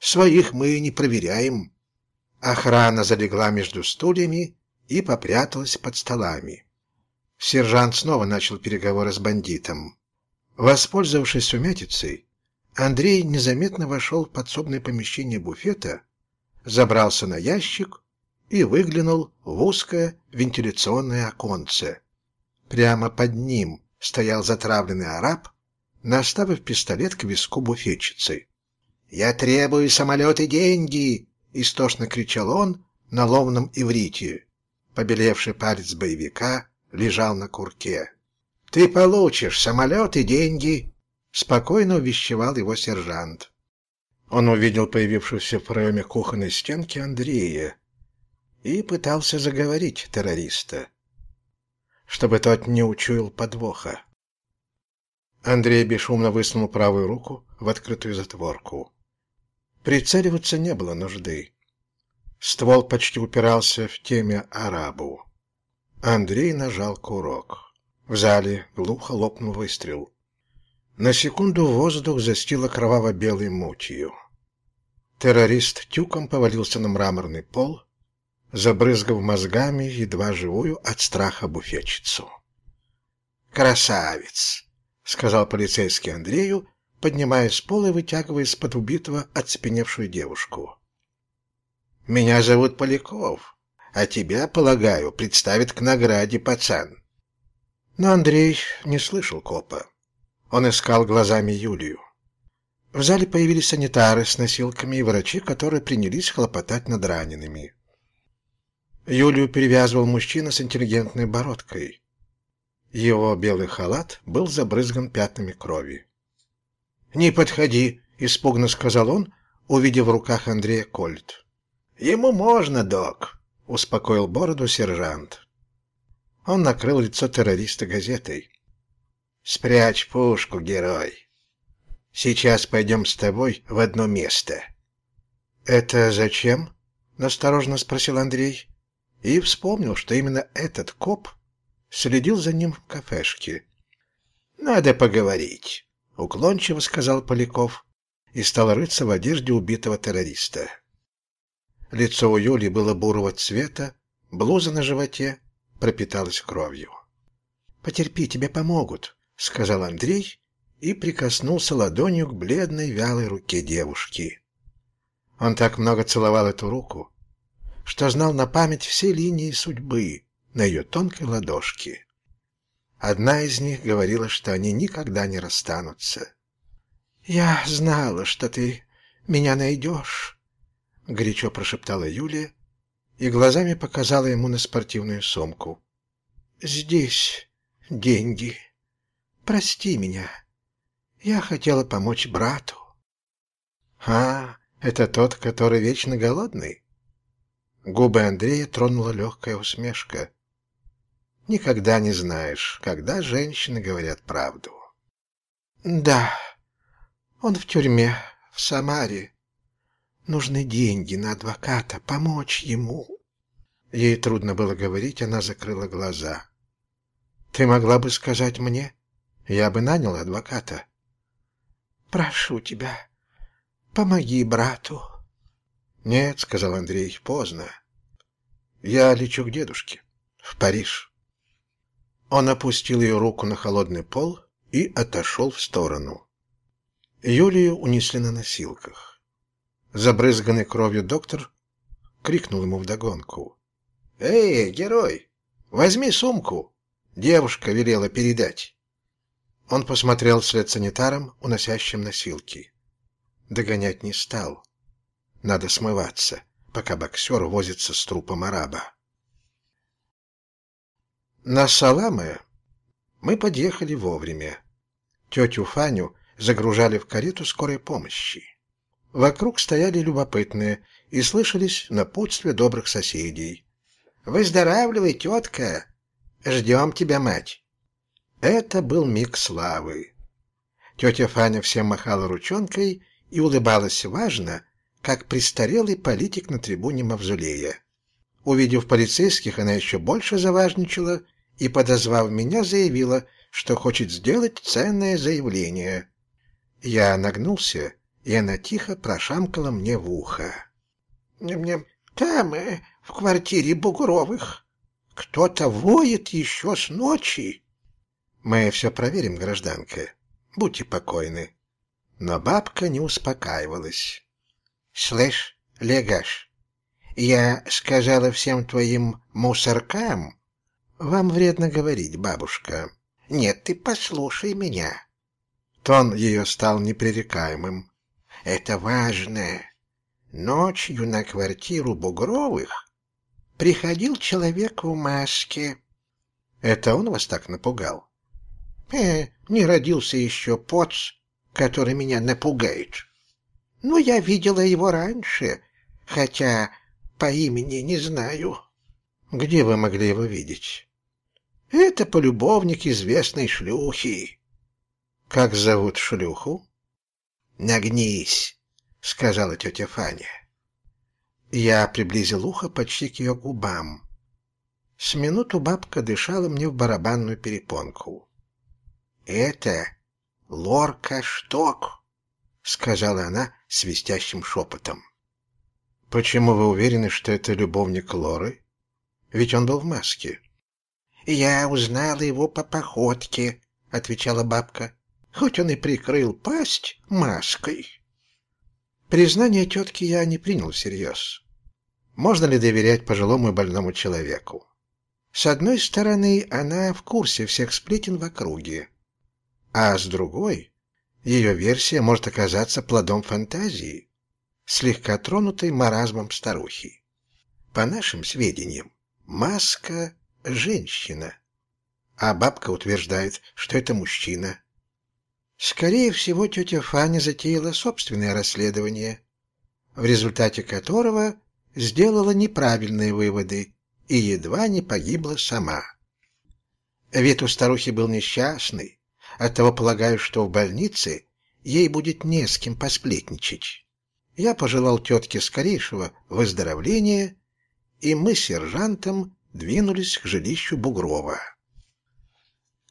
«Своих мы не проверяем». Охрана залегла между стульями и попряталась под столами. Сержант снова начал переговоры с бандитом. Воспользовавшись сумятицей, Андрей незаметно вошел в подсобное помещение буфета, забрался на ящик и выглянул в узкое вентиляционное оконце. Прямо под ним стоял затравленный араб, наставив пистолет к виску буфетчицы. «Я требую самолет и деньги!» — истошно кричал он на ловном иврите. Побелевший палец боевика лежал на курке. «Ты получишь самолет и деньги!» — спокойно увещевал его сержант. Он увидел появившегося в проеме кухонной стенки Андрея и пытался заговорить террориста, чтобы тот не учуял подвоха. Андрей бесшумно высунул правую руку в открытую затворку. Прицеливаться не было нужды. Ствол почти упирался в теме арабу. Андрей нажал курок. В зале глухо лопнул выстрел. На секунду воздух застило кроваво-белой мутью. Террорист тюком повалился на мраморный пол, забрызгав мозгами едва живую от страха буфетчицу. «Красавец!» — сказал полицейский Андрею, поднимаясь с пола и вытягивая из-под убитого оцепеневшую девушку. «Меня зовут Поляков, а тебя, полагаю, представят к награде пацан». Но Андрей не слышал копа. Он искал глазами Юлию. В зале появились санитары с носилками и врачи, которые принялись хлопотать над ранеными. Юлию перевязывал мужчина с интеллигентной бородкой. Его белый халат был забрызган пятнами крови. «Не подходи», — испуганно сказал он, увидев в руках Андрея кольт. «Ему можно, док», — успокоил бороду сержант. Он накрыл лицо террориста газетой. «Спрячь пушку, герой. Сейчас пойдем с тобой в одно место». «Это зачем?» — настороженно спросил Андрей. И вспомнил, что именно этот коп следил за ним в кафешке. «Надо поговорить». — уклончиво сказал Поляков и стал рыться в одежде убитого террориста. Лицо у Юли было бурого цвета, блуза на животе пропиталась кровью. «Потерпи, тебе помогут», — сказал Андрей и прикоснулся ладонью к бледной вялой руке девушки. Он так много целовал эту руку, что знал на память все линии судьбы на ее тонкой ладошке. Одна из них говорила, что они никогда не расстанутся. «Я знала, что ты меня найдешь», — горячо прошептала Юлия и глазами показала ему на спортивную сумку. «Здесь деньги. Прости меня. Я хотела помочь брату». «А, это тот, который вечно голодный?» Губы Андрея тронула легкая усмешка. Никогда не знаешь, когда женщины говорят правду. Да, он в тюрьме, в Самаре. Нужны деньги на адвоката, помочь ему. Ей трудно было говорить, она закрыла глаза. Ты могла бы сказать мне? Я бы нанял адвоката. Прошу тебя, помоги брату. Нет, сказал Андрей, поздно. Я лечу к дедушке в Париж. Он опустил ее руку на холодный пол и отошел в сторону. Юлию унесли на носилках. Забрызганный кровью доктор крикнул ему вдогонку. «Эй, герой, возьми сумку!» Девушка велела передать. Он посмотрел вслед санитарам, уносящим носилки. Догонять не стал. Надо смываться, пока боксер возится с трупом араба. На Саламы мы подъехали вовремя. Тетю Фаню загружали в карету скорой помощи. Вокруг стояли любопытные и слышались напутствия добрых соседей. «Выздоравливай, тетка! Ждем тебя, мать!» Это был миг славы. Тетя Фаня всем махала ручонкой и улыбалась важно, как престарелый политик на трибуне Мавзолея. Увидев полицейских, она еще больше заважничала и, подозвав меня, заявила, что хочет сделать ценное заявление. Я нагнулся, и она тихо прошамкала мне в ухо. «Мне там, э, в квартире Бугровых, кто-то воет еще с ночи». «Мы все проверим, гражданка. Будьте покойны». Но бабка не успокаивалась. «Слышь, Легаш, я сказала всем твоим мусоркам, «Вам вредно говорить, бабушка. Нет, ты послушай меня. Тон ее стал непререкаемым. Это важно. Ночью на квартиру Бугровых приходил человек в маске. Это он вас так напугал? Э, не родился еще поц, который меня напугает. Но я видела его раньше, хотя по имени не знаю. Где вы могли его видеть? Это полюбовник известной шлюхи. Как зовут шлюху? Нагнись. — сказала тетя Фаня. Я приблизил ухо почти к ее губам. С минуту бабка дышала мне в барабанную перепонку. «Это Лорка Шток», — сказала она свистящим шепотом. «Почему вы уверены, что это любовник Лоры? Ведь он был в маске». «Я узнала его по походке», — отвечала бабка, «хоть он и прикрыл пасть маской». Признание тетки я не принял всерьез. Можно ли доверять пожилому и больному человеку? С одной стороны, она в курсе всех сплетен в округе, а с другой, ее версия может оказаться плодом фантазии, слегка тронутой маразмом старухи. По нашим сведениям, маска — женщина, а бабка утверждает, что это мужчина. Скорее всего, тетя Фаня затеяла собственное расследование, в результате которого сделала неправильные выводы и едва не погибла сама. Вид у старухи был несчастный, оттого полагаю, что в больнице ей будет не с кем посплетничать. Я пожелал тетке скорейшего выздоровления, и мы с сержантом двинулись к жилищу Бугрова.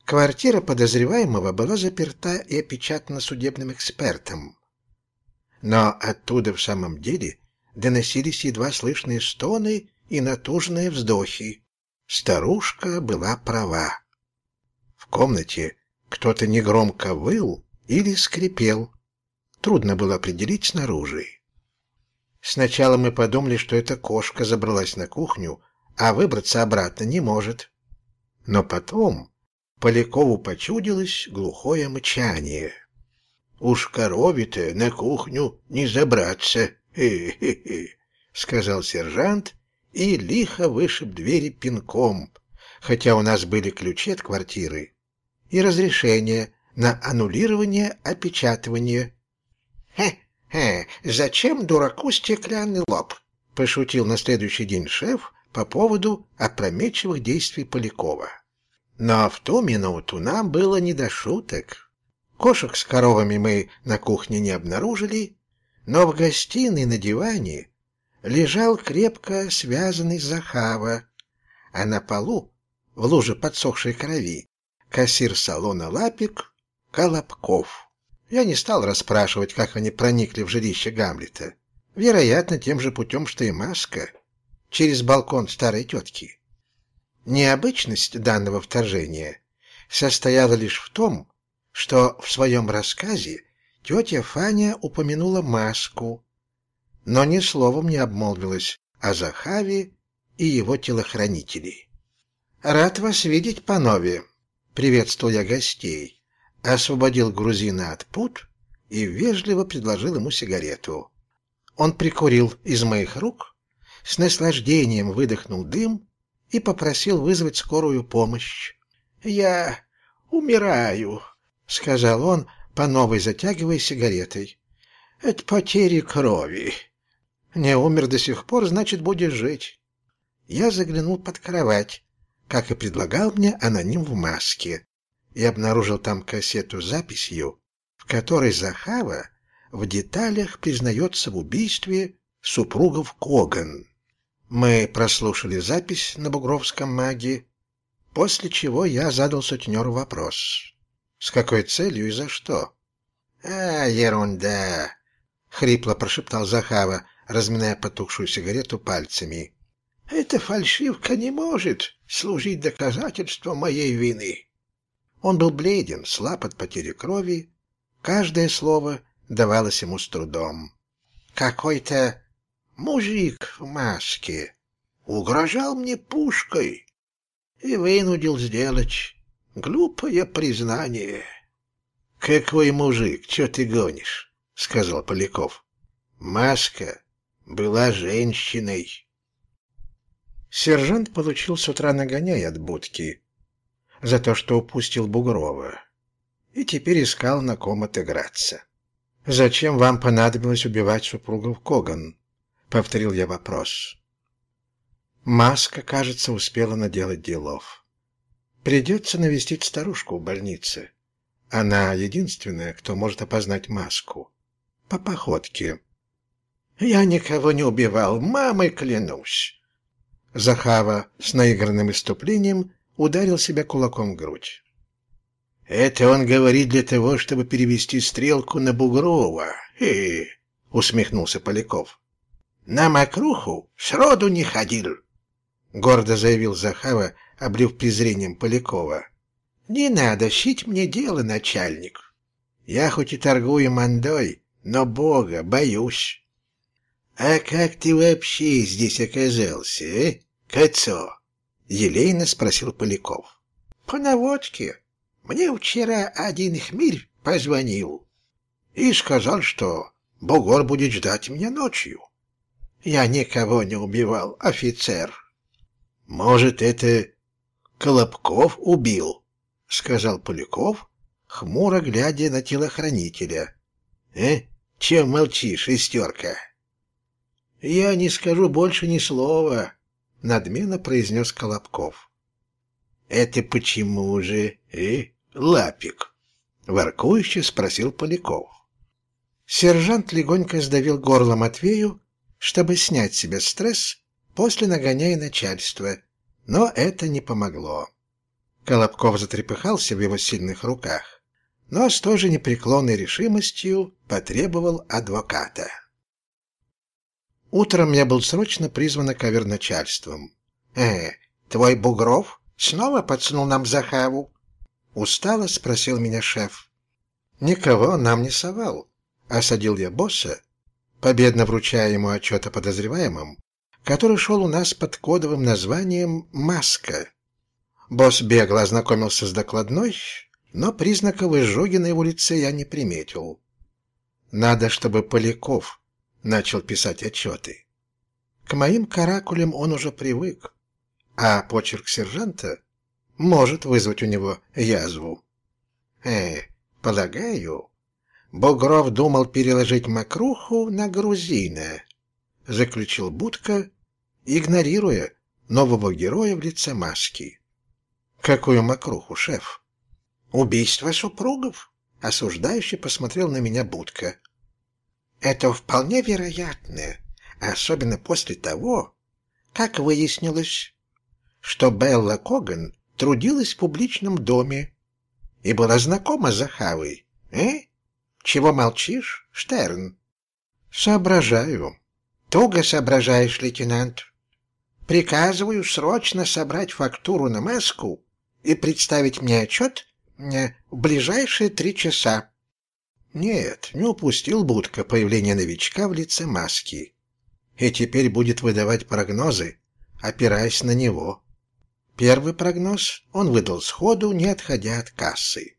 Квартира подозреваемого была заперта и опечатана судебным экспертом. Но оттуда в самом деле доносились едва слышные стоны и натужные вздохи. Старушка была права. В комнате кто-то негромко выл или скрипел. Трудно было определить снаружи. Сначала мы подумали, что эта кошка забралась на кухню, а выбраться обратно не может. Но потом Полякову почудилось глухое мычание. «Уж корове-то на кухню не забраться, хе-хе-хе», — сказал сержант и лихо вышиб двери пинком, хотя у нас были ключи от квартиры и разрешение на аннулирование опечатывания. «Хе-хе, зачем дураку стеклянный лоб?» — пошутил на следующий день шеф по поводу опрометчивых действий Полякова. Но в ту минуту нам было не до шуток. Кошек с коровами мы на кухне не обнаружили, но в гостиной на диване лежал крепко связанный Захава, а на полу, в луже подсохшей крови, кассир салона Лапик Колобков. Я не стал расспрашивать, как они проникли в жилище Гамлета. Вероятно, тем же путем, что и Маска, через балкон старой тетки. Необычность данного вторжения состояла лишь в том, что в своем рассказе тетя Фаня упомянула маску, но ни словом не обмолвилась о Захаве и его телохранителей. «Рад вас видеть, панове!» — приветствовал я гостей, освободил грузина от пут и вежливо предложил ему сигарету. Он прикурил из моих рук, с наслаждением выдохнул дым и попросил вызвать скорую помощь. «Я умираю», — сказал он, по новой затягивая сигаретой. «От потери крови. Не умер до сих пор, значит, будешь жить». Я заглянул под кровать, как и предлагал мне аноним в маске, и обнаружил там кассету с записью, в которой Захава в деталях признается в убийстве супругов Коган. Мы прослушали запись на Бугровском маге, после чего я задал сутенеру вопрос. С какой целью и за что? — А, ерунда! — хрипло прошептал Захава, разминая потухшую сигарету пальцами. — Эта фальшивка не может служить доказательством моей вины. Он был бледен, слаб от потери крови. Каждое слово давалось ему с трудом. Какой-то мужик в маске угрожал мне пушкой и вынудил сделать Глупое признание. Какой мужик, что ты гонишь? сказал Поляков. Маска была женщиной. Сержант получил с утра нагоняй от будки за то, что упустил Бугрова, и теперь искал, на ком отыграться. «Зачем вам понадобилось убивать супругов Коган?» — повторил я вопрос. Маска, кажется, успела наделать делов. Придется навестить старушку в больнице. Она единственная, кто может опознать маску. По походке. «Я никого не убивал, мамой клянусь!» Захава с наигранным иступлением ударил себя кулаком в грудь. «Это он говорит для того, чтобы перевести стрелку на Бугрова. Хе -хе — усмехнулся Поляков. «На мокруху сроду не ходил», — гордо заявил Захава, облив презрением Полякова. «Не надо щить мне дело, начальник. Я хоть и торгую мандой, но Бога боюсь». «А как ты вообще здесь оказался, э, Кацо?» — елейно спросил Поляков. «По наводке. Мне вчера один хмирь позвонил и сказал, что Бугор будет ждать меня ночью. Я никого не убивал, офицер». «Может, это Колобков убил?» — сказал Поляков, хмуро глядя на телохранителя. «Э, чем молчишь, истерка?» «Я не скажу больше ни слова», — надменно произнес Колобков. «Это почему же, э, лапик?» — воркующе спросил Поляков. Сержант легонько сдавил горло Матвею, чтобы снять себе стресс после нагоняя начальства, но это не помогло. Колобков затрепыхался в его сильных руках, но с той же непреклонной решимостью потребовал адвоката. Утром я был срочно призван кавер-начальством. «Э, твой Бугров снова подсунул нам Захаву?» Устало спросил меня шеф. «Никого нам не совал», — осадил я босса, победно вручая ему отчет о подозреваемом, который шел у нас под кодовым названием «Маска». Босс бегло ознакомился с докладной, но признаков изжоги на его лице я не приметил. Надо, чтобы Поляков начал писать отчеты. К моим каракулям он уже привык, а почерк сержанта может вызвать у него язву. Э, полагаю, Бугров думал переложить мокруху на грузина, заключил Будка, игнорируя нового героя в лице маски. Какую мокруху, шеф? Убийство супругов? Осуждающе посмотрел на меня Будка. Это вполне вероятно, особенно после того, как выяснилось, что Белла Коган трудилась в публичном доме и была знакома с Захавой. Э? Чего молчишь, Штерн? Соображаю. Туго соображаешь, лейтенант. Приказываю срочно собрать фактуру на маску и представить мне отчет в ближайшие три часа. Нет, не упустил Будка появление новичка в лице маски. И теперь будет выдавать прогнозы, опираясь на него. Первый прогноз он выдал сходу, не отходя от кассы.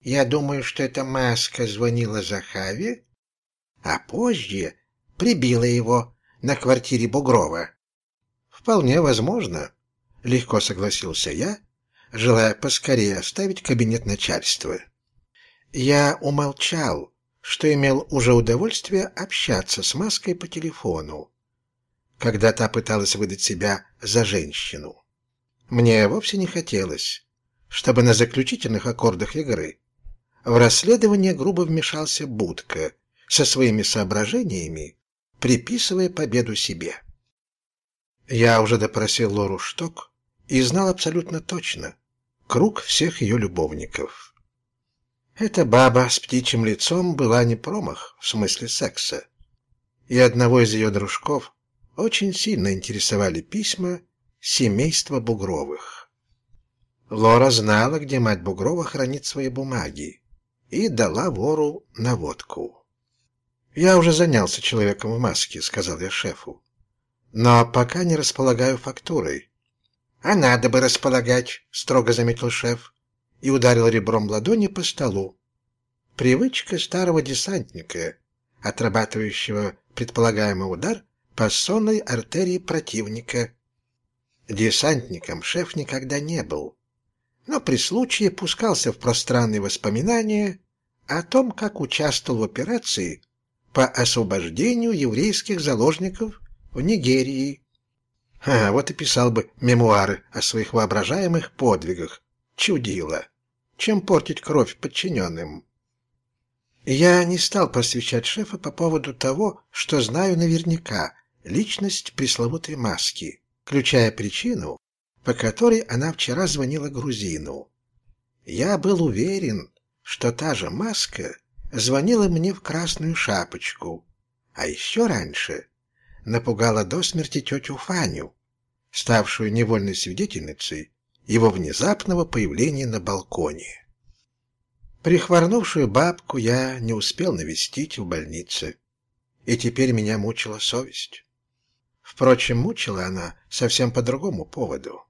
Я думаю, что эта маска звонила Захаве, а позже прибила его на квартире Бугрова. Вполне возможно, легко согласился я, желая поскорее оставить кабинет начальства. Я умолчал, что имел уже удовольствие общаться с Маской по телефону, когда та пыталась выдать себя за женщину. Мне вовсе не хотелось, чтобы на заключительных аккордах игры в расследование грубо вмешался Будка со своими соображениями, приписывая победу себе. Я уже допросил Лору Шток и знал абсолютно точно круг всех ее любовников. Эта баба с птичьим лицом была не промах в смысле секса. И одного из ее дружков очень сильно интересовали письма семейства Бугровых. Лора знала, где мать Бугрова хранит свои бумаги, и дала вору наводку. «Я уже занялся человеком в маске», — сказал я шефу. «Но пока не располагаю фактурой». «А надо бы располагать», — строго заметил шеф. И ударил ребром ладони по столу. Привычка старого десантника, отрабатывающего предполагаемый удар по сонной артерии противника. Десантником шеф никогда не был, но при случае пускался в пространные воспоминания о том, как участвовал в операции по освобождению еврейских заложников в Нигерии. А, вот и писал бы мемуары о своих воображаемых подвигах. Чудило. Чем портить кровь подчиненным? Я не стал просвещать шефа по поводу того, что знаю наверняка, личность пресловутой маски, включая причину, по которой она вчера звонила грузину. Я был уверен, что та же маска звонила мне в красную шапочку, а еще раньше напугала до смерти тетю Фаню, ставшую невольной свидетельницей его внезапного появления на балконе. Прихворнувшую бабку я не успел навестить в больнице, и теперь меня мучила совесть. Впрочем, мучила она совсем по другому поводу.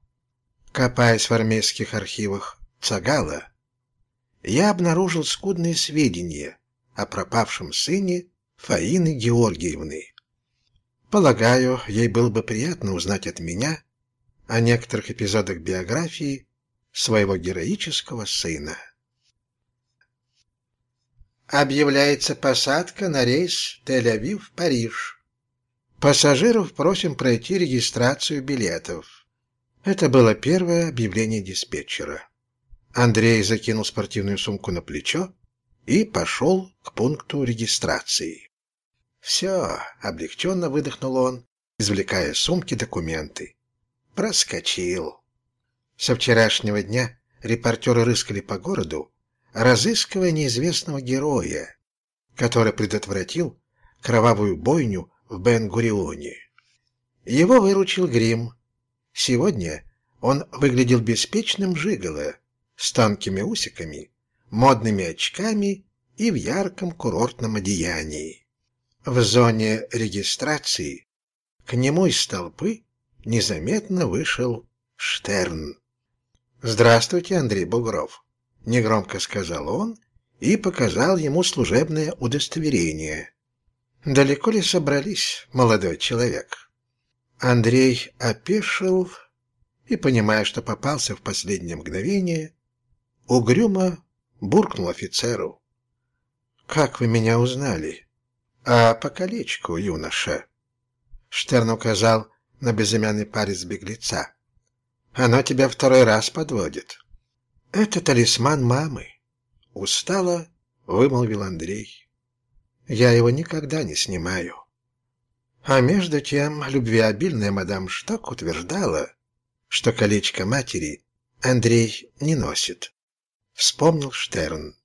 Копаясь в армейских архивах Цагала, я обнаружил скудные сведения о пропавшем сыне Фаины Георгиевны. Полагаю, ей было бы приятно узнать от меня о некоторых эпизодах биографии своего героического сына. Объявляется посадка на рейс Тель-Авив-Париж. Пассажиров просим пройти регистрацию билетов. Это было первое объявление диспетчера. Андрей закинул спортивную сумку на плечо и пошел к пункту регистрации. «Все», — облегченно выдохнул он, извлекая из сумки документы. «Проскочил». Со вчерашнего дня репортеры рыскали по городу, разыскивая неизвестного героя, который предотвратил кровавую бойню в Бен-Гурионе. Его выручил грим. Сегодня он выглядел беспечным жиголо, с тонкими усиками, модными очками и в ярком курортном одеянии. В зоне регистрации к нему из толпы незаметно вышел Штерн. «Здравствуйте, Андрей Бугров», — негромко сказал он и показал ему служебное удостоверение. «Далеко ли собрались, молодой человек?» Андрей опешил и, понимая, что попался в последнее мгновение, угрюмо буркнул офицеру. «Как вы меня узнали?» «А по колечку, юноша». Штерн указал на безымянный палец беглеца. «Оно тебя второй раз подводит». «Это талисман мамы», — устало вымолвил Андрей. «Я его никогда не снимаю». А между тем любвеобильная мадам Шток утверждала, что колечко матери Андрей не носит. Вспомнил Штерн.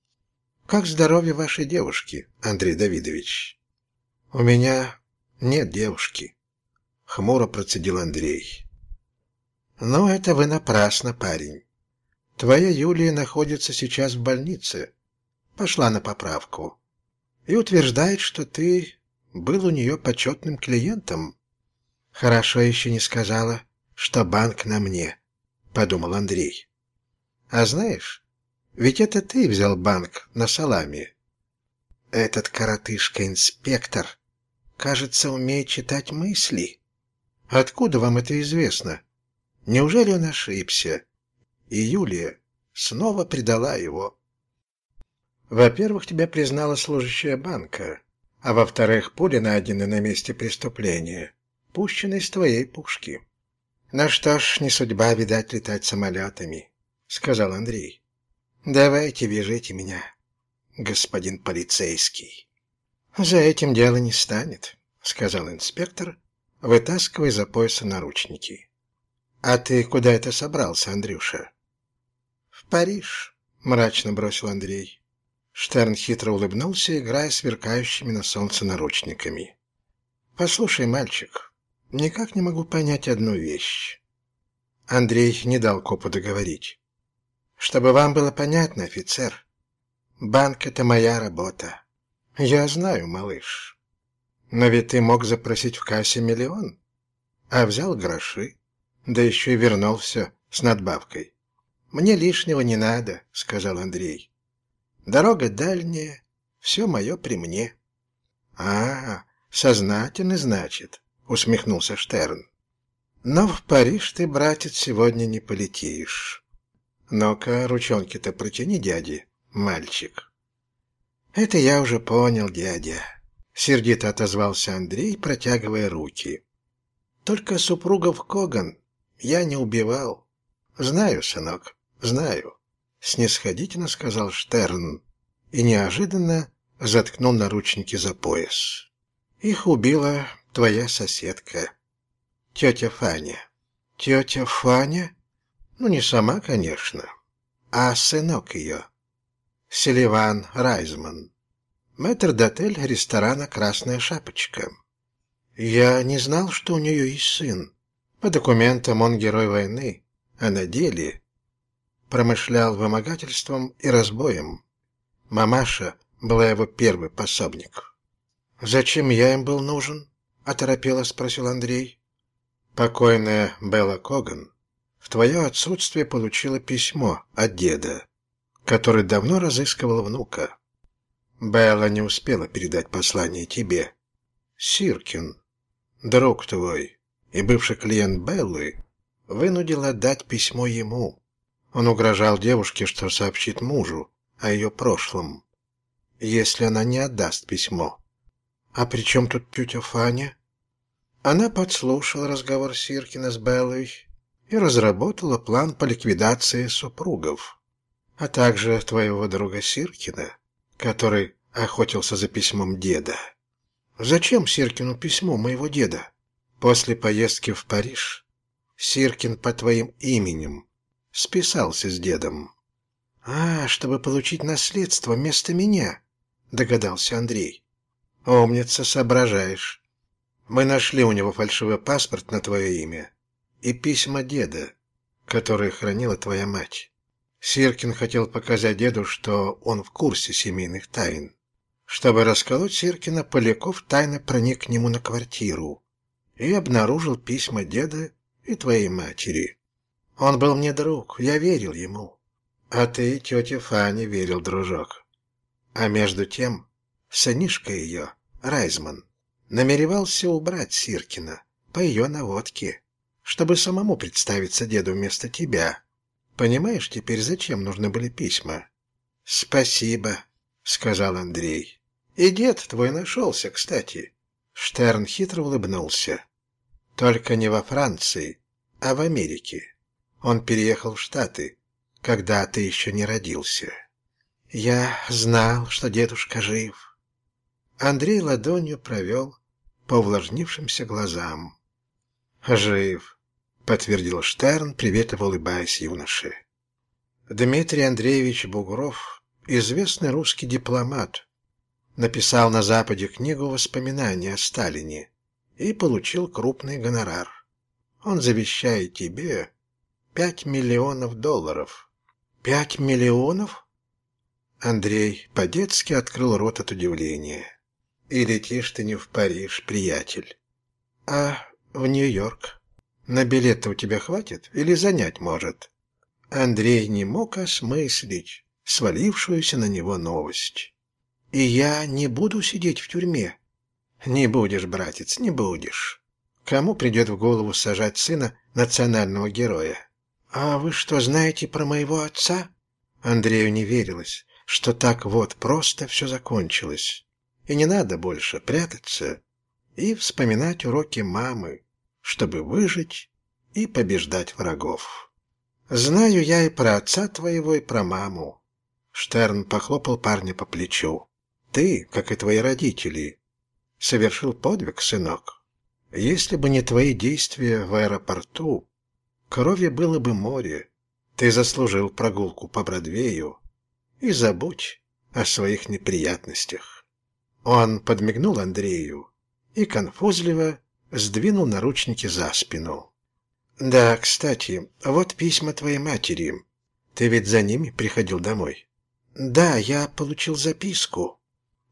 «Как здоровье вашей девушки, Андрей Давидович?» «У меня нет девушки», — хмуро процедил Андрей. «Ну, это вы напрасно, парень. Твоя Юлия находится сейчас в больнице. Пошла на поправку. И утверждает, что ты был у нее почетным клиентом. Хорошо еще не сказала, что банк на мне, подумал Андрей. А знаешь, ведь это ты взял банк на салами. Этот коротышка-инспектор, кажется, умеет читать мысли. Откуда вам это известно? Неужели он ошибся? и Юлия снова предала его. Во-первых, тебя признала служащая банка, а во-вторых, пуля, найденная на месте преступления, пущена из твоей пушки. «Ну что ж, не судьба, видать, летать самолетами», — сказал Андрей. «Давайте вяжите меня, господин полицейский». «За этим дело не станет», — сказал инспектор, вытаскивая за пояса наручники. «А ты куда это собрался, Андрюша?» «В Париж», — мрачно бросил Андрей. Штерн хитро улыбнулся, играя сверкающими на солнце наручниками. «Послушай, мальчик, никак не могу понять одну вещь». Андрей не дал копу договорить. «Чтобы вам было понятно, офицер, банк — это моя работа. Я знаю, малыш. Но ведь ты мог запросить в кассе миллион, а взял гроши, да еще и вернул все с надбавкой. «Мне лишнего не надо», — сказал Андрей. «Дорога дальняя, все мое при мне». «А, сознательный, значит», — усмехнулся Штерн. «Но в Париж ты, братец, сегодня не полетишь. Ну-ка, ручонки-то протяни дяде, мальчик». «Это я уже понял, дядя», — сердито отозвался Андрей, протягивая руки. «Только супругов Коган я не убивал. Знаю, сынок, знаю», — снисходительно сказал Штерн и неожиданно заткнул наручники за пояс. «Их убила твоя соседка, тетя Фаня». «Тетя Фаня?» «Ну, не сама, конечно, а сынок ее». Селиван Райзман, мэтр-дотель ресторана «Красная шапочка». Я не знал, что у нее есть сын. По документам он герой войны, а на деле промышлял вымогательством и разбоем. Мамаша была его первый пособник. «Зачем я им был нужен?» — оторопело спросил Андрей. Покойная Белла Коган в твое отсутствие получила письмо от деда который давно разыскивал внука. Белла не успела передать послание тебе. Сиркин, друг твой и бывший клиент Беллы, вынудил отдать письмо ему. Он угрожал девушке, что сообщит мужу о ее прошлом, если она не отдаст письмо. А при чем тут тетя Фаня? Она подслушала разговор Сиркина с Беллой и разработала план по ликвидации супругов а также твоего друга Сиркина, который охотился за письмом деда. Зачем Сиркину письмо моего деда? После поездки в Париж Сиркин по твоим именем списался с дедом. А, чтобы получить наследство вместо меня, догадался Андрей. Умница, соображаешь. Мы нашли у него фальшивый паспорт на твое имя и письма деда, которые хранила твоя мать. Сиркин хотел показать деду, что он в курсе семейных тайн. Чтобы расколоть Сиркина, Поляков тайно проник к нему на квартиру и обнаружил письма деда и твоей матери. Он был мне друг, я верил ему. А ты, тетя Фаня, верил, дружок. А между тем, сынишка ее, Райзман, намеревался убрать Сиркина по ее наводке, чтобы самому представиться деду вместо тебя. Понимаешь теперь, зачем нужны были письма? — Спасибо, — сказал Андрей. — И дед твой нашелся, кстати. Штерн хитро улыбнулся. — Только не во Франции, а в Америке. Он переехал в Штаты, когда ты еще не родился. Я знал, что дедушка жив. Андрей ладонью провел по увлажнившимся глазам. Жив. — подтвердил Штерн, приветливо улыбаясь юноше. Дмитрий Андреевич Бугров, известный русский дипломат, написал на Западе книгу воспоминаний о Сталине и получил крупный гонорар. Он завещает тебе пять миллионов долларов. Пять миллионов? Андрей по-детски открыл рот от удивления. И летишь ты не в Париж, приятель, а в Нью-Йорк. На билет у тебя хватит или занять может?» Андрей не мог осмыслить свалившуюся на него новость. «И я не буду сидеть в тюрьме?» «Не будешь, братец, не будешь. Кому придет в голову сажать сына национального героя?» «А вы что, знаете про моего отца?» Андрею не верилось, что так вот просто все закончилось. И не надо больше прятаться и вспоминать уроки мамы, чтобы выжить и побеждать врагов. Знаю я и про отца твоего, и про маму. Штерн похлопал парня по плечу. Ты, как и твои родители, совершил подвиг, сынок. Если бы не твои действия в аэропорту, крови было бы море. Ты заслужил прогулку по Бродвею и забудь о своих неприятностях. Он подмигнул Андрею и конфузливо сдвинул наручники за спину. «Да, кстати, вот письма твоей матери. Ты ведь за ними приходил домой?» «Да, я получил записку».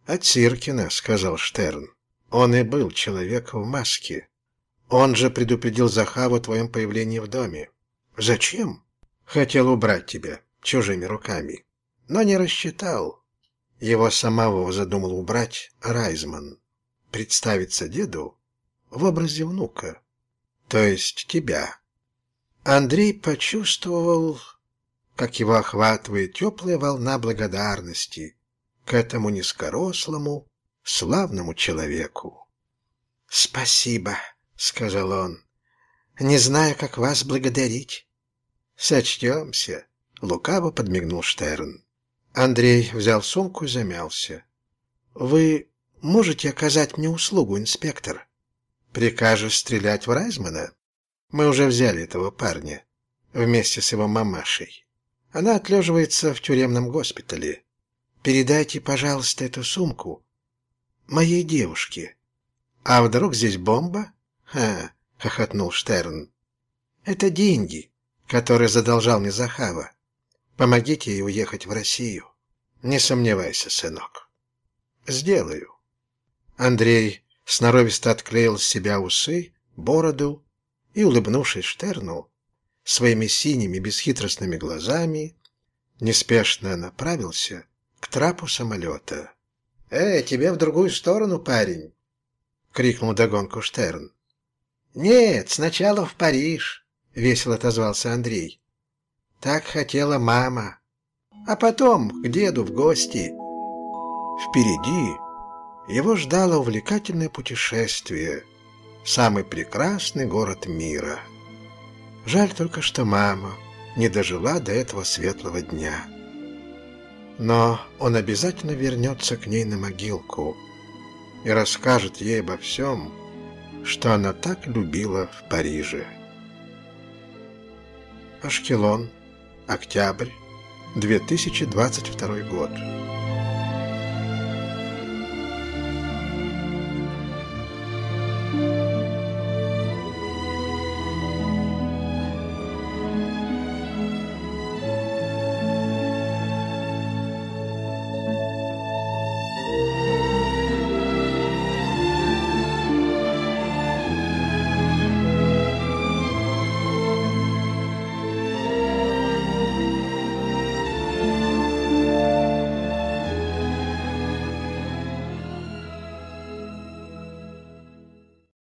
«От Сиркина», — сказал Штерн. «Он и был человек в маске. Он же предупредил Захаву о твоем появлении в доме». «Зачем?» Хотел убрать тебя чужими руками, но не рассчитал. Его самого задумал убрать Райзман, представиться деду в образе внука, то есть тебя. Андрей почувствовал, как его охватывает теплая волна благодарности к этому низкорослому, славному человеку. «Спасибо», — сказал он. «Не знаю, как вас благодарить». «Сочтемся», — лукаво подмигнул Штерн. Андрей взял сумку и замялся. «Вы можете оказать мне услугу, инспектор? Прикажешь стрелять в Райзмана? Мы уже взяли этого парня вместе с его мамашей. Она отлеживается в тюремном госпитале. Передайте, пожалуйста, эту сумку моей девушке. А вдруг здесь бомба? Ха, хохотнул Штерн. Это деньги, которые задолжал мне Захава. Помогите ей уехать в Россию. Не сомневайся, сынок. Сделаю. Андрей сноровисто отклеил с себя усы, бороду и, улыбнувшись Штерну, своими синими бесхитростными глазами, неспешно направился к трапу самолета. «Эй, тебе в другую сторону, парень!» — крикнул догонку Штерн. «Нет, сначала в Париж», — весело отозвался Андрей. «Так хотела мама. А потом к деду в гости». Впереди его ждало увлекательное путешествие в самый прекрасный город мира. Жаль только, что мама не дожила до этого светлого дня. Но он обязательно вернется к ней на могилку и расскажет ей обо всем, что она так любила в Париже. Ашкелон, октябрь, 2022 год.